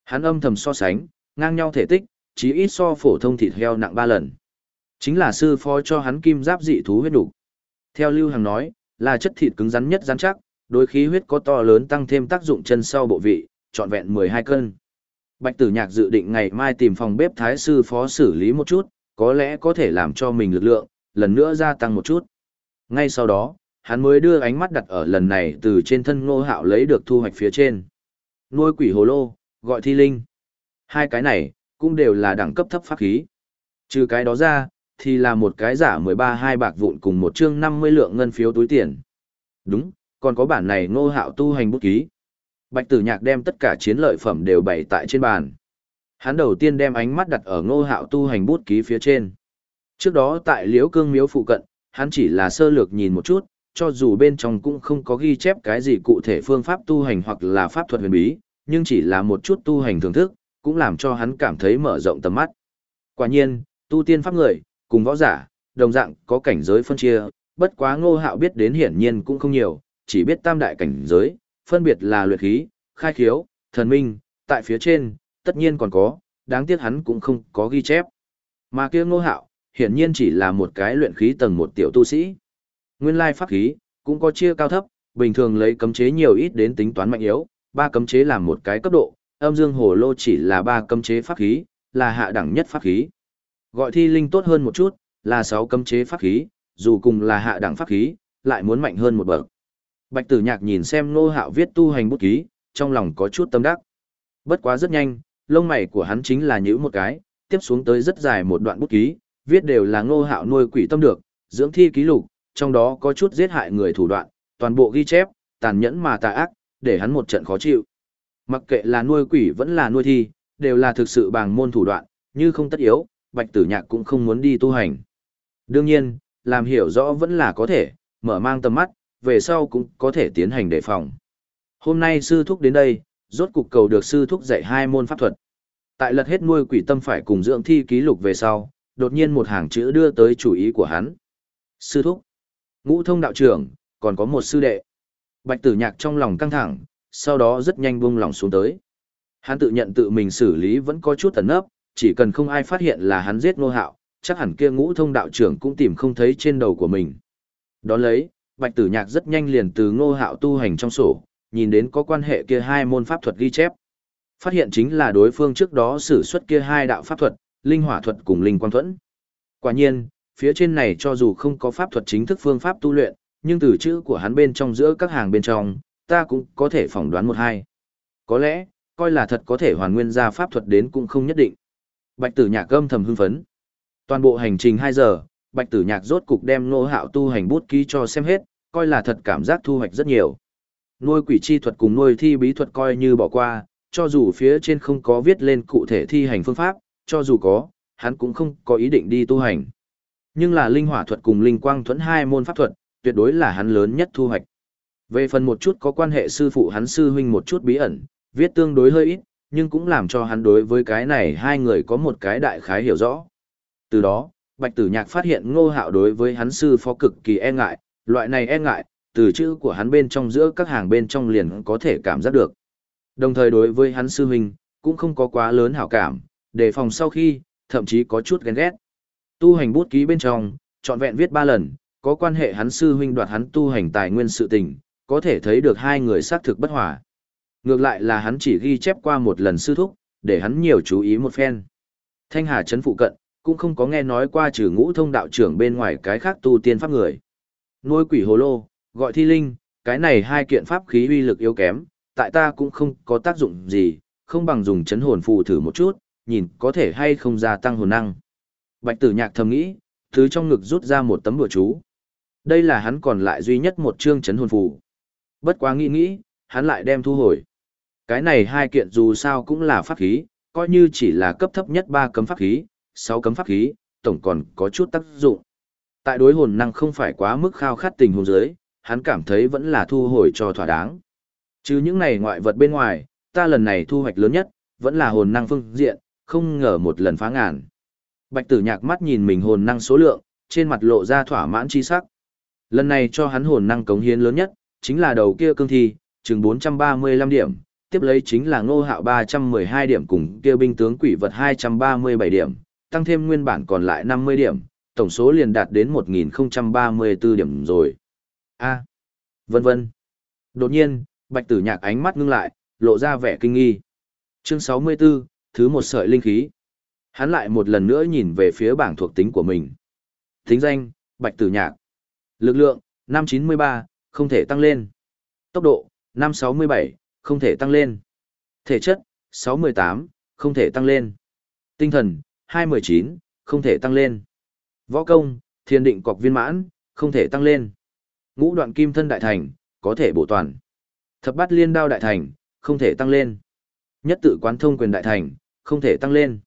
[SPEAKER 1] Hắn âm thầm so sánh, ngang nhau thể tích, chí ít so phổ thông thịt heo nặng 3 lần. Chính là sư phó cho hắn kim giáp dị thú huyết đủ. Theo Lưu Hằng nói, là chất thịt cứng rắn nhất rắn chắc, đối khí huyết có to lớn tăng thêm tác dụng chân sau bộ vị, trọn vẹn 12 cân. Bạch Tử Nhạc dự định ngày mai tìm phòng bếp thái sư phó xử lý một chút, có lẽ có thể làm cho mình lực lượng, lần nữa gia tăng một chút. Ngay sau đó, hắn mới đưa ánh mắt đặt ở lần này từ trên thân ngô hạo lấy được thu hoạch phía trên. Nuôi quỷ hồ lô, gọi thi linh. Hai cái này, cũng đều là đẳng cấp thấp pháp khí. Trừ cái đó ra, thì là một cái giả 13 hai bạc vụn cùng một chương 50 lượng ngân phiếu túi tiền. Đúng, còn có bản này ngô hạo tu hành bút ký. Bạch tử nhạc đem tất cả chiến lợi phẩm đều bày tại trên bàn. Hắn đầu tiên đem ánh mắt đặt ở ngô hạo tu hành bút ký phía trên. Trước đó tại liễu cương miếu phụ cận, hắn chỉ là sơ lược nhìn một chút, cho dù bên trong cũng không có ghi chép cái gì cụ thể phương pháp tu hành hoặc là pháp thuật huyền bí, nhưng chỉ là một chút tu hành thưởng thức, cũng làm cho hắn cảm thấy mở rộng tầm mắt. Quả nhiên, tu tiên pháp người, cùng võ giả, đồng dạng có cảnh giới phân chia, bất quá ngô hạo biết đến hiển nhiên cũng không nhiều, chỉ biết tam đại cảnh giới, phân biệt là luyện khí, khai khiếu, thần minh, tại phía trên, tất nhiên còn có, đáng tiếc hắn cũng không có ghi chép. Mà kia ngô hạo, hiển nhiên chỉ là một cái luyện khí tầng một tiểu tu sĩ. Nguyên lai pháp khí, cũng có chia cao thấp, bình thường lấy cấm chế nhiều ít đến tính toán mạnh yếu, ba cấm chế làm một cái cấp độ, âm dương hồ lô chỉ là ba cấm chế pháp khí, là hạ đẳng nhất pháp khí. Gọi thi linh tốt hơn một chút, là sáu cấm chế pháp khí, dù cùng là hạ đẳng pháp khí, lại muốn mạnh hơn một bậc. Bạch Tử Nhạc nhìn xem Ngô Hạo viết tu hành bút ký, trong lòng có chút tâm đắc. Bất quá rất nhanh, lông mày của hắn chính là nhíu một cái, tiếp xuống tới rất dài một đoạn bút ký, viết đều là Ngô Hạo nuôi quỷ tâm được, dưỡng thi ký lục, trong đó có chút giết hại người thủ đoạn, toàn bộ ghi chép, tàn nhẫn mà tà ác, để hắn một trận khó chịu. Mặc kệ là nuôi quỷ vẫn là nuôi thi, đều là thực sự bằng môn thủ đoạn, như không tất yếu, Bạch Tử Nhạc cũng không muốn đi tu hành. Đương nhiên, làm hiểu rõ vẫn là có thể, mở mang tầm mắt, về sau cũng có thể tiến hành đề phòng. Hôm nay sư thúc đến đây, rốt cục cầu được sư thúc dạy hai môn pháp thuật. Tại lật hết nuôi quỷ tâm phải cùng dưỡng thi ký lục về sau, đột nhiên một hàng chữ đưa tới chủ ý của hắn. Sư thúc, ngũ thông đạo trưởng, còn có một sư đệ. Bạch tử nhạc trong lòng căng thẳng, sau đó rất nhanh buông lòng xuống tới. Hắn tự nhận tự mình xử lý vẫn có chút tẩn nấp, chỉ cần không ai phát hiện là hắn giết nô hạo, chắc hẳn kia ngũ thông đạo trưởng cũng tìm không thấy trên đầu của mình. Đón lấy, bạch tử nhạc rất nhanh liền từ ngô hạo tu hành trong sổ, nhìn đến có quan hệ kia hai môn pháp thuật ghi chép. Phát hiện chính là đối phương trước đó sử xuất kia hai đạo pháp thuật, linh hỏa thuật cùng linh quang thuẫn. Quả nhiên, phía trên này cho dù không có pháp thuật chính thức phương pháp tu luyện, nhưng từ chữ của hắn bên trong giữa các hàng bên trong, ta cũng có thể phỏng đoán một hai. Có lẽ, coi là thật có thể hoàn nguyên ra pháp thuật đến cũng không nhất định. Bạch tử nhạc âm thầm hưng phấn. Toàn bộ hành trình 2 giờ, bạch tử nhạc rốt cục đem nô hạo tu hành bút ký cho xem hết, coi là thật cảm giác thu hoạch rất nhiều. Nuôi quỷ chi thuật cùng nuôi thi bí thuật coi như bỏ qua, cho dù phía trên không có viết lên cụ thể thi hành phương pháp, cho dù có, hắn cũng không có ý định đi tu hành. Nhưng là linh hỏa thuật cùng linh quang thuẫn hai môn pháp thuật, tuyệt đối là hắn lớn nhất thu hoạch. Về phần một chút có quan hệ sư phụ hắn sư huynh một chút bí ẩn, viết tương đối hơi ít, nhưng cũng làm cho hắn đối với cái này hai người có một cái đại khái hiểu rõ. Từ đó, Bạch Tử Nhạc phát hiện Ngô Hạo đối với hắn sư phó cực kỳ e ngại, loại này e ngại, từ chữ của hắn bên trong giữa các hàng bên trong liền có thể cảm giác được. Đồng thời đối với hắn sư huynh, cũng không có quá lớn hảo cảm, đề phòng sau khi, thậm chí có chút ghen ghét. Tu hành bút ký bên trong, trọn vẹn viết ba lần, có quan hệ hắn sư huynh đoạt hắn tu hành tài nguyên sự tình, có thể thấy được hai người xác thực bất hòa. Ngược lại là hắn chỉ ghi chép qua một lần sư thúc, để hắn nhiều chú ý một phen. Thanh Hà Trấn phụ cận, cũng không có nghe nói qua trừ ngũ thông đạo trưởng bên ngoài cái khác tu tiên pháp người. Nuôi quỷ hồ lô, gọi thi linh, cái này hai kiện pháp khí uy lực yếu kém, tại ta cũng không có tác dụng gì, không bằng dùng chấn hồn phù thử một chút, nhìn có thể hay không gia tăng hồn năng. Bạch tử nhạc thầm nghĩ, thứ trong ngực rút ra một tấm bùa chú. Đây là hắn còn lại duy nhất một chương chấn hồn phù. Bất quá nghĩ nghĩ, hắn lại đem thu hồi. Cái này hai kiện dù sao cũng là pháp khí, coi như chỉ là cấp thấp nhất ba cấm pháp khí, sáu cấm pháp khí, tổng còn có chút tác dụng. Tại đối hồn năng không phải quá mức khao khát tình hồn giới, hắn cảm thấy vẫn là thu hồi cho thỏa đáng. Chứ những này ngoại vật bên ngoài, ta lần này thu hoạch lớn nhất, vẫn là hồn năng phương diện, không ngờ một lần phá ngàn. Bạch tử nhạc mắt nhìn mình hồn năng số lượng, trên mặt lộ ra thỏa mãn chi sắc. Lần này cho hắn hồn năng cống hiến lớn nhất, chính là đầu kia cương thi, chừng 435 điểm, tiếp lấy chính là ngô hạo 312 điểm cùng kia binh tướng quỷ vật 237 điểm, tăng thêm nguyên bản còn lại 50 điểm, tổng số liền đạt đến 1034 điểm rồi. A. vân vân. Đột nhiên, Bạch Tử Nhạc ánh mắt ngưng lại, lộ ra vẻ kinh nghi. Chương 64, thứ một sợi linh khí. Hắn lại một lần nữa nhìn về phía bảng thuộc tính của mình. Tính danh, Bạch Tử Nhạc. Lực lượng, 593, không thể tăng lên. Tốc độ, 567, không thể tăng lên. Thể chất, 618, không thể tăng lên. Tinh thần, 219, không thể tăng lên. Võ công, thiên định cọc viên mãn, không thể tăng lên. Ngũ đoạn kim thân đại thành, có thể bổ toàn. Thập bát liên đao đại thành, không thể tăng lên. Nhất tự quán thông quyền đại thành, không thể tăng lên.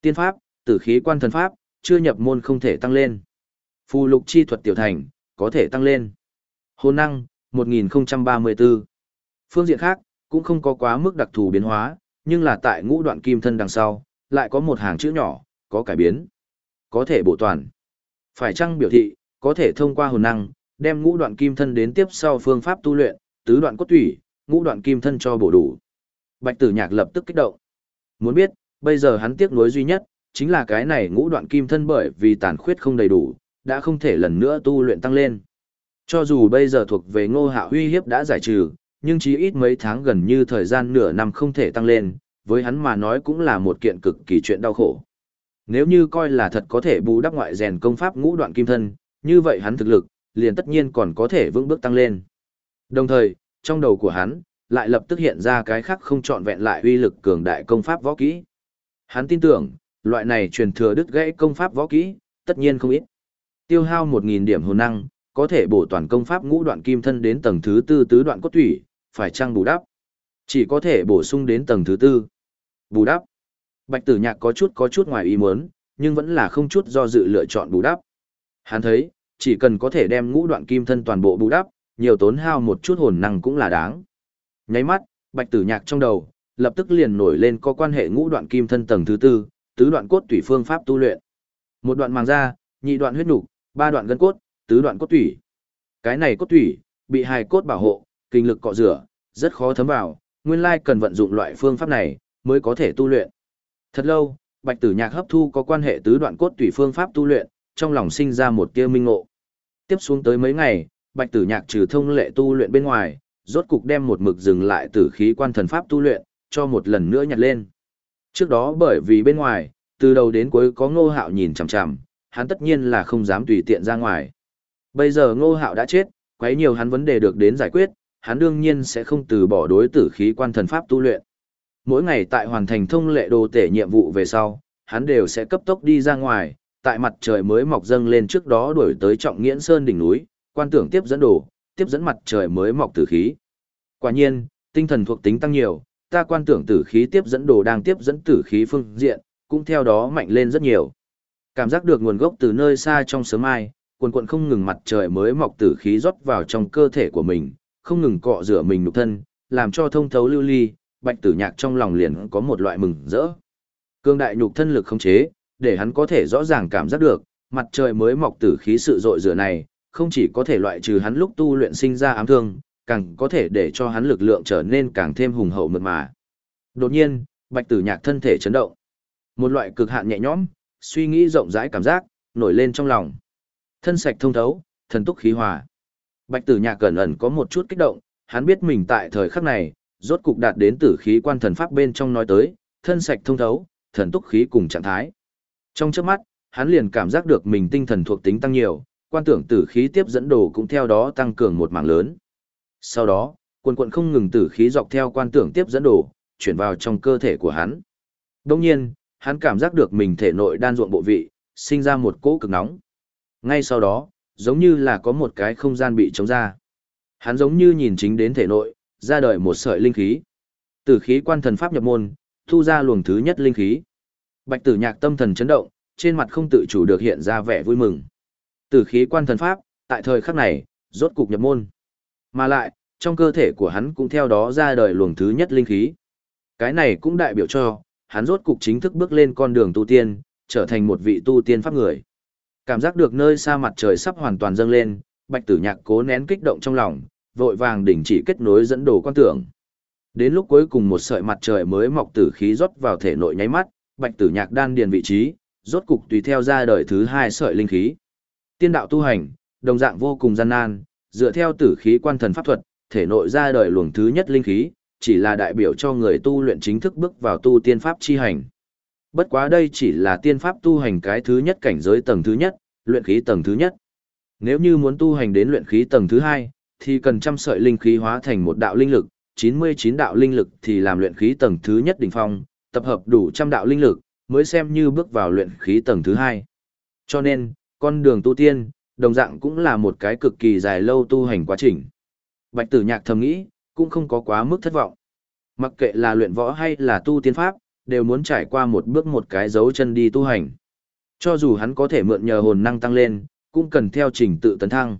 [SPEAKER 1] Tiên pháp, tử khí quan thần pháp, chưa nhập môn không thể tăng lên. Phù lục chi thuật tiểu thành, có thể tăng lên. Hồn năng, 1034. Phương diện khác, cũng không có quá mức đặc thù biến hóa, nhưng là tại ngũ đoạn kim thân đằng sau, lại có một hàng chữ nhỏ, có cải biến. Có thể bổ toàn. Phải chăng biểu thị, có thể thông qua hồn năng, đem ngũ đoạn kim thân đến tiếp sau phương pháp tu luyện, tứ đoạn cốt thủy, ngũ đoạn kim thân cho bổ đủ. Bạch Tử Nhạc lập tức kích động. Muốn biết, bây giờ hắn tiếc nuối duy nhất, chính là cái này ngũ đoạn kim thân bởi vì tàn khuyết không đầy đủ, đã không thể lần nữa tu luyện tăng lên. Cho dù bây giờ thuộc về ngô hạ huy hiếp đã giải trừ, nhưng chí ít mấy tháng gần như thời gian nửa năm không thể tăng lên, với hắn mà nói cũng là một kiện cực kỳ chuyện đau khổ. Nếu như coi là thật có thể bù đắp ngoại rèn công pháp ngũ đoạn kim thân, như vậy hắn thực lực, liền tất nhiên còn có thể vững bước tăng lên. Đồng thời, trong đầu của hắn, lại lập tức hiện ra cái khác không trọn vẹn lại uy lực cường đại công pháp võ kỹ. Hắn tin tưởng, loại này truyền thừa đứt gãy công pháp võ kỹ, tất nhiên không ít. Tiêu hao 1000 điểm hồn năng, có thể bổ toàn công pháp ngũ đoạn kim thân đến tầng thứ tư tứ đoạn cốt thủy, phải trang bù đắp? Chỉ có thể bổ sung đến tầng thứ tư. Bù đắp. Bạch Tử Nhạc có chút có chút ngoài ý muốn, nhưng vẫn là không chút do dự lựa chọn bù đắp. Hắn thấy, chỉ cần có thể đem ngũ đoạn kim thân toàn bộ bù đắp, nhiều tốn hao một chút hồn năng cũng là đáng. Nháy mắt, Bạch Tử Nhạc trong đầu, lập tức liền nổi lên có quan hệ ngũ đoạn kim thân tầng thứ tư, tứ đoạn cốt tủy phương pháp tu luyện. Một đoạn màng da, nhị đoạn huyết nục, ba đoạn gân cốt, tứ đoạn cốt tủy. Cái này cốt tủy, bị hài cốt bảo hộ, kinh lực cọ rửa, rất khó thấm vào, nguyên lai cần vận dụng loại phương pháp này mới có thể tu luyện. Thật lâu, Bạch Tử Nhạc hấp thu có quan hệ tứ đoạn cốt tủy phương pháp tu luyện, trong lòng sinh ra một tia minh ngộ. Tiếp xuống tới mấy ngày, Bạch Tử Nhạc trừ thông lệ tu luyện bên ngoài, rốt cục đem một mực dừng lại tử khí quan thần pháp tu luyện, cho một lần nữa nhặt lên. Trước đó bởi vì bên ngoài, từ đầu đến cuối có ngô hạo nhìn chằm chằm, hắn tất nhiên là không dám tùy tiện ra ngoài. Bây giờ ngô hạo đã chết, quấy nhiều hắn vấn đề được đến giải quyết, hắn đương nhiên sẽ không từ bỏ đối tử khí quan thần pháp tu luyện. Mỗi ngày tại hoàn thành thông lệ đồ tể nhiệm vụ về sau, hắn đều sẽ cấp tốc đi ra ngoài, tại mặt trời mới mọc dâng lên trước đó đuổi tới trọng nghiễn sơn đỉnh núi, quan tưởng tiếp dẫn đồ, tiếp dẫn mặt trời mới mọc tử khí. Quả nhiên, tinh thần thuộc tính tăng nhiều, ta quan tưởng tử khí tiếp dẫn đồ đang tiếp dẫn tử khí phương diện, cũng theo đó mạnh lên rất nhiều. Cảm giác được nguồn gốc từ nơi xa trong sớm mai, quần quần không ngừng mặt trời mới mọc tử khí rót vào trong cơ thể của mình, không ngừng cọ rửa mình nhục thân, làm cho thông thấu lưu ly, bạch tử nhạc trong lòng liền có một loại mừng rỡ. Cương đại nhục thân lực không chế, để hắn có thể rõ ràng cảm giác được, mặt trời mới mọc tử khí sự rội rửa này, không chỉ có thể loại trừ hắn lúc tu luyện sinh ra ám thương, càng có thể để cho hắn lực lượng trở nên càng thêm hùng hậu mượt mà. Đột nhiên, bạch tử nhạc thân thể chấn động. Một loại cực hạn nhẹ nhõm, suy nghĩ rộng rãi cảm giác, nổi lên trong lòng. Thân sạch thông thấu, thần túc khí hòa. Bạch tử nhạc cẩn ẩn có một chút kích động, hắn biết mình tại thời khắc này, rốt cục đạt đến tử khí quan thần pháp bên trong nói tới, thân sạch thông thấu, thần túc khí cùng trạng thái. Trong chớp mắt, hắn liền cảm giác được mình tinh thần thuộc tính tăng nhiều, quan tưởng tử khí tiếp dẫn đồ cũng theo đó tăng cường một mảng lớn. Sau đó, quần quần không ngừng tử khí dọc theo quan tưởng tiếp dẫn đồ, chuyển vào trong cơ thể của hắn. Đồng nhiên, hắn cảm giác được mình thể nội đan ruộng bộ vị, sinh ra một cỗ cực nóng. Ngay sau đó, giống như là có một cái không gian bị chống ra. Hắn giống như nhìn chính đến thể nội, ra đời một sợi linh khí. từ khí quan thần pháp nhập môn, thu ra luồng thứ nhất linh khí. Bạch Tử Nhạc tâm thần chấn động, trên mặt không tự chủ được hiện ra vẻ vui mừng. từ khí quan thần pháp, tại thời khắc này, rốt cục nhập môn. Mà lại, trong cơ thể của hắn cũng theo đó ra đời luồng thứ nhất linh khí. Cái này cũng đại biểu cho, hắn rốt cục chính thức bước lên con đường tu tiên, trở thành một vị tu tiên pháp người. Cảm giác được nơi xa mặt trời sắp hoàn toàn dâng lên, Bạch Tử Nhạc cố nén kích động trong lòng, vội vàng đình chỉ kết nối dẫn đồ quan tưởng. Đến lúc cuối cùng một sợi mặt trời mới mọc tử khí rót vào thể nội nháy mắt, Bạch Tử Nhạc đan điền vị trí, rốt cục tùy theo ra đời thứ hai sợi linh khí. Tiên đạo tu hành, đồng dạng vô cùng gian nan, dựa theo tử khí quan thần pháp thuật, thể nội ra đời luồng thứ nhất linh khí, chỉ là đại biểu cho người tu luyện chính thức bước vào tu tiên pháp chi hành. Bất quá đây chỉ là tiên pháp tu hành cái thứ nhất cảnh giới tầng thứ nhất, luyện khí tầng thứ nhất. Nếu như muốn tu hành đến luyện khí tầng thứ hai, thì cần trăm sợi linh khí hóa thành một đạo linh lực, 99 đạo linh lực thì làm luyện khí tầng thứ nhất đỉnh phong, tập hợp đủ trăm đạo linh lực, mới xem như bước vào luyện khí tầng thứ hai. Cho nên, Con đường tu tiên, đồng dạng cũng là một cái cực kỳ dài lâu tu hành quá trình. Bạch tử nhạc thầm nghĩ, cũng không có quá mức thất vọng. Mặc kệ là luyện võ hay là tu tiên pháp, đều muốn trải qua một bước một cái dấu chân đi tu hành. Cho dù hắn có thể mượn nhờ hồn năng tăng lên, cũng cần theo trình tự tấn thăng.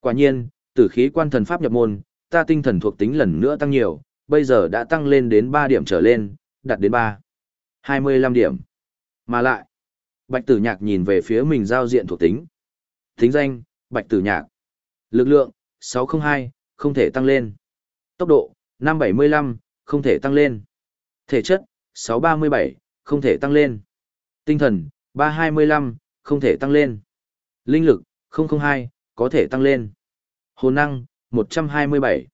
[SPEAKER 1] Quả nhiên, tử khí quan thần pháp nhập môn, ta tinh thần thuộc tính lần nữa tăng nhiều, bây giờ đã tăng lên đến 3 điểm trở lên, đạt đến 3. 25 điểm. Mà lại, Bạch Tử Nhạc nhìn về phía mình giao diện thuộc tính. Tính danh, Bạch Tử Nhạc. Lực lượng, 602, không thể tăng lên. Tốc độ, 575, không thể tăng lên. Thể chất, 637, không thể tăng lên. Tinh thần, 325, không thể tăng lên. Linh lực, 002, có thể tăng lên. Hồn năng, 127.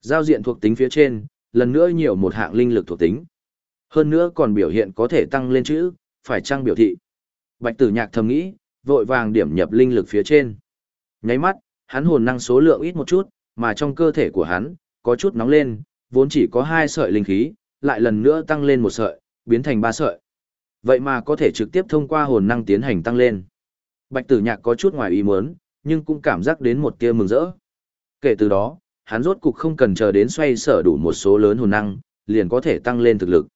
[SPEAKER 1] Giao diện thuộc tính phía trên, lần nữa nhiều một hạng linh lực thuộc tính. Hơn nữa còn biểu hiện có thể tăng lên chữ, phải trang biểu thị. Bạch tử nhạc thầm nghĩ, vội vàng điểm nhập linh lực phía trên. Nháy mắt, hắn hồn năng số lượng ít một chút, mà trong cơ thể của hắn, có chút nóng lên, vốn chỉ có hai sợi linh khí, lại lần nữa tăng lên một sợi, biến thành ba sợi. Vậy mà có thể trực tiếp thông qua hồn năng tiến hành tăng lên. Bạch tử nhạc có chút ngoài ý muốn, nhưng cũng cảm giác đến một tia mừng rỡ. Kể từ đó, hắn rốt cục không cần chờ đến xoay sở đủ một số lớn hồn năng, liền có thể tăng lên thực lực.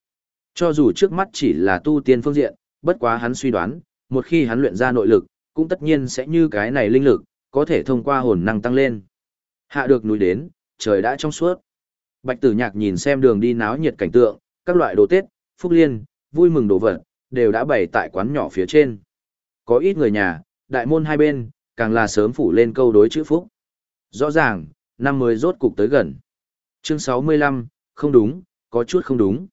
[SPEAKER 1] Cho dù trước mắt chỉ là tu tiên phương diện, bất quá hắn suy đoán, một khi hắn luyện ra nội lực, cũng tất nhiên sẽ như cái này linh lực, có thể thông qua hồn năng tăng lên. Hạ được núi đến, trời đã trong suốt. Bạch tử nhạc nhìn xem đường đi náo nhiệt cảnh tượng, các loại đồ Tết, phúc liên, vui mừng đồ vật, đều đã bày tại quán nhỏ phía trên. Có ít người nhà, đại môn hai bên, càng là sớm phủ lên câu đối chữ phúc. Rõ ràng, năm mới rốt cục tới gần. Chương 65, không đúng, có chút không đúng.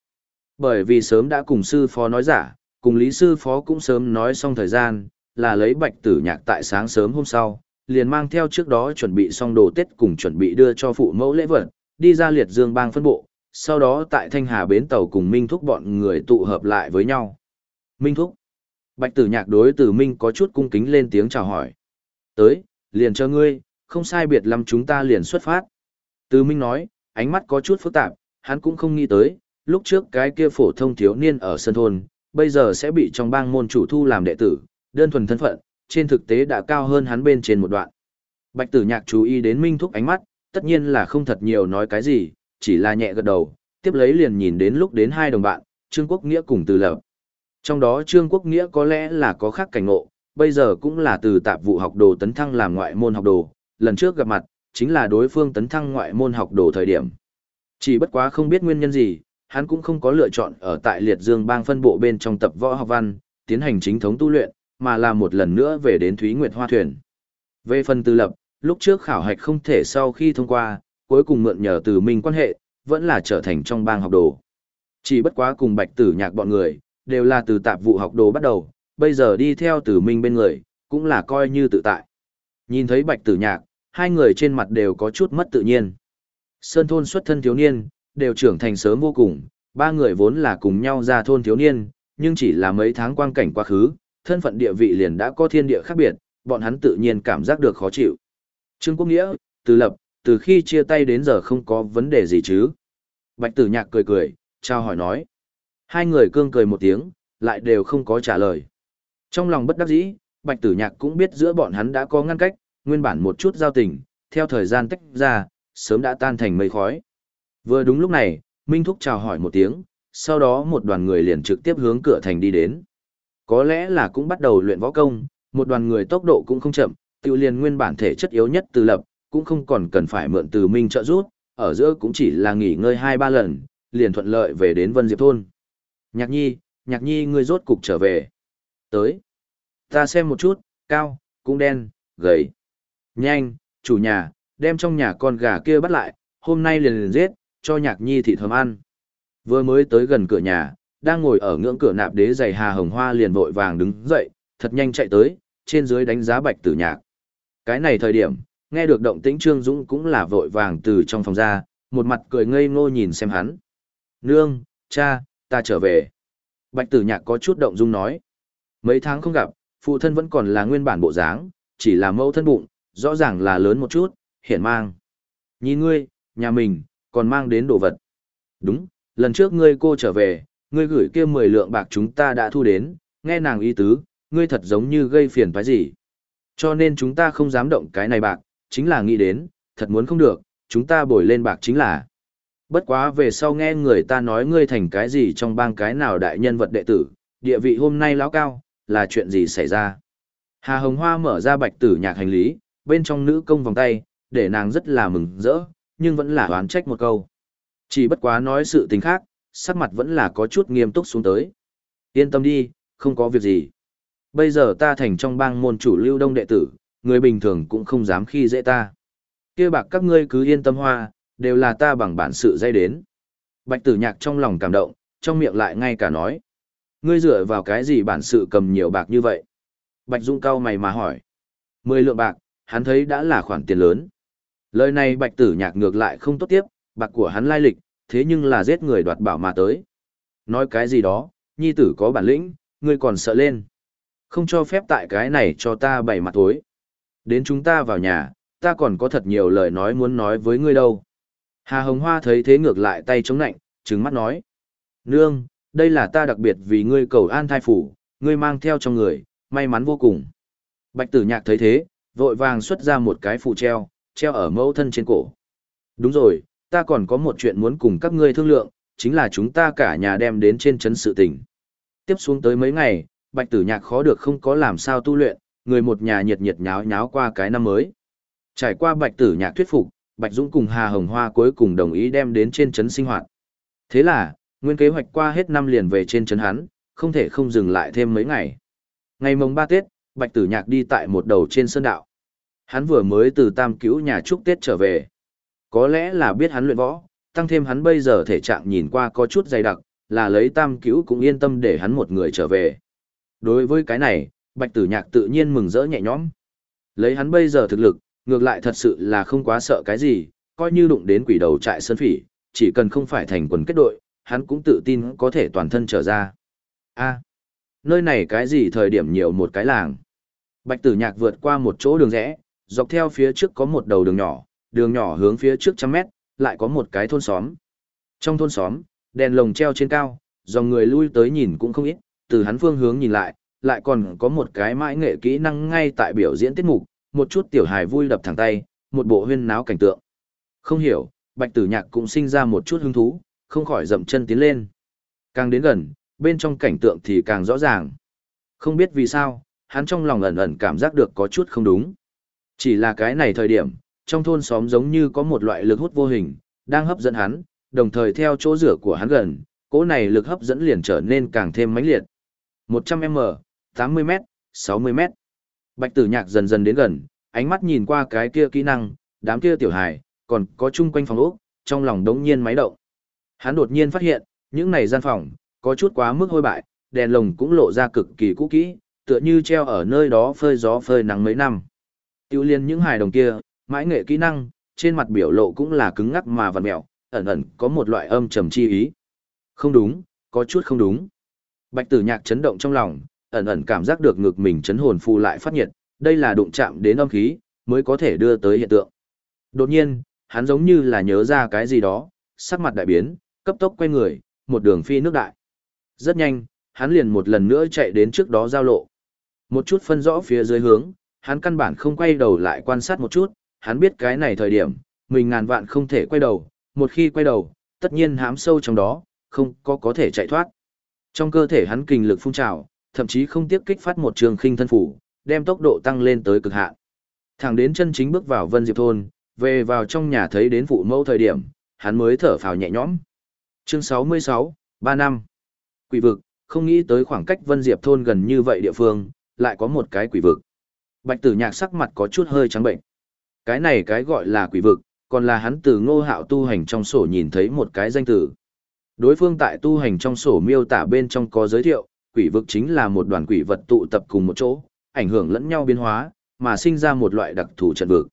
[SPEAKER 1] Bởi vì sớm đã cùng sư phó nói giả, cùng lý sư phó cũng sớm nói xong thời gian, là lấy bạch tử nhạc tại sáng sớm hôm sau, liền mang theo trước đó chuẩn bị xong đồ Tết cùng chuẩn bị đưa cho phụ mẫu lễ vật, đi ra liệt dương bang phân bộ, sau đó tại Thanh Hà bến tàu cùng Minh Thúc bọn người tụ hợp lại với nhau. Minh Thúc. Bạch tử nhạc đối tử Minh có chút cung kính lên tiếng chào hỏi. Tới, liền cho ngươi, không sai biệt lắm chúng ta liền xuất phát. Từ Minh nói, ánh mắt có chút phức tạp, hắn cũng không nghĩ tới, lúc trước cái kia phổ thông thiếu niên ở sân thôn, bây giờ sẽ bị trong bang môn chủ thu làm đệ tử, đơn thuần thân phận, trên thực tế đã cao hơn hắn bên trên một đoạn. Bạch tử nhạc chú ý đến Minh Thúc ánh mắt, tất nhiên là không thật nhiều nói cái gì, chỉ là nhẹ gật đầu, tiếp lấy liền nhìn đến lúc đến hai đồng bạn, Trương Quốc Nghĩa cùng Từ Lập. Trong đó Trương Quốc Nghĩa có lẽ là có khác cảnh ngộ, bây giờ cũng là từ tạp vụ học đồ tấn thăng làm ngoại môn học đồ, lần trước gặp mặt, chính là đối phương tấn thăng ngoại môn học đồ thời điểm. Chỉ bất quá không biết nguyên nhân gì, hắn cũng không có lựa chọn ở tại liệt dương bang phân bộ bên trong tập võ học văn, tiến hành chính thống tu luyện, mà là một lần nữa về đến Thúy Nguyệt Hoa Thuyền. Về phần tư lập, lúc trước khảo hạch không thể sau khi thông qua, cuối cùng mượn nhờ từ mình quan hệ, vẫn là trở thành trong bang học đồ. Chỉ bất quá cùng bạch tử nhạc bọn người, đều là từ tạp vụ học đồ bắt đầu, bây giờ đi theo tử minh bên người, cũng là coi như tự tại. Nhìn thấy bạch tử nhạc, hai người trên mặt đều có chút mất tự nhiên. Sơn thôn xuất thân thiếu niên, đều trưởng thành sớm vô cùng, ba người vốn là cùng nhau ra thôn thiếu niên, nhưng chỉ là mấy tháng quang cảnh quá khứ, thân phận địa vị liền đã có thiên địa khác biệt, bọn hắn tự nhiên cảm giác được khó chịu. Trương Quốc Nghĩa, Từ Lập, từ khi chia tay đến giờ không có vấn đề gì chứ. Bạch Tử Nhạc cười cười, trao hỏi nói. Hai người cương cười một tiếng, lại đều không có trả lời. Trong lòng bất đắc dĩ, Bạch Tử Nhạc cũng biết giữa bọn hắn đã có ngăn cách, nguyên bản một chút giao tình, theo thời gian tách ra, sớm đã tan thành mây khói. Vừa đúng lúc này, Minh Thúc chào hỏi một tiếng, sau đó một đoàn người liền trực tiếp hướng cửa thành đi đến. Có lẽ là cũng bắt đầu luyện võ công, một đoàn người tốc độ cũng không chậm, tiêu liền nguyên bản thể chất yếu nhất từ lập, cũng không còn cần phải mượn từ Minh trợ giúp, ở giữa cũng chỉ là nghỉ ngơi hai ba lần, liền thuận lợi về đến Vân Diệp Thôn. Nhạc nhi, nhạc nhi ngươi rốt cục trở về. Tới. Ta xem một chút, cao, cũng đen, gầy. Nhanh, chủ nhà, đem trong nhà con gà kia bắt lại, hôm nay liền liền giết, cho nhạc nhi thị thơm ăn. Vừa mới tới gần cửa nhà, đang ngồi ở ngưỡng cửa nạp đế giày hà hồng hoa liền vội vàng đứng dậy, thật nhanh chạy tới, trên dưới đánh giá bạch tử nhạc. Cái này thời điểm, nghe được động tĩnh Trương Dũng cũng là vội vàng từ trong phòng ra, một mặt cười ngây ngô nhìn xem hắn. Nương, cha, ta trở về. Bạch tử nhạc có chút động dung nói. Mấy tháng không gặp, phụ thân vẫn còn là nguyên bản bộ dáng, chỉ là mẫu thân bụng, rõ ràng là lớn một chút, hiển mang. Nhìn ngươi, nhà mình, còn mang đến đồ vật. Đúng, lần trước ngươi cô trở về, ngươi gửi kia 10 lượng bạc chúng ta đã thu đến, nghe nàng ý tứ, ngươi thật giống như gây phiền phải gì, Cho nên chúng ta không dám động cái này bạc, chính là nghĩ đến, thật muốn không được, chúng ta bồi lên bạc chính là. Bất quá về sau nghe người ta nói ngươi thành cái gì trong bang cái nào đại nhân vật đệ tử, địa vị hôm nay lão cao, là chuyện gì xảy ra. Hà Hồng Hoa mở ra bạch tử nhạc hành lý, bên trong nữ công vòng tay, để nàng rất là mừng rỡ, nhưng vẫn là oán trách một câu. Chỉ bất quá nói sự tình khác, sắc mặt vẫn là có chút nghiêm túc xuống tới. Yên tâm đi, không có việc gì. Bây giờ ta thành trong bang môn chủ lưu đông đệ tử, người bình thường cũng không dám khi dễ ta. kia bạc các ngươi cứ yên tâm hoa, đều là ta bằng bản sự dây đến. Bạch tử nhạc trong lòng cảm động, trong miệng lại ngay cả nói. Ngươi dựa vào cái gì bản sự cầm nhiều bạc như vậy? Bạch Dung cao mày mà hỏi. Mười lượng bạc, hắn thấy đã là khoản tiền lớn. Lời này bạch tử nhạc ngược lại không tốt tiếp, bạc của hắn lai lịch, thế nhưng là giết người đoạt bảo mà tới. Nói cái gì đó, nhi tử có bản lĩnh, ngươi còn sợ lên. Không cho phép tại cái này cho ta bày mặt tối. Đến chúng ta vào nhà, ta còn có thật nhiều lời nói muốn nói với ngươi đâu. Hà Hồng Hoa thấy thế ngược lại tay chống nạnh, trừng mắt nói. Nương, đây là ta đặc biệt vì ngươi cầu an thai phủ, ngươi mang theo trong người, may mắn vô cùng. Bạch tử nhạc thấy thế, vội vàng xuất ra một cái phụ treo, treo ở mẫu thân trên cổ. Đúng rồi, ta còn có một chuyện muốn cùng các ngươi thương lượng, chính là chúng ta cả nhà đem đến trên chấn sự tình. Tiếp xuống tới mấy ngày, bạch tử nhạc khó được không có làm sao tu luyện, người một nhà nhiệt nhiệt nháo nháo qua cái năm mới. Trải qua bạch tử nhạc thuyết phục, bạch dũng cùng Hà Hồng Hoa cuối cùng đồng ý đem đến trên chấn sinh hoạt. Thế là, nguyên kế hoạch qua hết năm liền về trên trấn hắn, không thể không dừng lại thêm mấy ngày. Ngày mồng ba Tết, bạch tử nhạc đi tại một đầu trên sơn đạo. Hắn vừa mới từ tam cứu nhà chúc Tết trở về. Có lẽ là biết hắn luyện võ, tăng thêm hắn bây giờ thể trạng nhìn qua có chút dày đặc, là lấy tam cứu cũng yên tâm để hắn một người trở về. Đối với cái này, bạch tử nhạc tự nhiên mừng rỡ nhẹ nhõm. Lấy hắn bây giờ thực lực, ngược lại thật sự là không quá sợ cái gì, coi như đụng đến quỷ đầu trại sơn phỉ, chỉ cần không phải thành quần kết đội, hắn cũng tự tin có thể toàn thân trở ra. a nơi này cái gì thời điểm nhiều một cái làng. Bạch tử nhạc vượt qua một chỗ đường rẽ, dọc theo phía trước có một đầu đường nhỏ, đường nhỏ hướng phía trước trăm mét, lại có một cái thôn xóm. Trong thôn xóm, đèn lồng treo trên cao, dòng người lui tới nhìn cũng không ít, từ hắn phương hướng nhìn lại, lại còn có một cái mãi nghệ kỹ năng ngay tại biểu diễn tiết mục, một chút tiểu hài vui đập thẳng tay, một bộ huyên náo cảnh tượng. Không hiểu, bạch tử nhạc cũng sinh ra một chút hứng thú, không khỏi dậm chân tiến lên. Càng đến gần, bên trong cảnh tượng thì càng rõ ràng. Không biết vì sao, hắn trong lòng ẩn ẩn cảm giác được có chút không đúng. Chỉ là cái này thời điểm, trong thôn xóm giống như có một loại lực hút vô hình, đang hấp dẫn hắn, đồng thời theo chỗ rửa của hắn gần, cỗ này lực hấp dẫn liền trở nên càng thêm mãnh liệt. 100m, 80m, 60m. Bạch tử nhạc dần dần đến gần, ánh mắt nhìn qua cái kia kỹ năng, đám kia tiểu hài, còn có chung quanh phòng ốc, trong lòng đống nhiên máy động. Hắn đột nhiên phát hiện, những này gian phòng, có chút quá mức hôi bại, đèn lồng cũng lộ ra cực kỳ cũ kỹ, tựa như treo ở nơi đó phơi gió phơi nắng mấy năm. Tiêu liên những hài đồng kia, mãi nghệ kỹ năng, trên mặt biểu lộ cũng là cứng ngắc mà vằn mẹo, ẩn ẩn có một loại âm trầm chi ý. Không đúng, có chút không đúng. Bạch tử nhạc chấn động trong lòng, ẩn ẩn cảm giác được ngực mình chấn hồn phù lại phát nhiệt, đây là đụng chạm đến âm khí, mới có thể đưa tới hiện tượng. Đột nhiên, hắn giống như là nhớ ra cái gì đó, sắc mặt đại biến, cấp tốc quay người, một đường phi nước đại. Rất nhanh, hắn liền một lần nữa chạy đến trước đó giao lộ. Một chút phân rõ phía dưới hướng, hắn căn bản không quay đầu lại quan sát một chút, hắn biết cái này thời điểm, mình ngàn vạn không thể quay đầu, một khi quay đầu, tất nhiên hám sâu trong đó, không có có thể chạy thoát. Trong cơ thể hắn kinh lực phun trào, thậm chí không tiếc kích phát một trường khinh thân phủ, đem tốc độ tăng lên tới cực hạn. Thẳng đến chân chính bước vào Vân Diệp thôn, về vào trong nhà thấy đến phụ mẫu thời điểm, hắn mới thở phào nhẹ nhõm. Chương 66, 3 năm. Quỷ vực, không nghĩ tới khoảng cách Vân Diệp thôn gần như vậy địa phương, lại có một cái quỷ vực. Bạch Tử Nhạc sắc mặt có chút hơi trắng bệnh. Cái này cái gọi là quỷ vực, còn là hắn từ Ngô Hạo tu hành trong sổ nhìn thấy một cái danh từ. Đối phương tại tu hành trong sổ miêu tả bên trong có giới thiệu, quỷ vực chính là một đoàn quỷ vật tụ tập cùng một chỗ, ảnh hưởng lẫn nhau biến hóa, mà sinh ra một loại đặc thù trận vực.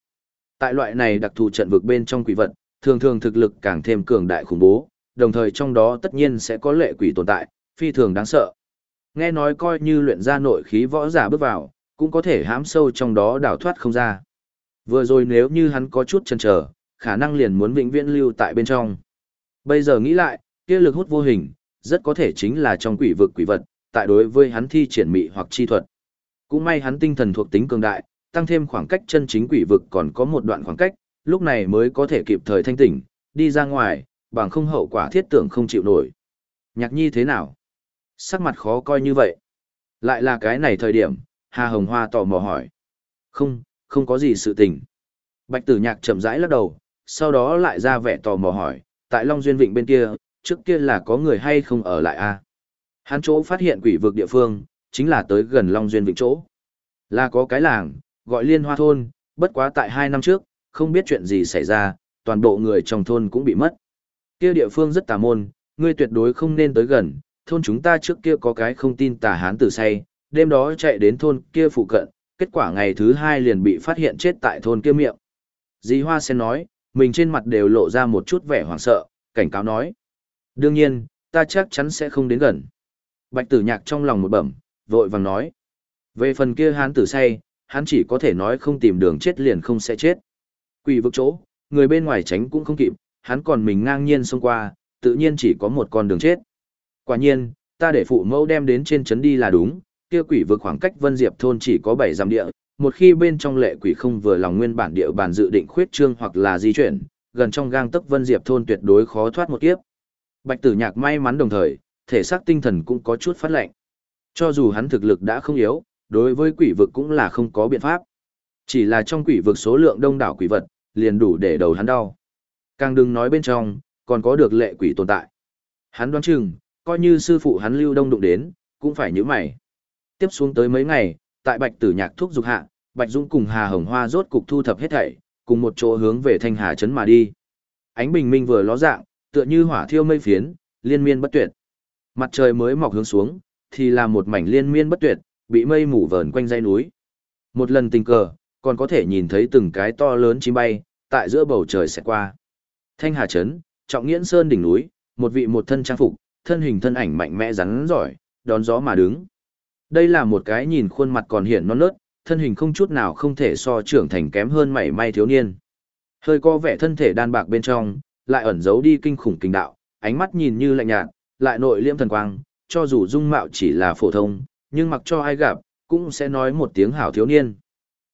[SPEAKER 1] Tại loại này đặc thù trận vực bên trong quỷ vật, thường thường thực lực càng thêm cường đại khủng bố, đồng thời trong đó tất nhiên sẽ có lệ quỷ tồn tại, phi thường đáng sợ. Nghe nói coi như luyện ra nội khí võ giả bước vào, cũng có thể hãm sâu trong đó đào thoát không ra. Vừa rồi nếu như hắn có chút chần chờ, khả năng liền muốn vĩnh viễn lưu tại bên trong. Bây giờ nghĩ lại, kia lực hút vô hình, rất có thể chính là trong quỷ vực quỷ vật, tại đối với hắn thi triển mị hoặc chi thuật. Cũng may hắn tinh thần thuộc tính cường đại, tăng thêm khoảng cách chân chính quỷ vực còn có một đoạn khoảng cách, lúc này mới có thể kịp thời thanh tỉnh, đi ra ngoài, bằng không hậu quả thiết tưởng không chịu nổi. Nhạc nhi thế nào? Sắc mặt khó coi như vậy. Lại là cái này thời điểm, Hà Hồng Hoa tò mò hỏi. Không, không có gì sự tình. Bạch tử nhạc chậm rãi lắc đầu, sau đó lại ra vẻ tò mò hỏi, tại Long Duyên Vịnh bên kia, trước kia là có người hay không ở lại a? À? Hắn chỗ phát hiện quỷ vực địa phương, chính là tới gần Long Duyên Vịnh chỗ. Là có cái làng, gọi Liên Hoa Thôn, bất quá tại hai năm trước, không biết chuyện gì xảy ra, toàn bộ người trong thôn cũng bị mất. Kia địa phương rất tà môn, ngươi tuyệt đối không nên tới gần, thôn chúng ta trước kia có cái không tin tà hán tử say, đêm đó chạy đến thôn kia phụ cận, kết quả ngày thứ hai liền bị phát hiện chết tại thôn kia miệng. Dì Hoa Sen nói, mình trên mặt đều lộ ra một chút vẻ hoảng sợ, cảnh cáo nói. Đương nhiên, ta chắc chắn sẽ không đến gần. Bạch tử nhạc trong lòng một bẩm, vội vàng nói. Về phần kia hán tử say, hắn chỉ có thể nói không tìm đường chết liền không sẽ chết. Quỷ vực chỗ, người bên ngoài tránh cũng không kịp, hắn còn mình ngang nhiên xông qua, tự nhiên chỉ có một con đường chết. Quả nhiên, ta để phụ mẫu đem đến trên trấn đi là đúng, kia quỷ vực khoảng cách Vân Diệp thôn chỉ có 7 dặm địa, một khi bên trong lệ quỷ không vừa lòng nguyên bản địa bàn dự định khuyết trương hoặc là di chuyển, gần trong gang tấc Vân Diệp thôn tuyệt đối khó thoát một kiếp. Bạch Tử Nhạc may mắn đồng thời, thể xác tinh thần cũng có chút phát lạnh. Cho dù hắn thực lực đã không yếu, đối với quỷ vực cũng là không có biện pháp. Chỉ là trong quỷ vực số lượng đông đảo quỷ vật, liền đủ để đầu hắn đau. Càng đừng nói bên trong, còn có được lệ quỷ tồn tại. Hắn đoán chừng, coi như sư phụ hắn lưu đông đụng đến, cũng phải nhíu mày. Tiếp xuống tới mấy ngày, tại Bạch Tử Nhạc thúc dục hạ, Bạch Dũng cùng Hà Hồng Hoa rốt cục thu thập hết thảy, cùng một chỗ hướng về Thanh Hà trấn mà đi. Ánh bình minh vừa ló dạng, tựa như hỏa thiêu mây phiến, liên miên bất tuyệt. Mặt trời mới mọc hướng xuống, thì là một mảnh liên miên bất tuyệt, bị mây mù vờn quanh dãy núi. Một lần tình cờ, còn có thể nhìn thấy từng cái to lớn chim bay, tại giữa bầu trời sẽ qua. Thanh Hà Trấn, trọng nghiễn sơn đỉnh núi, một vị một thân trang phục, thân hình thân ảnh mạnh mẽ rắn giỏi, đón gió mà đứng. Đây là một cái nhìn khuôn mặt còn hiển non nớt, thân hình không chút nào không thể so trưởng thành kém hơn mảy may thiếu niên. Hơi có vẻ thân thể đan bạc bên trong, lại ẩn giấu đi kinh khủng kinh đạo, ánh mắt nhìn như lạnh nhạt, lại nội liễm thần quang, cho dù dung mạo chỉ là phổ thông, nhưng mặc cho ai gặp, cũng sẽ nói một tiếng hảo thiếu niên.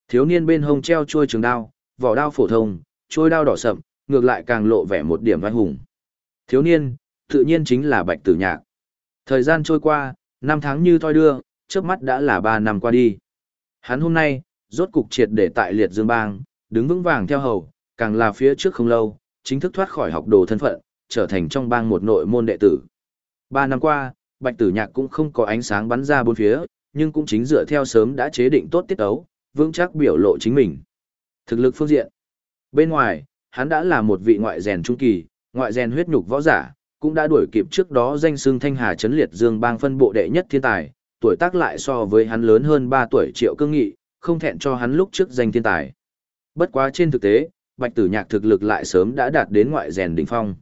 [SPEAKER 1] Thiếu niên bên hông treo chuôi trường đao, vỏ đao phổ thông, chuôi đao đỏ sậm, ngược lại càng lộ vẻ một điểm vai hùng. Thiếu niên, tự nhiên chính là Bạch Tử Nhạc. Thời gian trôi qua, năm tháng như thoi đưa, trước mắt đã là ba năm qua đi. Hắn hôm nay, rốt cục triệt để tại liệt dương bang, đứng vững vàng theo hầu, càng là phía trước không lâu, chính thức thoát khỏi học đồ thân phận, trở thành trong bang một nội môn đệ tử. Ba năm qua, Bạch Tử Nhạc cũng không có ánh sáng bắn ra bốn phía, nhưng cũng chính dựa theo sớm đã chế định tốt tiết ấu, vững chắc biểu lộ chính mình. Thực lực phương diện. Bên ngoài, hắn đã là một vị ngoại rèn trung kỳ, ngoại rèn huyết nhục võ giả, cũng đã đuổi kịp trước đó danh xưng Thanh Hà chấn liệt Dương bang phân bộ đệ nhất thiên tài, tuổi tác lại so với hắn lớn hơn 3 tuổi Triệu Cương Nghị, không thẹn cho hắn lúc trước danh thiên tài. Bất quá trên thực tế, Bạch Tử Nhạc thực lực lại sớm đã đạt đến ngoại rèn đỉnh phong.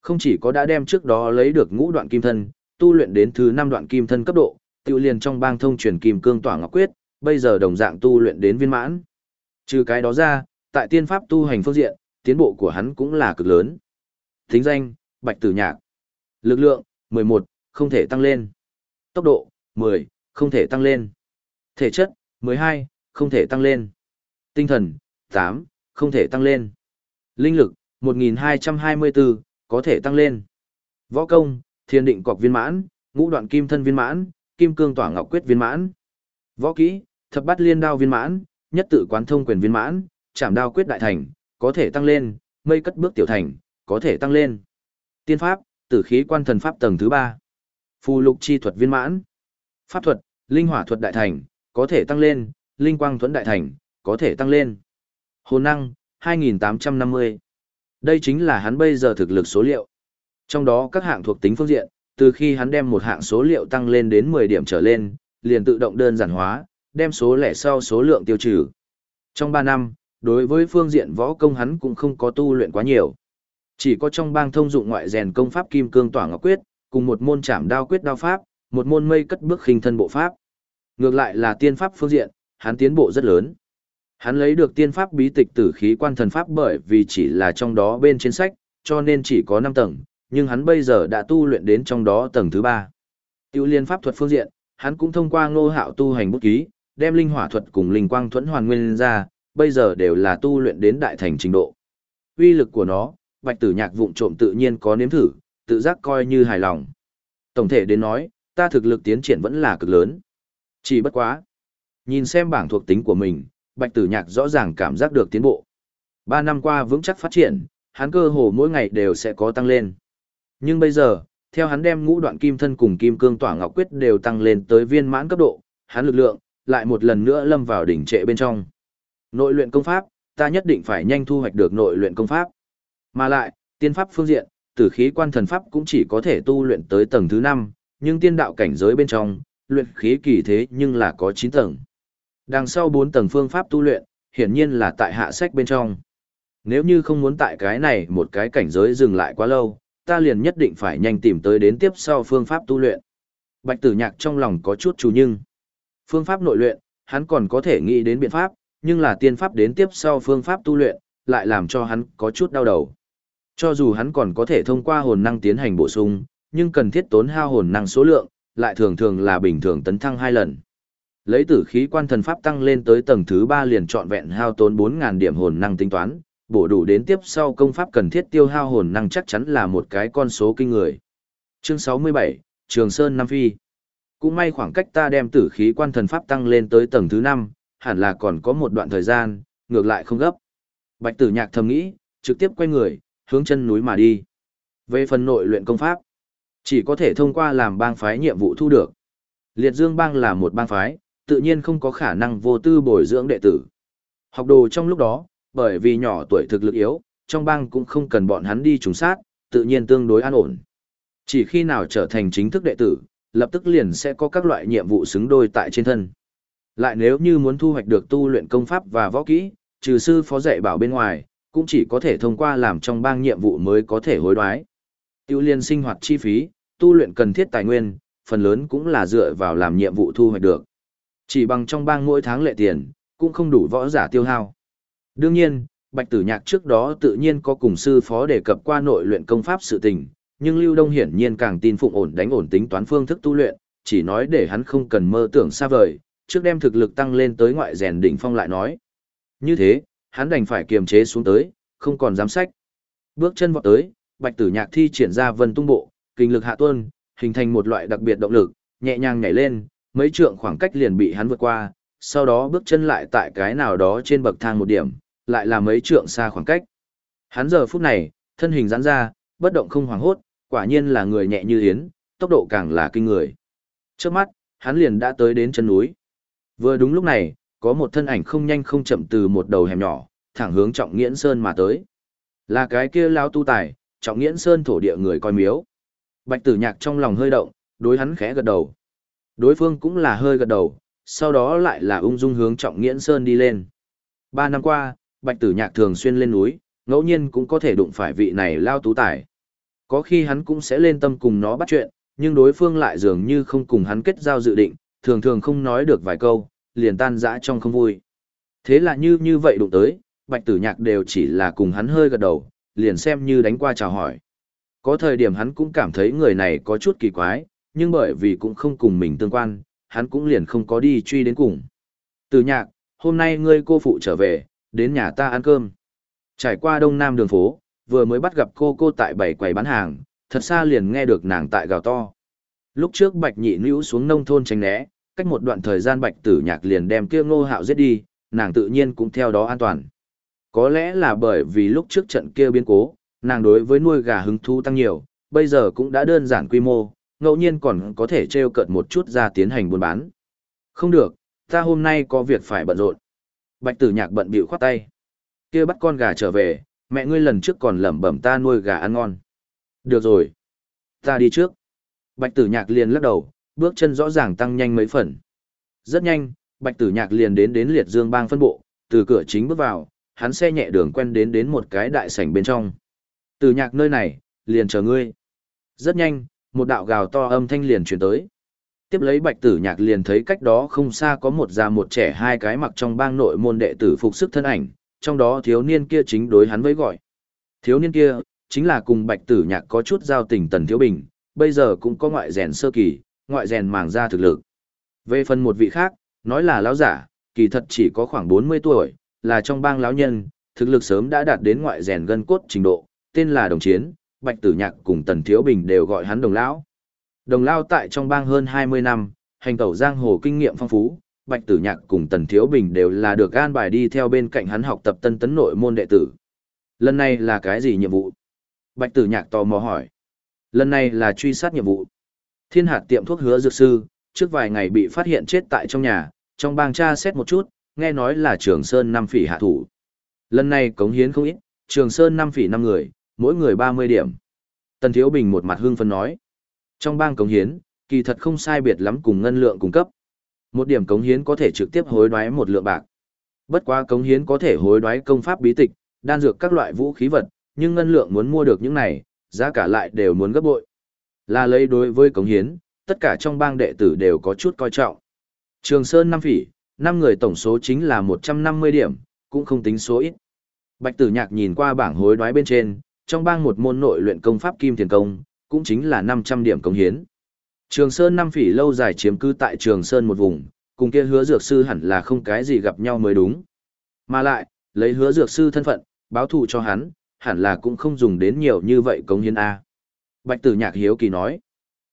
[SPEAKER 1] Không chỉ có đã đem trước đó lấy được ngũ đoạn kim thân, tu luyện đến thứ năm đoạn kim thân cấp độ, tiêu liền trong bang thông truyền kim cương tỏa ngọc quyết, bây giờ đồng dạng tu luyện đến viên mãn. Trừ cái đó ra, tại tiên pháp tu hành phương diện, tiến bộ của hắn cũng là cực lớn. Thính danh, Bạch Tử Nhạc. Lực lượng, 11, không thể tăng lên. Tốc độ, 10, không thể tăng lên. Thể chất, 12, không thể tăng lên. Tinh thần, 8, không thể tăng lên. Linh lực, 1224, có thể tăng lên. Võ công, thiên định cọc viên mãn, ngũ đoạn kim thân viên mãn, kim cương tỏa ngọc quyết viên mãn. Võ kỹ, thập bát liên đao viên mãn, nhất tự quán thông quyền viên mãn, chạm đao quyết đại thành, có thể tăng lên, mây cất bước tiểu thành, có thể tăng lên. Tiên pháp, tử khí quan thần pháp tầng thứ 3. Phù lục chi thuật viên mãn. Pháp thuật, linh hỏa thuật đại thành, có thể tăng lên, linh quang thuẫn đại thành, có thể tăng lên. Hồn năng, 2850. Đây chính là hắn bây giờ thực lực số liệu. Trong đó các hạng thuộc tính phương diện, từ khi hắn đem một hạng số liệu tăng lên đến 10 điểm trở lên, liền tự động đơn giản hóa, đem số lẻ sau số lượng tiêu trừ. Trong 3 năm, đối với phương diện võ công hắn cũng không có tu luyện quá nhiều. Chỉ có trong bang thông dụng ngoại rèn công pháp kim cương tỏa ngọc quyết, cùng một môn chạm đao quyết đao pháp, một môn mây cất bước khinh thân bộ pháp. Ngược lại là tiên pháp phương diện, hắn tiến bộ rất lớn. Hắn lấy được tiên pháp bí tịch tử khí quan thần pháp bởi vì chỉ là trong đó bên trên sách, cho nên chỉ có 5 tầng, nhưng hắn bây giờ đã tu luyện đến trong đó tầng thứ 3. Tiêu liên pháp thuật phương diện, hắn cũng thông qua ngô hạo tu hành bút ký, đem linh hỏa thuật cùng linh quang thuẫn hoàn nguyên ra, bây giờ đều là tu luyện đến đại thành trình độ. Uy lực của nó, Bạch Tử Nhạc vụng trộm tự nhiên có nếm thử, tự giác coi như hài lòng. Tổng thể đến nói, ta thực lực tiến triển vẫn là cực lớn. Chỉ bất quá. Nhìn xem bảng thuộc tính của mình, Bạch Tử Nhạc rõ ràng cảm giác được tiến bộ. Ba năm qua vững chắc phát triển, hắn cơ hồ mỗi ngày đều sẽ có tăng lên. Nhưng bây giờ, theo hắn đem ngũ đoạn kim thân cùng kim cương tỏa ngọc quyết đều tăng lên tới viên mãn cấp độ, hắn lực lượng lại một lần nữa lâm vào đỉnh trệ bên trong. Nội luyện công pháp, ta nhất định phải nhanh thu hoạch được nội luyện công pháp. Mà lại, tiên pháp phương diện, tử khí quan thần pháp cũng chỉ có thể tu luyện tới tầng thứ 5, nhưng tiên đạo cảnh giới bên trong, luyện khí kỳ thế nhưng là có 9 tầng. Đằng sau 4 tầng phương pháp tu luyện, hiển nhiên là tại hạ sách bên trong. Nếu như không muốn tại cái này một cái cảnh giới dừng lại quá lâu, ta liền nhất định phải nhanh tìm tới đến tiếp sau phương pháp tu luyện. Bạch tử nhạc trong lòng có chút chú nhưng. Phương pháp nội luyện, hắn còn có thể nghĩ đến biện pháp, nhưng là tiên pháp đến tiếp sau phương pháp tu luyện, lại làm cho hắn có chút đau đầu. Cho dù hắn còn có thể thông qua hồn năng tiến hành bổ sung, nhưng cần thiết tốn hao hồn năng số lượng, lại thường thường là bình thường tấn thăng hai lần. Lấy tử khí quan thần pháp tăng lên tới tầng thứ 3 liền trọn vẹn hao tốn 4000 điểm hồn năng tính toán, bổ đủ đến tiếp sau công pháp cần thiết tiêu hao hồn năng chắc chắn là một cái con số kinh người. Chương 67, Trường Sơn Nam Phi. Cũng may khoảng cách ta đem tử khí quan thần pháp tăng lên tới tầng thứ 5, hẳn là còn có một đoạn thời gian, ngược lại không gấp. Bạch tử nhạc thầm nghĩ, trực tiếp quay người, hướng chân núi mà đi. Về phần nội luyện công pháp, chỉ có thể thông qua làm bang phái nhiệm vụ thu được. Liệt Dương bang là một bang phái, tự nhiên không có khả năng vô tư bồi dưỡng đệ tử. Học đồ trong lúc đó, bởi vì nhỏ tuổi thực lực yếu, trong bang cũng không cần bọn hắn đi trùng sát, tự nhiên tương đối an ổn. Chỉ khi nào trở thành chính thức đệ tử, lập tức liền sẽ có các loại nhiệm vụ xứng đôi tại trên thân. Lại nếu như muốn thu hoạch được tu luyện công pháp và võ kỹ, trừ sư phó dạy bảo bên ngoài, cũng chỉ có thể thông qua làm trong bang nhiệm vụ mới có thể hối đoái. Tiêu liên sinh hoạt chi phí, tu luyện cần thiết tài nguyên, phần lớn cũng là dựa vào làm nhiệm vụ thu hoạch được. Chỉ bằng trong bang mỗi tháng lệ tiền, cũng không đủ võ giả tiêu hao. Đương nhiên, Bạch Tử Nhạc trước đó tự nhiên có cùng sư phó đề cập qua nội luyện công pháp sự tình, nhưng Lưu Đông hiển nhiên càng tin phụng ổn đánh ổn tính toán phương thức tu luyện, chỉ nói để hắn không cần mơ tưởng xa vời, trước đem thực lực tăng lên tới ngoại rèn đỉnh phong lại nói. Như thế, hắn đành phải kiềm chế xuống tới, không còn dám sách. Bước chân vọt tới, Bạch Tử Nhạc thi triển ra vân tung bộ, kinh lực hạ tuôn, hình thành một loại đặc biệt động lực, nhẹ nhàng nhảy lên, mấy trượng khoảng cách liền bị hắn vượt qua, sau đó bước chân lại tại cái nào đó trên bậc thang một điểm, lại là mấy trượng xa khoảng cách. Hắn giờ phút này, thân hình giãn ra, bất động không hoảng hốt, quả nhiên là người nhẹ như yến, tốc độ càng là kinh người. Trước mắt, hắn liền đã tới đến chân núi. Vừa đúng lúc này, có một thân ảnh không nhanh không chậm từ một đầu hẻm nhỏ, thẳng hướng Trọng Nghiễn Sơn mà tới. Là cái kia lao tu tài, Trọng Nghiễn Sơn thổ địa người coi miếu. Bạch Tử Nhạc trong lòng hơi động, đối hắn khẽ gật đầu. Đối phương cũng là hơi gật đầu, sau đó lại là ung dung hướng Trọng Nghiễn Sơn đi lên. Ba năm qua, Bạch Tử Nhạc thường xuyên lên núi, ngẫu nhiên cũng có thể đụng phải vị này lao tú tài. Có khi hắn cũng sẽ lên tâm cùng nó bắt chuyện, nhưng đối phương lại dường như không cùng hắn kết giao dự định, thường thường không nói được vài câu, liền tan rã trong không vui. Thế là như như vậy đụng tới, Bạch Tử Nhạc đều chỉ là cùng hắn hơi gật đầu, liền xem như đánh qua chào hỏi. Có thời điểm hắn cũng cảm thấy người này có chút kỳ quái, nhưng bởi vì cũng không cùng mình tương quan, hắn cũng liền không có đi truy đến cùng. Tử Nhạc, hôm nay ngươi cô phụ trở về, đến nhà ta ăn cơm. Trải qua đông nam đường phố, vừa mới bắt gặp cô cô tại bảy quầy bán hàng, thật xa liền nghe được nàng tại gào to. Lúc trước bạch nhị nữ xuống nông thôn tránh né, cách một đoạn thời gian bạch tử nhạc liền đem kia ngô hạo giết đi, nàng tự nhiên cũng theo đó an toàn. Có lẽ là bởi vì lúc trước trận kia biến cố, nàng đối với nuôi gà hứng thú tăng nhiều, bây giờ cũng đã đơn giản quy mô, ngẫu nhiên còn có thể treo cợt một chút ra tiến hành buôn bán. Không được, ta hôm nay có việc phải bận rộn. Bạch tử nhạc bận bịu khoát tay. kia bắt con gà trở về, mẹ ngươi lần trước còn lẩm bẩm ta nuôi gà ăn ngon. Được rồi. Ta đi trước. Bạch tử nhạc liền lắc đầu, bước chân rõ ràng tăng nhanh mấy phần. Rất nhanh, bạch tử nhạc liền đến đến liệt dương bang phân bộ, từ cửa chính bước vào, hắn xe nhẹ đường quen đến đến một cái đại sảnh bên trong. Tử nhạc nơi này, liền chờ ngươi. Rất nhanh, một đạo gào to âm thanh liền truyền tới tiếp lấy bạch tử nhạc liền thấy cách đó không xa có một già một trẻ hai cái mặc trong bang nội môn đệ tử phục sức thân ảnh, trong đó thiếu niên kia chính đối hắn với gọi. Thiếu niên kia, chính là cùng bạch tử nhạc có chút giao tình tần thiếu bình, bây giờ cũng có ngoại rèn sơ kỳ, ngoại rèn màng ra thực lực. Về phần một vị khác, nói là lão giả, kỳ thật chỉ có khoảng 40 tuổi, là trong bang lão nhân, thực lực sớm đã đạt đến ngoại rèn gân cốt trình độ, tên là Đồng Chiến, Bạch Tử Nhạc cùng Tần Thiếu Bình đều gọi hắn Đồng Lão. Đồng Lão tại trong bang hơn 20 năm, hành tẩu giang hồ kinh nghiệm phong phú, Bạch Tử Nhạc cùng Tần Thiếu Bình đều là được an bài đi theo bên cạnh hắn học tập tân tấn nội môn đệ tử. Lần này là cái gì nhiệm vụ? Bạch Tử Nhạc tò mò hỏi. Lần này là truy sát nhiệm vụ. Thiên hạt tiệm thuốc hứa dược sư, trước vài ngày bị phát hiện chết tại trong nhà, trong bang tra xét một chút, nghe nói là Trường Sơn năm phỉ hạ thủ. Lần này cống hiến không ít, Trường Sơn năm phỉ năm người, mỗi người 30 điểm. Tần Thiếu Bình một mặt hưng phấn nói. Trong bang cống hiến, kỳ thật không sai biệt lắm cùng ngân lượng cung cấp. Một điểm cống hiến có thể trực tiếp hối đoái một lượng bạc. Bất quá cống hiến có thể hối đoái công pháp bí tịch, đan dược các loại vũ khí vật, nhưng ngân lượng muốn mua được những này, giá cả lại đều muốn gấp bội. Là lấy đối với cống hiến, tất cả trong bang đệ tử đều có chút coi trọng. Trường Sơn năm phỉ, năm người tổng số chính là 150 điểm, cũng không tính số ít. Bạch Tử Nhạc nhìn qua bảng hối đoái bên trên, trong bang một môn nội luyện công pháp kim tiền công, cũng chính là 500 điểm cống hiến. Trường Sơn năm phỉ lâu dài chiếm cư tại Trường Sơn một vùng, cùng kia hứa dược sư hẳn là không cái gì gặp nhau mới đúng. Mà lại, lấy hứa dược sư thân phận, báo thù cho hắn, hẳn là cũng không dùng đến nhiều như vậy cống hiến A. Bạch tử nhạc hiếu kỳ nói.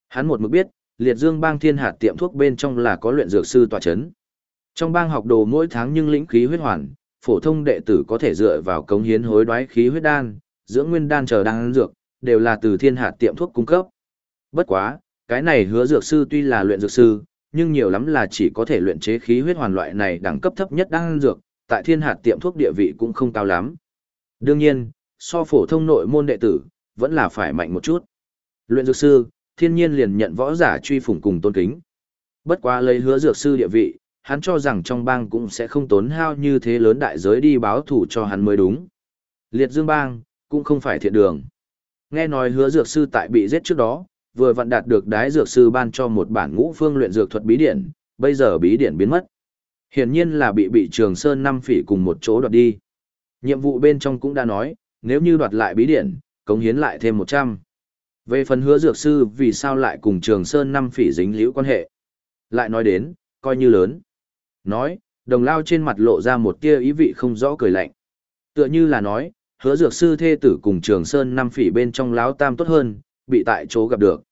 [SPEAKER 1] Hắn một mực biết, liệt dương bang thiên hạt tiệm thuốc bên trong là có luyện dược sư tòa chấn. Trong bang học đồ mỗi tháng nhưng lĩnh khí huyết hoàn, phổ thông đệ tử có thể dựa vào cống hiến hối đoái khí huyết đan, dưỡng nguyên đan chờ đan dược, đều là từ thiên hạt tiệm thuốc cung cấp. Bất quá, cái này hứa dược sư tuy là luyện dược sư, nhưng nhiều lắm là chỉ có thể luyện chế khí huyết hoàn loại này đẳng cấp thấp nhất đan dược, tại thiên hạt tiệm thuốc địa vị cũng không cao lắm. Đương nhiên, so phổ thông nội môn đệ tử, vẫn là phải mạnh một chút. Luyện dược sư, thiên nhiên liền nhận võ giả truy phủng cùng tôn kính. Bất quá lấy hứa dược sư địa vị, hắn cho rằng trong bang cũng sẽ không tốn hao như thế lớn đại giới đi báo thủ cho hắn mới đúng. Liệt dương bang, cũng không phải thiện đường. Nghe nói hứa dược sư tại bị giết trước đó, vừa vặn đạt được đái dược sư ban cho một bản ngũ phương luyện dược thuật bí điển, bây giờ bí điển biến mất. Hiển nhiên là bị bị Trường Sơn năm phỉ cùng một chỗ đoạt đi. Nhiệm vụ bên trong cũng đã nói, nếu như đoạt lại bí điển, cống hiến lại thêm 100. Về phần hứa dược sư vì sao lại cùng Trường Sơn năm phỉ dính liễu quan hệ. Lại nói đến, coi như lớn. Nói, đồng lao trên mặt lộ ra một tia ý vị không rõ cười lạnh. Tựa như là nói, hứa dược sư thê tử cùng Trường Sơn năm phỉ bên trong láo tam tốt hơn, bị tại chỗ gặp được.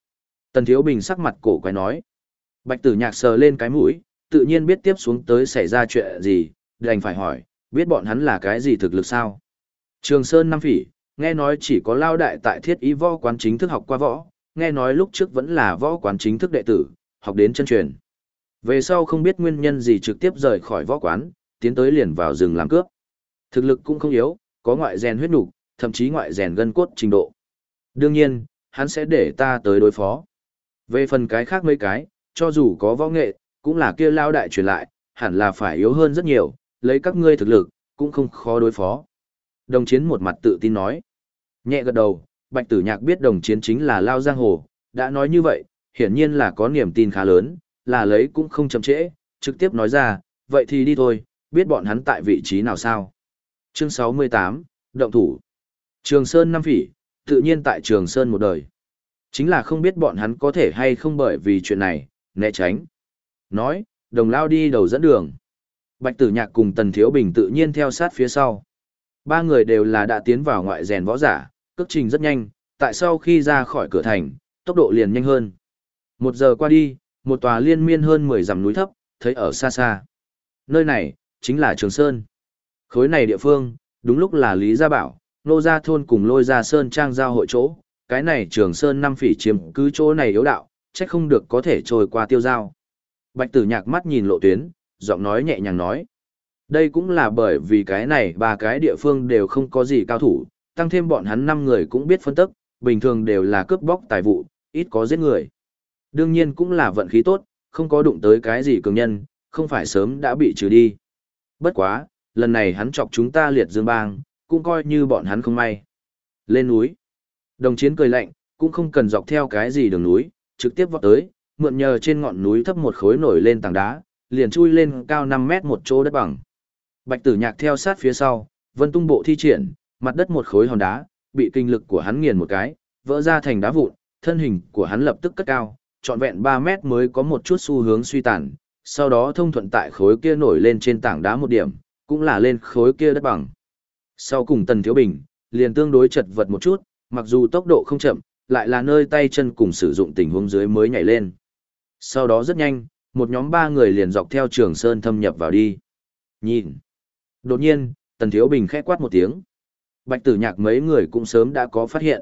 [SPEAKER 1] Tần Thiếu Bình sắc mặt cổ quái nói. Bạch tử nhạc sờ lên cái mũi, tự nhiên biết tiếp xuống tới xảy ra chuyện gì, đành phải hỏi, biết bọn hắn là cái gì thực lực sao? Trường Sơn Năm Phỉ, nghe nói chỉ có lao đại tại thiết ý võ quán chính thức học qua võ, nghe nói lúc trước vẫn là võ quán chính thức đệ tử, học đến chân truyền. Về sau không biết nguyên nhân gì trực tiếp rời khỏi võ quán, tiến tới liền vào rừng làm cướp. Thực lực cũng không yếu, có ngoại rèn huyết nục, thậm chí ngoại rèn gân cốt trình độ. Đương nhiên, hắn sẽ để ta tới đối phó. Về phần cái khác mấy cái, cho dù có võ nghệ, cũng là kia lao đại truyền lại, hẳn là phải yếu hơn rất nhiều, lấy các ngươi thực lực, cũng không khó đối phó. Đồng chiến một mặt tự tin nói. Nhẹ gật đầu, bạch tử nhạc biết đồng chiến chính là lao giang hồ, đã nói như vậy, hiển nhiên là có niềm tin khá lớn, là lấy cũng không chậm trễ, trực tiếp nói ra, vậy thì đi thôi, biết bọn hắn tại vị trí nào sao. Chương 68, Động thủ. Trường Sơn năm phỉ, tự nhiên tại Trường Sơn một đời. Chính là không biết bọn hắn có thể hay không bởi vì chuyện này, né tránh. Nói, đồng lao đi đầu dẫn đường. Bạch tử nhạc cùng Tần Thiếu Bình tự nhiên theo sát phía sau. Ba người đều là đã tiến vào ngoại rèn võ giả, cước trình rất nhanh, tại sau khi ra khỏi cửa thành, tốc độ liền nhanh hơn. Một giờ qua đi, một tòa liên miên hơn 10 dặm núi thấp, thấy ở xa xa. Nơi này, chính là Trường Sơn. Khối này địa phương, đúng lúc là Lý Gia Bảo, Nô Gia Thôn cùng Lôi Gia Sơn trang giao hội chỗ. Cái này Trường Sơn năm phỉ chiếm cứ chỗ này yếu đạo, chắc không được có thể trôi qua tiêu giao. Bạch tử nhạc mắt nhìn lộ tuyến, giọng nói nhẹ nhàng nói. Đây cũng là bởi vì cái này ba cái địa phương đều không có gì cao thủ, tăng thêm bọn hắn năm người cũng biết phân tức, bình thường đều là cướp bóc tài vụ, ít có giết người. Đương nhiên cũng là vận khí tốt, không có đụng tới cái gì cường nhân, không phải sớm đã bị trừ đi. Bất quá, lần này hắn chọc chúng ta liệt dương bang, cũng coi như bọn hắn không may. Lên núi. Đồng chiến cười lạnh, cũng không cần dọc theo cái gì đường núi, trực tiếp vọt tới, mượn nhờ trên ngọn núi thấp một khối nổi lên tảng đá, liền chui lên cao 5 mét một chỗ đất bằng. Bạch tử nhạc theo sát phía sau, vân tung bộ thi triển, mặt đất một khối hòn đá, bị kinh lực của hắn nghiền một cái, vỡ ra thành đá vụn, thân hình của hắn lập tức cất cao, trọn vẹn 3 mét mới có một chút xu hướng suy tàn, Sau đó thông thuận tại khối kia nổi lên trên tảng đá một điểm, cũng là lên khối kia đất bằng. Sau cùng Tần Thiếu Bình, liền tương đối chật vật một chút, mặc dù tốc độ không chậm, lại là nơi tay chân cùng sử dụng tình huống dưới mới nhảy lên. Sau đó rất nhanh, một nhóm ba người liền dọc theo trường sơn thâm nhập vào đi. Nhìn. Đột nhiên, Tần Thiếu Bình khẽ quát một tiếng. Bạch tử nhạc mấy người cũng sớm đã có phát hiện.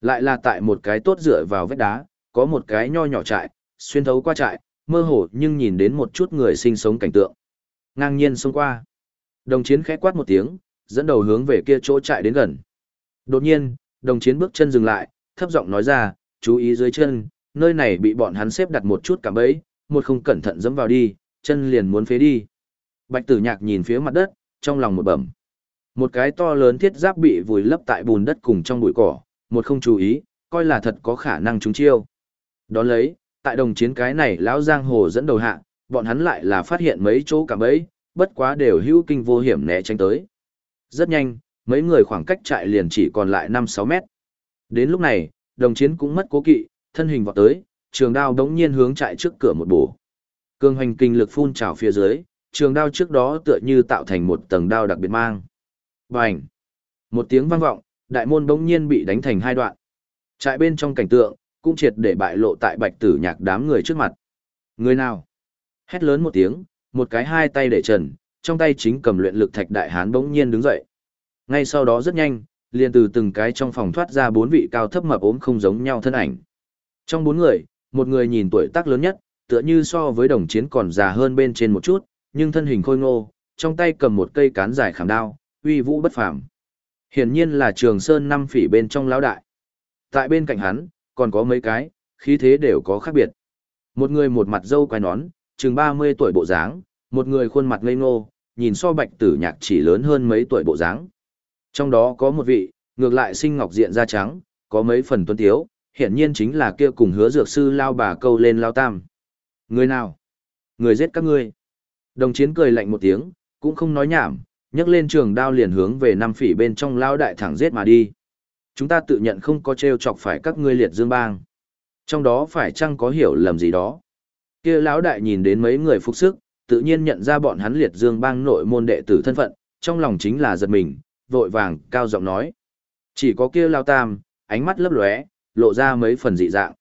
[SPEAKER 1] Lại là tại một cái tốt dựa vào vách đá, có một cái nho nhỏ trại, xuyên thấu qua trại, mơ hồ nhưng nhìn đến một chút người sinh sống cảnh tượng. Ngang nhiên xông qua. Đồng chiến khẽ quát một tiếng, dẫn đầu hướng về kia chỗ trại đến gần. Đột nhiên, đồng chiến bước chân dừng lại, thấp giọng nói ra, chú ý dưới chân, nơi này bị bọn hắn xếp đặt một chút cả bẫy, một không cẩn thận dẫm vào đi, chân liền muốn phế đi. Bạch tử nhạc nhìn phía mặt đất, trong lòng một bẩm. Một cái to lớn thiết giáp bị vùi lấp tại bùn đất cùng trong bụi cỏ, một không chú ý, coi là thật có khả năng trúng chiêu. Đón lấy, tại đồng chiến cái này lão giang hồ dẫn đầu hạ, bọn hắn lại là phát hiện mấy chỗ cả bẫy, bất quá đều hữu kinh vô hiểm né tránh tới. Rất nhanh, mấy người khoảng cách trại liền chỉ còn lại 5-6 mét. Đến lúc này, đồng chiến cũng mất cố kỵ, thân hình vọt tới, trường đao đống nhiên hướng trại trước cửa một bổ. Cương hoành kinh lực phun trào phía dưới, trường đao trước đó tựa như tạo thành một tầng đao đặc biệt mang. Bành! Một tiếng vang vọng, đại môn bỗng nhiên bị đánh thành hai đoạn. Trại bên trong cảnh tượng, cũng triệt để bại lộ tại bạch tử nhạc đám người trước mặt. Người nào? Hét lớn một tiếng, một cái hai tay để trần, trong tay chính cầm luyện lực thạch đại hán bỗng nhiên đứng dậy. Ngay sau đó rất nhanh, liền từ từng cái trong phòng thoát ra bốn vị cao thấp mập ốm không giống nhau thân ảnh. Trong bốn người, một người nhìn tuổi tác lớn nhất, tựa như so với đồng chiến còn già hơn bên trên một chút, nhưng thân hình khôi ngô, trong tay cầm một cây cán dài khảm đao, uy vũ bất phàm. Hiển nhiên là Trường Sơn năm phỉ bên trong lão đại. Tại bên cạnh hắn, còn có mấy cái, khí thế đều có khác biệt. Một người một mặt dâu quai nón, chừng 30 tuổi bộ dáng, một người khuôn mặt ngây ngô, nhìn so bạch tử nhạc chỉ lớn hơn mấy tuổi bộ dáng. Trong đó có một vị, ngược lại sinh ngọc diện da trắng, có mấy phần tuấn tiếu, hiển nhiên chính là kia cùng hứa dược sư lao bà câu lên lao tam. Người nào? Người giết các ngươi. Đồng chiến cười lạnh một tiếng, cũng không nói nhảm, nhấc lên trường đao liền hướng về năm phỉ bên trong lao đại thẳng giết mà đi. Chúng ta tự nhận không có treo chọc phải các ngươi liệt dương bang. Trong đó phải chăng có hiểu lầm gì đó. Kia lão đại nhìn đến mấy người phục sức, tự nhiên nhận ra bọn hắn liệt dương bang nội môn đệ tử thân phận, trong lòng chính là giật mình, vội vàng, cao giọng nói. Chỉ có kia lao tam, ánh mắt lấp lóe, lộ ra mấy phần dị dạng.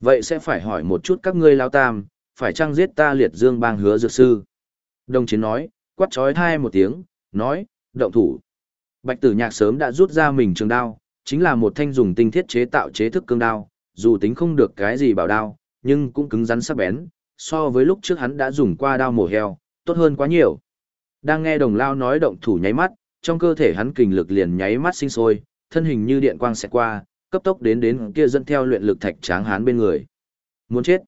[SPEAKER 1] Vậy sẽ phải hỏi một chút các ngươi lao tam, phải chăng giết ta liệt dương bang hứa dược sư? Đồng chiến nói, quát trói thai một tiếng, nói, động thủ. Bạch tử nhạc sớm đã rút ra mình trường đao, chính là một thanh dùng tinh thiết chế tạo chế thức cương đao, dù tính không được cái gì bảo đao, nhưng cũng cứng rắn sắc bén, so với lúc trước hắn đã dùng qua đao mổ heo, tốt hơn quá nhiều. Đang nghe đồng lao nói động thủ nháy mắt, trong cơ thể hắn kình lực liền nháy mắt sinh sôi, thân hình như điện quang xẹt qua, cấp tốc đến đến kia dẫn theo luyện lực thạch tráng hán bên người. Muốn chết.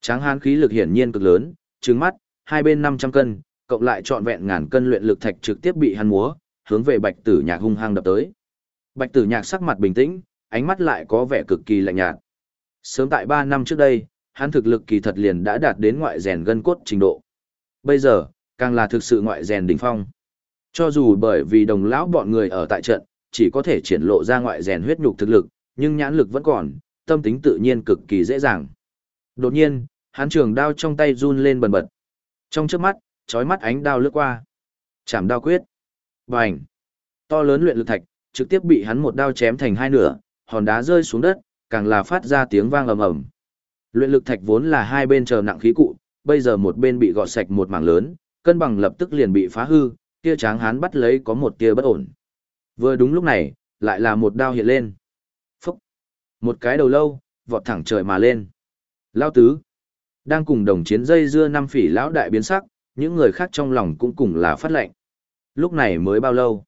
[SPEAKER 1] Tráng hán khí lực hiển nhiên cực lớn, trứng mắt, hai bên 500 cân, cộng lại trọn vẹn ngàn cân luyện lực thạch trực tiếp bị hắn múa, hướng về Bạch Tử Nhạc hung hăng đập tới. Bạch Tử Nhạc sắc mặt bình tĩnh, ánh mắt lại có vẻ cực kỳ lạnh nhạt. Sớm tại 3 năm trước đây, hắn thực lực kỳ thật liền đã đạt đến ngoại rèn gân cốt trình độ. Bây giờ, càng là thực sự ngoại rèn đỉnh phong. Cho dù bởi vì đồng lão bọn người ở tại trận, chỉ có thể triển lộ ra ngoại rèn huyết nhục thực lực, nhưng nhãn lực vẫn còn, tâm tính tự nhiên cực kỳ dễ dàng. Đột nhiên, hắn trường đao trong tay run lên bần bật. Trong trước mắt, chói mắt ánh đao lướt qua. Chảm đao quyết. Bành. To lớn luyện lực thạch, trực tiếp bị hắn một đao chém thành hai nửa, hòn đá rơi xuống đất, càng là phát ra tiếng vang ầm ầm. Luyện lực thạch vốn là hai bên chờ nặng khí cụ, bây giờ một bên bị gọt sạch một mảng lớn, cân bằng lập tức liền bị phá hư, kia tráng hán bắt lấy có một tia bất ổn. Vừa đúng lúc này, lại là một đao hiện lên. Phúc! Một cái đầu lâu, vọt thẳng trời mà lên. Lao tứ! Đang cùng đồng chiến dây dưa năm phỉ lão đại biến sắc, những người khác trong lòng cũng cùng là phát lệnh. Lúc này mới bao lâu?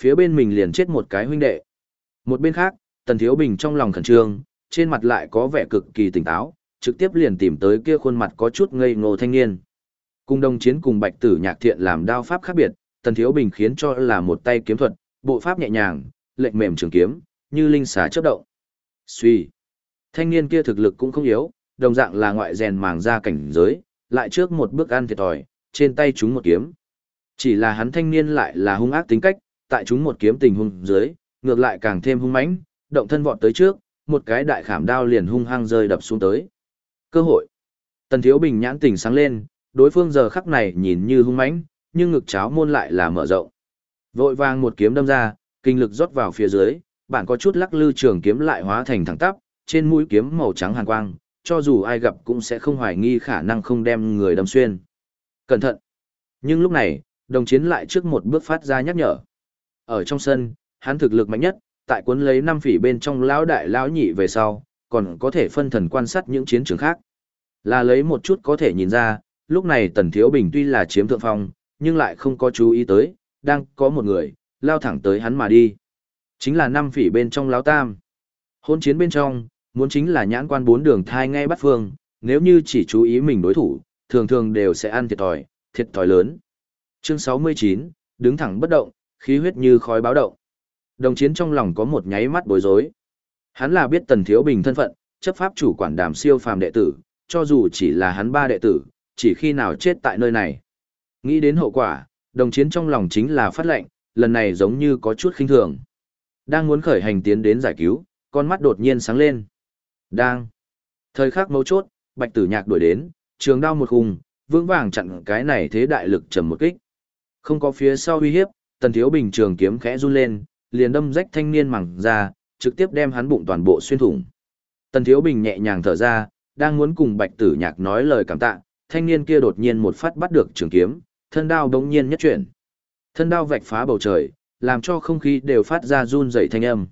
[SPEAKER 1] Phía bên mình liền chết một cái huynh đệ. Một bên khác, Tần Thiếu Bình trong lòng khẩn trương, trên mặt lại có vẻ cực kỳ tỉnh táo, trực tiếp liền tìm tới kia khuôn mặt có chút ngây ngô thanh niên. Cùng đồng chiến cùng bạch tử nhạc thiện làm đao pháp khác biệt, Tần Thiếu Bình khiến cho là một tay kiếm thuật, bộ pháp nhẹ nhàng, lệnh mềm trường kiếm, như linh xà chớp động. Suy. Thanh niên kia thực lực cũng không yếu, đồng dạng là ngoại rèn màng ra cảnh giới, lại trước một bước ăn thiệt thòi, trên tay chúng một kiếm. Chỉ là hắn thanh niên lại là hung ác tính cách, tại chúng một kiếm tình hung dưới, ngược lại càng thêm hung mãnh, động thân vọt tới trước, một cái đại khảm đao liền hung hăng rơi đập xuống tới. Cơ hội. Tần Thiếu Bình nhãn tỉnh sáng lên, đối phương giờ khắc này nhìn như hung mãnh, nhưng ngực cháo môn lại là mở rộng. Vội vàng một kiếm đâm ra, kinh lực rót vào phía dưới, bản có chút lắc lư trường kiếm lại hóa thành thẳng tắp, trên mũi kiếm màu trắng hàn quang, cho dù ai gặp cũng sẽ không hoài nghi khả năng không đem người đâm xuyên. Cẩn thận! Nhưng lúc này, đồng chiến lại trước một bước phát ra nhắc nhở. Ở trong sân, hắn thực lực mạnh nhất, tại cuốn lấy năm phỉ bên trong lão đại lão nhị về sau, còn có thể phân thần quan sát những chiến trường khác. Là lấy một chút có thể nhìn ra, lúc này Tần Thiếu Bình tuy là chiếm thượng phong, nhưng lại không có chú ý tới, đang có một người, lao thẳng tới hắn mà đi. Chính là năm phỉ bên trong lão tam. Hôn chiến bên trong, muốn chính là nhãn quan bốn đường thai ngay bắt phương, nếu như chỉ chú ý mình đối thủ, thường thường đều sẽ ăn thiệt thòi, thiệt thòi lớn. Chương 69, đứng thẳng bất động, khí huyết như khói báo động. Đồng chiến trong lòng có một nháy mắt bối rối. Hắn là biết Tần Thiếu Bình thân phận, chấp pháp chủ quản đàm siêu phàm đệ tử, cho dù chỉ là hắn ba đệ tử, chỉ khi nào chết tại nơi này. Nghĩ đến hậu quả, đồng chiến trong lòng chính là phát lệnh, lần này giống như có chút khinh thường. Đang muốn khởi hành tiến đến giải cứu, con mắt đột nhiên sáng lên. Đang. Thời khắc mấu chốt, bạch tử nhạc đuổi đến, trường đao một hùng, vững vàng chặn cái này thế đại lực trầm một kích. Không có phía sau uy hiếp, tần thiếu bình trường kiếm khẽ run lên, liền đâm rách thanh niên mẳng ra, trực tiếp đem hắn bụng toàn bộ xuyên thủng. Tần thiếu bình nhẹ nhàng thở ra, đang muốn cùng bạch tử nhạc nói lời cảm tạ, thanh niên kia đột nhiên một phát bắt được trường kiếm, thân đao đống nhiên nhất chuyển. Thân đao vạch phá bầu trời, làm cho không khí đều phát ra run rẩy thanh âm.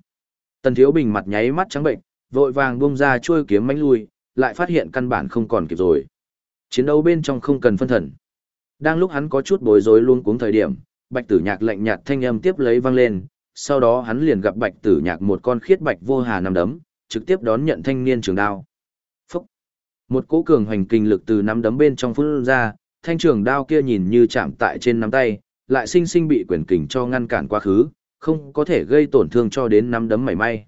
[SPEAKER 1] Tần Thiếu Bình mặt nháy mắt trắng bệnh, vội vàng buông ra chuôi kiếm mánh lui, lại phát hiện căn bản không còn kịp rồi. Chiến đấu bên trong không cần phân thần. Đang lúc hắn có chút bối rối luôn cuống thời điểm, Bạch Tử Nhạc lạnh nhạt thanh âm tiếp lấy vang lên, sau đó hắn liền gặp Bạch Tử Nhạc một con khiết bạch vô hà nằm đấm, trực tiếp đón nhận thanh niên trường đao. Phúc! Một cỗ cường hoành kinh lực từ nắm đấm bên trong phun ra, thanh trường đao kia nhìn như chạm tại trên nắm tay, lại sinh sinh bị quyền kình cho ngăn cản quá khứ, không có thể gây tổn thương cho đến nắm đấm mảy may.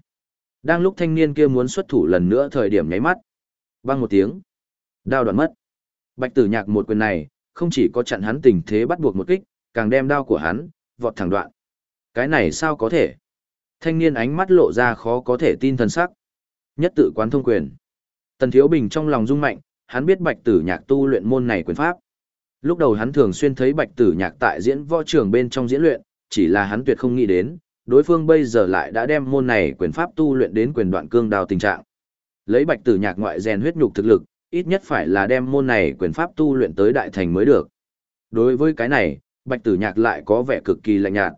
[SPEAKER 1] Đang lúc thanh niên kia muốn xuất thủ lần nữa thời điểm nháy mắt. Vang một tiếng. Đao đoạn mất. Bạch tử nhạc một quyền này, không chỉ có chặn hắn tình thế bắt buộc một kích, càng đem đao của hắn, vọt thẳng đoạn. Cái này sao có thể? Thanh niên ánh mắt lộ ra khó có thể tin thần sắc. Nhất tự quán thông quyền. Tần Thiếu Bình trong lòng rung mạnh, hắn biết bạch tử nhạc tu luyện môn này quyền pháp. Lúc đầu hắn thường xuyên thấy bạch tử nhạc tại diễn võ trường bên trong diễn luyện, chỉ là hắn tuyệt không nghĩ đến, đối phương bây giờ lại đã đem môn này quyền pháp tu luyện đến quyền đoạn cương đào tình trạng. Lấy bạch tử nhạc ngoại rèn huyết nhục thực lực, ít nhất phải là đem môn này quyền pháp tu luyện tới đại thành mới được. Đối với cái này, bạch tử nhạc lại có vẻ cực kỳ lạnh nhạt.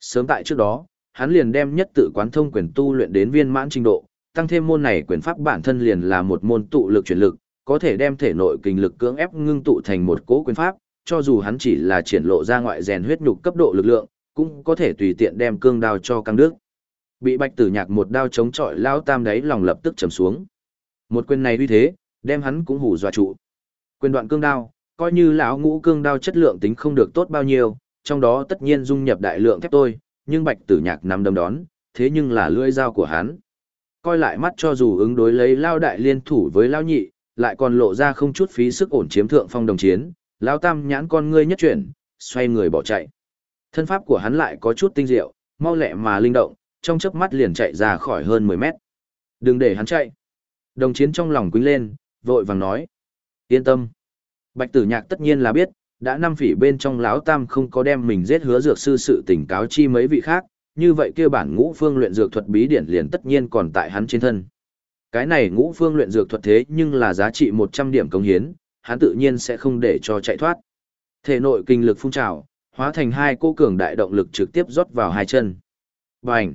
[SPEAKER 1] Sớm tại trước đó, hắn liền đem nhất tự quán thông quyền tu luyện đến viên mãn trình độ, tăng thêm môn này quyền pháp bản thân liền là một môn tụ lực chuyển lực, có thể đem thể nội kinh lực cưỡng ép ngưng tụ thành một cố quyền pháp, cho dù hắn chỉ là triển lộ ra ngoại rèn huyết nhục cấp độ lực lượng, cũng có thể tùy tiện đem cương đao cho căng đức. Bị Bạch Tử Nhạc một đao chống chọi lao tam đáy lòng lập tức trầm xuống. Một quyền này uy thế, đem hắn cũng hù dọa trụ. Quyền đoạn cương đao, coi như lão ngũ cương đao chất lượng tính không được tốt bao nhiêu, trong đó tất nhiên dung nhập đại lượng thép tôi, nhưng Bạch Tử Nhạc nằm đâm đón, thế nhưng là lưỡi dao của hắn. Coi lại mắt cho dù ứng đối lấy lao đại liên thủ với lao nhị, lại còn lộ ra không chút phí sức ổn chiếm thượng phong đồng chiến, lao tam nhãn con ngươi nhất chuyển, xoay người bỏ chạy. Thân pháp của hắn lại có chút tinh diệu, mau lẹ mà linh động, trong chớp mắt liền chạy ra khỏi hơn 10 mét. Đừng để hắn chạy. Đồng chiến trong lòng quýnh lên, vội vàng nói. Yên tâm. Bạch tử nhạc tất nhiên là biết, đã năm phỉ bên trong lão tam không có đem mình giết hứa dược sư sự tỉnh cáo chi mấy vị khác, như vậy kia bản ngũ phương luyện dược thuật bí điển liền tất nhiên còn tại hắn trên thân. Cái này ngũ phương luyện dược thuật thế nhưng là giá trị 100 điểm công hiến, hắn tự nhiên sẽ không để cho chạy thoát. Thể nội kinh lực phun trào, hóa thành hai cô cường đại động lực trực tiếp rót vào hai chân. Bành!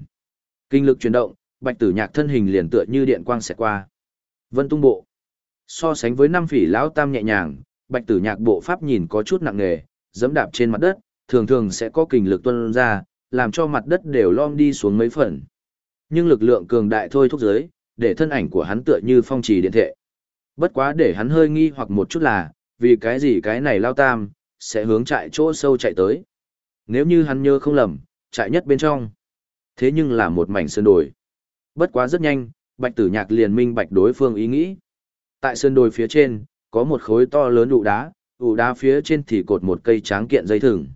[SPEAKER 1] Kinh lực chuyển động, bạch tử nhạc thân hình liền tựa như điện quang xẹt qua. Vân tung bộ. So sánh với năm phỉ lão tam nhẹ nhàng, bạch tử nhạc bộ pháp nhìn có chút nặng nghề, dẫm đạp trên mặt đất, thường thường sẽ có kinh lực tuôn ra, làm cho mặt đất đều lom đi xuống mấy phần. Nhưng lực lượng cường đại thôi thúc giới, để thân ảnh của hắn tựa như phong trì điện thệ. Bất quá để hắn hơi nghi hoặc một chút là, vì cái gì cái này lao tam, sẽ hướng trại chỗ sâu chạy tới. Nếu như hắn nhớ không lầm, trại nhất bên trong. Thế nhưng là một mảnh sơn đồi. Bất quá rất nhanh, bạch tử nhạc liền minh bạch đối phương ý nghĩ. Tại sơn đồi phía trên, có một khối to lớn ụ đá, ụ đá phía trên thì cột một cây tráng kiện dây thừng.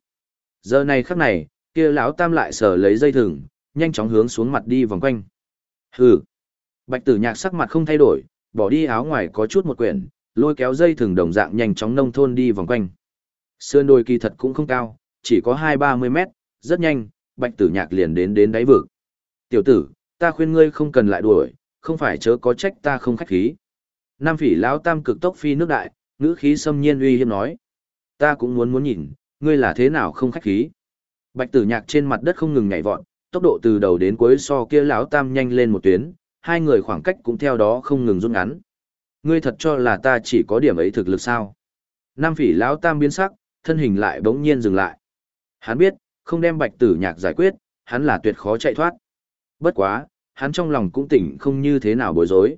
[SPEAKER 1] Giờ này khắc này, kia lão tam lại sở lấy dây thừng, nhanh chóng hướng xuống mặt đi vòng quanh. Hừ. Bạch tử nhạc sắc mặt không thay đổi, bỏ đi áo ngoài có chút một quyển, lôi kéo dây thừng đồng dạng nhanh chóng nông thôn đi vòng quanh. Sơn đồi kỳ thật cũng không cao, chỉ có hai ba mươi mét, rất nhanh, bạch tử nhạc liền đến đến đáy vực. Tiểu tử, ta khuyên ngươi không cần lại đuổi, không phải chớ có trách ta không khách khí. Nam phỉ lão tam cực tốc phi nước đại, ngữ khí xâm nhiên uy hiếp nói. Ta cũng muốn muốn nhìn, ngươi là thế nào không khách khí. Bạch tử nhạc trên mặt đất không ngừng nhảy vọt, tốc độ từ đầu đến cuối so kia lão tam nhanh lên một tuyến, hai người khoảng cách cũng theo đó không ngừng rút ngắn. Ngươi thật cho là ta chỉ có điểm ấy thực lực sao? Nam phỉ lão tam biến sắc, thân hình lại bỗng nhiên dừng lại. Hắn biết, không đem bạch tử nhạc giải quyết, hắn là tuyệt khó chạy thoát. Bất quá, hắn trong lòng cũng tỉnh không như thế nào bối rối.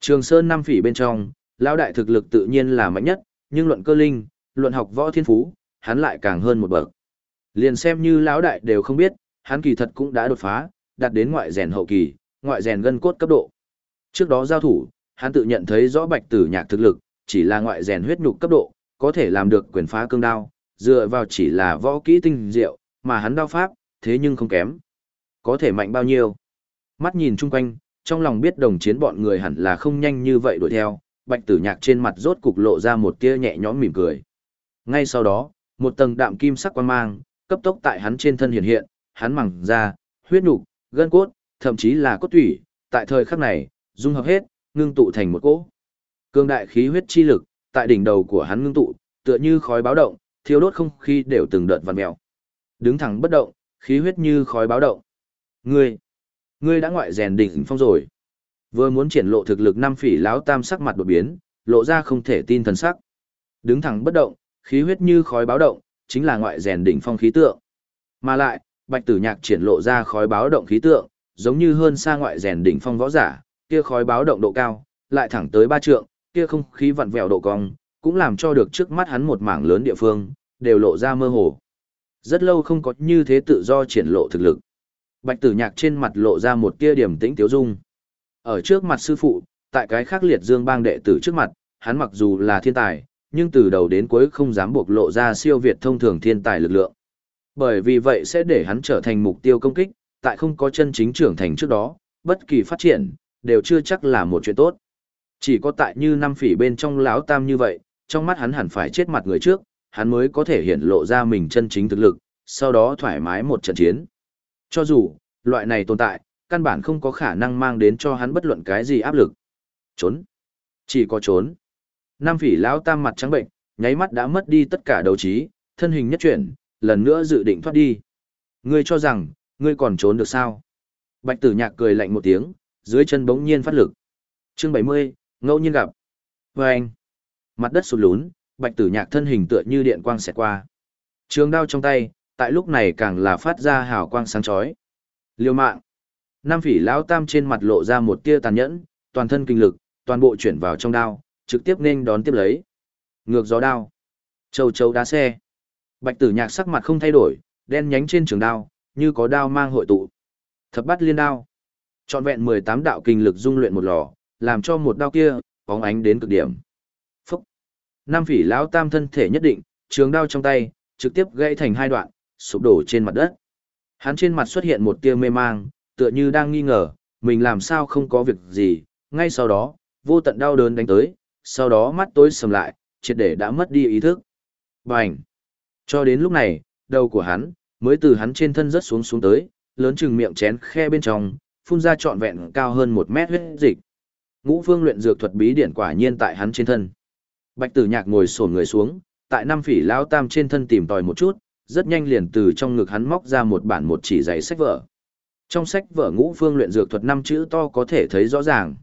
[SPEAKER 1] Trường Sơn Nam phỉ bên trong, lão đại thực lực tự nhiên là mạnh nhất, nhưng luận cơ linh, luận học võ thiên phú, hắn lại càng hơn một bậc. Liền xem như lão đại đều không biết, hắn kỳ thật cũng đã đột phá, đạt đến ngoại rèn hậu kỳ, ngoại rèn gân cốt cấp độ. Trước đó giao thủ, hắn tự nhận thấy rõ bạch tử nhạc thực lực, chỉ là ngoại rèn huyết nhục cấp độ, có thể làm được quyền phá cương đao, dựa vào chỉ là võ kỹ tinh diệu, mà hắn đao pháp, thế nhưng không kém. Có thể mạnh bao nhiêu? Mắt nhìn chung quanh, trong lòng biết đồng chiến bọn người hẳn là không nhanh như vậy đuổi theo, bạch tử nhạc trên mặt rốt cục lộ ra một tia nhẹ nhõm mỉm cười. Ngay sau đó, một tầng đạm kim sắc quan mang, cấp tốc tại hắn trên thân hiện hiện, hắn mẳng ra, huyết nục, gân cốt, thậm chí là cốt tủy, tại thời khắc này, dung hợp hết, ngưng tụ thành một cỗ. Cương đại khí huyết chi lực, tại đỉnh đầu của hắn ngưng tụ, tựa như khói báo động, thiêu đốt không khí đều từng đợt vằn mèo. Đứng thẳng bất động, khí huyết như khói báo động. Ngươi, ngươi đã ngoại rèn đỉnh phong rồi. Vừa muốn triển lộ thực lực năm phỉ lão tam sắc mặt đột biến, lộ ra không thể tin thần sắc. Đứng thẳng bất động, khí huyết như khói báo động, chính là ngoại rèn đỉnh phong khí tượng. Mà lại, Bạch Tử Nhạc triển lộ ra khói báo động khí tượng, giống như hơn xa ngoại rèn đỉnh phong võ giả, kia khói báo động độ cao, lại thẳng tới ba trượng, kia không khí vặn vẹo độ cong, cũng làm cho được trước mắt hắn một mảng lớn địa phương, đều lộ ra mơ hồ. Rất lâu không có như thế tự do triển lộ thực lực. Bạch tử nhạc trên mặt lộ ra một tia điểm tĩnh tiếu dung. Ở trước mặt sư phụ, tại cái khắc liệt dương bang đệ tử trước mặt, hắn mặc dù là thiên tài, nhưng từ đầu đến cuối không dám bộc lộ ra siêu việt thông thường thiên tài lực lượng. Bởi vì vậy sẽ để hắn trở thành mục tiêu công kích, tại không có chân chính trưởng thành trước đó, bất kỳ phát triển, đều chưa chắc là một chuyện tốt. Chỉ có tại như năm phỉ bên trong lão tam như vậy, trong mắt hắn hẳn phải chết mặt người trước, hắn mới có thể hiện lộ ra mình chân chính thực lực, sau đó thoải mái một trận chiến. Cho dù, loại này tồn tại, căn bản không có khả năng mang đến cho hắn bất luận cái gì áp lực. Trốn. Chỉ có trốn. Nam phỉ lão tam mặt trắng bệnh, nháy mắt đã mất đi tất cả đầu trí, thân hình nhất chuyển, lần nữa dự định thoát đi. Ngươi cho rằng, ngươi còn trốn được sao? Bạch tử nhạc cười lạnh một tiếng, dưới chân bỗng nhiên phát lực. Chương 70, ngẫu nhiên gặp. Và anh, mặt đất sụt lún, bạch tử nhạc thân hình tựa như điện quang xẹt qua. Trường đao trong tay, tại lúc này càng là phát ra hào quang sáng chói. Liêu mạng. Nam phỉ lão tam trên mặt lộ ra một tia tàn nhẫn, toàn thân kinh lực, toàn bộ chuyển vào trong đao, trực tiếp nên đón tiếp lấy. Ngược gió đao. Châu châu đá xe. Bạch tử nhạc sắc mặt không thay đổi, đen nhánh trên trường đao, như có đao mang hội tụ. Thập bắt liên đao. Trọn vẹn 18 đạo kinh lực dung luyện một lò, làm cho một đao kia, bóng ánh đến cực điểm. Phúc. Nam phỉ lão tam thân thể nhất định, trường đao trong tay, trực tiếp gãy thành hai đoạn, sụp đổ trên mặt đất. Hắn trên mặt xuất hiện một tia mê mang, tựa như đang nghi ngờ, mình làm sao không có việc gì, ngay sau đó, vô tận đau đớn đánh tới, sau đó mắt tối sầm lại, triệt để đã mất đi ý thức. Bành! Cho đến lúc này, đầu của hắn, mới từ hắn trên thân rớt xuống xuống tới, lớn chừng miệng chén khe bên trong, phun ra trọn vẹn cao hơn một mét huyết dịch. Ngũ phương luyện dược thuật bí điển quả nhiên tại hắn trên thân. Bạch tử nhạc ngồi sổn người xuống, tại năm phỉ lao tam trên thân tìm tòi một chút, rất nhanh liền từ trong ngực hắn móc ra một bản một chỉ giấy sách vở. Trong sách vở ngũ phương luyện dược thuật năm chữ to có thể thấy rõ ràng.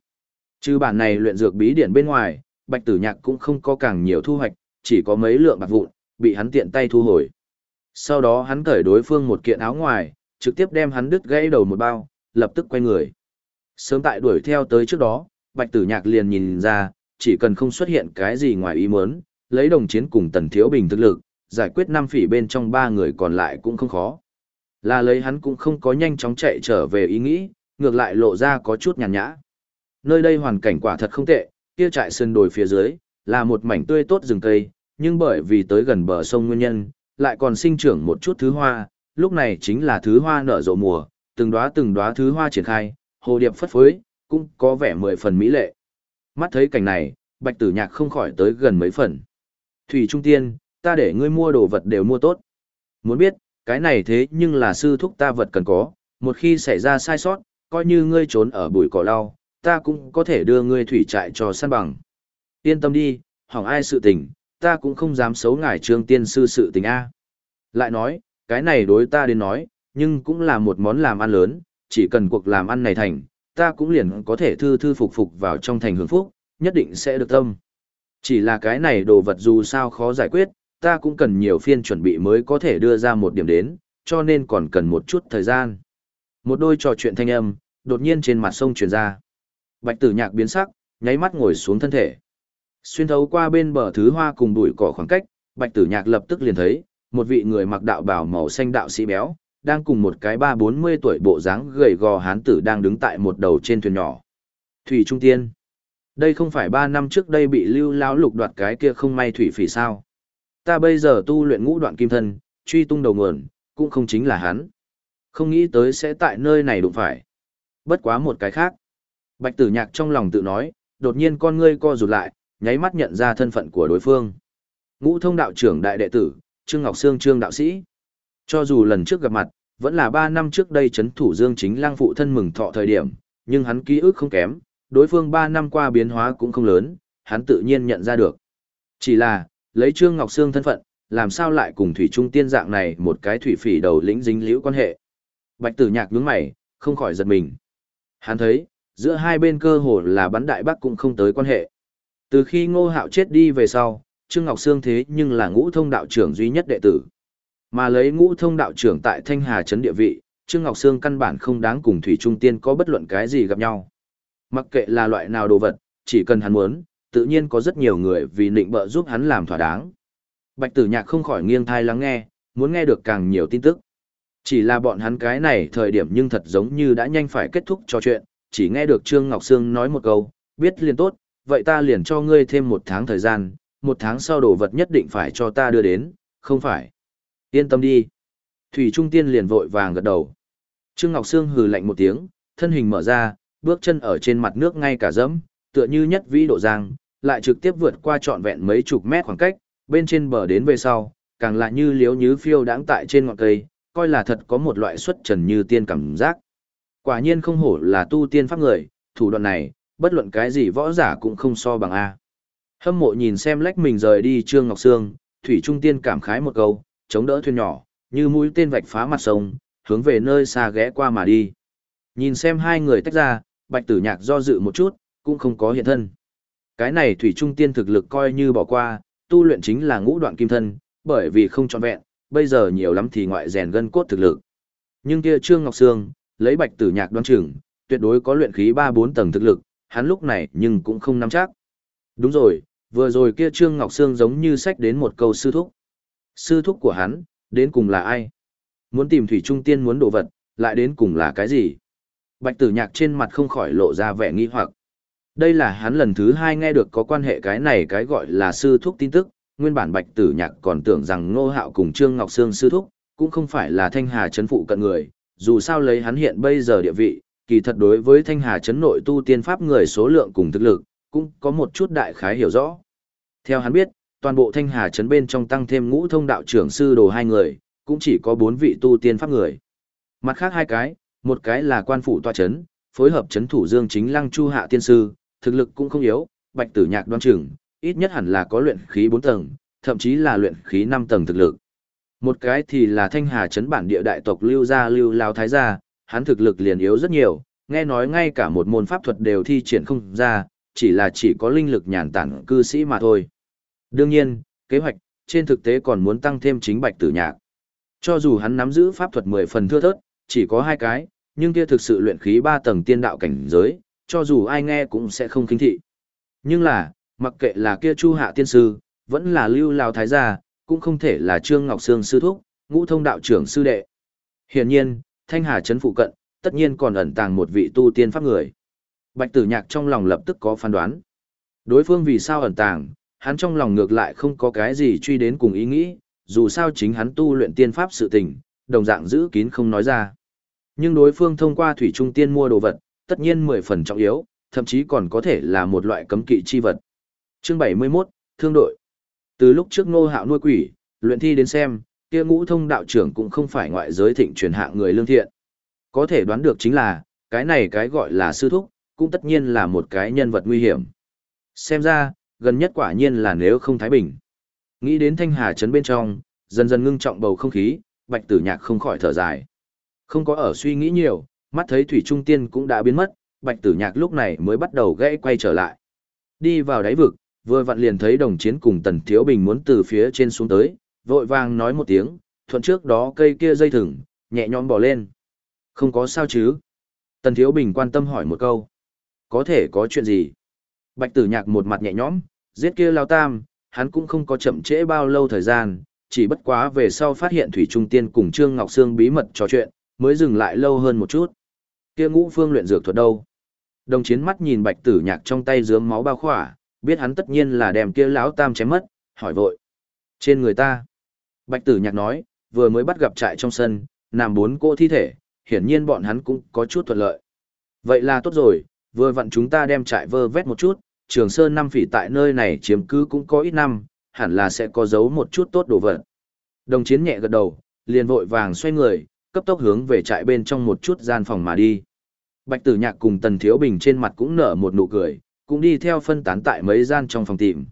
[SPEAKER 1] Trừ bản này luyện dược bí điển bên ngoài, Bạch Tử Nhạc cũng không có càng nhiều thu hoạch, chỉ có mấy lượng bạc vụn, bị hắn tiện tay thu hồi. Sau đó hắn cởi đối phương một kiện áo ngoài, trực tiếp đem hắn đứt gãy đầu một bao, lập tức quay người. Sớm tại đuổi theo tới trước đó, Bạch Tử Nhạc liền nhìn ra, chỉ cần không xuất hiện cái gì ngoài ý muốn, lấy đồng chiến cùng Tần Thiếu Bình thực lực, giải quyết năm phỉ bên trong ba người còn lại cũng không khó. Là lấy hắn cũng không có nhanh chóng chạy trở về ý nghĩ, ngược lại lộ ra có chút nhàn nhã. Nơi đây hoàn cảnh quả thật không tệ, kia trại sơn đồi phía dưới, là một mảnh tươi tốt rừng cây, nhưng bởi vì tới gần bờ sông nguyên nhân, lại còn sinh trưởng một chút thứ hoa, lúc này chính là thứ hoa nở rộ mùa, từng đóa từng đóa thứ hoa triển khai, hồ điệp phất phới, cũng có vẻ mười phần mỹ lệ. Mắt thấy cảnh này, Bạch Tử Nhạc không khỏi tới gần mấy phần. Thủy Trung Tiên, ta để ngươi mua đồ vật đều mua tốt. Muốn biết, cái này thế nhưng là sư thúc ta vật cần có, một khi xảy ra sai sót, coi như ngươi trốn ở bụi cỏ lau, ta cũng có thể đưa ngươi thủy trại cho săn bằng. Yên tâm đi, hỏng ai sự tình, ta cũng không dám xấu ngài trương tiên sư sự tình A. Lại nói, cái này đối ta đến nói, nhưng cũng là một món làm ăn lớn, chỉ cần cuộc làm ăn này thành, ta cũng liền có thể thư thư phục phục vào trong thành hưởng phúc, nhất định sẽ được tâm. Chỉ là cái này đồ vật dù sao khó giải quyết, ta cũng cần nhiều phiên chuẩn bị mới có thể đưa ra một điểm đến, cho nên còn cần một chút thời gian. Một đôi trò chuyện thanh âm, đột nhiên trên mặt sông truyền ra. Bạch tử nhạc biến sắc, nháy mắt ngồi xuống thân thể. Xuyên thấu qua bên bờ thứ hoa cùng bụi cỏ khoảng cách, bạch tử nhạc lập tức liền thấy, một vị người mặc đạo bào màu xanh đạo sĩ béo, đang cùng một cái ba bốn mươi tuổi bộ dáng gầy gò hán tử đang đứng tại một đầu trên thuyền nhỏ. Thủy Trung Tiên. Đây không phải ba năm trước đây bị lưu lão lục đoạt cái kia không may thủy phỉ sao. Ta bây giờ tu luyện ngũ đoạn kim thân, truy tung đầu nguồn, cũng không chính là hắn. Không nghĩ tới sẽ tại nơi này đụng phải. Bất quá một cái khác. Bạch tử nhạc trong lòng tự nói, đột nhiên con ngươi co rụt lại, nháy mắt nhận ra thân phận của đối phương. Ngũ thông đạo trưởng đại đệ tử, Trương Ngọc Sương Trương đạo sĩ. Cho dù lần trước gặp mặt, vẫn là 3 năm trước đây chấn thủ Dương Chính Lang phụ thân mừng thọ thời điểm, nhưng hắn ký ức không kém, đối phương 3 năm qua biến hóa cũng không lớn, hắn tự nhiên nhận ra được. Chỉ là, lấy Trương Ngọc Sương thân phận, làm sao lại cùng Thủy Trung Tiên dạng này một cái thủy phỉ đầu lĩnh dính liễu quan hệ. Bạch tử nhạc nhướng mày, không khỏi giật mình. Hắn thấy, giữa hai bên cơ hồ là bắn đại bắc cũng không tới quan hệ. Từ khi ngô hạo chết đi về sau, Trương Ngọc Sương thế nhưng là ngũ thông đạo trưởng duy nhất đệ tử. Mà lấy ngũ thông đạo trưởng tại Thanh Hà Trấn địa vị, Trương Ngọc Sương căn bản không đáng cùng Thủy Trung Tiên có bất luận cái gì gặp nhau. Mặc kệ là loại nào đồ vật, chỉ cần hắn muốn, tự nhiên có rất nhiều người vì nịnh bợ giúp hắn làm thỏa đáng. Bạch tử nhạc không khỏi nghiêng thai lắng nghe, muốn nghe được càng nhiều tin tức. Chỉ là bọn hắn cái này thời điểm nhưng thật giống như đã nhanh phải kết thúc trò chuyện, chỉ nghe được Trương Ngọc Sương nói một câu, biết liền tốt, vậy ta liền cho ngươi thêm một tháng thời gian, một tháng sau đồ vật nhất định phải cho ta đưa đến, không phải. Yên tâm đi. Thủy Trung Tiên liền vội vàng gật đầu. Trương Ngọc Sương hừ lạnh một tiếng, thân hình mở ra, bước chân ở trên mặt nước ngay cả dẫm, tựa như nhất vĩ độ giang, lại trực tiếp vượt qua trọn vẹn mấy chục mét khoảng cách, bên trên bờ đến về sau, càng lại như liếu như phiêu đãng tại trên ngọn cây, coi là thật có một loại xuất trần như tiên cảm giác. Quả nhiên không hổ là tu tiên pháp người, thủ đoạn này, bất luận cái gì võ giả cũng không so bằng A. Hâm mộ nhìn xem lách mình rời đi Trương Ngọc Sương, Thủy Trung Tiên cảm khái một câu, chống đỡ thuyền nhỏ, như mũi tên vạch phá mặt sông, hướng về nơi xa ghé qua mà đi. Nhìn xem hai người tách ra, bạch tử nhạc do dự một chút, cũng không có hiện thân. Cái này Thủy Trung Tiên thực lực coi như bỏ qua, tu luyện chính là ngũ đoạn kim thân, bởi vì không trọn vẹn, bây giờ nhiều lắm thì ngoại rèn gân cốt thực lực. Nhưng kia Trương Ngọc Sương, lấy bạch tử nhạc đoan chừng, tuyệt đối có luyện khí 3-4 tầng thực lực, hắn lúc này nhưng cũng không nắm chắc. Đúng rồi, vừa rồi kia Trương Ngọc Sương giống như sách đến một câu sư thúc. Sư thúc của hắn, đến cùng là ai? Muốn tìm Thủy Trung Tiên muốn đồ vật, lại đến cùng là cái gì? Bạch tử nhạc trên mặt không khỏi lộ ra vẻ nghi hoặc. Đây là hắn lần thứ hai nghe được có quan hệ cái này cái gọi là sư thúc tin tức, nguyên bản bạch tử nhạc còn tưởng rằng ngô hạo cùng Trương Ngọc Sương sư thúc, cũng không phải là thanh hà chấn phụ cận người, dù sao lấy hắn hiện bây giờ địa vị, kỳ thật đối với thanh hà chấn nội tu tiên pháp người số lượng cùng thực lực, cũng có một chút đại khái hiểu rõ. Theo hắn biết, toàn bộ thanh hà chấn bên trong tăng thêm ngũ thông đạo trưởng sư đồ hai người, cũng chỉ có bốn vị tu tiên pháp người. Mặt khác hai cái, một cái là quan phủ tòa chấn, phối hợp chấn thủ dương chính lăng chu hạ tiên sư, thực lực cũng không yếu, bạch tử nhạc đoan trưởng, ít nhất hẳn là có luyện khí bốn tầng, thậm chí là luyện khí năm tầng thực lực. Một cái thì là thanh hà chấn bản địa đại tộc lưu gia lưu lao thái gia, hắn thực lực liền yếu rất nhiều, nghe nói ngay cả một môn pháp thuật đều thi triển không ra, chỉ là chỉ có linh lực nhàn tản cư sĩ mà thôi. Đương nhiên, kế hoạch, trên thực tế còn muốn tăng thêm chính bạch tử nhạc. Cho dù hắn nắm giữ pháp thuật 10 phần thưa thớt, chỉ có hai cái, nhưng kia thực sự luyện khí 3 tầng tiên đạo cảnh giới, cho dù ai nghe cũng sẽ không kinh thị. Nhưng là, mặc kệ là kia Chu Hạ tiên sư, vẫn là Lưu Lao thái gia, cũng không thể là Trương Ngọc Sương sư thúc, Ngũ Thông đạo trưởng sư đệ. Hiển nhiên, Thanh Hà trấn phụ cận, tất nhiên còn ẩn tàng một vị tu tiên pháp người. Bạch Tử Nhạc trong lòng lập tức có phán đoán. Đối phương vì sao ẩn tàng, hắn trong lòng ngược lại không có cái gì truy đến cùng ý nghĩ, dù sao chính hắn tu luyện tiên pháp sự tình, đồng dạng giữ kín không nói ra. Nhưng đối phương thông qua thủy trung tiên mua đồ vật, tất nhiên mười phần trọng yếu, thậm chí còn có thể là một loại cấm kỵ chi vật. Chương 71, Thương đội. Từ lúc trước Ngô Hạo nuôi quỷ, luyện thi đến xem, kia ngũ thông đạo trưởng cũng không phải ngoại giới thịnh truyền hạng người lương thiện. Có thể đoán được chính là, cái này cái gọi là sư thúc, cũng tất nhiên là một cái nhân vật nguy hiểm. Xem ra, gần nhất quả nhiên là nếu không thái bình. Nghĩ đến thanh hà trấn bên trong, dần dần ngưng trọng bầu không khí, bạch tử nhạc không khỏi thở dài. Không có ở suy nghĩ nhiều, mắt thấy thủy trung tiên cũng đã biến mất, bạch tử nhạc lúc này mới bắt đầu gãy quay trở lại. Đi vào đáy vực, vừa vặn liền thấy đồng chiến cùng tần thiếu bình muốn từ phía trên xuống tới, vội vàng nói một tiếng, thuận trước đó cây kia dây thừng, nhẹ nhõm bỏ lên. Không có sao chứ? Tần thiếu bình quan tâm hỏi một câu. Có thể có chuyện gì? Bạch tử nhạc một mặt nhẹ nhõm, giết kia lao tam, hắn cũng không có chậm trễ bao lâu thời gian, chỉ bất quá về sau phát hiện Thủy Trung Tiên cùng Trương Ngọc Sương bí mật trò chuyện, mới dừng lại lâu hơn một chút. Kia ngũ phương luyện dược thuật đâu? Đồng chiến mắt nhìn bạch tử nhạc trong tay dướng máu bao khỏa, biết hắn tất nhiên là đem kia lão tam chém mất, hỏi vội. Trên người ta. Bạch tử nhạc nói, vừa mới bắt gặp trại trong sân, nằm bốn cô thi thể, hiển nhiên bọn hắn cũng có chút thuận lợi. Vậy là tốt rồi, vừa vặn chúng ta đem trại vơ vét một chút, trường sơn năm phỉ tại nơi này chiếm cứ cũng có ít năm, hẳn là sẽ có giấu một chút tốt đồ vật. Đồng chiến nhẹ gật đầu, liền vội vàng xoay người, cấp tốc hướng về trại bên trong một chút gian phòng mà đi. Bạch tử nhạc cùng Tần Thiếu Bình trên mặt cũng nở một nụ cười, cũng đi theo phân tán tại mấy gian trong phòng tìm.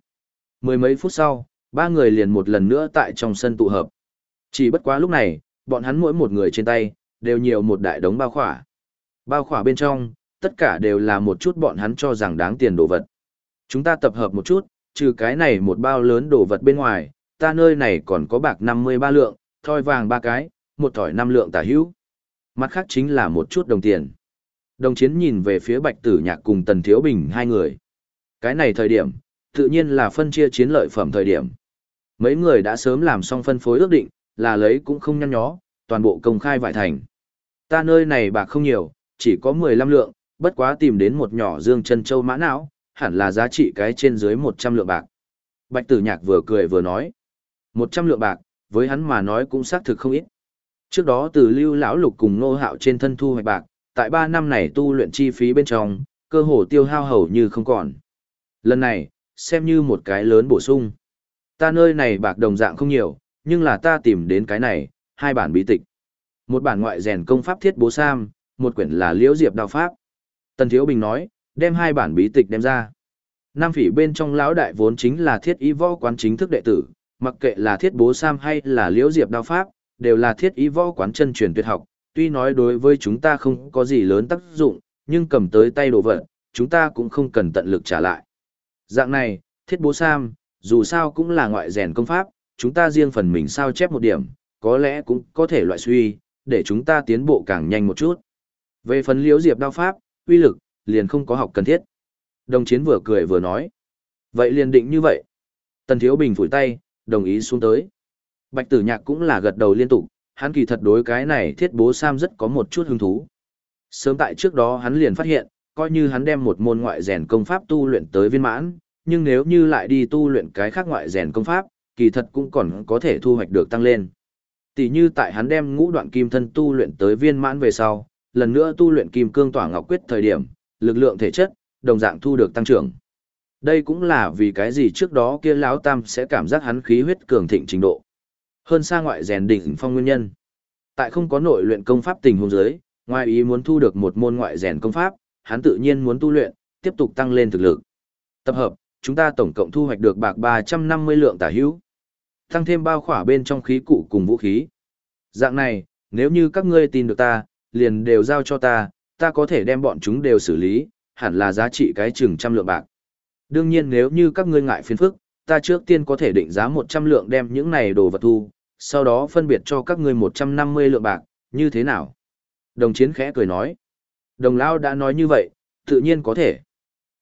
[SPEAKER 1] Mười mấy phút sau, ba người liền một lần nữa tại trong sân tụ hợp. Chỉ bất quá lúc này, bọn hắn mỗi một người trên tay, đều nhiều một đại đống bao khỏa. Bao khỏa bên trong, tất cả đều là một chút bọn hắn cho rằng đáng tiền đồ vật. Chúng ta tập hợp một chút, trừ cái này một bao lớn đồ vật bên ngoài, ta nơi này còn có bạc 53 lượng, thoi vàng ba cái, một thỏi năm lượng tả hữu. Mặt khác chính là một chút đồng tiền. Đồng chiến nhìn về phía bạch tử nhạc cùng tần thiếu bình hai người. Cái này thời điểm, tự nhiên là phân chia chiến lợi phẩm thời điểm. Mấy người đã sớm làm xong phân phối ước định, là lấy cũng không nhăn nhó, toàn bộ công khai vải thành. Ta nơi này bạc không nhiều, chỉ có 15 lượng, bất quá tìm đến một nhỏ dương chân châu mã não, hẳn là giá trị cái trên dưới 100 lượng bạc. Bạch tử nhạc vừa cười vừa nói. 100 lượng bạc, với hắn mà nói cũng xác thực không ít. Trước đó từ lưu lão lục cùng nô hạo trên thân thu hoạch bạc, tại 3 năm này tu luyện chi phí bên trong, cơ hồ tiêu hao hầu như không còn. Lần này, xem như một cái lớn bổ sung. Ta nơi này bạc đồng dạng không nhiều, nhưng là ta tìm đến cái này, hai bản bí tịch. Một bản ngoại rèn công pháp thiết bố sam, một quyển là liễu diệp đao pháp. Tần Thiếu Bình nói, đem hai bản bí tịch đem ra. Nam phỉ bên trong lão đại vốn chính là thiết y võ quán chính thức đệ tử, mặc kệ là thiết bố sam hay là liễu diệp đao pháp, đều là thiết y võ quán chân truyền tuyệt học, tuy nói đối với chúng ta không có gì lớn tác dụng, nhưng cầm tới tay đồ vật, chúng ta cũng không cần tận lực trả lại. Dạng này, thiết bố sam, dù sao cũng là ngoại rèn công pháp, chúng ta riêng phần mình sao chép một điểm, có lẽ cũng có thể loại suy, để chúng ta tiến bộ càng nhanh một chút. Về phần liễu diệp đao pháp, uy lực, liền không có học cần thiết. Đồng chiến vừa cười vừa nói. Vậy liền định như vậy. Tần Thiếu Bình phủi tay, đồng ý xuống tới. Bạch tử nhạc cũng là gật đầu liên tục, hắn kỳ thật đối cái này thiết bố Sam rất có một chút hứng thú. Sớm tại trước đó hắn liền phát hiện, coi như hắn đem một môn ngoại rèn công pháp tu luyện tới viên mãn, nhưng nếu như lại đi tu luyện cái khác ngoại rèn công pháp, kỳ thật cũng còn có thể thu hoạch được tăng lên. Tỷ như tại hắn đem ngũ đoạn kim thân tu luyện tới viên mãn về sau, lần nữa tu luyện kim cương tỏa ngọc quyết thời điểm, lực lượng thể chất, đồng dạng thu được tăng trưởng. Đây cũng là vì cái gì trước đó kia lão tam sẽ cảm giác hắn khí huyết cường thịnh trình độ. Hơn xa ngoại rèn đỉnh phong nguyên nhân. Tại không có nội luyện công pháp tình huống giới, ngoài ý muốn thu được một môn ngoại rèn công pháp, hắn tự nhiên muốn tu luyện, tiếp tục tăng lên thực lực. Tập hợp, chúng ta tổng cộng thu hoạch được bạc 350 lượng tả hữu. Tăng thêm bao khỏa bên trong khí cụ cùng vũ khí. Dạng này, nếu như các ngươi tin được ta, liền đều giao cho ta, ta có thể đem bọn chúng đều xử lý, hẳn là giá trị cái chừng trăm lượng bạc. Đương nhiên nếu như các ngươi ngại phiền phức, ta trước tiên có thể định giá 100 lượng đem những này đồ vật thu, sau đó phân biệt cho các ngươi 150 lượng bạc, như thế nào? Đồng chiến khẽ cười nói. Đồng lao đã nói như vậy, tự nhiên có thể.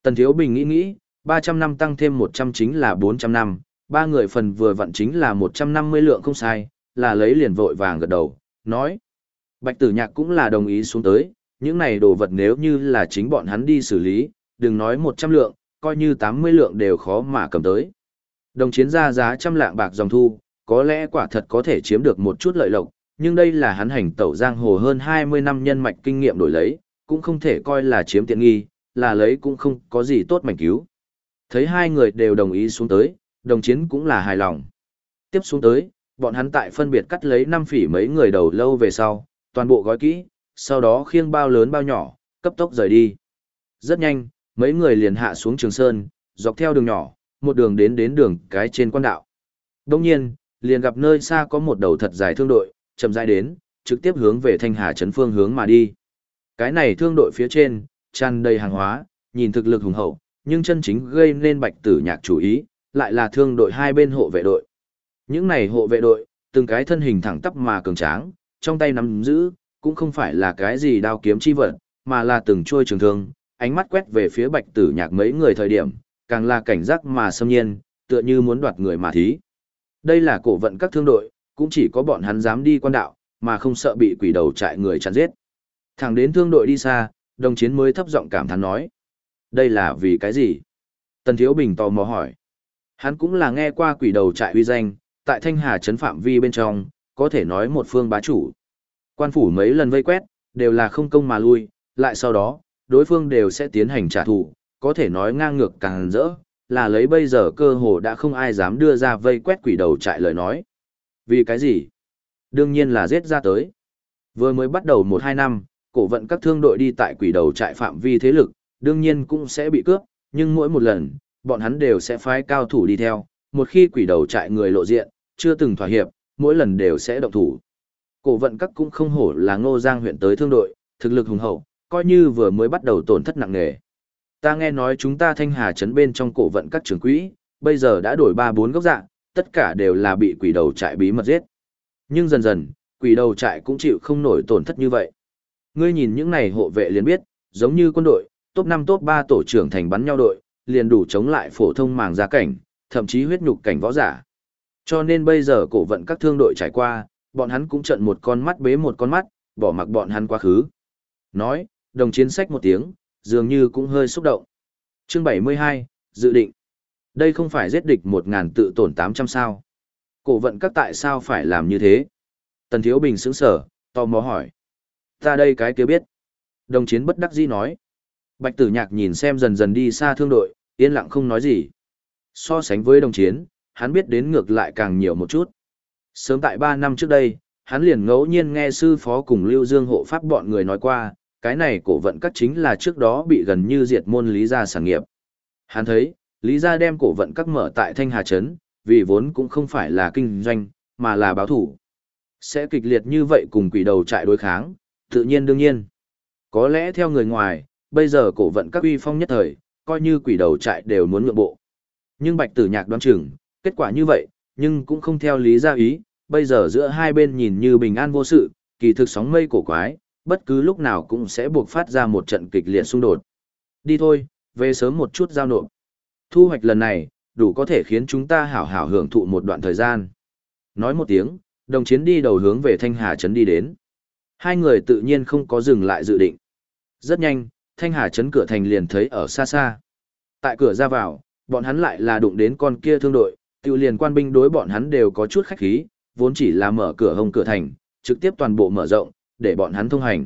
[SPEAKER 1] Tần Thiếu Bình nghĩ nghĩ, 300 năm tăng thêm 100 chính là 400 năm, ba người phần vừa vặn chính là 150 lượng không sai, là lấy liền vội vàng gật đầu, nói. Bạch tử nhạc cũng là đồng ý xuống tới, những này đồ vật nếu như là chính bọn hắn đi xử lý, đừng nói 100 lượng, coi như 80 lượng đều khó mà cầm tới. Đồng chiến ra giá trăm lạng bạc dòng thu, có lẽ quả thật có thể chiếm được một chút lợi lộc, nhưng đây là hắn hành tẩu giang hồ hơn 20 năm nhân mạch kinh nghiệm đổi lấy, cũng không thể coi là chiếm tiện nghi, là lấy cũng không có gì tốt mảnh cứu. Thấy hai người đều đồng ý xuống tới, đồng chiến cũng là hài lòng. Tiếp xuống tới, bọn hắn tại phân biệt cắt lấy năm phỉ mấy người đầu lâu về sau, toàn bộ gói kỹ, sau đó khiêng bao lớn bao nhỏ, cấp tốc rời đi. Rất nhanh, mấy người liền hạ xuống Trường Sơn, dọc theo đường nhỏ, một đường đến đến đường cái trên quan đạo. Đông nhiên, liền gặp nơi xa có một đầu thật dài thương đội, chậm rãi đến, trực tiếp hướng về Thanh Hà trấn phương hướng mà đi. Cái này thương đội phía trên, tràn đầy hàng hóa, nhìn thực lực hùng hậu, nhưng chân chính gây nên bạch tử nhạc chủ ý, lại là thương đội hai bên hộ vệ đội. Những này hộ vệ đội, từng cái thân hình thẳng tắp mà cường tráng, trong tay nắm giữ, cũng không phải là cái gì đao kiếm chi vật, mà là từng trôi trường thương, ánh mắt quét về phía bạch tử nhạc mấy người thời điểm, càng là cảnh giác mà xâm nhiên, tựa như muốn đoạt người mà thí. Đây là cổ vận các thương đội, cũng chỉ có bọn hắn dám đi quan đạo, mà không sợ bị quỷ đầu trại người chặn giết. Thẳng đến thương đội đi xa, đồng chiến mới thấp giọng cảm thán nói. Đây là vì cái gì? Tần Thiếu Bình tò mò hỏi. Hắn cũng là nghe qua quỷ đầu trại uy danh, tại Thanh Hà trấn phạm vi bên trong, có thể nói một phương bá chủ. Quan phủ mấy lần vây quét, đều là không công mà lui, lại sau đó, đối phương đều sẽ tiến hành trả thù, có thể nói ngang ngược càng rỡ, là lấy bây giờ cơ hồ đã không ai dám đưa ra vây quét quỷ đầu trại lời nói. Vì cái gì? Đương nhiên là giết ra tới. Vừa mới bắt đầu 1-2 năm, cổ vận các thương đội đi tại quỷ đầu trại phạm vi thế lực, đương nhiên cũng sẽ bị cướp, nhưng mỗi một lần, bọn hắn đều sẽ phái cao thủ đi theo, một khi quỷ đầu trại người lộ diện, chưa từng thỏa hiệp, mỗi lần đều sẽ động thủ. Cổ vận các cũng không hổ là ngô giang huyện tới thương đội, thực lực hùng hậu, coi như vừa mới bắt đầu tổn thất nặng nề. Ta nghe nói chúng ta thanh hà trấn bên trong cổ vận các trường quỹ, bây giờ đã đổi ba bốn gốc dạng, tất cả đều là bị quỷ đầu trại bí mật giết. Nhưng dần dần, quỷ đầu trại cũng chịu không nổi tổn thất như vậy. Ngươi nhìn những này hộ vệ liền biết, giống như quân đội, top 5 top 3 tổ trưởng thành bắn nhau đội, liền đủ chống lại phổ thông màng giá cảnh, thậm chí huyết nhục cảnh võ giả. Cho nên bây giờ cổ vận các thương đội trải qua, bọn hắn cũng trận một con mắt bế một con mắt, bỏ mặc bọn hắn quá khứ. Nói, đồng chiến sách một tiếng, dường như cũng hơi xúc động. Chương 72, dự định. Đây không phải giết địch 1000 tự tổn 800 sao. Cổ vận các tại sao phải làm như thế? Tần Thiếu Bình sững sở, tò mò hỏi. Ta đây cái kia biết. Đồng chiến bất đắc dĩ nói. Bạch tử nhạc nhìn xem dần dần đi xa thương đội, yên lặng không nói gì. So sánh với đồng chiến, hắn biết đến ngược lại càng nhiều một chút. Sớm tại 3 năm trước đây, hắn liền ngẫu nhiên nghe sư phó cùng Lưu Dương hộ pháp bọn người nói qua, cái này cổ vận các chính là trước đó bị gần như diệt môn Lý Gia sản nghiệp. Hắn thấy, Lý Gia đem cổ vận các mở tại Thanh Hà Trấn, vì vốn cũng không phải là kinh doanh, mà là báo thủ. Sẽ kịch liệt như vậy cùng quỷ đầu trại đối kháng, tự nhiên đương nhiên. Có lẽ theo người ngoài, bây giờ cổ vận các uy phong nhất thời, coi như quỷ đầu trại đều muốn nhượng bộ. Nhưng bạch tử nhạc đoán chừng, kết quả như vậy, nhưng cũng không theo lý ra ý, bây giờ giữa hai bên nhìn như bình an vô sự, kỳ thực sóng mây cổ quái, bất cứ lúc nào cũng sẽ buộc phát ra một trận kịch liệt xung đột. Đi thôi, về sớm một chút giao nộp. Thu hoạch lần này, đủ có thể khiến chúng ta hảo hảo hưởng thụ một đoạn thời gian. Nói một tiếng, đồng chiến đi đầu hướng về Thanh Hà Trấn đi đến. Hai người tự nhiên không có dừng lại dự định. Rất nhanh, Thanh Hà Trấn cửa thành liền thấy ở xa xa. Tại cửa ra vào, bọn hắn lại là đụng đến con kia thương đội, tiêu liền quan binh đối bọn hắn đều có chút khách khí, vốn chỉ là mở cửa hông cửa thành, trực tiếp toàn bộ mở rộng, để bọn hắn thông hành.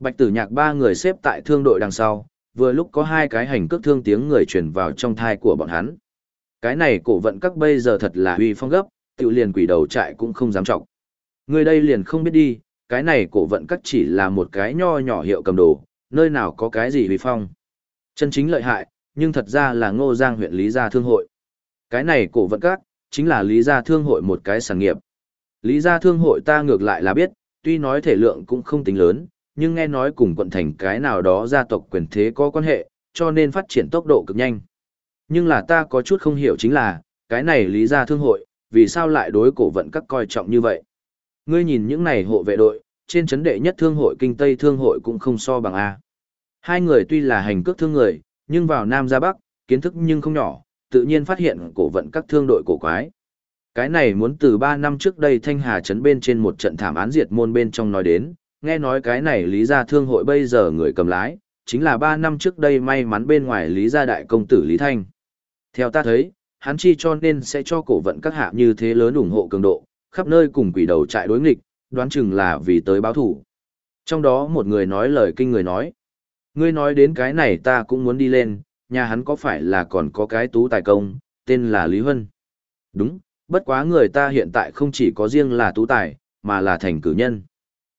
[SPEAKER 1] Bạch tử nhạc ba người xếp tại thương đội đằng sau, vừa lúc có hai cái hành cước thương tiếng người truyền vào trong thai của bọn hắn. Cái này cổ vận các bây giờ thật là huy phong gấp, tự liền quỷ đầu trại cũng không dám trọng. Người đây liền không biết đi, cái này cổ vận các chỉ là một cái nho nhỏ hiệu cầm đồ, nơi nào có cái gì huy phong. Chân chính lợi hại, nhưng thật ra là ngô giang huyện Lý Gia Thương hội. Cái này cổ vận các, chính là Lý Gia Thương hội một cái sản nghiệp. Lý Gia Thương hội ta ngược lại là biết, tuy nói thể lượng cũng không tính lớn, nhưng nghe nói cùng quận thành cái nào đó gia tộc quyền thế có quan hệ, cho nên phát triển tốc độ cực nhanh. Nhưng là ta có chút không hiểu chính là, cái này lý gia thương hội, vì sao lại đối cổ vận các coi trọng như vậy. Ngươi nhìn những này hộ vệ đội, trên chấn đệ nhất thương hội kinh tây thương hội cũng không so bằng A. Hai người tuy là hành cước thương người, nhưng vào Nam ra Bắc, kiến thức nhưng không nhỏ, tự nhiên phát hiện cổ vận các thương đội cổ quái. Cái này muốn từ 3 năm trước đây Thanh Hà Trấn bên trên một trận thảm án diệt môn bên trong nói đến, nghe nói cái này Lý Gia Thương hội bây giờ người cầm lái, chính là 3 năm trước đây may mắn bên ngoài Lý Gia Đại Công Tử Lý Thanh. Theo ta thấy, hắn chi cho nên sẽ cho cổ vận các hạ như thế lớn ủng hộ cường độ, khắp nơi cùng quỷ đầu trại đối nghịch, đoán chừng là vì tới báo thủ. Trong đó một người nói lời kinh người nói, ngươi nói đến cái này ta cũng muốn đi lên, nhà hắn có phải là còn có cái tú tài công, tên là Lý Huân. Đúng, bất quá người ta hiện tại không chỉ có riêng là tú tài, mà là thành cử nhân.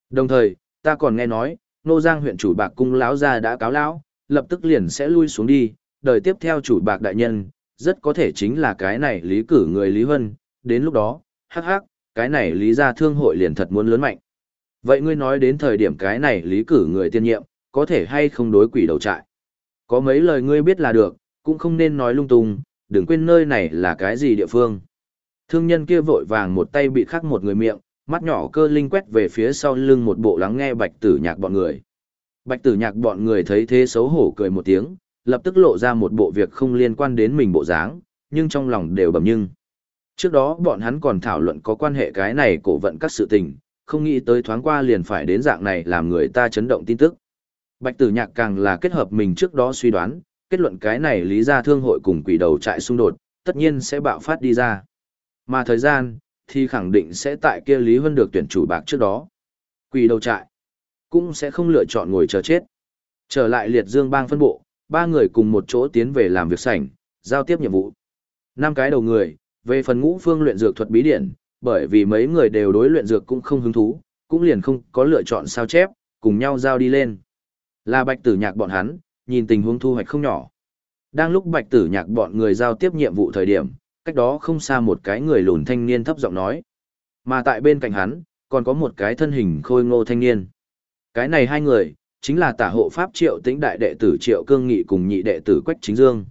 [SPEAKER 1] Đồng thời, ta còn nghe nói, Nô Giang huyện chủ bạc cung lão gia đã cáo lão, lập tức liền sẽ lui xuống đi, đời tiếp theo chủ bạc đại nhân, rất có thể chính là cái này lý cử người Lý Huân, đến lúc đó, hắc hắc, cái này lý gia thương hội liền thật muốn lớn mạnh. Vậy ngươi nói đến thời điểm cái này lý cử người tiên nhiệm, có thể hay không đối quỷ đầu trại? Có mấy lời ngươi biết là được, cũng không nên nói lung tung, đừng quên nơi này là cái gì địa phương. Thương nhân kia vội vàng một tay bị khắc một người miệng, mắt nhỏ cơ linh quét về phía sau lưng một bộ lắng nghe bạch tử nhạc bọn người. Bạch tử nhạc bọn người thấy thế xấu hổ cười một tiếng, lập tức lộ ra một bộ việc không liên quan đến mình bộ dáng, nhưng trong lòng đều bầm nhưng. Trước đó bọn hắn còn thảo luận có quan hệ cái này cổ vận các sự tình, không nghĩ tới thoáng qua liền phải đến dạng này làm người ta chấn động tin tức. Bạch tử nhạc càng là kết hợp mình trước đó suy đoán, kết luận cái này lý ra thương hội cùng quỷ đầu trại xung đột, tất nhiên sẽ bạo phát đi ra. Mà thời gian, thì khẳng định sẽ tại kia Lý Huân được tuyển chủ bạc trước đó. Quỷ đầu trại, cũng sẽ không lựa chọn ngồi chờ chết. Trở lại liệt dương bang phân bộ, ba người cùng một chỗ tiến về làm việc sảnh, giao tiếp nhiệm vụ. Năm cái đầu người, về phần ngũ phương luyện dược thuật bí điển, bởi vì mấy người đều đối luyện dược cũng không hứng thú, cũng liền không có lựa chọn sao chép, cùng nhau giao đi lên. Là bạch tử nhạc bọn hắn, nhìn tình huống thu hoạch không nhỏ. Đang lúc bạch tử nhạc bọn người giao tiếp nhiệm vụ thời điểm, cách đó không xa một cái người lùn thanh niên thấp giọng nói. Mà tại bên cạnh hắn, còn có một cái thân hình khôi ngô thanh niên. Cái này hai người, chính là tả hộ pháp triệu tĩnh đại đệ tử triệu cương nghị cùng nhị đệ tử quách chính dương.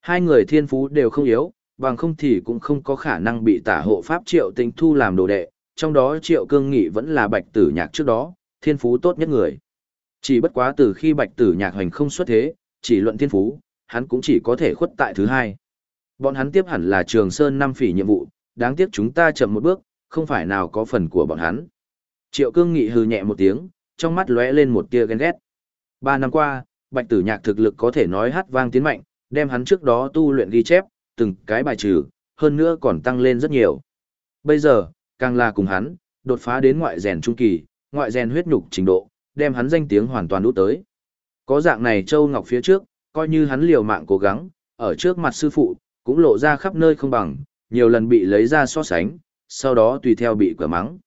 [SPEAKER 1] Hai người thiên phú đều không yếu, bằng không thì cũng không có khả năng bị tả hộ pháp triệu tĩnh thu làm đồ đệ, trong đó triệu cương nghị vẫn là bạch tử nhạc trước đó, thiên phú tốt nhất người. Chỉ bất quá từ khi bạch tử nhạc hoành không xuất thế, chỉ luận thiên phú, hắn cũng chỉ có thể khuất tại thứ hai. Bọn hắn tiếp hẳn là Trường Sơn năm phỉ nhiệm vụ, đáng tiếc chúng ta chậm một bước, không phải nào có phần của bọn hắn. Triệu Cương Nghị hừ nhẹ một tiếng, trong mắt lóe lên một tia ghen ghét. Ba năm qua, Bạch Tử Nhạc thực lực có thể nói hát vang tiến mạnh, đem hắn trước đó tu luyện ghi chép, từng cái bài trừ, hơn nữa còn tăng lên rất nhiều. Bây giờ, càng là cùng hắn, đột phá đến ngoại rèn trung kỳ, ngoại rèn huyết nhục trình độ, đem hắn danh tiếng hoàn toàn đút tới. Có dạng này Châu Ngọc phía trước, coi như hắn liều mạng cố gắng, ở trước mặt sư phụ, cũng lộ ra khắp nơi không bằng, nhiều lần bị lấy ra so sánh, sau đó tùy theo bị quả mắng.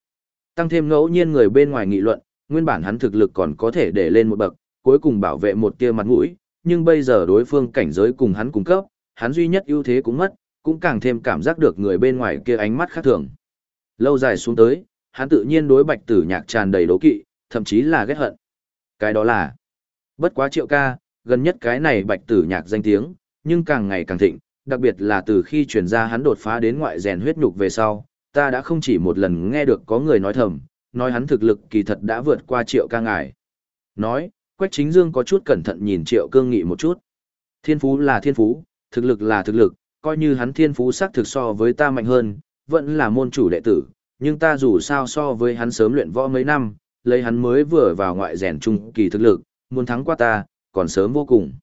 [SPEAKER 1] Tăng thêm ngẫu nhiên người bên ngoài nghị luận, nguyên bản hắn thực lực còn có thể để lên một bậc, cuối cùng bảo vệ một tia mặt mũi, nhưng bây giờ đối phương cảnh giới cùng hắn cung cấp, hắn duy nhất ưu thế cũng mất, cũng càng thêm cảm giác được người bên ngoài kia ánh mắt khác thường. Lâu dài xuống tới, hắn tự nhiên đối bạch tử nhạc tràn đầy đố kỵ, thậm chí là ghét hận. Cái đó là, bất quá triệu ca, gần nhất cái này bạch tử nhạc danh tiếng, nhưng càng ngày càng thịnh, đặc biệt là từ khi chuyển ra hắn đột phá đến ngoại rèn huyết nhục về sau, ta đã không chỉ một lần nghe được có người nói thầm, nói hắn thực lực kỳ thật đã vượt qua triệu ca ngài. Nói, Quách Chính Dương có chút cẩn thận nhìn triệu cương nghị một chút. Thiên phú là thiên phú, thực lực là thực lực, coi như hắn thiên phú sắc thực so với ta mạnh hơn, vẫn là môn chủ đệ tử, nhưng ta dù sao so với hắn sớm luyện võ mấy năm, lấy hắn mới vừa vào ngoại rèn trung kỳ thực lực, muốn thắng qua ta, còn sớm vô cùng.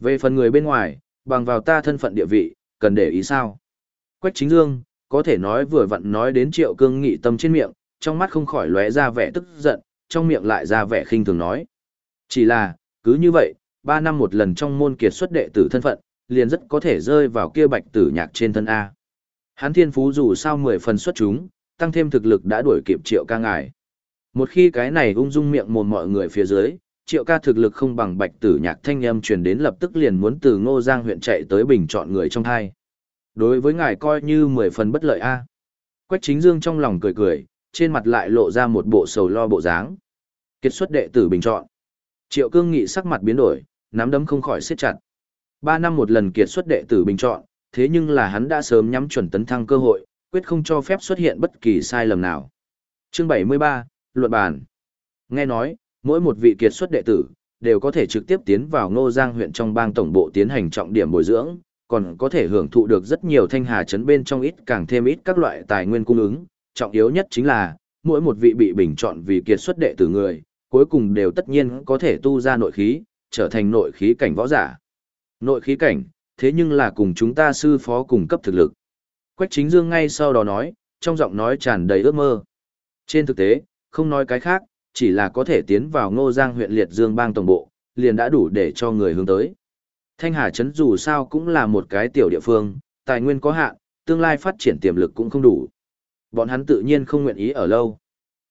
[SPEAKER 1] Về phần người bên ngoài, bằng vào ta thân phận địa vị, cần để ý sao? Quách chính dương, có thể nói vừa vặn nói đến triệu cương nghị tâm trên miệng, trong mắt không khỏi lóe ra vẻ tức giận, trong miệng lại ra vẻ khinh thường nói. Chỉ là, cứ như vậy, ba năm một lần trong môn kiệt xuất đệ tử thân phận, liền rất có thể rơi vào kia bạch tử nhạc trên thân A. Hán thiên phú dù sao mười phần xuất chúng, tăng thêm thực lực đã đuổi kịp triệu ca ngài. Một khi cái này ung dung miệng mồm mọi người phía dưới, triệu ca thực lực không bằng bạch tử nhạc thanh âm truyền đến lập tức liền muốn từ ngô giang huyện chạy tới bình chọn người trong hai. Đối với ngài coi như mười phần bất lợi a. Quách chính dương trong lòng cười cười, trên mặt lại lộ ra một bộ sầu lo bộ dáng. Kết xuất đệ tử bình chọn. Triệu cương nghị sắc mặt biến đổi, nắm đấm không khỏi siết chặt. Ba năm một lần kiệt xuất đệ tử bình chọn, thế nhưng là hắn đã sớm nhắm chuẩn tấn thăng cơ hội, quyết không cho phép xuất hiện bất kỳ sai lầm nào. Chương 73, Luận bàn. Nghe nói, mỗi một vị kiệt xuất đệ tử, đều có thể trực tiếp tiến vào Ngô Giang huyện trong bang tổng bộ tiến hành trọng điểm bồi dưỡng, còn có thể hưởng thụ được rất nhiều thanh hà trấn bên trong ít càng thêm ít các loại tài nguyên cung ứng, trọng yếu nhất chính là, mỗi một vị bị bình chọn vì kiệt xuất đệ tử người, cuối cùng đều tất nhiên có thể tu ra nội khí, trở thành nội khí cảnh võ giả. Nội khí cảnh, thế nhưng là cùng chúng ta sư phó cùng cấp thực lực. Quách chính dương ngay sau đó nói, trong giọng nói tràn đầy ước mơ. Trên thực tế, không nói cái khác, chỉ là có thể tiến vào ngô giang huyện liệt dương bang tổng bộ, liền đã đủ để cho người hướng tới. Thanh Hà Trấn dù sao cũng là một cái tiểu địa phương, tài nguyên có hạn, tương lai phát triển tiềm lực cũng không đủ. Bọn hắn tự nhiên không nguyện ý ở lâu.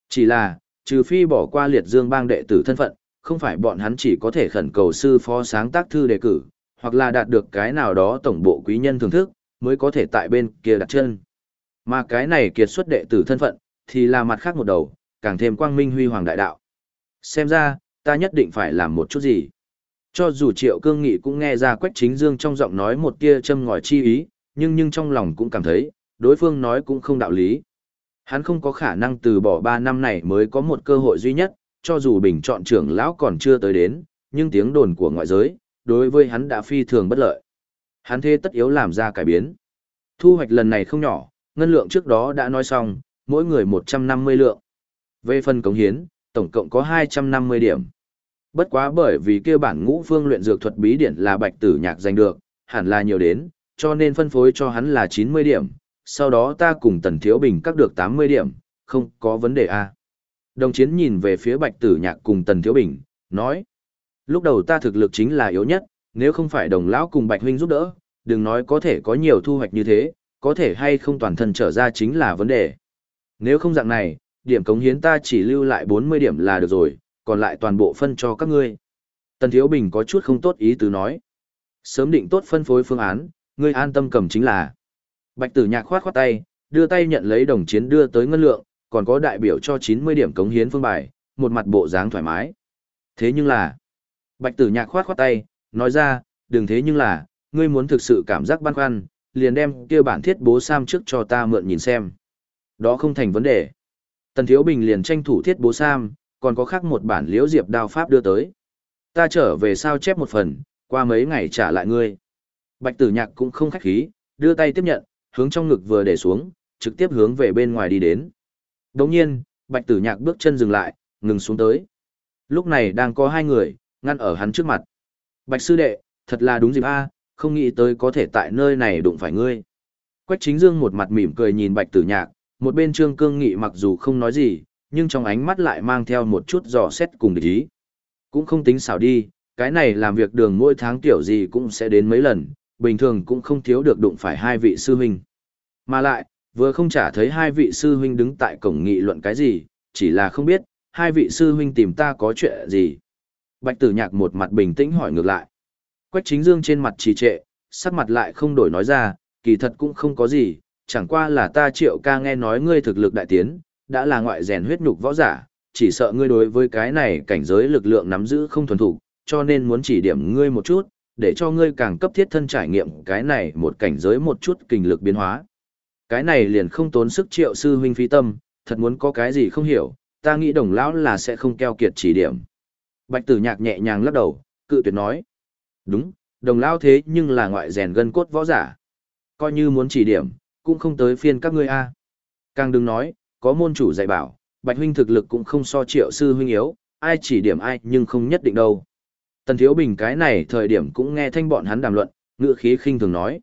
[SPEAKER 1] Chỉ là, trừ phi bỏ qua liệt dương bang đệ tử thân phận, không phải bọn hắn chỉ có thể khẩn cầu sư phó sáng tác thư đề cử, hoặc là đạt được cái nào đó tổng bộ quý nhân thưởng thức, mới có thể tại bên kia đặt chân. Mà cái này kiệt xuất đệ tử thân phận, thì là mặt khác một đầu, càng thêm quang minh huy hoàng đại đạo. Xem ra, ta nhất định phải làm một chút gì. Cho dù Triệu Cương Nghị cũng nghe ra Quách Chính Dương trong giọng nói một tia châm ngòi chi ý, nhưng nhưng trong lòng cũng cảm thấy, đối phương nói cũng không đạo lý. Hắn không có khả năng từ bỏ 3 năm này mới có một cơ hội duy nhất, cho dù bình chọn trưởng lão còn chưa tới đến, nhưng tiếng đồn của ngoại giới, đối với hắn đã phi thường bất lợi. Hắn thế tất yếu làm ra cải biến. Thu hoạch lần này không nhỏ, ngân lượng trước đó đã nói xong, mỗi người 150 lượng. Về phần cống hiến, tổng cộng có 250 điểm. Bất quá bởi vì kia bản ngũ phương luyện dược thuật bí điển là bạch tử nhạc giành được, hẳn là nhiều đến, cho nên phân phối cho hắn là 90 điểm, sau đó ta cùng Tần Thiếu Bình cắt được 80 điểm, không có vấn đề a. Đồng chiến nhìn về phía bạch tử nhạc cùng Tần Thiếu Bình, nói. Lúc đầu ta thực lực chính là yếu nhất, nếu không phải đồng lão cùng bạch huynh giúp đỡ, đừng nói có thể có nhiều thu hoạch như thế, có thể hay không toàn thân trở ra chính là vấn đề. Nếu không dạng này, điểm cống hiến ta chỉ lưu lại 40 điểm là được rồi, còn lại toàn bộ phân cho các ngươi. Tần Thiếu Bình có chút không tốt ý tứ nói. Sớm định tốt phân phối phương án, ngươi an tâm cầm chính là. Bạch tử nhạc khoát khoát tay, đưa tay nhận lấy đồng chiến đưa tới ngân lượng, còn có đại biểu cho 90 điểm cống hiến phương bài, một mặt bộ dáng thoải mái. Thế nhưng là, bạch tử nhạc khoát khoát tay, nói ra, đừng thế nhưng là, ngươi muốn thực sự cảm giác băn khoăn, liền đem kia bản thiết bố Sam trước cho ta mượn nhìn xem. Đó không thành vấn đề. Tần Thiếu Bình liền tranh thủ thiết bố Sam, còn có khác một bản liễu diệp đao pháp đưa tới. Ta trở về sao chép một phần, qua mấy ngày trả lại ngươi. Bạch tử nhạc cũng không khách khí, đưa tay tiếp nhận, hướng trong ngực vừa để xuống, trực tiếp hướng về bên ngoài đi đến. Đồng nhiên, bạch tử nhạc bước chân dừng lại, ngừng xuống tới. Lúc này đang có hai người, ngăn ở hắn trước mặt. Bạch sư đệ, thật là đúng dịp a, không nghĩ tới có thể tại nơi này đụng phải ngươi. Quách chính dương một mặt mỉm cười nhìn bạch tử nhạc, một bên trương cương nghị mặc dù không nói gì, nhưng trong ánh mắt lại mang theo một chút dò xét cùng địch ý. Cũng không tính xảo đi, cái này làm việc đường mỗi tháng tiểu gì cũng sẽ đến mấy lần, bình thường cũng không thiếu được đụng phải hai vị sư huynh. Mà lại, vừa không trả thấy hai vị sư huynh đứng tại cổng nghị luận cái gì, chỉ là không biết, hai vị sư huynh tìm ta có chuyện gì. Bạch tử nhạc một mặt bình tĩnh hỏi ngược lại. Quách chính dương trên mặt trì trệ, sắc mặt lại không đổi nói ra, kỳ thật cũng không có gì, chẳng qua là ta triệu ca nghe nói ngươi thực lực đại tiến, đã là ngoại rèn huyết nhục võ giả, chỉ sợ ngươi đối với cái này cảnh giới lực lượng nắm giữ không thuần thủ, cho nên muốn chỉ điểm ngươi một chút, để cho ngươi càng cấp thiết thân trải nghiệm cái này một cảnh giới một chút kinh lực biến hóa. Cái này liền không tốn sức triệu sư huynh phí tâm, thật muốn có cái gì không hiểu, ta nghĩ đồng lão là sẽ không keo kiệt chỉ điểm. Bạch tử nhạc nhẹ nhàng lắc đầu, cự tuyệt nói. Đúng, đồng lão thế nhưng là ngoại rèn gân cốt võ giả. Coi như muốn chỉ điểm, cũng không tới phiên các ngươi a. Càng đừng nói, có môn chủ dạy bảo, Bạch huynh thực lực cũng không so triệu sư huynh yếu, ai chỉ điểm ai nhưng không nhất định đâu. Tần Thiếu Bình cái này thời điểm cũng nghe thanh bọn hắn đàm luận, ngựa khí khinh thường nói.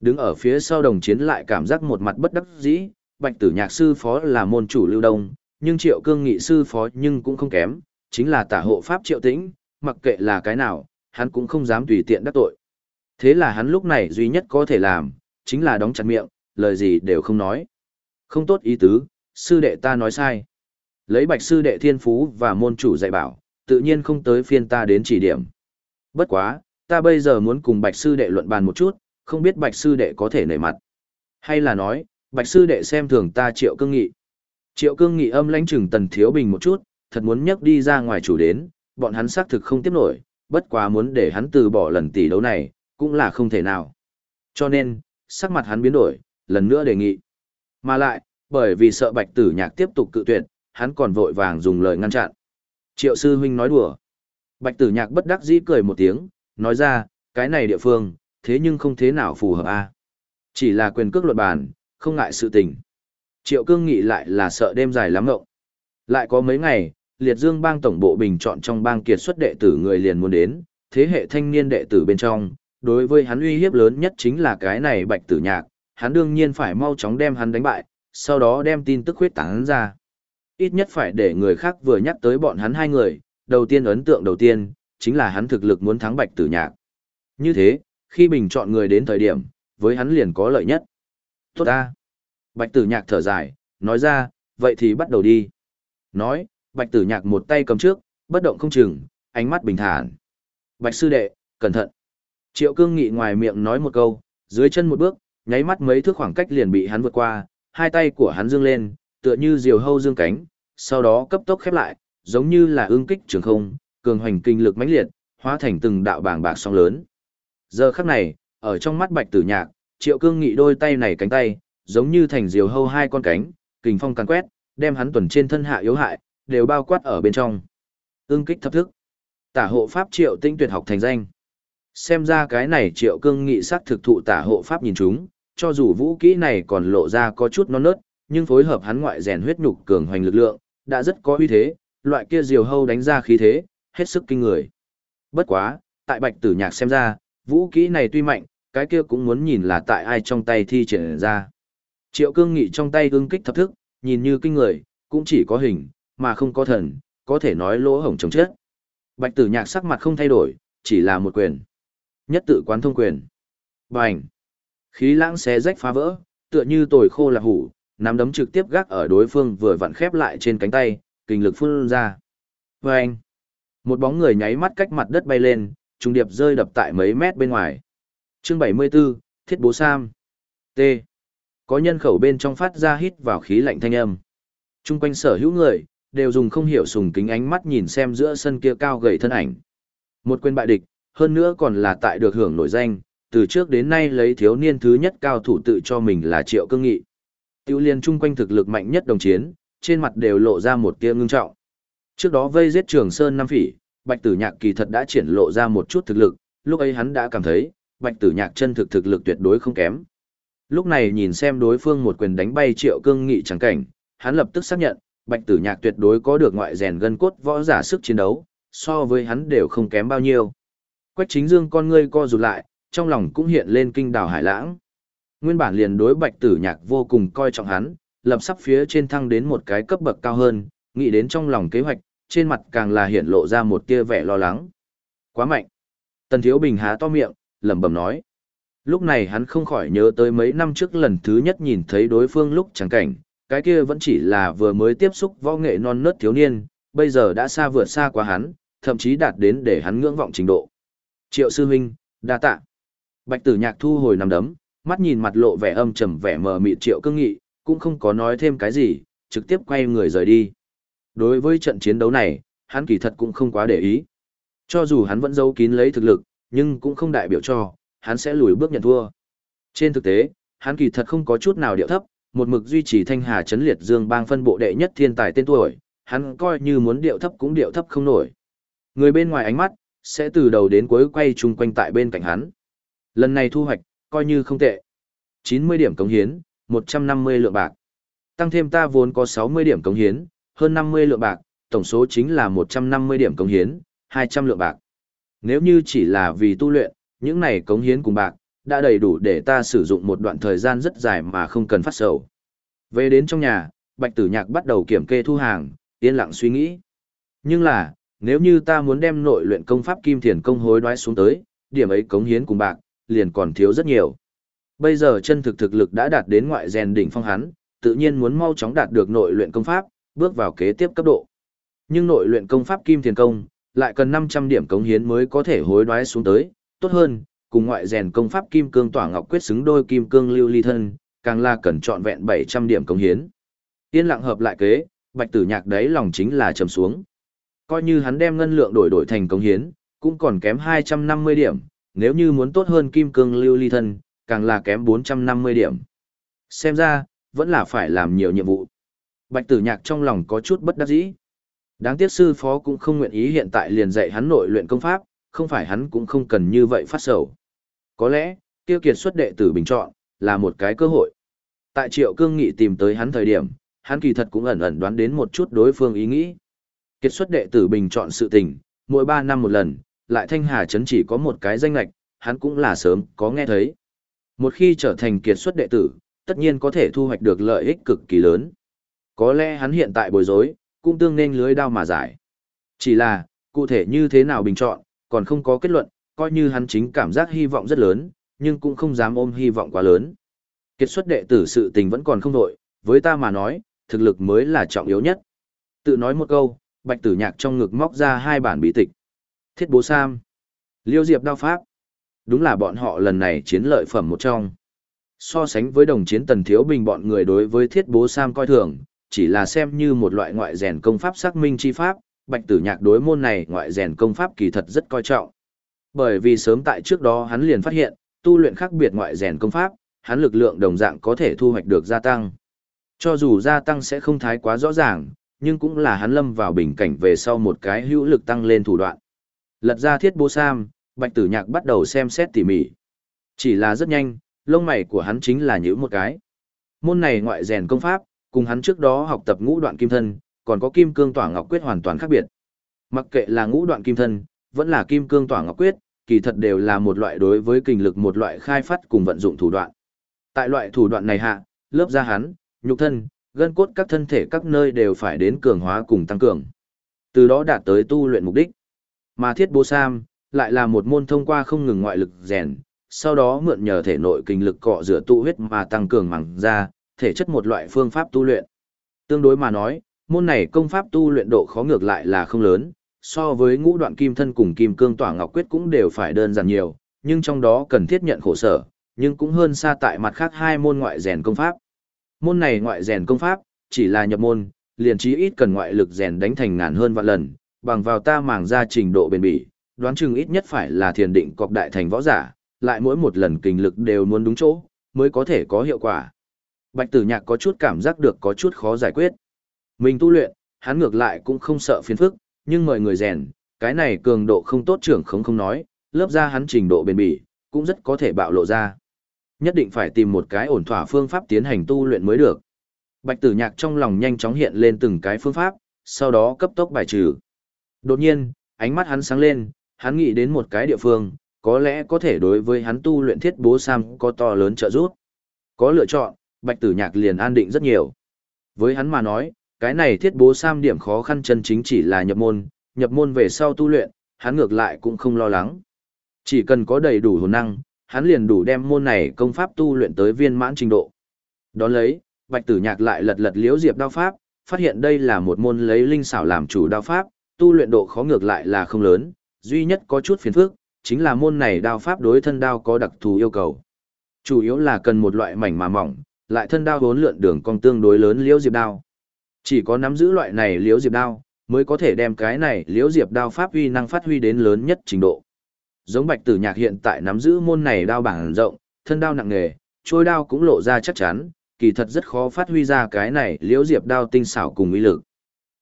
[SPEAKER 1] Đứng ở phía sau đồng chiến lại cảm giác một mặt bất đắc dĩ, Bạch tử nhạc sư phó là môn chủ lưu đông, nhưng triệu cương nghị sư phó nhưng cũng không kém, chính là tả hộ pháp triệu tĩnh, mặc kệ là cái nào, hắn cũng không dám tùy tiện đắc tội. Thế là hắn lúc này duy nhất có thể làm, chính là đóng chặt miệng, lời gì đều không nói. Không tốt ý tứ, sư đệ ta nói sai. Lấy bạch sư đệ thiên phú và môn chủ dạy bảo, tự nhiên không tới phiên ta đến chỉ điểm. Bất quá, ta bây giờ muốn cùng bạch sư đệ luận bàn một chút, không biết bạch sư đệ có thể nể mặt. Hay là nói, bạch sư đệ xem thường ta triệu cương nghị. Triệu cương nghị âm lãnh chừng tần thiếu bình một chút, thật muốn nhấc đi ra ngoài chủ đến, bọn hắn xác thực không tiếp nổi, bất quá muốn để hắn từ bỏ lần tỷ đấu này, cũng là không thể nào. Cho nên, sắc mặt hắn biến đổi, lần nữa đề nghị. Mà lại, bởi vì sợ bạch tử nhạc tiếp tục cự tuyệt, hắn còn vội vàng dùng lời ngăn chặn. Triệu sư huynh nói đùa. Bạch tử nhạc bất đắc dĩ cười một tiếng, nói ra, cái này địa phương, thế nhưng không thế nào phù hợp a Chỉ là quyền cước luật bản, không ngại sự tình. Triệu cương nghị lại là sợ đêm dài lắm ngộng. Lại có mấy ngày, liệt dương bang tổng bộ bình chọn trong bang kiệt xuất đệ tử người liền muốn đến, thế hệ thanh niên đệ tử bên trong, đối với hắn uy hiếp lớn nhất chính là cái này bạch tử nhạc, hắn đương nhiên phải mau chóng đem hắn đánh bại, sau đó đem tin tức huyết tán ra. Ít nhất phải để người khác vừa nhắc tới bọn hắn hai người, đầu tiên ấn tượng đầu tiên, chính là hắn thực lực muốn thắng bạch tử nhạc. Như thế, khi bình chọn người đến thời điểm, với hắn liền có lợi nhất. Tốt ta. Bạch tử nhạc thở dài, nói ra, vậy thì bắt đầu đi. Nói, bạch tử nhạc một tay cầm trước, bất động không chừng, ánh mắt bình thản. Bạch sư đệ, cẩn thận. Triệu cương nghị ngoài miệng nói một câu, dưới chân một bước, nháy mắt mấy thước khoảng cách liền bị hắn vượt qua, hai tay của hắn dương lên, tựa như diều hâu dương cánh, sau đó cấp tốc khép lại, giống như là ương kích trường không, cường hoành kinh lực mãnh liệt, hóa thành từng đạo bảng bạc sóng lớn. Giờ khắc này, ở trong mắt Bạch Tử Nhạc, Triệu Cương Nghị đôi tay này cánh tay, giống như thành diều hâu hai con cánh, kình phong càn quét, đem hắn tuần trên thân hạ yếu hại, đều bao quát ở bên trong. Ưng kích thập thức. Tả hộ pháp Triệu Tinh tuyệt học thành danh. Xem ra cái này Triệu Cương Nghị sắc thực thụ tả hộ pháp nhìn chúng, cho dù vũ kỹ này còn lộ ra có chút non nớt, nhưng phối hợp hắn ngoại rèn huyết nhục cường hoành lực lượng, đã rất có uy thế, loại kia diều hâu đánh ra khí thế, hết sức kinh người. Bất quá, tại Bạch Tử Nhạc xem ra, vũ kỹ này tuy mạnh, cái kia cũng muốn nhìn là tại ai trong tay thi triển ra. Triệu cương nghị trong tay ưng kích thập thức, nhìn như kinh người, cũng chỉ có hình, mà không có thần, có thể nói lỗ hổng chống chết. Bạch tử nhạc sắc mặt không thay đổi, chỉ là một quyền. Nhất tự quán thông quyền. Bành! Khí lãng xé rách phá vỡ, tựa như tồi khô là hủ, nắm đấm trực tiếp gác ở đối phương vừa vặn khép lại trên cánh tay, kinh lực phun ra. Bành! Một bóng người nháy mắt cách mặt đất bay lên, trung điệp rơi đập tại mấy mét bên ngoài. Chương 74, Thiết Bố Sam. T. Có nhân khẩu bên trong phát ra hít vào khí lạnh thanh âm. Trung quanh sở hữu người, đều dùng không hiểu sùng kính ánh mắt nhìn xem giữa sân kia cao gầy thân ảnh. Một quyền bại địch, hơn nữa còn là tại được hưởng nổi danh, từ trước đến nay lấy thiếu niên thứ nhất cao thủ tự cho mình là Triệu Cương Nghị. Tiêu liên chung quanh thực lực mạnh nhất đồng chiến, trên mặt đều lộ ra một tia ngưng trọng. Trước đó vây giết Trường Sơn Nam Phỉ, Bạch Tử Nhạc kỳ thật đã triển lộ ra một chút thực lực, lúc ấy hắn đã cảm thấy, Bạch Tử Nhạc chân thực thực lực tuyệt đối không kém. Lúc này nhìn xem đối phương một quyền đánh bay Triệu Cương Nghị chẳng cảnh, hắn lập tức xác nhận, Bạch Tử Nhạc tuyệt đối có được ngoại rèn gân cốt võ giả sức chiến đấu, so với hắn đều không kém bao nhiêu. Quách Chính Dương con ngươi co rụt lại, trong lòng cũng hiện lên kinh đảo hải lãng. Nguyên bản liền đối Bạch Tử Nhạc vô cùng coi trọng hắn, lập sắp phía trên thăng đến một cái cấp bậc cao hơn, nghĩ đến trong lòng kế hoạch, trên mặt càng là hiện lộ ra một tia vẻ lo lắng. Quá mạnh. Tần Thiếu Bình há to miệng, lẩm bẩm nói. Lúc này hắn không khỏi nhớ tới mấy năm trước lần thứ nhất nhìn thấy đối phương lúc chẳng cảnh, cái kia vẫn chỉ là vừa mới tiếp xúc võ nghệ non nớt thiếu niên, bây giờ đã xa vượt xa quá hắn, thậm chí đạt đến để hắn ngưỡng vọng trình độ. Triệu sư huynh, đa tạ. Bạch tử nhạc thu hồi nằm đấm, mắt nhìn mặt lộ vẻ âm trầm vẻ mờ mịt triệu cương nghị, cũng không có nói thêm cái gì, trực tiếp quay người rời đi. Đối với trận chiến đấu này, hắn kỳ thật cũng không quá để ý. Cho dù hắn vẫn giấu kín lấy thực lực, nhưng cũng không đại biểu cho, hắn sẽ lùi bước nhận thua. Trên thực tế, hắn kỳ thật không có chút nào điệu thấp, một mực duy trì thanh hà chấn liệt dương bang phân bộ đệ nhất thiên tài tên tuổi, hắn coi như muốn điệu thấp cũng điệu thấp không nổi. Người bên ngoài ánh mắt, sẽ từ đầu đến cuối quay chung quanh tại bên cạnh hắn. Lần này thu hoạch, coi như không tệ. 90 điểm cống hiến, 150 lượng bạc. Tăng thêm ta vốn có 60 điểm cống hiến, hơn 50 lượng bạc, tổng số chính là 150 điểm cống hiến, 200 lượng bạc. Nếu như chỉ là vì tu luyện, những này cống hiến cùng bạc, đã đầy đủ để ta sử dụng một đoạn thời gian rất dài mà không cần phát sầu. Về đến trong nhà, Bạch Tử Nhạc bắt đầu kiểm kê thu hàng, yên lặng suy nghĩ. Nhưng là, nếu như ta muốn đem nội luyện công pháp kim thiền công hối đoái xuống tới, điểm ấy cống hiến cùng bạc, liền còn thiếu rất nhiều. Bây giờ chân thực thực lực đã đạt đến ngoại rèn đỉnh phong hắn, tự nhiên muốn mau chóng đạt được nội luyện công pháp, bước vào kế tiếp cấp độ. Nhưng nội luyện công pháp kim thiền công, lại cần 500 điểm cống hiến mới có thể hối đoái xuống tới, tốt hơn, cùng ngoại rèn công pháp kim cương tỏa ngọc quyết xứng đôi kim cương lưu ly thân, càng là cần trọn vẹn 700 điểm cống hiến. Yên lặng hợp lại kế, bạch tử nhạc đấy lòng chính là trầm xuống. Coi như hắn đem ngân lượng đổi đổi thành cống hiến, cũng còn kém 250 điểm, nếu như muốn tốt hơn kim cương lưu ly thân, càng là kém 450 điểm. Xem ra, vẫn là phải làm nhiều nhiệm vụ. Bạch tử nhạc trong lòng có chút bất đắc dĩ. Đáng tiếc sư phó cũng không nguyện ý hiện tại liền dạy hắn nội luyện công pháp, không phải hắn cũng không cần như vậy phát sầu. Có lẽ, tiêu kiệt xuất đệ tử bình chọn, là một cái cơ hội. Tại triệu cương nghị tìm tới hắn thời điểm, hắn kỳ thật cũng ẩn ẩn đoán đến một chút đối phương ý nghĩ. Kiệt xuất đệ tử bình chọn sự tình, mỗi 3 năm một lần, lại thanh hà chấn chỉ có một cái danh lạch, hắn cũng là sớm có nghe thấy. Một khi trở thành kiệt xuất đệ tử, tất nhiên có thể thu hoạch được lợi ích cực kỳ lớn. Có lẽ hắn hiện tại bối rối, cũng tương nên lưới đao mà giải. Chỉ là, cụ thể như thế nào bình chọn, còn không có kết luận, coi như hắn chính cảm giác hy vọng rất lớn, nhưng cũng không dám ôm hy vọng quá lớn. Kiệt xuất đệ tử sự tình vẫn còn không đổi, với ta mà nói, thực lực mới là trọng yếu nhất. Tự nói một câu, bạch tử nhạc trong ngực móc ra hai bản bí tịch. Thiết bố Sam. Liêu Diệp đao pháp. Đúng là bọn họ lần này chiến lợi phẩm một trong. So sánh với đồng chiến tần thiếu bình bọn người đối với thiết bố Sam coi thường, chỉ là xem như một loại ngoại rèn công pháp xác minh chi pháp, bạch tử nhạc đối môn này ngoại rèn công pháp kỳ thật rất coi trọng. Bởi vì sớm tại trước đó hắn liền phát hiện, tu luyện khác biệt ngoại rèn công pháp, hắn lực lượng đồng dạng có thể thu hoạch được gia tăng. Cho dù gia tăng sẽ không thái quá rõ ràng, nhưng cũng là hắn lâm vào bình cảnh về sau một cái hữu lực tăng lên thủ đoạn. Lật ra thiết bố sam, bạch tử nhạc bắt đầu xem xét tỉ mỉ. Chỉ là rất nhanh, lông mày của hắn chính là nhữ một cái. Môn này ngoại rèn công pháp, cùng hắn trước đó học tập ngũ đoạn kim thân, còn có kim cương tỏa ngọc quyết hoàn toàn khác biệt. Mặc kệ là ngũ đoạn kim thân, vẫn là kim cương tỏa ngọc quyết, kỳ thật đều là một loại đối với kinh lực một loại khai phát cùng vận dụng thủ đoạn. Tại loại thủ đoạn này hạ, lớp da hắn, nhục thân, gân cốt các thân thể các nơi đều phải đến cường hóa cùng tăng cường. Từ đó đạt tới tu luyện mục đích. Mà thiết bố sam, lại là một môn thông qua không ngừng ngoại lực rèn, sau đó mượn nhờ thể nội kinh lực cọ rửa tụ huyết mà tăng cường màng ra, thể chất một loại phương pháp tu luyện. Tương đối mà nói, môn này công pháp tu luyện độ khó ngược lại là không lớn, so với ngũ đoạn kim thân cùng kim cương tỏa ngọc quyết cũng đều phải đơn giản nhiều, nhưng trong đó cần thiết nhận khổ sở, nhưng cũng hơn xa tại mặt khác hai môn ngoại rèn công pháp. Môn này ngoại rèn công pháp, chỉ là nhập môn, liền chí ít cần ngoại lực rèn đánh thành ngàn hơn vạn lần, bằng vào ta màng ra trình độ bền bỉ, đoán chừng ít nhất phải là thiền định cọc đại thành võ giả, lại mỗi một lần kinh lực đều muốn đúng chỗ, mới có thể có hiệu quả. Bạch tử nhạc có chút cảm giác được có chút khó giải quyết. Mình tu luyện, hắn ngược lại cũng không sợ phiền phức, nhưng mời người rèn, cái này cường độ không tốt trưởng không không nói, lớp ra hắn trình độ bền bỉ, cũng rất có thể bạo lộ ra. Nhất định phải tìm một cái ổn thỏa phương pháp tiến hành tu luyện mới được. Bạch tử nhạc trong lòng nhanh chóng hiện lên từng cái phương pháp, sau đó cấp tốc bài trừ. Đột nhiên, ánh mắt hắn sáng lên, hắn nghĩ đến một cái địa phương, có lẽ có thể đối với hắn tu luyện thiết bố Sam có to lớn trợ giúp. Có lựa chọn, bạch tử nhạc liền an định rất nhiều. Với hắn mà nói, cái này thiết bố Sam điểm khó khăn chân chính chỉ là nhập môn, nhập môn về sau tu luyện, hắn ngược lại cũng không lo lắng. Chỉ cần có đầy đủ hồn năng, hắn liền đủ đem môn này công pháp tu luyện tới viên mãn trình độ. Đón lấy, Bạch Tử Nhạc lại lật lật liễu diệp đao pháp, phát hiện đây là một môn lấy linh xảo làm chủ đao pháp, tu luyện độ khó ngược lại là không lớn, duy nhất có chút phiền phức, chính là môn này đao pháp đối thân đao có đặc thù yêu cầu. Chủ yếu là cần một loại mảnh mà mỏng, lại thân đao vốn lượn đường cong tương đối lớn liễu diệp đao. Chỉ có nắm giữ loại này liễu diệp đao, mới có thể đem cái này liễu diệp đao pháp uy năng phát huy đến lớn nhất trình độ. Giống Bạch Tử Nhạc hiện tại nắm giữ môn này đao bảng rộng, thân đao nặng nghề, trôi đao cũng lộ ra chắc chắn, kỳ thật rất khó phát huy ra cái này liễu diệp đao tinh xảo cùng uy lực.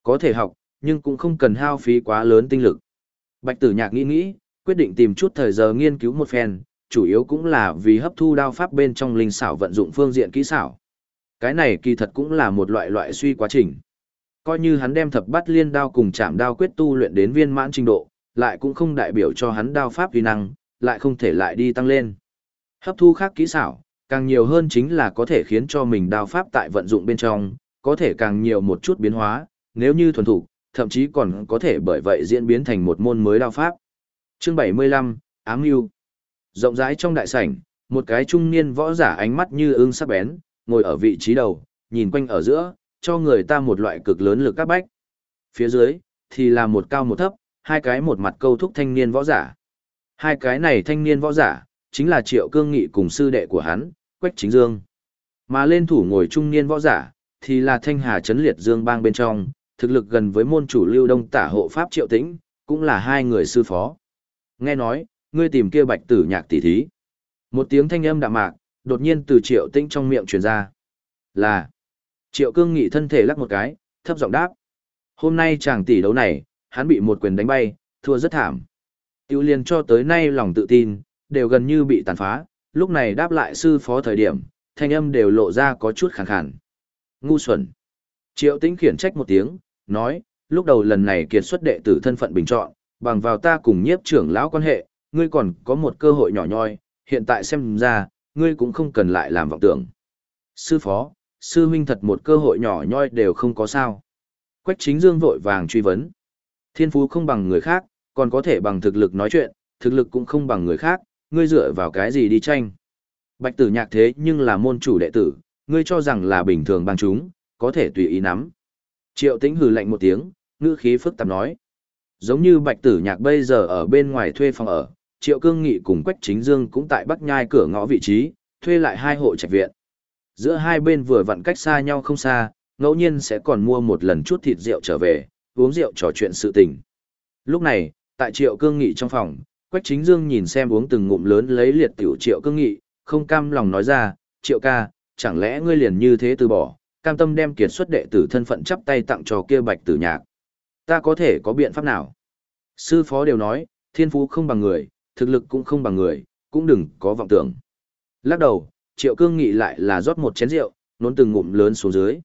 [SPEAKER 1] Có thể học, nhưng cũng không cần hao phí quá lớn tinh lực. Bạch Tử Nhạc nghĩ nghĩ, quyết định tìm chút thời giờ nghiên cứu một phen, chủ yếu cũng là vì hấp thu đao pháp bên trong linh xảo vận dụng phương diện kỹ xảo. Cái này kỳ thật cũng là một loại loại suy quá trình. Coi như hắn đem thập bát liên đao cùng chạm đao quyết tu luyện đến viên mãn trình độ, lại cũng không đại biểu cho hắn đao pháp uy năng, lại không thể lại đi tăng lên. Hấp thu khác kỹ xảo, càng nhiều hơn chính là có thể khiến cho mình đao pháp tại vận dụng bên trong, có thể càng nhiều một chút biến hóa, nếu như thuần thủ, thậm chí còn có thể bởi vậy diễn biến thành một môn mới đao pháp. Chương 75, Ám Yêu Rộng rãi trong đại sảnh, một cái trung niên võ giả ánh mắt như ương sắc bén, ngồi ở vị trí đầu, nhìn quanh ở giữa, cho người ta một loại cực lớn lực các bách. Phía dưới, thì là một cao một thấp, hai cái một mặt câu thúc thanh niên võ giả. Hai cái này thanh niên võ giả, chính là Triệu Cương Nghị cùng sư đệ của hắn, Quách Chính Dương. Mà lên thủ ngồi trung niên võ giả, thì là Thanh Hà chấn Liệt Dương bang bên trong, thực lực gần với môn chủ lưu đông tả hộ Pháp Triệu Tĩnh, cũng là hai người sư phó. Nghe nói, ngươi tìm kia bạch tử nhạc tỷ thí. Một tiếng thanh âm đạm mạc, đột nhiên từ Triệu Tĩnh trong miệng truyền ra. Là, Triệu Cương Nghị thân thể lắc một cái, thấp giọng đáp. Hôm nay chàng tỷ đấu này, hắn bị một quyền đánh bay, thua rất thảm. Tiêu liền cho tới nay lòng tự tin, đều gần như bị tàn phá, lúc này đáp lại sư phó thời điểm, thanh âm đều lộ ra có chút khàn khàn. Ngu xuẩn. Triệu tĩnh khiển trách một tiếng, nói, lúc đầu lần này kiệt xuất đệ tử thân phận bình chọn, bằng vào ta cùng nhiếp trưởng lão quan hệ, ngươi còn có một cơ hội nhỏ nhoi, hiện tại xem ra, ngươi cũng không cần lại làm vọng tưởng. Sư phó, sư huynh thật một cơ hội nhỏ nhoi đều không có sao. Quách chính dương vội vàng truy vấn. Thiên phú không bằng người khác, còn có thể bằng thực lực nói chuyện, thực lực cũng không bằng người khác, ngươi dựa vào cái gì đi tranh. Bạch tử nhạc thế nhưng là môn chủ đệ tử, ngươi cho rằng là bình thường bằng chúng, có thể tùy ý nắm. Triệu tĩnh hừ lạnh một tiếng, ngữ khí phức tạp nói. Giống như bạch tử nhạc bây giờ ở bên ngoài thuê phòng ở, triệu cương nghị cùng quách chính dương cũng tại bắc nhai cửa ngõ vị trí, thuê lại hai hộ trạch viện. Giữa hai bên vừa vặn cách xa nhau không xa, ngẫu nhiên sẽ còn mua một lần chút thịt rượu trở về, uống rượu trò chuyện sự tình. Lúc này, tại triệu cương nghị trong phòng, Quách Chính Dương nhìn xem uống từng ngụm lớn lấy liệt tiểu triệu cương nghị, không cam lòng nói ra, triệu ca, chẳng lẽ ngươi liền như thế từ bỏ, cam tâm đem kiệt xuất đệ tử thân phận chắp tay tặng cho kia bạch tử nhạc. Ta có thể có biện pháp nào? Sư phó đều nói, thiên phú không bằng người, thực lực cũng không bằng người, cũng đừng có vọng tưởng. Lắc đầu, triệu cương nghị lại là rót một chén rượu, nốn từng ngụm lớn xuống dưới.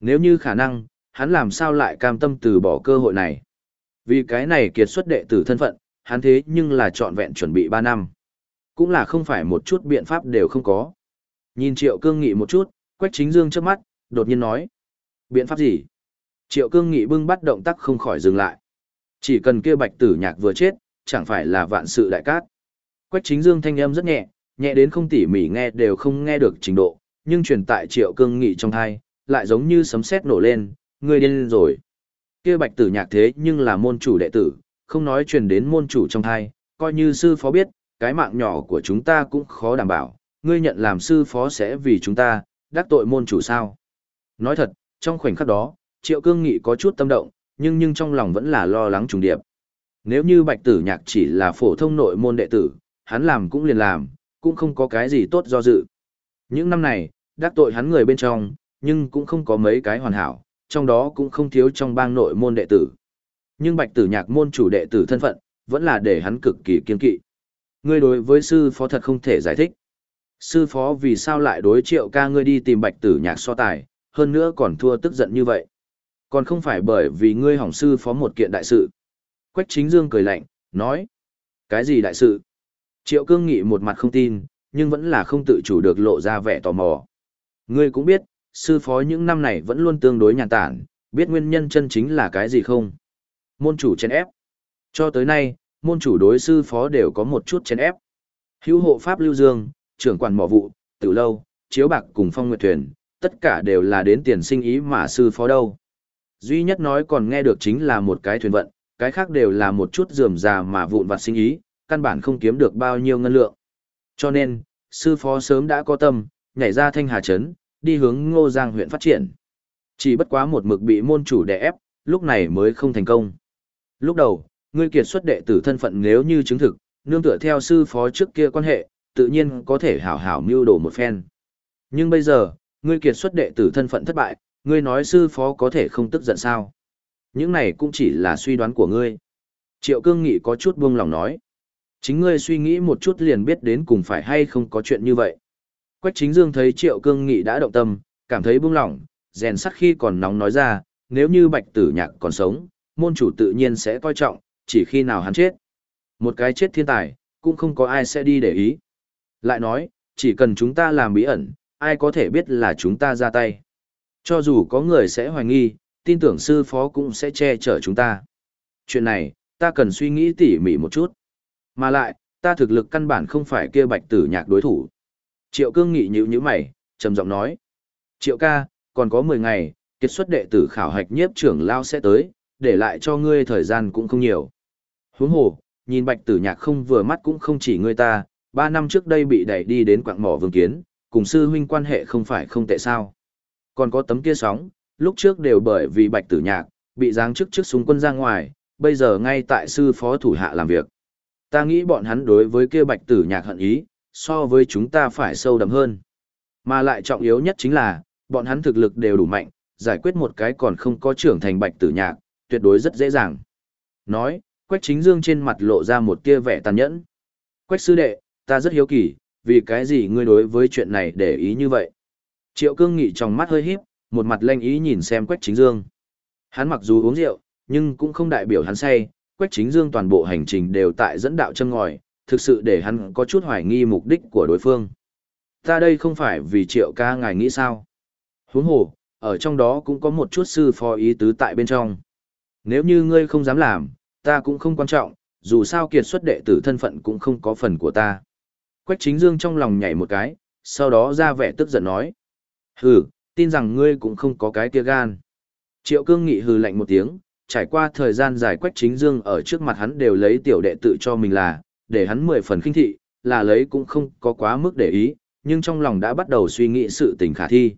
[SPEAKER 1] Nếu như khả năng, hắn làm sao lại cam tâm từ bỏ cơ hội này? Vì cái này kiệt xuất đệ tử thân phận, hắn thế nhưng là trọn vẹn chuẩn bị 3 năm. Cũng là không phải một chút biện pháp đều không có. Nhìn Triệu Cương Nghị một chút, Quách Chính Dương trước mắt, đột nhiên nói. Biện pháp gì? Triệu Cương Nghị bưng bắt động tác không khỏi dừng lại. Chỉ cần kia bạch tử nhạc vừa chết, chẳng phải là vạn sự đại cát. Quách Chính Dương thanh âm rất nhẹ, nhẹ đến không tỉ mỉ nghe đều không nghe được trình độ, nhưng truyền tại Triệu Cương Nghị trong thai, lại giống như sấm sét nổ lên, người điên rồi. Kia bạch tử nhạc thế nhưng là môn chủ đệ tử, không nói truyền đến môn chủ trong thai, coi như sư phó biết, cái mạng nhỏ của chúng ta cũng khó đảm bảo, ngươi nhận làm sư phó sẽ vì chúng ta, đắc tội môn chủ sao. Nói thật, trong khoảnh khắc đó, Triệu Cương Nghị có chút tâm động, nhưng nhưng trong lòng vẫn là lo lắng trùng điệp. Nếu như bạch tử nhạc chỉ là phổ thông nội môn đệ tử, hắn làm cũng liền làm, cũng không có cái gì tốt do dự. Những năm này, đắc tội hắn người bên trong, nhưng cũng không có mấy cái hoàn hảo, trong đó cũng không thiếu trong bang nội môn đệ tử. Nhưng bạch tử nhạc môn chủ đệ tử thân phận, vẫn là để hắn cực kỳ kiên kỵ. Ngươi đối với sư phó thật không thể giải thích. Sư phó vì sao lại đối triệu ca ngươi đi tìm bạch tử nhạc so tài, hơn nữa còn thua tức giận như vậy. Còn không phải bởi vì ngươi hỏng sư phó một kiện đại sự. Quách chính dương cười lạnh, nói. Cái gì đại sự? Triệu cương nghị một mặt không tin, nhưng vẫn là không tự chủ được lộ ra vẻ tò mò. Ngươi cũng biết, sư phó những năm này vẫn luôn tương đối nhàn tản, biết nguyên nhân chân chính là cái gì không? Môn chủ chèn ép. Cho tới nay, môn chủ đối sư phó đều có một chút chèn ép. Hữu hộ pháp lưu dương, trưởng quản mỏ vụ, tử lâu, chiếu bạc cùng phong nguyệt thuyền, tất cả đều là đến tiền sinh ý mà sư phó đâu. Duy nhất nói còn nghe được chính là một cái thuyền vận, cái khác đều là một chút dườm già mà vụn vặt sinh ý, căn bản không kiếm được bao nhiêu ngân lượng. Cho nên, sư phó sớm đã có tâm, nhảy ra thanh hà trấn, đi hướng ngô giang huyện phát triển. Chỉ bất quá một mực bị môn chủ đè ép, lúc này mới không thành công. Lúc đầu, ngươi kiệt xuất đệ tử thân phận nếu như chứng thực, nương tựa theo sư phó trước kia quan hệ, tự nhiên có thể hảo hảo mưu đồ một phen. Nhưng bây giờ, ngươi kiệt xuất đệ tử thân phận thất bại, ngươi nói sư phó có thể không tức giận sao? Những này cũng chỉ là suy đoán của ngươi. Triệu Cương Nghị có chút buông lòng nói. Chính ngươi suy nghĩ một chút liền biết đến cùng phải hay không có chuyện như vậy. Quách chính dương thấy Triệu Cương Nghị đã động tâm, cảm thấy buông lòng, rèn sắt khi còn nóng nói ra, nếu như bạch tử nhạc còn sống, môn chủ tự nhiên sẽ coi trọng, chỉ khi nào hắn chết. Một cái chết thiên tài, cũng không có ai sẽ đi để ý. Lại nói, chỉ cần chúng ta làm bí ẩn, ai có thể biết là chúng ta ra tay. Cho dù có người sẽ hoài nghi, tin tưởng sư phó cũng sẽ che chở chúng ta. Chuyện này, ta cần suy nghĩ tỉ mỉ một chút. Mà lại, ta thực lực căn bản không phải kia bạch tử nhạc đối thủ. Triệu cương nghị nhữ như mày, trầm giọng nói. Triệu ca, còn có 10 ngày, kết xuất đệ tử khảo hạch nhiếp trưởng lao sẽ tới, để lại cho ngươi thời gian cũng không nhiều. Huống hồ, nhìn bạch tử nhạc không vừa mắt cũng không chỉ ngươi ta, ba năm trước đây bị đẩy đi đến quạng mỏ vương kiến, cùng sư huynh quan hệ không phải không tệ sao. Còn có tấm kia sóng, lúc trước đều bởi vì bạch tử nhạc, bị giáng chức trước súng quân ra ngoài, bây giờ ngay tại sư phó thủ hạ làm việc. Ta nghĩ bọn hắn đối với kia bạch tử nhạc hận ý, so với chúng ta phải sâu đậm hơn. Mà lại trọng yếu nhất chính là, bọn hắn thực lực đều đủ mạnh, giải quyết một cái còn không có trưởng thành bạch tử nhạc, tuyệt đối rất dễ dàng. Nói, Quách Chính Dương trên mặt lộ ra một tia vẻ tàn nhẫn. Quách sư đệ, ta rất hiếu kỳ, vì cái gì ngươi đối với chuyện này để ý như vậy? Triệu Cương Nghị trong mắt hơi híp, một mặt lanh ý nhìn xem Quách Chính Dương. Hắn mặc dù uống rượu, nhưng cũng không đại biểu hắn say, Quách Chính Dương toàn bộ hành trình đều tại dẫn đạo chân ngòi, thực sự để hắn có chút hoài nghi mục đích của đối phương. Ta đây không phải vì Triệu ca ngài nghĩ sao? Huống hồ, ở trong đó cũng có một chút sư phó ý tứ tại bên trong. Nếu như ngươi không dám làm, ta cũng không quan trọng, dù sao kiệt xuất đệ tử thân phận cũng không có phần của ta. Quách chính dương trong lòng nhảy một cái, sau đó ra vẻ tức giận nói. Hừ, tin rằng ngươi cũng không có cái kia gan. Triệu cương nghị hừ lạnh một tiếng, trải qua thời gian dài quách chính dương ở trước mặt hắn đều lấy tiểu đệ tự cho mình là, để hắn mười phần khinh thị, là lấy cũng không có quá mức để ý, nhưng trong lòng đã bắt đầu suy nghĩ sự tình khả thi.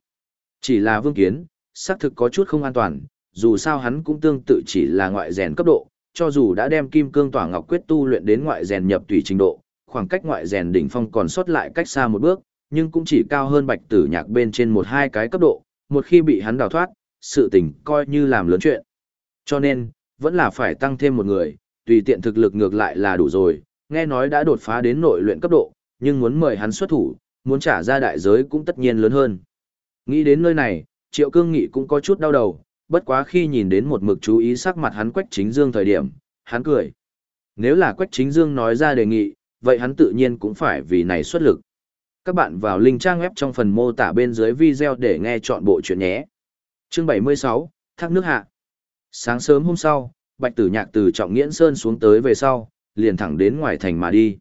[SPEAKER 1] Chỉ là vương kiến, xác thực có chút không an toàn, dù sao hắn cũng tương tự chỉ là ngoại rèn cấp độ, cho dù đã đem kim cương tỏa ngọc quyết tu luyện đến ngoại rèn nhập tùy trình độ, khoảng cách ngoại rèn đỉnh phong còn sót lại cách xa một bước, nhưng cũng chỉ cao hơn bạch tử nhạc bên trên một hai cái cấp độ, một khi bị hắn đào thoát, sự tình coi như làm lớn chuyện. Cho nên, vẫn là phải tăng thêm một người, tùy tiện thực lực ngược lại là đủ rồi, nghe nói đã đột phá đến nội luyện cấp độ, nhưng muốn mời hắn xuất thủ, muốn trả ra đại giới cũng tất nhiên lớn hơn. Nghĩ đến nơi này, Triệu Cương Nghị cũng có chút đau đầu, bất quá khi nhìn đến một mực chú ý sắc mặt hắn Quách Chính Dương thời điểm, hắn cười. Nếu là Quách Chính Dương nói ra đề nghị, vậy hắn tự nhiên cũng phải vì này xuất lực. Các bạn vào link trang web trong phần mô tả bên dưới video để nghe chọn bộ chuyện nhé. Chương 76, Thác nước hạ. Sáng sớm hôm sau, Bạch Tử Nhạc từ Trọng Nghiễn Sơn xuống tới về sau, liền thẳng đến ngoài thành mà đi.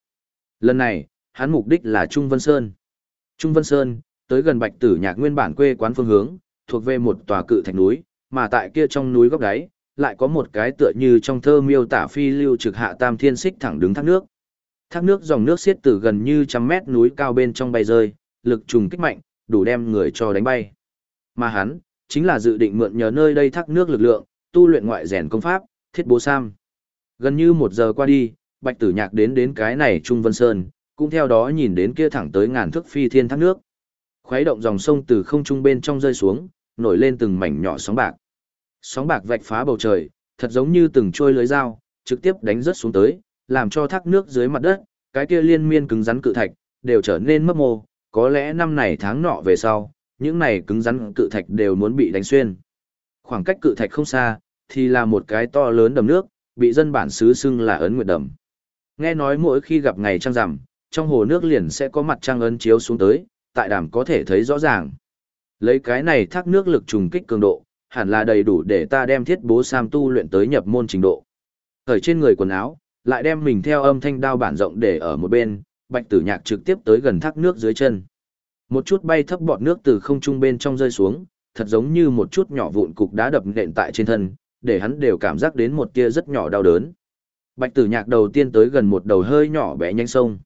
[SPEAKER 1] Lần này, hắn mục đích là Trung Vân Sơn. Trung Vân Sơn, tới gần Bạch Tử Nhạc nguyên bản quê quán phương hướng, thuộc về một tòa cự thạch núi, mà tại kia trong núi góc đáy, lại có một cái tựa như trong thơ miêu tả phi lưu trực hạ tam thiên xích thẳng đứng thác nước. Thác nước dòng nước xiết từ gần như trăm mét núi cao bên trong bay rơi, lực trùng kích mạnh, đủ đem người cho đánh bay. Mà hắn, chính là dự định mượn nhờ nơi đây thác nước lực lượng, tu luyện ngoại rèn công pháp, thiết bố sam. Gần như một giờ qua đi, Bạch Tử Nhạc đến đến cái này Trung Vân Sơn, cũng theo đó nhìn đến kia thẳng tới ngàn thước phi thiên thác nước. Khuấy động dòng sông từ không trung bên trong rơi xuống, nổi lên từng mảnh nhỏ sóng bạc. Sóng bạc vạch phá bầu trời, thật giống như từng trôi lưới dao, trực tiếp đánh rớt xuống tới, làm cho thác nước dưới mặt đất, cái kia liên miên cứng rắn cự thạch, đều trở nên mấp mô, có lẽ năm này tháng nọ về sau, những này cứng rắn cự thạch đều muốn bị đánh xuyên. Khoảng cách cự thạch không xa, thì là một cái to lớn đầm nước, bị dân bản xứ xưng là ấn nguyệt đầm. Nghe nói mỗi khi gặp ngày trăng rằm, trong hồ nước liền sẽ có mặt trăng ấn chiếu xuống tới, tại đàm có thể thấy rõ ràng. Lấy cái này thác nước lực trùng kích cường độ, hẳn là đầy đủ để ta đem thiết bố sam tu luyện tới nhập môn trình độ. Thời trên người quần áo, lại đem mình theo âm thanh đao bản rộng để ở một bên, bạch tử nhạc trực tiếp tới gần thác nước dưới chân. Một chút bay thấp bọt nước từ không trung bên trong rơi xuống, thật giống như một chút nhỏ vụn cục đá đập nện tại trên thân, để hắn đều cảm giác đến một tia rất nhỏ đau đớn. Bạch tử nhạc đầu tiên tới gần một đầu hơi nhỏ bé nhanh sông.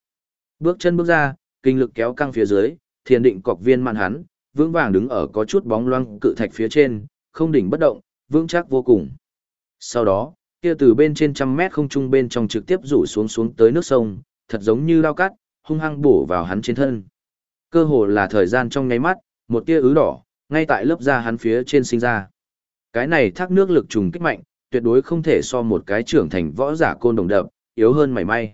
[SPEAKER 1] Bước chân bước ra, kinh lực kéo căng phía dưới, thiền định cọc viên mạn hắn, vững vàng đứng ở có chút bóng loang cự thạch phía trên, không đỉnh bất động, vững chắc vô cùng. Sau đó, kia từ bên trên trăm mét không trung bên trong trực tiếp rủ xuống xuống tới nước sông, thật giống như lao cắt, hung hăng bổ vào hắn trên thân. Cơ hồ là thời gian trong nháy mắt, một tia ứ đỏ, ngay tại lớp da hắn phía trên sinh ra. Cái này thác nước lực trùng kích mạnh, tuyệt đối không thể so một cái trưởng thành võ giả côn đồng đập, yếu hơn mảy may.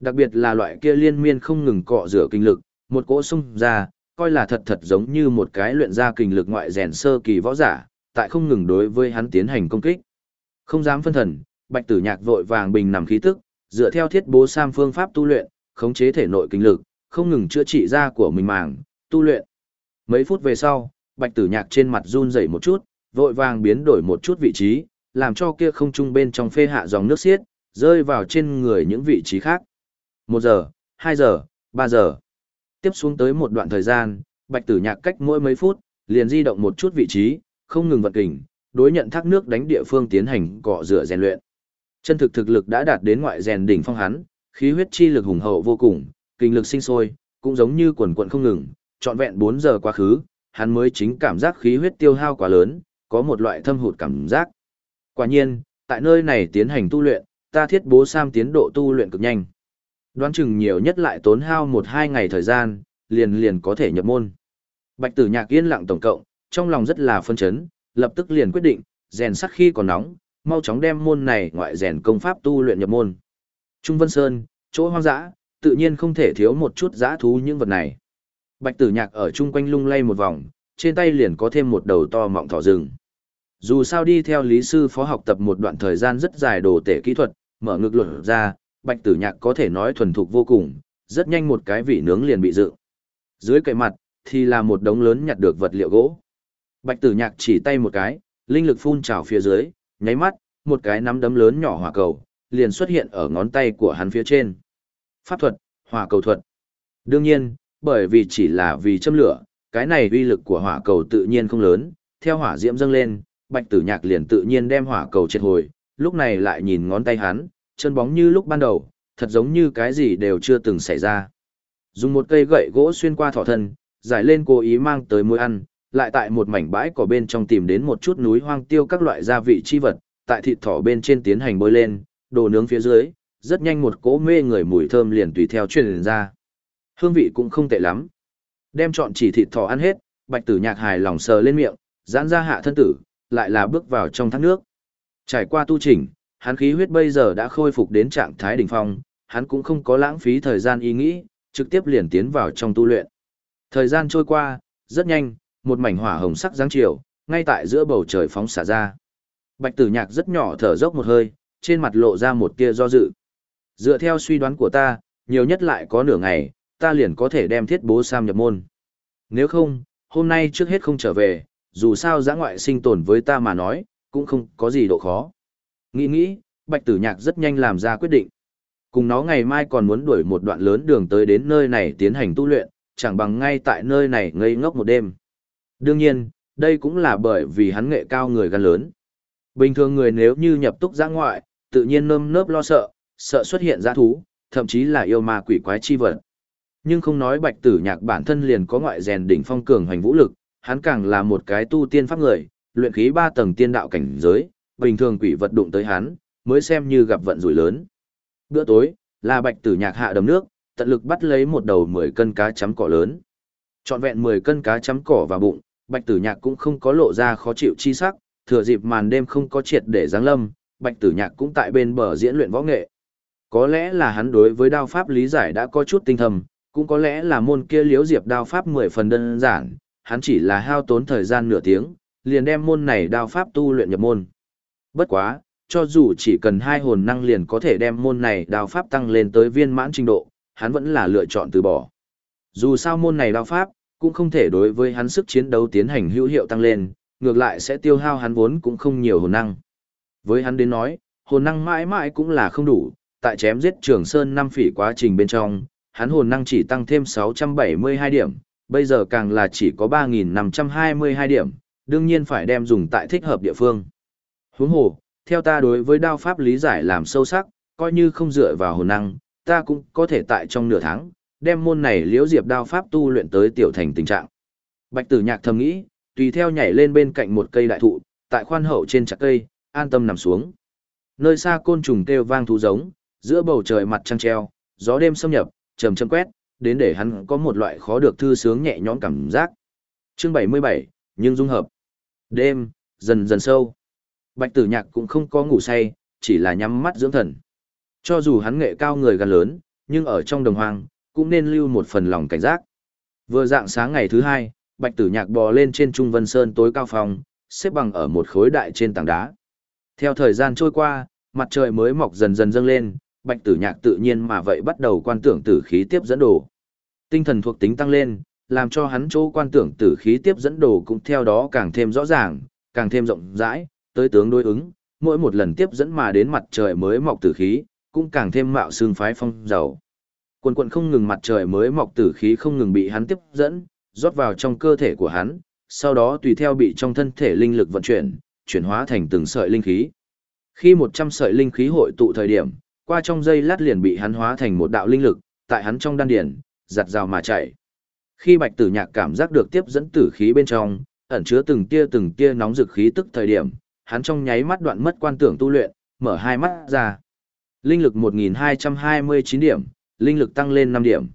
[SPEAKER 1] Đặc biệt là loại kia liên miên không ngừng cọ rửa kinh lực, một cỗ sung ra, coi là thật thật giống như một cái luyện ra kinh lực ngoại rèn sơ kỳ võ giả, tại không ngừng đối với hắn tiến hành công kích. Không dám phân thần, Bạch Tử Nhạc vội vàng bình nằm khí tức, dựa theo thiết bố sam phương pháp tu luyện, khống chế thể nội kinh lực, không ngừng chữa trị da của mình màng, tu luyện. Mấy phút về sau, Bạch Tử Nhạc trên mặt run rẩy một chút, vội vàng biến đổi một chút vị trí, làm cho kia không trung bên trong phê hạ dòng nước xiết, rơi vào trên người những vị trí khác. Một giờ, hai giờ, ba giờ. Tiếp xuống tới một đoạn thời gian, Bạch Tử Nhạc cách mỗi mấy phút, liền di động một chút vị trí, không ngừng vận kình, đối nhận thác nước đánh địa phương tiến hành cọ rửa rèn luyện. Chân thực thực lực đã đạt đến ngoại rèn đỉnh phong hắn, khí huyết chi lực hùng hậu vô cùng, kinh lực sinh sôi, cũng giống như quần quần không ngừng, trọn vẹn 4 giờ quá khứ, hắn mới chính cảm giác khí huyết tiêu hao quá lớn, có một loại thâm hụt cảm giác. Quả nhiên, tại nơi này tiến hành tu luyện, ta thiết bố sam tiến độ tu luyện cực nhanh. Đoán chừng nhiều nhất lại tốn hao một hai ngày thời gian, liền liền có thể nhập môn. Bạch tử nhạc yên lặng tổng cộng, trong lòng rất là phân chấn, lập tức liền quyết định, rèn sắt khi còn nóng, mau chóng đem môn này ngoại rèn công pháp tu luyện nhập môn. Trung Vân Sơn, chỗ hoang dã, tự nhiên không thể thiếu một chút dã thú những vật này. Bạch tử nhạc ở chung quanh lung lay một vòng, trên tay liền có thêm một đầu to mọng thỏ rừng. Dù sao đi theo lý sư phó học tập một đoạn thời gian rất dài đồ tể kỹ thuật, mở ngực luận ra, bạch tử nhạc có thể nói thuần thục vô cùng, rất nhanh một cái vị nướng liền bị dựng. Dưới cậy mặt, thì là một đống lớn nhặt được vật liệu gỗ. Bạch tử nhạc chỉ tay một cái, linh lực phun trào phía dưới, nháy mắt, một cái nắm đấm lớn nhỏ hỏa cầu, liền xuất hiện ở ngón tay của hắn phía trên. Pháp thuật, hỏa cầu thuật. Đương nhiên, bởi vì chỉ là vì châm lửa, cái này uy lực của hỏa cầu tự nhiên không lớn, theo hỏa diễm dâng lên, bạch tử nhạc liền tự nhiên đem hỏa cầu triệt hồi, lúc này lại nhìn ngón tay hắn, chân bóng như lúc ban đầu, thật giống như cái gì đều chưa từng xảy ra. Dùng một cây gậy gỗ xuyên qua thỏ thân, giải lên cố ý mang tới môi ăn, lại tại một mảnh bãi cỏ bên trong tìm đến một chút núi hoang tiêu các loại gia vị chi vật, tại thịt thỏ bên trên tiến hành bôi lên, đồ nướng phía dưới, rất nhanh một cỗ mê người mùi thơm liền tùy theo truyền ra. Hương vị cũng không tệ lắm. Đem chọn chỉ thịt thỏ ăn hết, Bạch Tử Nhạc hài lòng sờ lên miệng, giãn ra hạ thân tử, lại là bước vào trong thác nước. Trải qua tu chỉnh, hắn khí huyết bây giờ đã khôi phục đến trạng thái đỉnh phong, hắn cũng không có lãng phí thời gian ý nghĩ, trực tiếp liền tiến vào trong tu luyện. Thời gian trôi qua, rất nhanh, một mảnh hỏa hồng sắc dáng chiều, ngay tại giữa bầu trời phóng xả ra. Bạch Tử Nhạc rất nhỏ thở dốc một hơi, trên mặt lộ ra một tia do dự. Dựa theo suy đoán của ta, nhiều nhất lại có nửa ngày, ta liền có thể đem thiết bố Sam nhập môn. Nếu không, hôm nay trước hết không trở về, dù sao giã ngoại sinh tồn với ta mà nói, cũng không có gì độ khó. Nghĩ nghĩ, Bạch Tử Nhạc rất nhanh làm ra quyết định. Cùng nó ngày mai còn muốn đuổi một đoạn lớn đường tới đến nơi này tiến hành tu luyện, chẳng bằng ngay tại nơi này ngây ngốc một đêm. Đương nhiên, đây cũng là bởi vì hắn nghệ cao người gan lớn. Bình thường người nếu như nhập túc giã ngoại, tự nhiên nơm nớp lo sợ, sợ xuất hiện giã thú, thậm chí là yêu ma quỷ quái chi vật. Nhưng không nói bạch tử nhạc bản thân liền có ngoại rèn đỉnh phong cường hoành vũ lực, hắn càng là một cái tu tiên pháp người, luyện khí ba tầng tiên đạo cảnh giới, bình thường quỷ vật đụng tới hắn, mới xem như gặp vận rủi lớn. Bữa tối, là bạch tử nhạc hạ đầm nước, tận lực bắt lấy một đầu 10 cân cá chấm cỏ lớn. Chọn vẹn 10 cân cá chấm cỏ vào bụng, bạch tử nhạc cũng không có lộ ra khó chịu chi sắc, thừa dịp màn đêm không có triệt để giáng lâm, bạch tử nhạc cũng tại bên bờ diễn luyện võ nghệ. Có lẽ là hắn đối với đao pháp lý giải đã có chút tinh thầm, cũng có lẽ là môn kia liếu diệp đao pháp 10 phần đơn giản, hắn chỉ là hao tốn thời gian nửa tiếng, liền đem môn này đao pháp tu luyện nhập môn. Bất quá, cho dù chỉ cần hai hồn năng liền có thể đem môn này đao pháp tăng lên tới viên mãn trình độ, hắn vẫn là lựa chọn từ bỏ. Dù sao môn này đao pháp, cũng không thể đối với hắn sức chiến đấu tiến hành hữu hiệu tăng lên, ngược lại sẽ tiêu hao hắn vốn cũng không nhiều hồn năng. Với hắn đến nói, hồn năng mãi mãi cũng là không đủ, tại chém giết Trường Sơn năm phỉ quá trình bên trong, hắn hồn năng chỉ tăng thêm 672 điểm, bây giờ càng là chỉ có 3.522 điểm, đương nhiên phải đem dùng tại thích hợp địa phương. Huống hồ, theo ta đối với đao pháp lý giải làm sâu sắc, coi như không dựa vào hồn năng, ta cũng có thể tại trong nửa tháng, đem môn này liễu diệp đao pháp tu luyện tới tiểu thành tình trạng. Bạch tử nhạc thầm nghĩ, tùy theo nhảy lên bên cạnh một cây đại thụ, tại khoan hậu trên chặt cây, an tâm nằm xuống. Nơi xa côn trùng kêu vang thú giống, giữa bầu trời mặt trăng treo, gió đêm xâm nhập, trầm trầm quét, đến để hắn có một loại khó được thư sướng nhẹ nhõm cảm giác. Chương 77, nhưng dung hợp. Đêm, dần dần sâu. Bạch tử nhạc cũng không có ngủ say, chỉ là nhắm mắt dưỡng thần. Cho dù hắn nghệ cao người gần lớn, nhưng ở trong đồng hoang, cũng nên lưu một phần lòng cảnh giác. Vừa dạng sáng ngày thứ hai, bạch tử nhạc bò lên trên Trung Vân Sơn tối cao phòng, xếp bằng ở một khối đại trên tảng đá. Theo thời gian trôi qua, mặt trời mới mọc dần dần dâng lên, bạch tử nhạc tự nhiên mà vậy bắt đầu quan tưởng tử khí tiếp dẫn đồ. Tinh thần thuộc tính tăng lên, làm cho hắn chỗ quan tưởng tử khí tiếp dẫn đồ cũng theo đó càng thêm rõ ràng, càng thêm rộng rãi, tới tướng đối ứng, mỗi một lần tiếp dẫn mà đến mặt trời mới mọc tử khí, cũng càng thêm mạo xương phái phong dầu. Quần quần không ngừng mặt trời mới mọc tử khí không ngừng bị hắn tiếp dẫn, rót vào trong cơ thể của hắn, sau đó tùy theo bị trong thân thể linh lực vận chuyển, chuyển hóa thành từng sợi linh khí. Khi 100 sợi linh khí hội tụ thời điểm, qua trong giây lát liền bị hắn hóa thành một đạo linh lực, tại hắn trong đan điển, giặt rào mà chạy. Khi Bạch Tử Nhạc cảm giác được tiếp dẫn tử khí bên trong, ẩn chứa từng tia từng tia nóng dực khí tức thời điểm, hắn trong nháy mắt đoạn mất quan tưởng tu luyện, mở hai mắt ra. Linh lực 1229 điểm, linh lực tăng lên 5 điểm.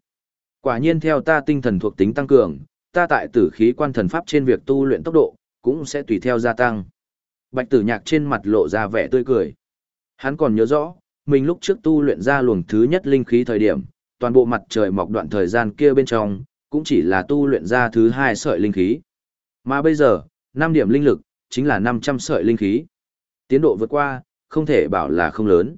[SPEAKER 1] Quả nhiên theo ta tinh thần thuộc tính tăng cường, ta tại tử khí quan thần pháp trên việc tu luyện tốc độ, cũng sẽ tùy theo gia tăng. Bạch tử nhạc trên mặt lộ ra vẻ tươi cười. Hắn còn nhớ rõ, mình lúc trước tu luyện ra luồng thứ nhất linh khí thời điểm, toàn bộ mặt trời mọc đoạn thời gian kia bên trong, cũng chỉ là tu luyện ra thứ hai sợi linh khí. Mà bây giờ, 5 điểm linh lực, chính là 500 sợi linh khí. Tiến độ vượt qua, không thể bảo là không lớn.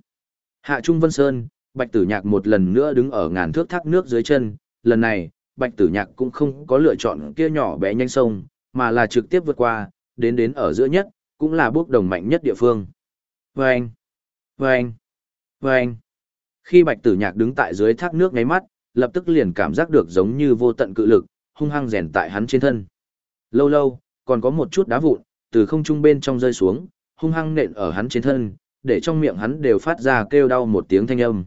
[SPEAKER 1] Hạ Trung Vân Sơn, Bạch Tử Nhạc một lần nữa đứng ở ngàn thước thác nước dưới chân, lần này, Bạch Tử Nhạc cũng không có lựa chọn kia nhỏ bé nhanh sông, mà là trực tiếp vượt qua, đến đến ở giữa nhất, cũng là bước đồng mạnh nhất địa phương. Vâng! Vâng! Và anh, khi bạch tử nhạc đứng tại dưới thác nước ngáy mắt, lập tức liền cảm giác được giống như vô tận cự lực, hung hăng rèn tại hắn trên thân. Lâu lâu, còn có một chút đá vụn, từ không trung bên trong rơi xuống, hung hăng nện ở hắn trên thân, để trong miệng hắn đều phát ra kêu đau một tiếng thanh âm.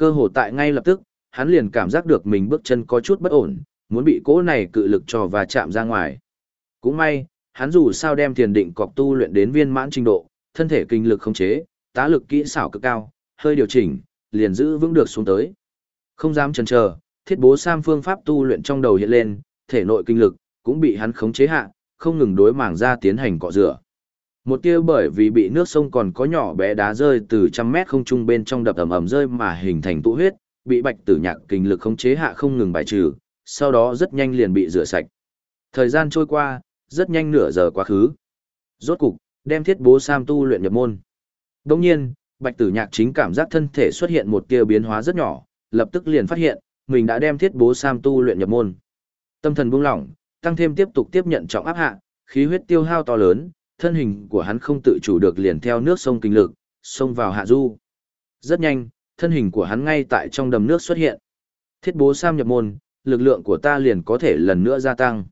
[SPEAKER 1] Cơ hồ tại ngay lập tức, hắn liền cảm giác được mình bước chân có chút bất ổn, muốn bị cỗ này cự lực cho và chạm ra ngoài. Cũng may, hắn dù sao đem thiền định cọc tu luyện đến viên mãn trình độ, thân thể kinh lực không chế, tá lực kỹ xảo cực cao, hơi điều chỉnh, liền giữ vững được xuống tới. Không dám chần chờ, thiết bố sam phương pháp tu luyện trong đầu hiện lên, thể nội kinh lực cũng bị hắn khống chế hạ, không ngừng đối mảng ra tiến hành cọ rửa. Một tia bởi vì bị nước sông còn có nhỏ bé đá rơi từ trăm mét không trung bên trong đập ầm ầm rơi mà hình thành tụ huyết, bị bạch tử nhạc kinh lực khống chế hạ không ngừng bài trừ, sau đó rất nhanh liền bị rửa sạch. Thời gian trôi qua, rất nhanh nửa giờ quá khứ. Rốt cục, đem thiết bố sam tu luyện nhập môn. Đồng nhiên, bạch tử nhạc chính cảm giác thân thể xuất hiện một tia biến hóa rất nhỏ, lập tức liền phát hiện, mình đã đem thiết bố sam tu luyện nhập môn. Tâm thần buông lỏng, tăng thêm tiếp tục tiếp nhận trọng áp hạ, khí huyết tiêu hao to lớn, thân hình của hắn không tự chủ được liền theo nước sông kinh lực, xông vào hạ du. Rất nhanh, thân hình của hắn ngay tại trong đầm nước xuất hiện. Thiết bố sam nhập môn, lực lượng của ta liền có thể lần nữa gia tăng.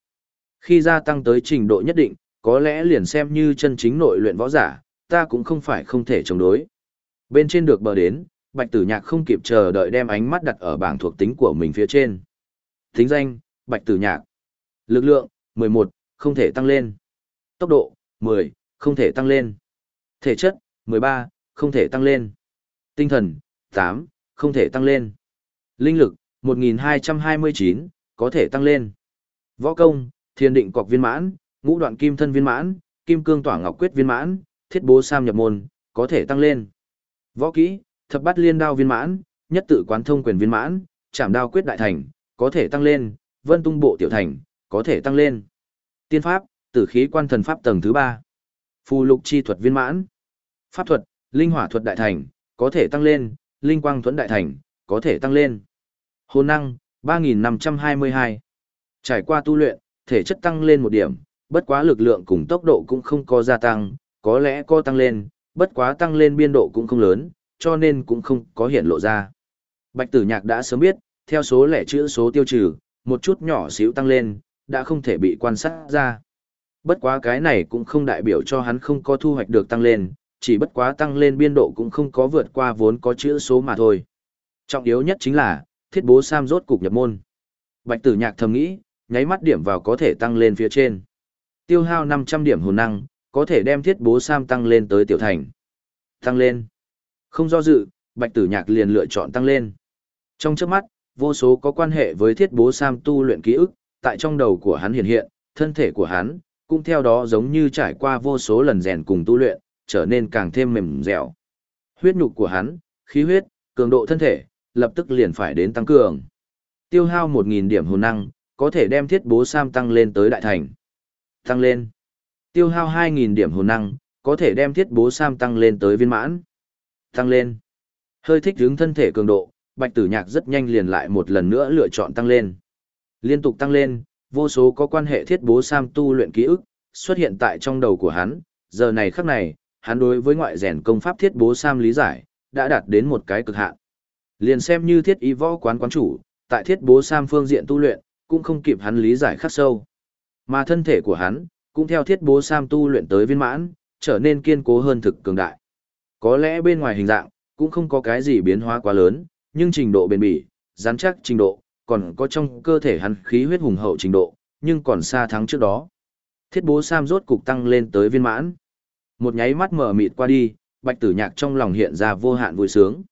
[SPEAKER 1] Khi gia tăng tới trình độ nhất định, có lẽ liền xem như chân chính nội luyện võ giả, ta cũng không phải không thể chống đối. Bên trên được bờ đến, Bạch Tử Nhạc không kịp chờ đợi đem ánh mắt đặt ở bảng thuộc tính của mình phía trên. Tính danh, Bạch Tử Nhạc. Lực lượng, 11, không thể tăng lên. Tốc độ, 10, không thể tăng lên. Thể chất, 13, không thể tăng lên. Tinh thần, 8, không thể tăng lên. Linh lực, 1229, có thể tăng lên. Võ công, thiên định cọc viên mãn, ngũ đoạn kim thân viên mãn, kim cương tỏa ngọc quyết viên mãn, thiết bố sam nhập môn, có thể tăng lên. Võ kỹ, thập bát liên đao viên mãn, nhất tự quán thông quyền viên mãn, chạm đao quyết đại thành, có thể tăng lên, vân tung bộ tiểu thành, có thể tăng lên. Tiên pháp, tử khí quan thần pháp tầng thứ ba Phù lục chi thuật viên mãn. Pháp thuật, linh hỏa thuật đại thành, có thể tăng lên, linh quang thuẫn đại thành, có thể tăng lên. Hồn năng, 3522. Trải qua tu luyện, thể chất tăng lên một điểm, bất quá lực lượng cùng tốc độ cũng không có gia tăng, có lẽ có tăng lên, bất quá tăng lên biên độ cũng không lớn, cho nên cũng không có hiện lộ ra. Bạch tử nhạc đã sớm biết, theo số lẻ chữ số tiêu trừ, một chút nhỏ xíu tăng lên, đã không thể bị quan sát ra. Bất quá cái này cũng không đại biểu cho hắn không có thu hoạch được tăng lên, chỉ bất quá tăng lên biên độ cũng không có vượt qua vốn có chữ số mà thôi. Trọng yếu nhất chính là, thiết bố Sam rốt cục nhập môn. Bạch tử nhạc thầm nghĩ, nháy mắt điểm vào có thể tăng lên phía trên. Tiêu hao 500 điểm hồn năng, có thể đem thiết bố Sam tăng lên tới tiểu thành. Tăng lên. Không do dự, bạch tử nhạc liền lựa chọn tăng lên. Trong trước mắt, vô số có quan hệ với thiết bố Sam tu luyện ký ức, tại trong đầu của hắn hiện hiện, thân thể của hắn, cũng theo đó giống như trải qua vô số lần rèn cùng tu luyện, trở nên càng thêm mềm dẻo. Huyết nhục của hắn, khí huyết, cường độ thân thể, lập tức liền phải đến tăng cường. Tiêu hao 1.000 điểm hồn năng, có thể đem thiết bố Sam tăng lên tới đại thành. Tăng lên. Tiêu hao 2.000 điểm hồn năng, có thể đem thiết bố Sam tăng lên tới viên mãn. Tăng lên. Hơi thích hướng thân thể cường độ, bạch tử nhạc rất nhanh liền lại một lần nữa lựa chọn tăng lên. Liên tục tăng lên, vô số có quan hệ thiết bố Sam tu luyện ký ức, xuất hiện tại trong đầu của hắn, giờ này khắc này, hắn đối với ngoại rèn công pháp thiết bố Sam lý giải, đã đạt đến một cái cực hạn. Liền xem như thiết y võ quán quán chủ, tại thiết bố Sam phương diện tu luyện, cũng không kịp hắn lý giải khắc sâu. Mà thân thể của hắn, cũng theo thiết bố Sam tu luyện tới viên mãn, trở nên kiên cố hơn thực cường đại. Có lẽ bên ngoài hình dạng, cũng không có cái gì biến hóa quá lớn, nhưng trình độ bền bỉ, rắn chắc trình độ, còn có trong cơ thể hắn khí huyết hùng hậu trình độ, nhưng còn xa thắng trước đó. Thiết bố Sam rốt cục tăng lên tới viên mãn. Một nháy mắt mở mịt qua đi, bạch tử nhạc trong lòng hiện ra vô hạn vui sướng.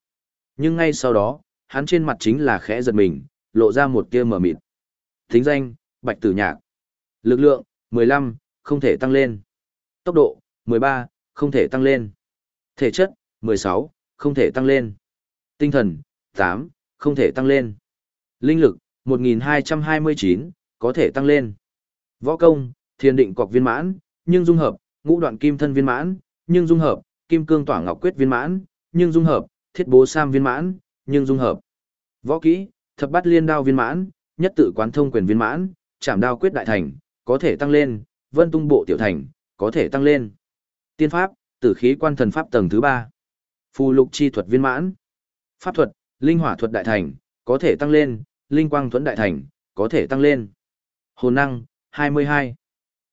[SPEAKER 1] Nhưng ngay sau đó, hắn trên mặt chính là khẽ giật mình, lộ ra một tia mở mịt. Thính danh, bạch tử nhạc. Lực lượng, 15, không thể tăng lên. Tốc độ, 13, không thể tăng lên. Thể chất, 16, không thể tăng lên. Tinh thần, 8, không thể tăng lên. Linh lực, 1229, có thể tăng lên. Võ công, thiên định cọc viên mãn, nhưng dung hợp, ngũ đoạn kim thân viên mãn, nhưng dung hợp, kim cương tỏa ngọc quyết viên mãn, nhưng dung hợp, thiết bố sam viên mãn, nhưng dung hợp. Võ kỹ, thập bát liên đao viên mãn, nhất tự quán thông quyền viên mãn, chạm đao quyết đại thành, có thể tăng lên, vân tung bộ tiểu thành, có thể tăng lên. Tiên pháp, tử khí quan thần pháp tầng thứ ba Phù lục chi thuật viên mãn. Pháp thuật, linh hỏa thuật đại thành, có thể tăng lên, linh quang thuẫn đại thành, có thể tăng lên. Hồn năng, 22.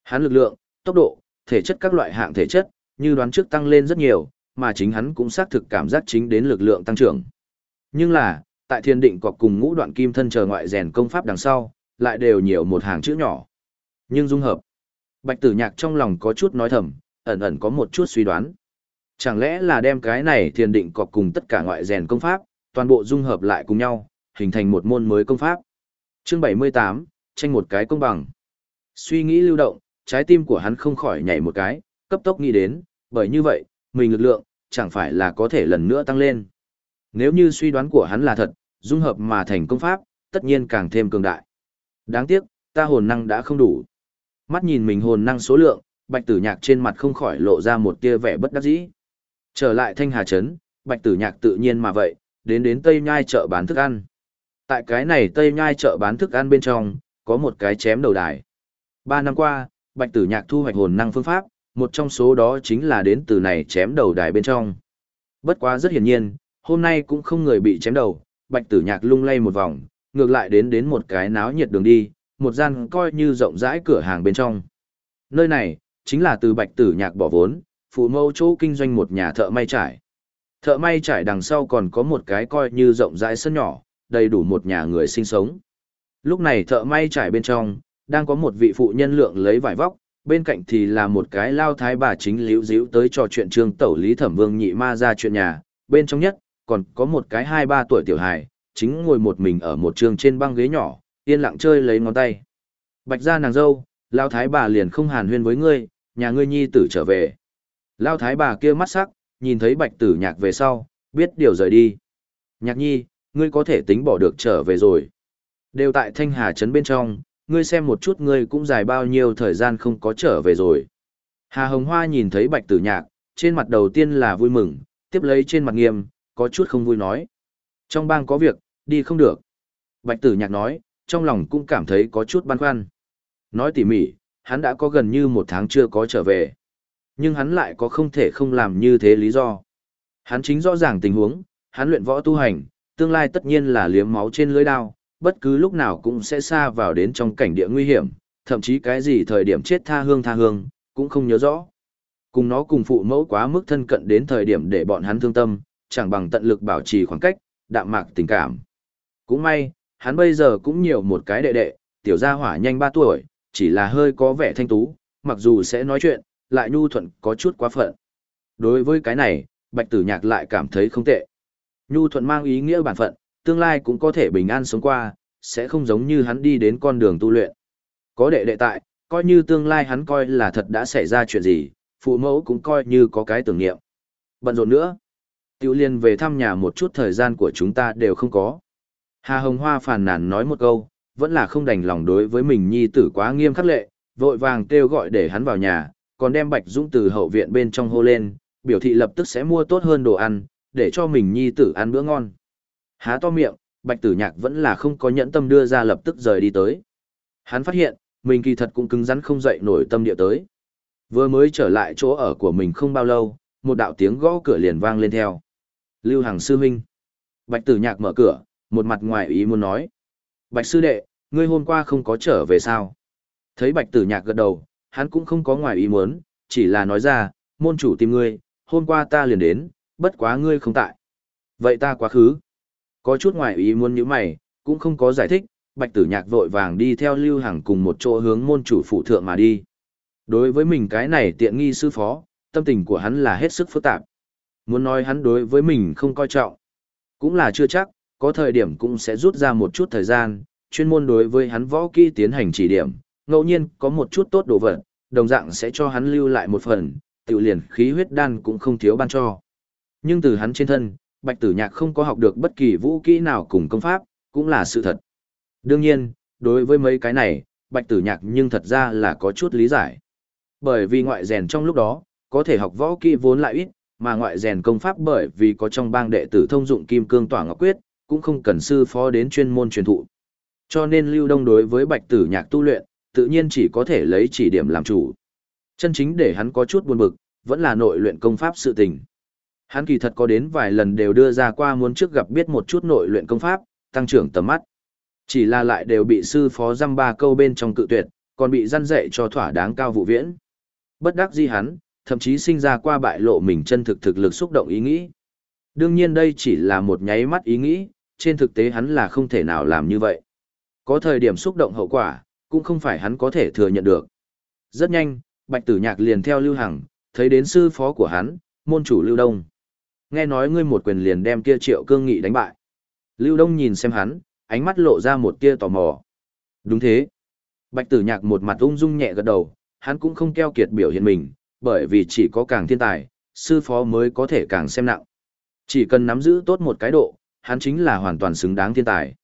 [SPEAKER 1] Hắn lực lượng, tốc độ, thể chất các loại hạng thể chất, như đoán trước tăng lên rất nhiều, mà chính hắn cũng xác thực cảm giác chính đến lực lượng tăng trưởng. Nhưng là, tại thiên định cọc cùng ngũ đoạn kim thân chờ ngoại rèn công pháp đằng sau, lại đều nhiều một hàng chữ nhỏ. Nhưng dung hợp. Bạch tử nhạc trong lòng có chút nói thầm, ẩn ẩn có một chút suy đoán. Chẳng lẽ là đem cái này thiền định cọc cùng tất cả ngoại rèn công pháp, toàn bộ dung hợp lại cùng nhau, hình thành một môn mới công pháp. Chương 78, tranh một cái công bằng. Suy nghĩ lưu động, trái tim của hắn không khỏi nhảy một cái, cấp tốc nghĩ đến, bởi như vậy, mình lực lượng, chẳng phải là có thể lần nữa tăng lên. Nếu như suy đoán của hắn là thật, dung hợp mà thành công pháp, tất nhiên càng thêm cường đại. Đáng tiếc, ta hồn năng đã không đủ. Mắt nhìn mình hồn năng số lượng, bạch tử nhạc trên mặt không khỏi lộ ra một tia vẻ bất đắc dĩ. Trở lại thanh hà trấn, bạch tử nhạc tự nhiên mà vậy, đến đến Tây Nhai chợ bán thức ăn. Tại cái này Tây Nhai chợ bán thức ăn bên trong, có một cái chém đầu đài. Ba năm qua, bạch tử nhạc thu hoạch hồn năng phương pháp, một trong số đó chính là đến từ này chém đầu đài bên trong. Bất quá rất hiển nhiên, hôm nay cũng không người bị chém đầu, bạch tử nhạc lung lay một vòng, ngược lại đến đến một cái náo nhiệt đường đi, một gian coi như rộng rãi cửa hàng bên trong. Nơi này, chính là từ bạch tử nhạc bỏ vốn, phụ mâu chỗ kinh doanh một nhà thợ may trải. Thợ may trải đằng sau còn có một cái coi như rộng rãi sân nhỏ, đầy đủ một nhà người sinh sống. Lúc này thợ may trải bên trong, đang có một vị phụ nhân lượng lấy vải vóc, bên cạnh thì là một cái lao thái bà chính liễu díu tới trò chuyện trương tẩu lý thẩm vương nhị ma ra chuyện nhà, bên trong nhất, còn có một cái hai ba tuổi tiểu hài, chính ngồi một mình ở một trường trên băng ghế nhỏ, yên lặng chơi lấy ngón tay. Bạch ra nàng dâu, lao thái bà liền không hàn huyên với ngươi, nhà ngươi nhi tử trở về. Lao thái bà kia mắt sắc, nhìn thấy bạch tử nhạc về sau, biết điều rời đi. Nhạc nhi, ngươi có thể tính bỏ được trở về rồi. Đều tại thanh hà trấn bên trong, ngươi xem một chút ngươi cũng dài bao nhiêu thời gian không có trở về rồi. Hà Hồng Hoa nhìn thấy bạch tử nhạc, trên mặt đầu tiên là vui mừng, tiếp lấy trên mặt nghiêm, có chút không vui nói. Trong bang có việc, đi không được. Bạch tử nhạc nói, trong lòng cũng cảm thấy có chút băn khoăn. Nói tỉ mỉ, hắn đã có gần như một tháng chưa có trở về. Nhưng hắn lại có không thể không làm như thế lý do. Hắn chính rõ ràng tình huống, hắn luyện võ tu hành, tương lai tất nhiên là liếm máu trên lưới đao, bất cứ lúc nào cũng sẽ xa vào đến trong cảnh địa nguy hiểm, thậm chí cái gì thời điểm chết tha hương tha hương, cũng không nhớ rõ. Cùng nó cùng phụ mẫu quá mức thân cận đến thời điểm để bọn hắn thương tâm, chẳng bằng tận lực bảo trì khoảng cách, đạm mạc tình cảm. Cũng may, hắn bây giờ cũng nhiều một cái đệ đệ, tiểu gia hỏa nhanh 3 tuổi, chỉ là hơi có vẻ thanh tú, mặc dù sẽ nói chuyện, lại nhu thuận có chút quá phận. Đối với cái này, bạch tử nhạc lại cảm thấy không tệ. Nhu thuận mang ý nghĩa bản phận, tương lai cũng có thể bình an sống qua, sẽ không giống như hắn đi đến con đường tu luyện. Có đệ đệ tại, coi như tương lai hắn coi là thật đã xảy ra chuyện gì, phụ mẫu cũng coi như có cái tưởng niệm. Bận rộn nữa. Tiểu liên về thăm nhà một chút thời gian của chúng ta đều không có. Hà Hồng Hoa phàn nàn nói một câu, vẫn là không đành lòng đối với mình nhi tử quá nghiêm khắc lệ, vội vàng kêu gọi để hắn vào nhà, còn đem Bạch Dũng từ hậu viện bên trong hô lên, biểu thị lập tức sẽ mua tốt hơn đồ ăn, để cho mình nhi tử ăn bữa ngon. Há to miệng, Bạch Tử Nhạc vẫn là không có nhẫn tâm đưa ra lập tức rời đi tới. Hắn phát hiện, mình kỳ thật cũng cứng rắn không dậy nổi tâm địa tới. Vừa mới trở lại chỗ ở của mình không bao lâu, một đạo tiếng gõ cửa liền vang lên theo. Lưu Hằng sư huynh. Bạch Tử Nhạc mở cửa, một mặt ngoài ý muốn nói. Bạch sư đệ, ngươi hôm qua không có trở về sao? Thấy Bạch Tử Nhạc gật đầu, hắn cũng không có ngoài ý muốn, chỉ là nói ra, môn chủ tìm ngươi, hôm qua ta liền đến, bất quá ngươi không tại. Vậy ta quá khứ. Có chút ngoài ý muốn như mày, cũng không có giải thích, Bạch Tử Nhạc vội vàng đi theo Lưu Hằng cùng một chỗ hướng môn chủ phụ thượng mà đi. Đối với mình cái này tiện nghi sư phó, tâm tình của hắn là hết sức phức tạp. Muốn nói hắn đối với mình không coi trọng, cũng là chưa chắc, có thời điểm cũng sẽ rút ra một chút thời gian, chuyên môn đối với hắn võ kỹ tiến hành chỉ điểm, ngẫu nhiên có một chút tốt đồ vật, đồng dạng sẽ cho hắn lưu lại một phần, tự liền khí huyết đan cũng không thiếu ban cho. Nhưng từ hắn trên thân, Bạch Tử Nhạc không có học được bất kỳ vũ kỹ nào cùng công pháp, cũng là sự thật. Đương nhiên, đối với mấy cái này, Bạch Tử Nhạc nhưng thật ra là có chút lý giải. Bởi vì ngoại rèn trong lúc đó, có thể học võ kỹ vốn lại ít, mà ngoại rèn công pháp bởi vì có trong bang đệ tử thông dụng kim cương tỏa ngọc quyết, cũng không cần sư phó đến chuyên môn truyền thụ. Cho nên Lưu Đông đối với Bạch Tử Nhạc tu luyện, tự nhiên chỉ có thể lấy chỉ điểm làm chủ. Chân chính để hắn có chút buồn bực, vẫn là nội luyện công pháp sự tình. Hắn kỳ thật có đến vài lần đều đưa ra qua muốn trước gặp biết một chút nội luyện công pháp, tăng trưởng tầm mắt. Chỉ là lại đều bị sư phó dăm ba câu bên trong cự tuyệt, còn bị răn dạy cho thỏa đáng cao vụ viễn. Bất đắc di hắn, thậm chí sinh ra qua bại lộ mình chân thực thực lực xúc động ý nghĩ. Đương nhiên đây chỉ là một nháy mắt ý nghĩ, trên thực tế hắn là không thể nào làm như vậy. Có thời điểm xúc động hậu quả, cũng không phải hắn có thể thừa nhận được. Rất nhanh, Bạch Tử Nhạc liền theo Lưu Hằng, thấy đến sư phó của hắn, môn chủ Lưu Đông. Nghe nói ngươi một quyền liền đem kia Triệu Cương Nghị đánh bại. Lưu Đông nhìn xem hắn, ánh mắt lộ ra một tia tò mò. Đúng thế. Bạch Tử Nhạc một mặt ung dung nhẹ gật đầu, hắn cũng không keo kiệt biểu hiện mình, bởi vì chỉ có càng thiên tài, sư phó mới có thể càng xem nặng. Chỉ cần nắm giữ tốt một cái độ, hắn chính là hoàn toàn xứng đáng thiên tài.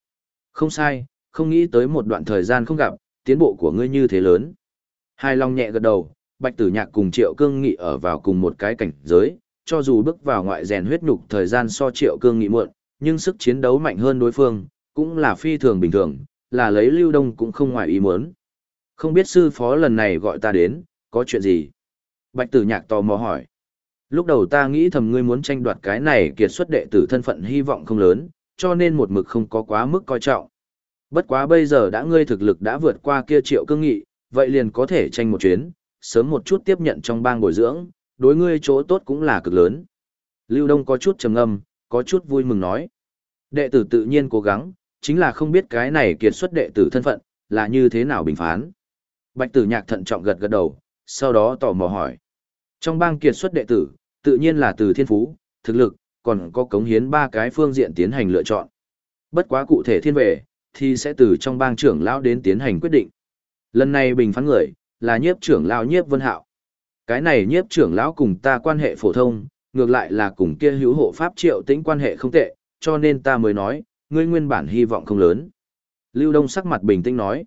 [SPEAKER 1] Không sai, không nghĩ tới một đoạn thời gian không gặp, tiến bộ của ngươi như thế lớn. Hai Long nhẹ gật đầu, Bạch Tử Nhạc cùng Triệu Cương Nghị ở vào cùng một cái cảnh giới, cho dù bước vào ngoại rèn huyết nhục thời gian so Triệu Cương Nghị muộn, nhưng sức chiến đấu mạnh hơn đối phương, cũng là phi thường bình thường, là lấy Lưu Đông cũng không ngoài ý muốn. Không biết sư phó lần này gọi ta đến, có chuyện gì? Bạch Tử Nhạc tò mò hỏi. Lúc đầu ta nghĩ thầm ngươi muốn tranh đoạt cái này kiệt xuất đệ tử thân phận hy vọng không lớn, cho nên một mực không có quá mức coi trọng. Bất quá bây giờ đã ngươi thực lực đã vượt qua kia triệu cương nghị, vậy liền có thể tranh một chuyến, sớm một chút tiếp nhận trong bang bồi dưỡng, đối ngươi chỗ tốt cũng là cực lớn. Lưu Đông có chút trầm ngâm, có chút vui mừng nói. Đệ tử tự nhiên cố gắng, chính là không biết cái này kiệt xuất đệ tử thân phận, là như thế nào bình phán. Bạch tử nhạc thận trọng gật gật đầu, sau đó tò mò hỏi. Trong bang kiệt xuất đệ tử, tự nhiên là từ thiên phú, thực lực, còn có cống hiến ba cái phương diện tiến hành lựa chọn. Bất quá cụ thể thiên về, thì sẽ từ trong bang trưởng lão đến tiến hành quyết định. Lần này bình phán người, là nhiếp trưởng lão nhiếp vân hạo. Cái này nhiếp trưởng lão cùng ta quan hệ phổ thông, ngược lại là cùng kia hữu hộ pháp triệu tĩnh quan hệ không tệ, cho nên ta mới nói, ngươi nguyên bản hy vọng không lớn. Lưu Đông sắc mặt bình tĩnh nói.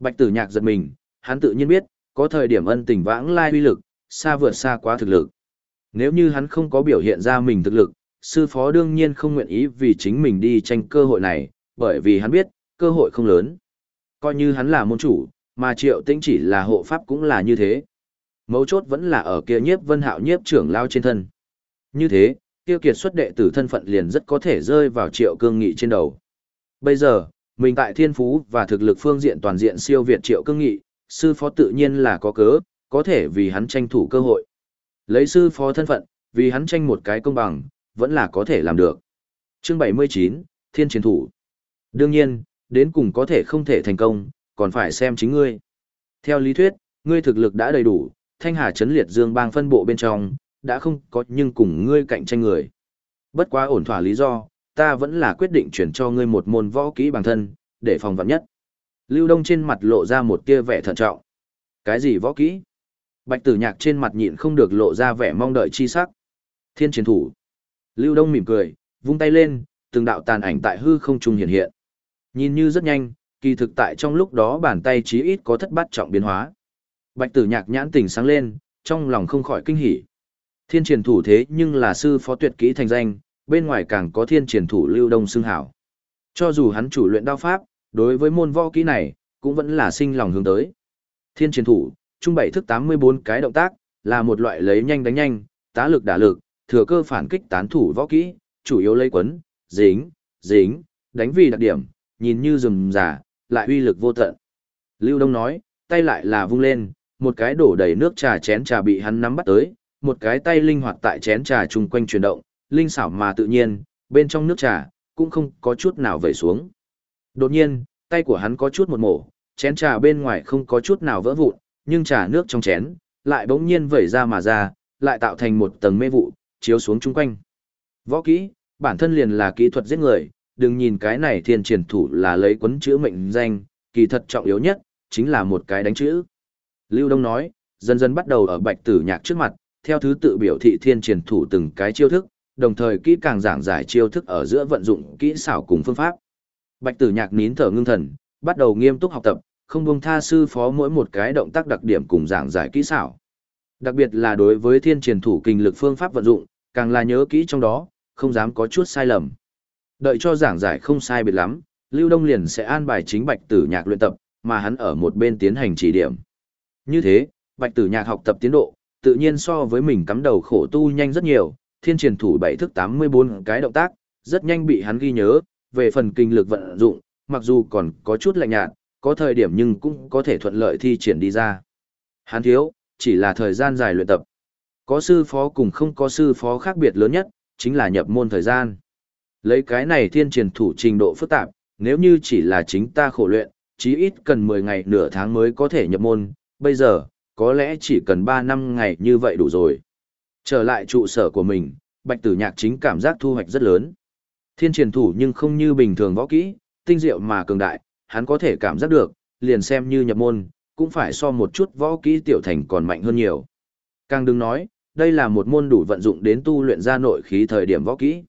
[SPEAKER 1] Bạch tử nhạc giật mình, hắn tự nhiên biết, có thời điểm ân tình vãng lai uy lực, xa vượt xa quá thực lực. Nếu như hắn không có biểu hiện ra mình thực lực, sư phó đương nhiên không nguyện ý vì chính mình đi tranh cơ hội này, bởi vì hắn biết, cơ hội không lớn. Coi như hắn là môn chủ, mà triệu tĩnh chỉ là hộ pháp cũng là như thế. Mấu chốt vẫn là ở kia nhiếp vân hạo nhiếp trưởng lao trên thân. Như thế, tiêu kiệt xuất đệ tử thân phận liền rất có thể rơi vào triệu cương nghị trên đầu. Bây giờ, mình tại thiên phú và thực lực phương diện toàn diện siêu việt triệu cương nghị, sư phó tự nhiên là có cớ, có thể vì hắn tranh thủ cơ hội. Lấy sư phó thân phận, vì hắn tranh một cái công bằng, vẫn là có thể làm được. Chương 79, Thiên Chiến Thủ Đương nhiên, đến cùng có thể không thể thành công, còn phải xem chính ngươi. Theo lý thuyết, ngươi thực lực đã đầy đủ, thanh hà chấn liệt dương bang phân bộ bên trong, đã không có nhưng cùng ngươi cạnh tranh người. Bất quá ổn thỏa lý do, ta vẫn là quyết định chuyển cho ngươi một môn võ kỹ bản thân, để phòng vạn nhất. Lưu Đông trên mặt lộ ra một tia vẻ thận trọng. Cái gì võ kỹ? Bạch tử nhạc trên mặt nhịn không được lộ ra vẻ mong đợi chi sắc. Thiên chiến thủ. Lưu Đông mỉm cười, vung tay lên, từng đạo tàn ảnh tại hư không trung hiện hiện. Nhìn như rất nhanh, kỳ thực tại trong lúc đó bàn tay chí ít có thất bát trọng biến hóa. Bạch tử nhạc nhãn tỉnh sáng lên, trong lòng không khỏi kinh hỉ. Thiên triển thủ thế nhưng là sư phó tuyệt kỹ thành danh, bên ngoài càng có thiên triển thủ lưu đông xưng hảo. Cho dù hắn chủ luyện đao pháp, đối với môn võ kỹ này, cũng vẫn là sinh lòng hướng tới. Thiên triển thủ, trung bảy thức 84 cái động tác, là một loại lấy nhanh đánh nhanh, tá lực đả lực, thừa cơ phản kích tán thủ võ kỹ, chủ yếu lấy quấn, dính, dính, đánh vì đặc điểm, nhìn như rừng giả, lại uy lực vô tận. Lưu Đông nói, tay lại là vung lên, một cái đổ đầy nước trà chén trà bị hắn nắm bắt tới, một cái tay linh hoạt tại chén trà chung quanh chuyển động, linh xảo mà tự nhiên, bên trong nước trà, cũng không có chút nào vẩy xuống. Đột nhiên, tay của hắn có chút một mổ, chén trà bên ngoài không có chút nào vỡ vụn, nhưng trà nước trong chén, lại bỗng nhiên vẩy ra mà ra, lại tạo thành một tầng mê vụ, chiếu xuống chung quanh. Võ kỹ, bản thân liền là kỹ thuật giết người, đừng nhìn cái này thiên triển thủ là lấy quấn chữ mệnh danh, kỳ thật trọng yếu nhất, chính là một cái đánh chữ. Lưu Đông nói, dần dần bắt đầu ở bạch tử nhạc trước mặt, theo thứ tự biểu thị thiên triển thủ từng cái chiêu thức, đồng thời kỹ càng giảng giải chiêu thức ở giữa vận dụng kỹ xảo cùng phương pháp. Bạch tử nhạc nín thở ngưng thần, bắt đầu nghiêm túc học tập, không buông tha sư phó mỗi một cái động tác đặc điểm cùng giảng giải kỹ xảo. Đặc biệt là đối với thiên triển thủ kinh lực phương pháp vận dụng, càng là nhớ kỹ trong đó, không dám có chút sai lầm. Đợi cho giảng giải không sai biệt lắm, Lưu Đông liền sẽ an bài chính Bạch Tử Nhạc luyện tập, mà hắn ở một bên tiến hành chỉ điểm. Như thế, Bạch Tử Nhạc học tập tiến độ, tự nhiên so với mình cắm đầu khổ tu nhanh rất nhiều, thiên triển thủ bảy thức 84 cái động tác, rất nhanh bị hắn ghi nhớ, về phần kinh lực vận dụng, mặc dù còn có chút lạnh nhạt, có thời điểm nhưng cũng có thể thuận lợi thi triển đi ra. Hắn thiếu, chỉ là thời gian dài luyện tập. Có sư phó cùng không có sư phó khác biệt lớn nhất, chính là nhập môn thời gian. Lấy cái này thiên triển thủ trình độ phức tạp, nếu như chỉ là chính ta khổ luyện, chí ít cần 10 ngày nửa tháng mới có thể nhập môn, bây giờ, có lẽ chỉ cần 3 năm ngày như vậy đủ rồi. Trở lại trụ sở của mình, Bạch Tử Nhạc chính cảm giác thu hoạch rất lớn. Thiên triển thủ nhưng không như bình thường võ kỹ, tinh diệu mà cường đại, hắn có thể cảm giác được, liền xem như nhập môn, cũng phải so một chút võ kỹ tiểu thành còn mạnh hơn nhiều. Càng đừng nói, đây là một môn đủ vận dụng đến tu luyện ra nội khí thời điểm võ kỹ.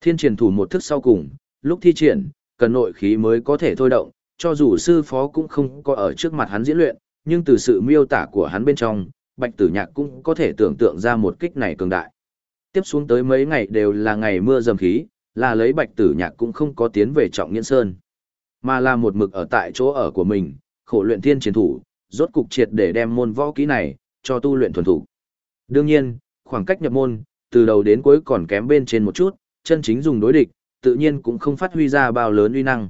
[SPEAKER 1] Thiên triển thủ một thức sau cùng, lúc thi triển, cần nội khí mới có thể thôi động, cho dù sư phó cũng không có ở trước mặt hắn diễn luyện, nhưng từ sự miêu tả của hắn bên trong, Bạch Tử Nhạc cũng có thể tưởng tượng ra một kích này cường đại. Tiếp xuống tới mấy ngày đều là ngày mưa dầm khí, là lấy Bạch Tử Nhạc cũng không có tiến về Trọng Nghiễn Sơn, mà là một mực ở tại chỗ ở của mình, khổ luyện thiên chiến thủ, rốt cục triệt để đem môn võ kỹ này cho tu luyện thuần thủ. Đương nhiên, khoảng cách nhập môn, từ đầu đến cuối còn kém bên trên một chút, chân chính dùng đối địch, tự nhiên cũng không phát huy ra bao lớn uy năng.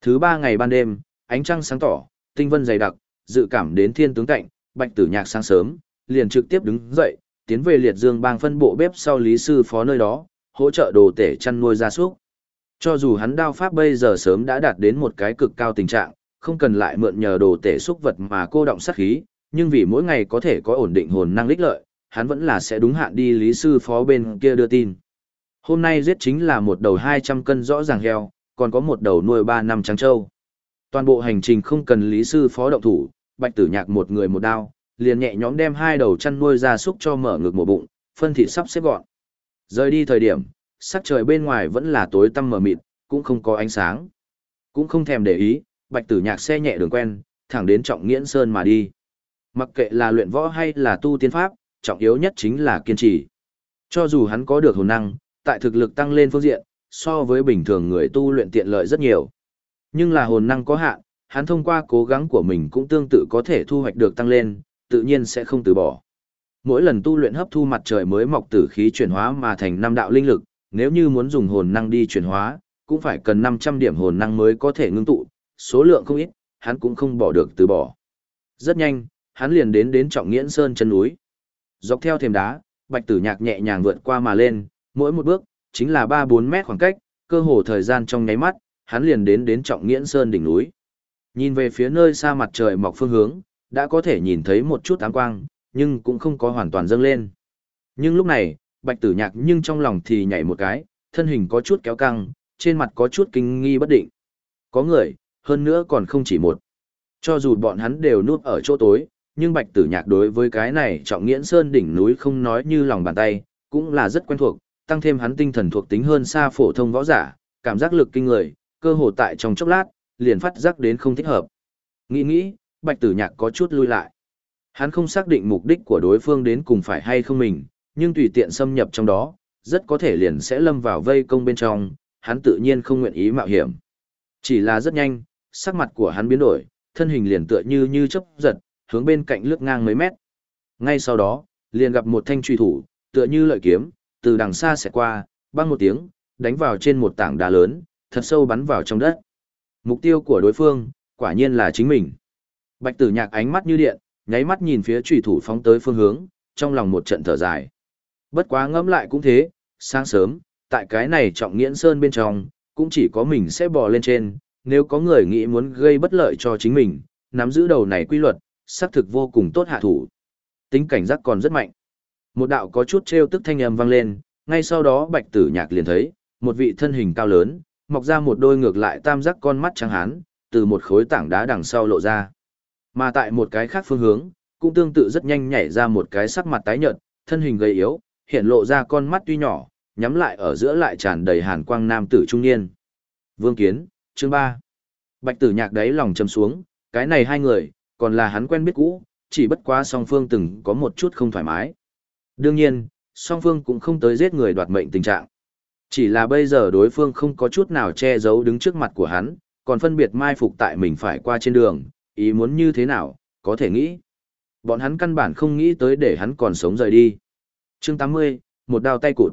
[SPEAKER 1] Thứ ba ngày ban đêm, ánh trăng sáng tỏ, tinh vân dày đặc, dự cảm đến thiên tướng cạnh, bạch tử nhạc sáng sớm, liền trực tiếp đứng dậy, tiến về liệt dương bang phân bộ bếp sau lý sư phó nơi đó, hỗ trợ đồ tể chăn nuôi gia súc. Cho dù hắn đao pháp bây giờ sớm đã đạt đến một cái cực cao tình trạng, không cần lại mượn nhờ đồ tể xúc vật mà cô động sát khí, nhưng vì mỗi ngày có thể có ổn định hồn năng lích lợi, hắn vẫn là sẽ đúng hạn đi lý sư phó bên kia đưa tin. Hôm nay giết chính là một đầu 200 cân rõ ràng heo, còn có một đầu nuôi 3 năm trắng trâu. Toàn bộ hành trình không cần lý sư phó động thủ, bạch tử nhạc một người một đao, liền nhẹ nhõm đem hai đầu chăn nuôi ra súc cho mở ngực một bụng, phân thịt sắp xếp gọn. Rời đi thời điểm, sắc trời bên ngoài vẫn là tối tăm mờ mịt, cũng không có ánh sáng. Cũng không thèm để ý, bạch tử nhạc xe nhẹ đường quen, thẳng đến trọng nghiễn sơn mà đi. Mặc kệ là luyện võ hay là tu tiên pháp, trọng yếu nhất chính là kiên trì. Cho dù hắn có được hồn năng, tại thực lực tăng lên phương diện, so với bình thường người tu luyện tiện lợi rất nhiều. Nhưng là hồn năng có hạn, hắn thông qua cố gắng của mình cũng tương tự có thể thu hoạch được tăng lên, tự nhiên sẽ không từ bỏ. Mỗi lần tu luyện hấp thu mặt trời mới mọc tử khí chuyển hóa mà thành năm đạo linh lực, nếu như muốn dùng hồn năng đi chuyển hóa, cũng phải cần 500 điểm hồn năng mới có thể ngưng tụ, số lượng không ít, hắn cũng không bỏ được từ bỏ. Rất nhanh, hắn liền đến đến trọng nghiễn sơn chân núi. Dọc theo thềm đá, bạch tử nhạc nhẹ nhàng vượt qua mà lên, mỗi một bước, chính là 3-4 mét khoảng cách, cơ hồ thời gian trong nháy mắt, hắn liền đến đến trọng nghiễn sơn đỉnh núi. Nhìn về phía nơi xa mặt trời mọc phương hướng, đã có thể nhìn thấy một chút áng quang, nhưng cũng không có hoàn toàn dâng lên. Nhưng lúc này, bạch tử nhạc nhưng trong lòng thì nhảy một cái, thân hình có chút kéo căng, trên mặt có chút kinh nghi bất định. Có người, hơn nữa còn không chỉ một. Cho dù bọn hắn đều núp ở chỗ tối, nhưng bạch tử nhạc đối với cái này trọng nghiễn sơn đỉnh núi không nói như lòng bàn tay, cũng là rất quen thuộc, tăng thêm hắn tinh thần thuộc tính hơn xa phổ thông võ giả, cảm giác lực kinh người, cơ hồ tại trong chốc lát, liền phát giác đến không thích hợp. Nghĩ nghĩ, bạch tử nhạc có chút lui lại. Hắn không xác định mục đích của đối phương đến cùng phải hay không mình, nhưng tùy tiện xâm nhập trong đó, rất có thể liền sẽ lâm vào vây công bên trong, hắn tự nhiên không nguyện ý mạo hiểm. Chỉ là rất nhanh, sắc mặt của hắn biến đổi, thân hình liền tựa như như chớp giật, hướng bên cạnh lướt ngang mấy mét. Ngay sau đó, liền gặp một thanh truy thủ, tựa như lợi kiếm, từ đằng xa sẽ qua, băng một tiếng, đánh vào trên một tảng đá lớn, thật sâu bắn vào trong đất. Mục tiêu của đối phương, quả nhiên là chính mình. Bạch tử nhạc ánh mắt như điện, nháy mắt nhìn phía trùy thủ phóng tới phương hướng, trong lòng một trận thở dài. Bất quá ngẫm lại cũng thế, sáng sớm, tại cái này trọng nghiễn sơn bên trong, cũng chỉ có mình sẽ bò lên trên, nếu có người nghĩ muốn gây bất lợi cho chính mình, nắm giữ đầu này quy luật, xác thực vô cùng tốt hạ thủ. Tính cảnh giác còn rất mạnh. Một đạo có chút trêu tức thanh âm vang lên, ngay sau đó bạch tử nhạc liền thấy, một vị thân hình cao lớn, mọc ra một đôi ngược lại tam giác con mắt trắng hán, từ một khối tảng đá đằng sau lộ ra. Mà tại một cái khác phương hướng, cũng tương tự rất nhanh nhảy ra một cái sắc mặt tái nhợt, thân hình gầy yếu, hiện lộ ra con mắt tuy nhỏ, nhắm lại ở giữa lại tràn đầy hàn quang nam tử trung niên. Vương Kiến, chương 3. Bạch tử nhạc đấy lòng chầm xuống, cái này hai người, còn là hắn quen biết cũ, chỉ bất quá song phương từng có một chút không thoải mái. Đương nhiên, song phương cũng không tới giết người đoạt mệnh tình trạng. Chỉ là bây giờ đối phương không có chút nào che giấu đứng trước mặt của hắn, còn phân biệt mai phục tại mình phải qua trên đường, ý muốn như thế nào, có thể nghĩ. Bọn hắn căn bản không nghĩ tới để hắn còn sống rời đi. Chương 80, một đao tay cụt.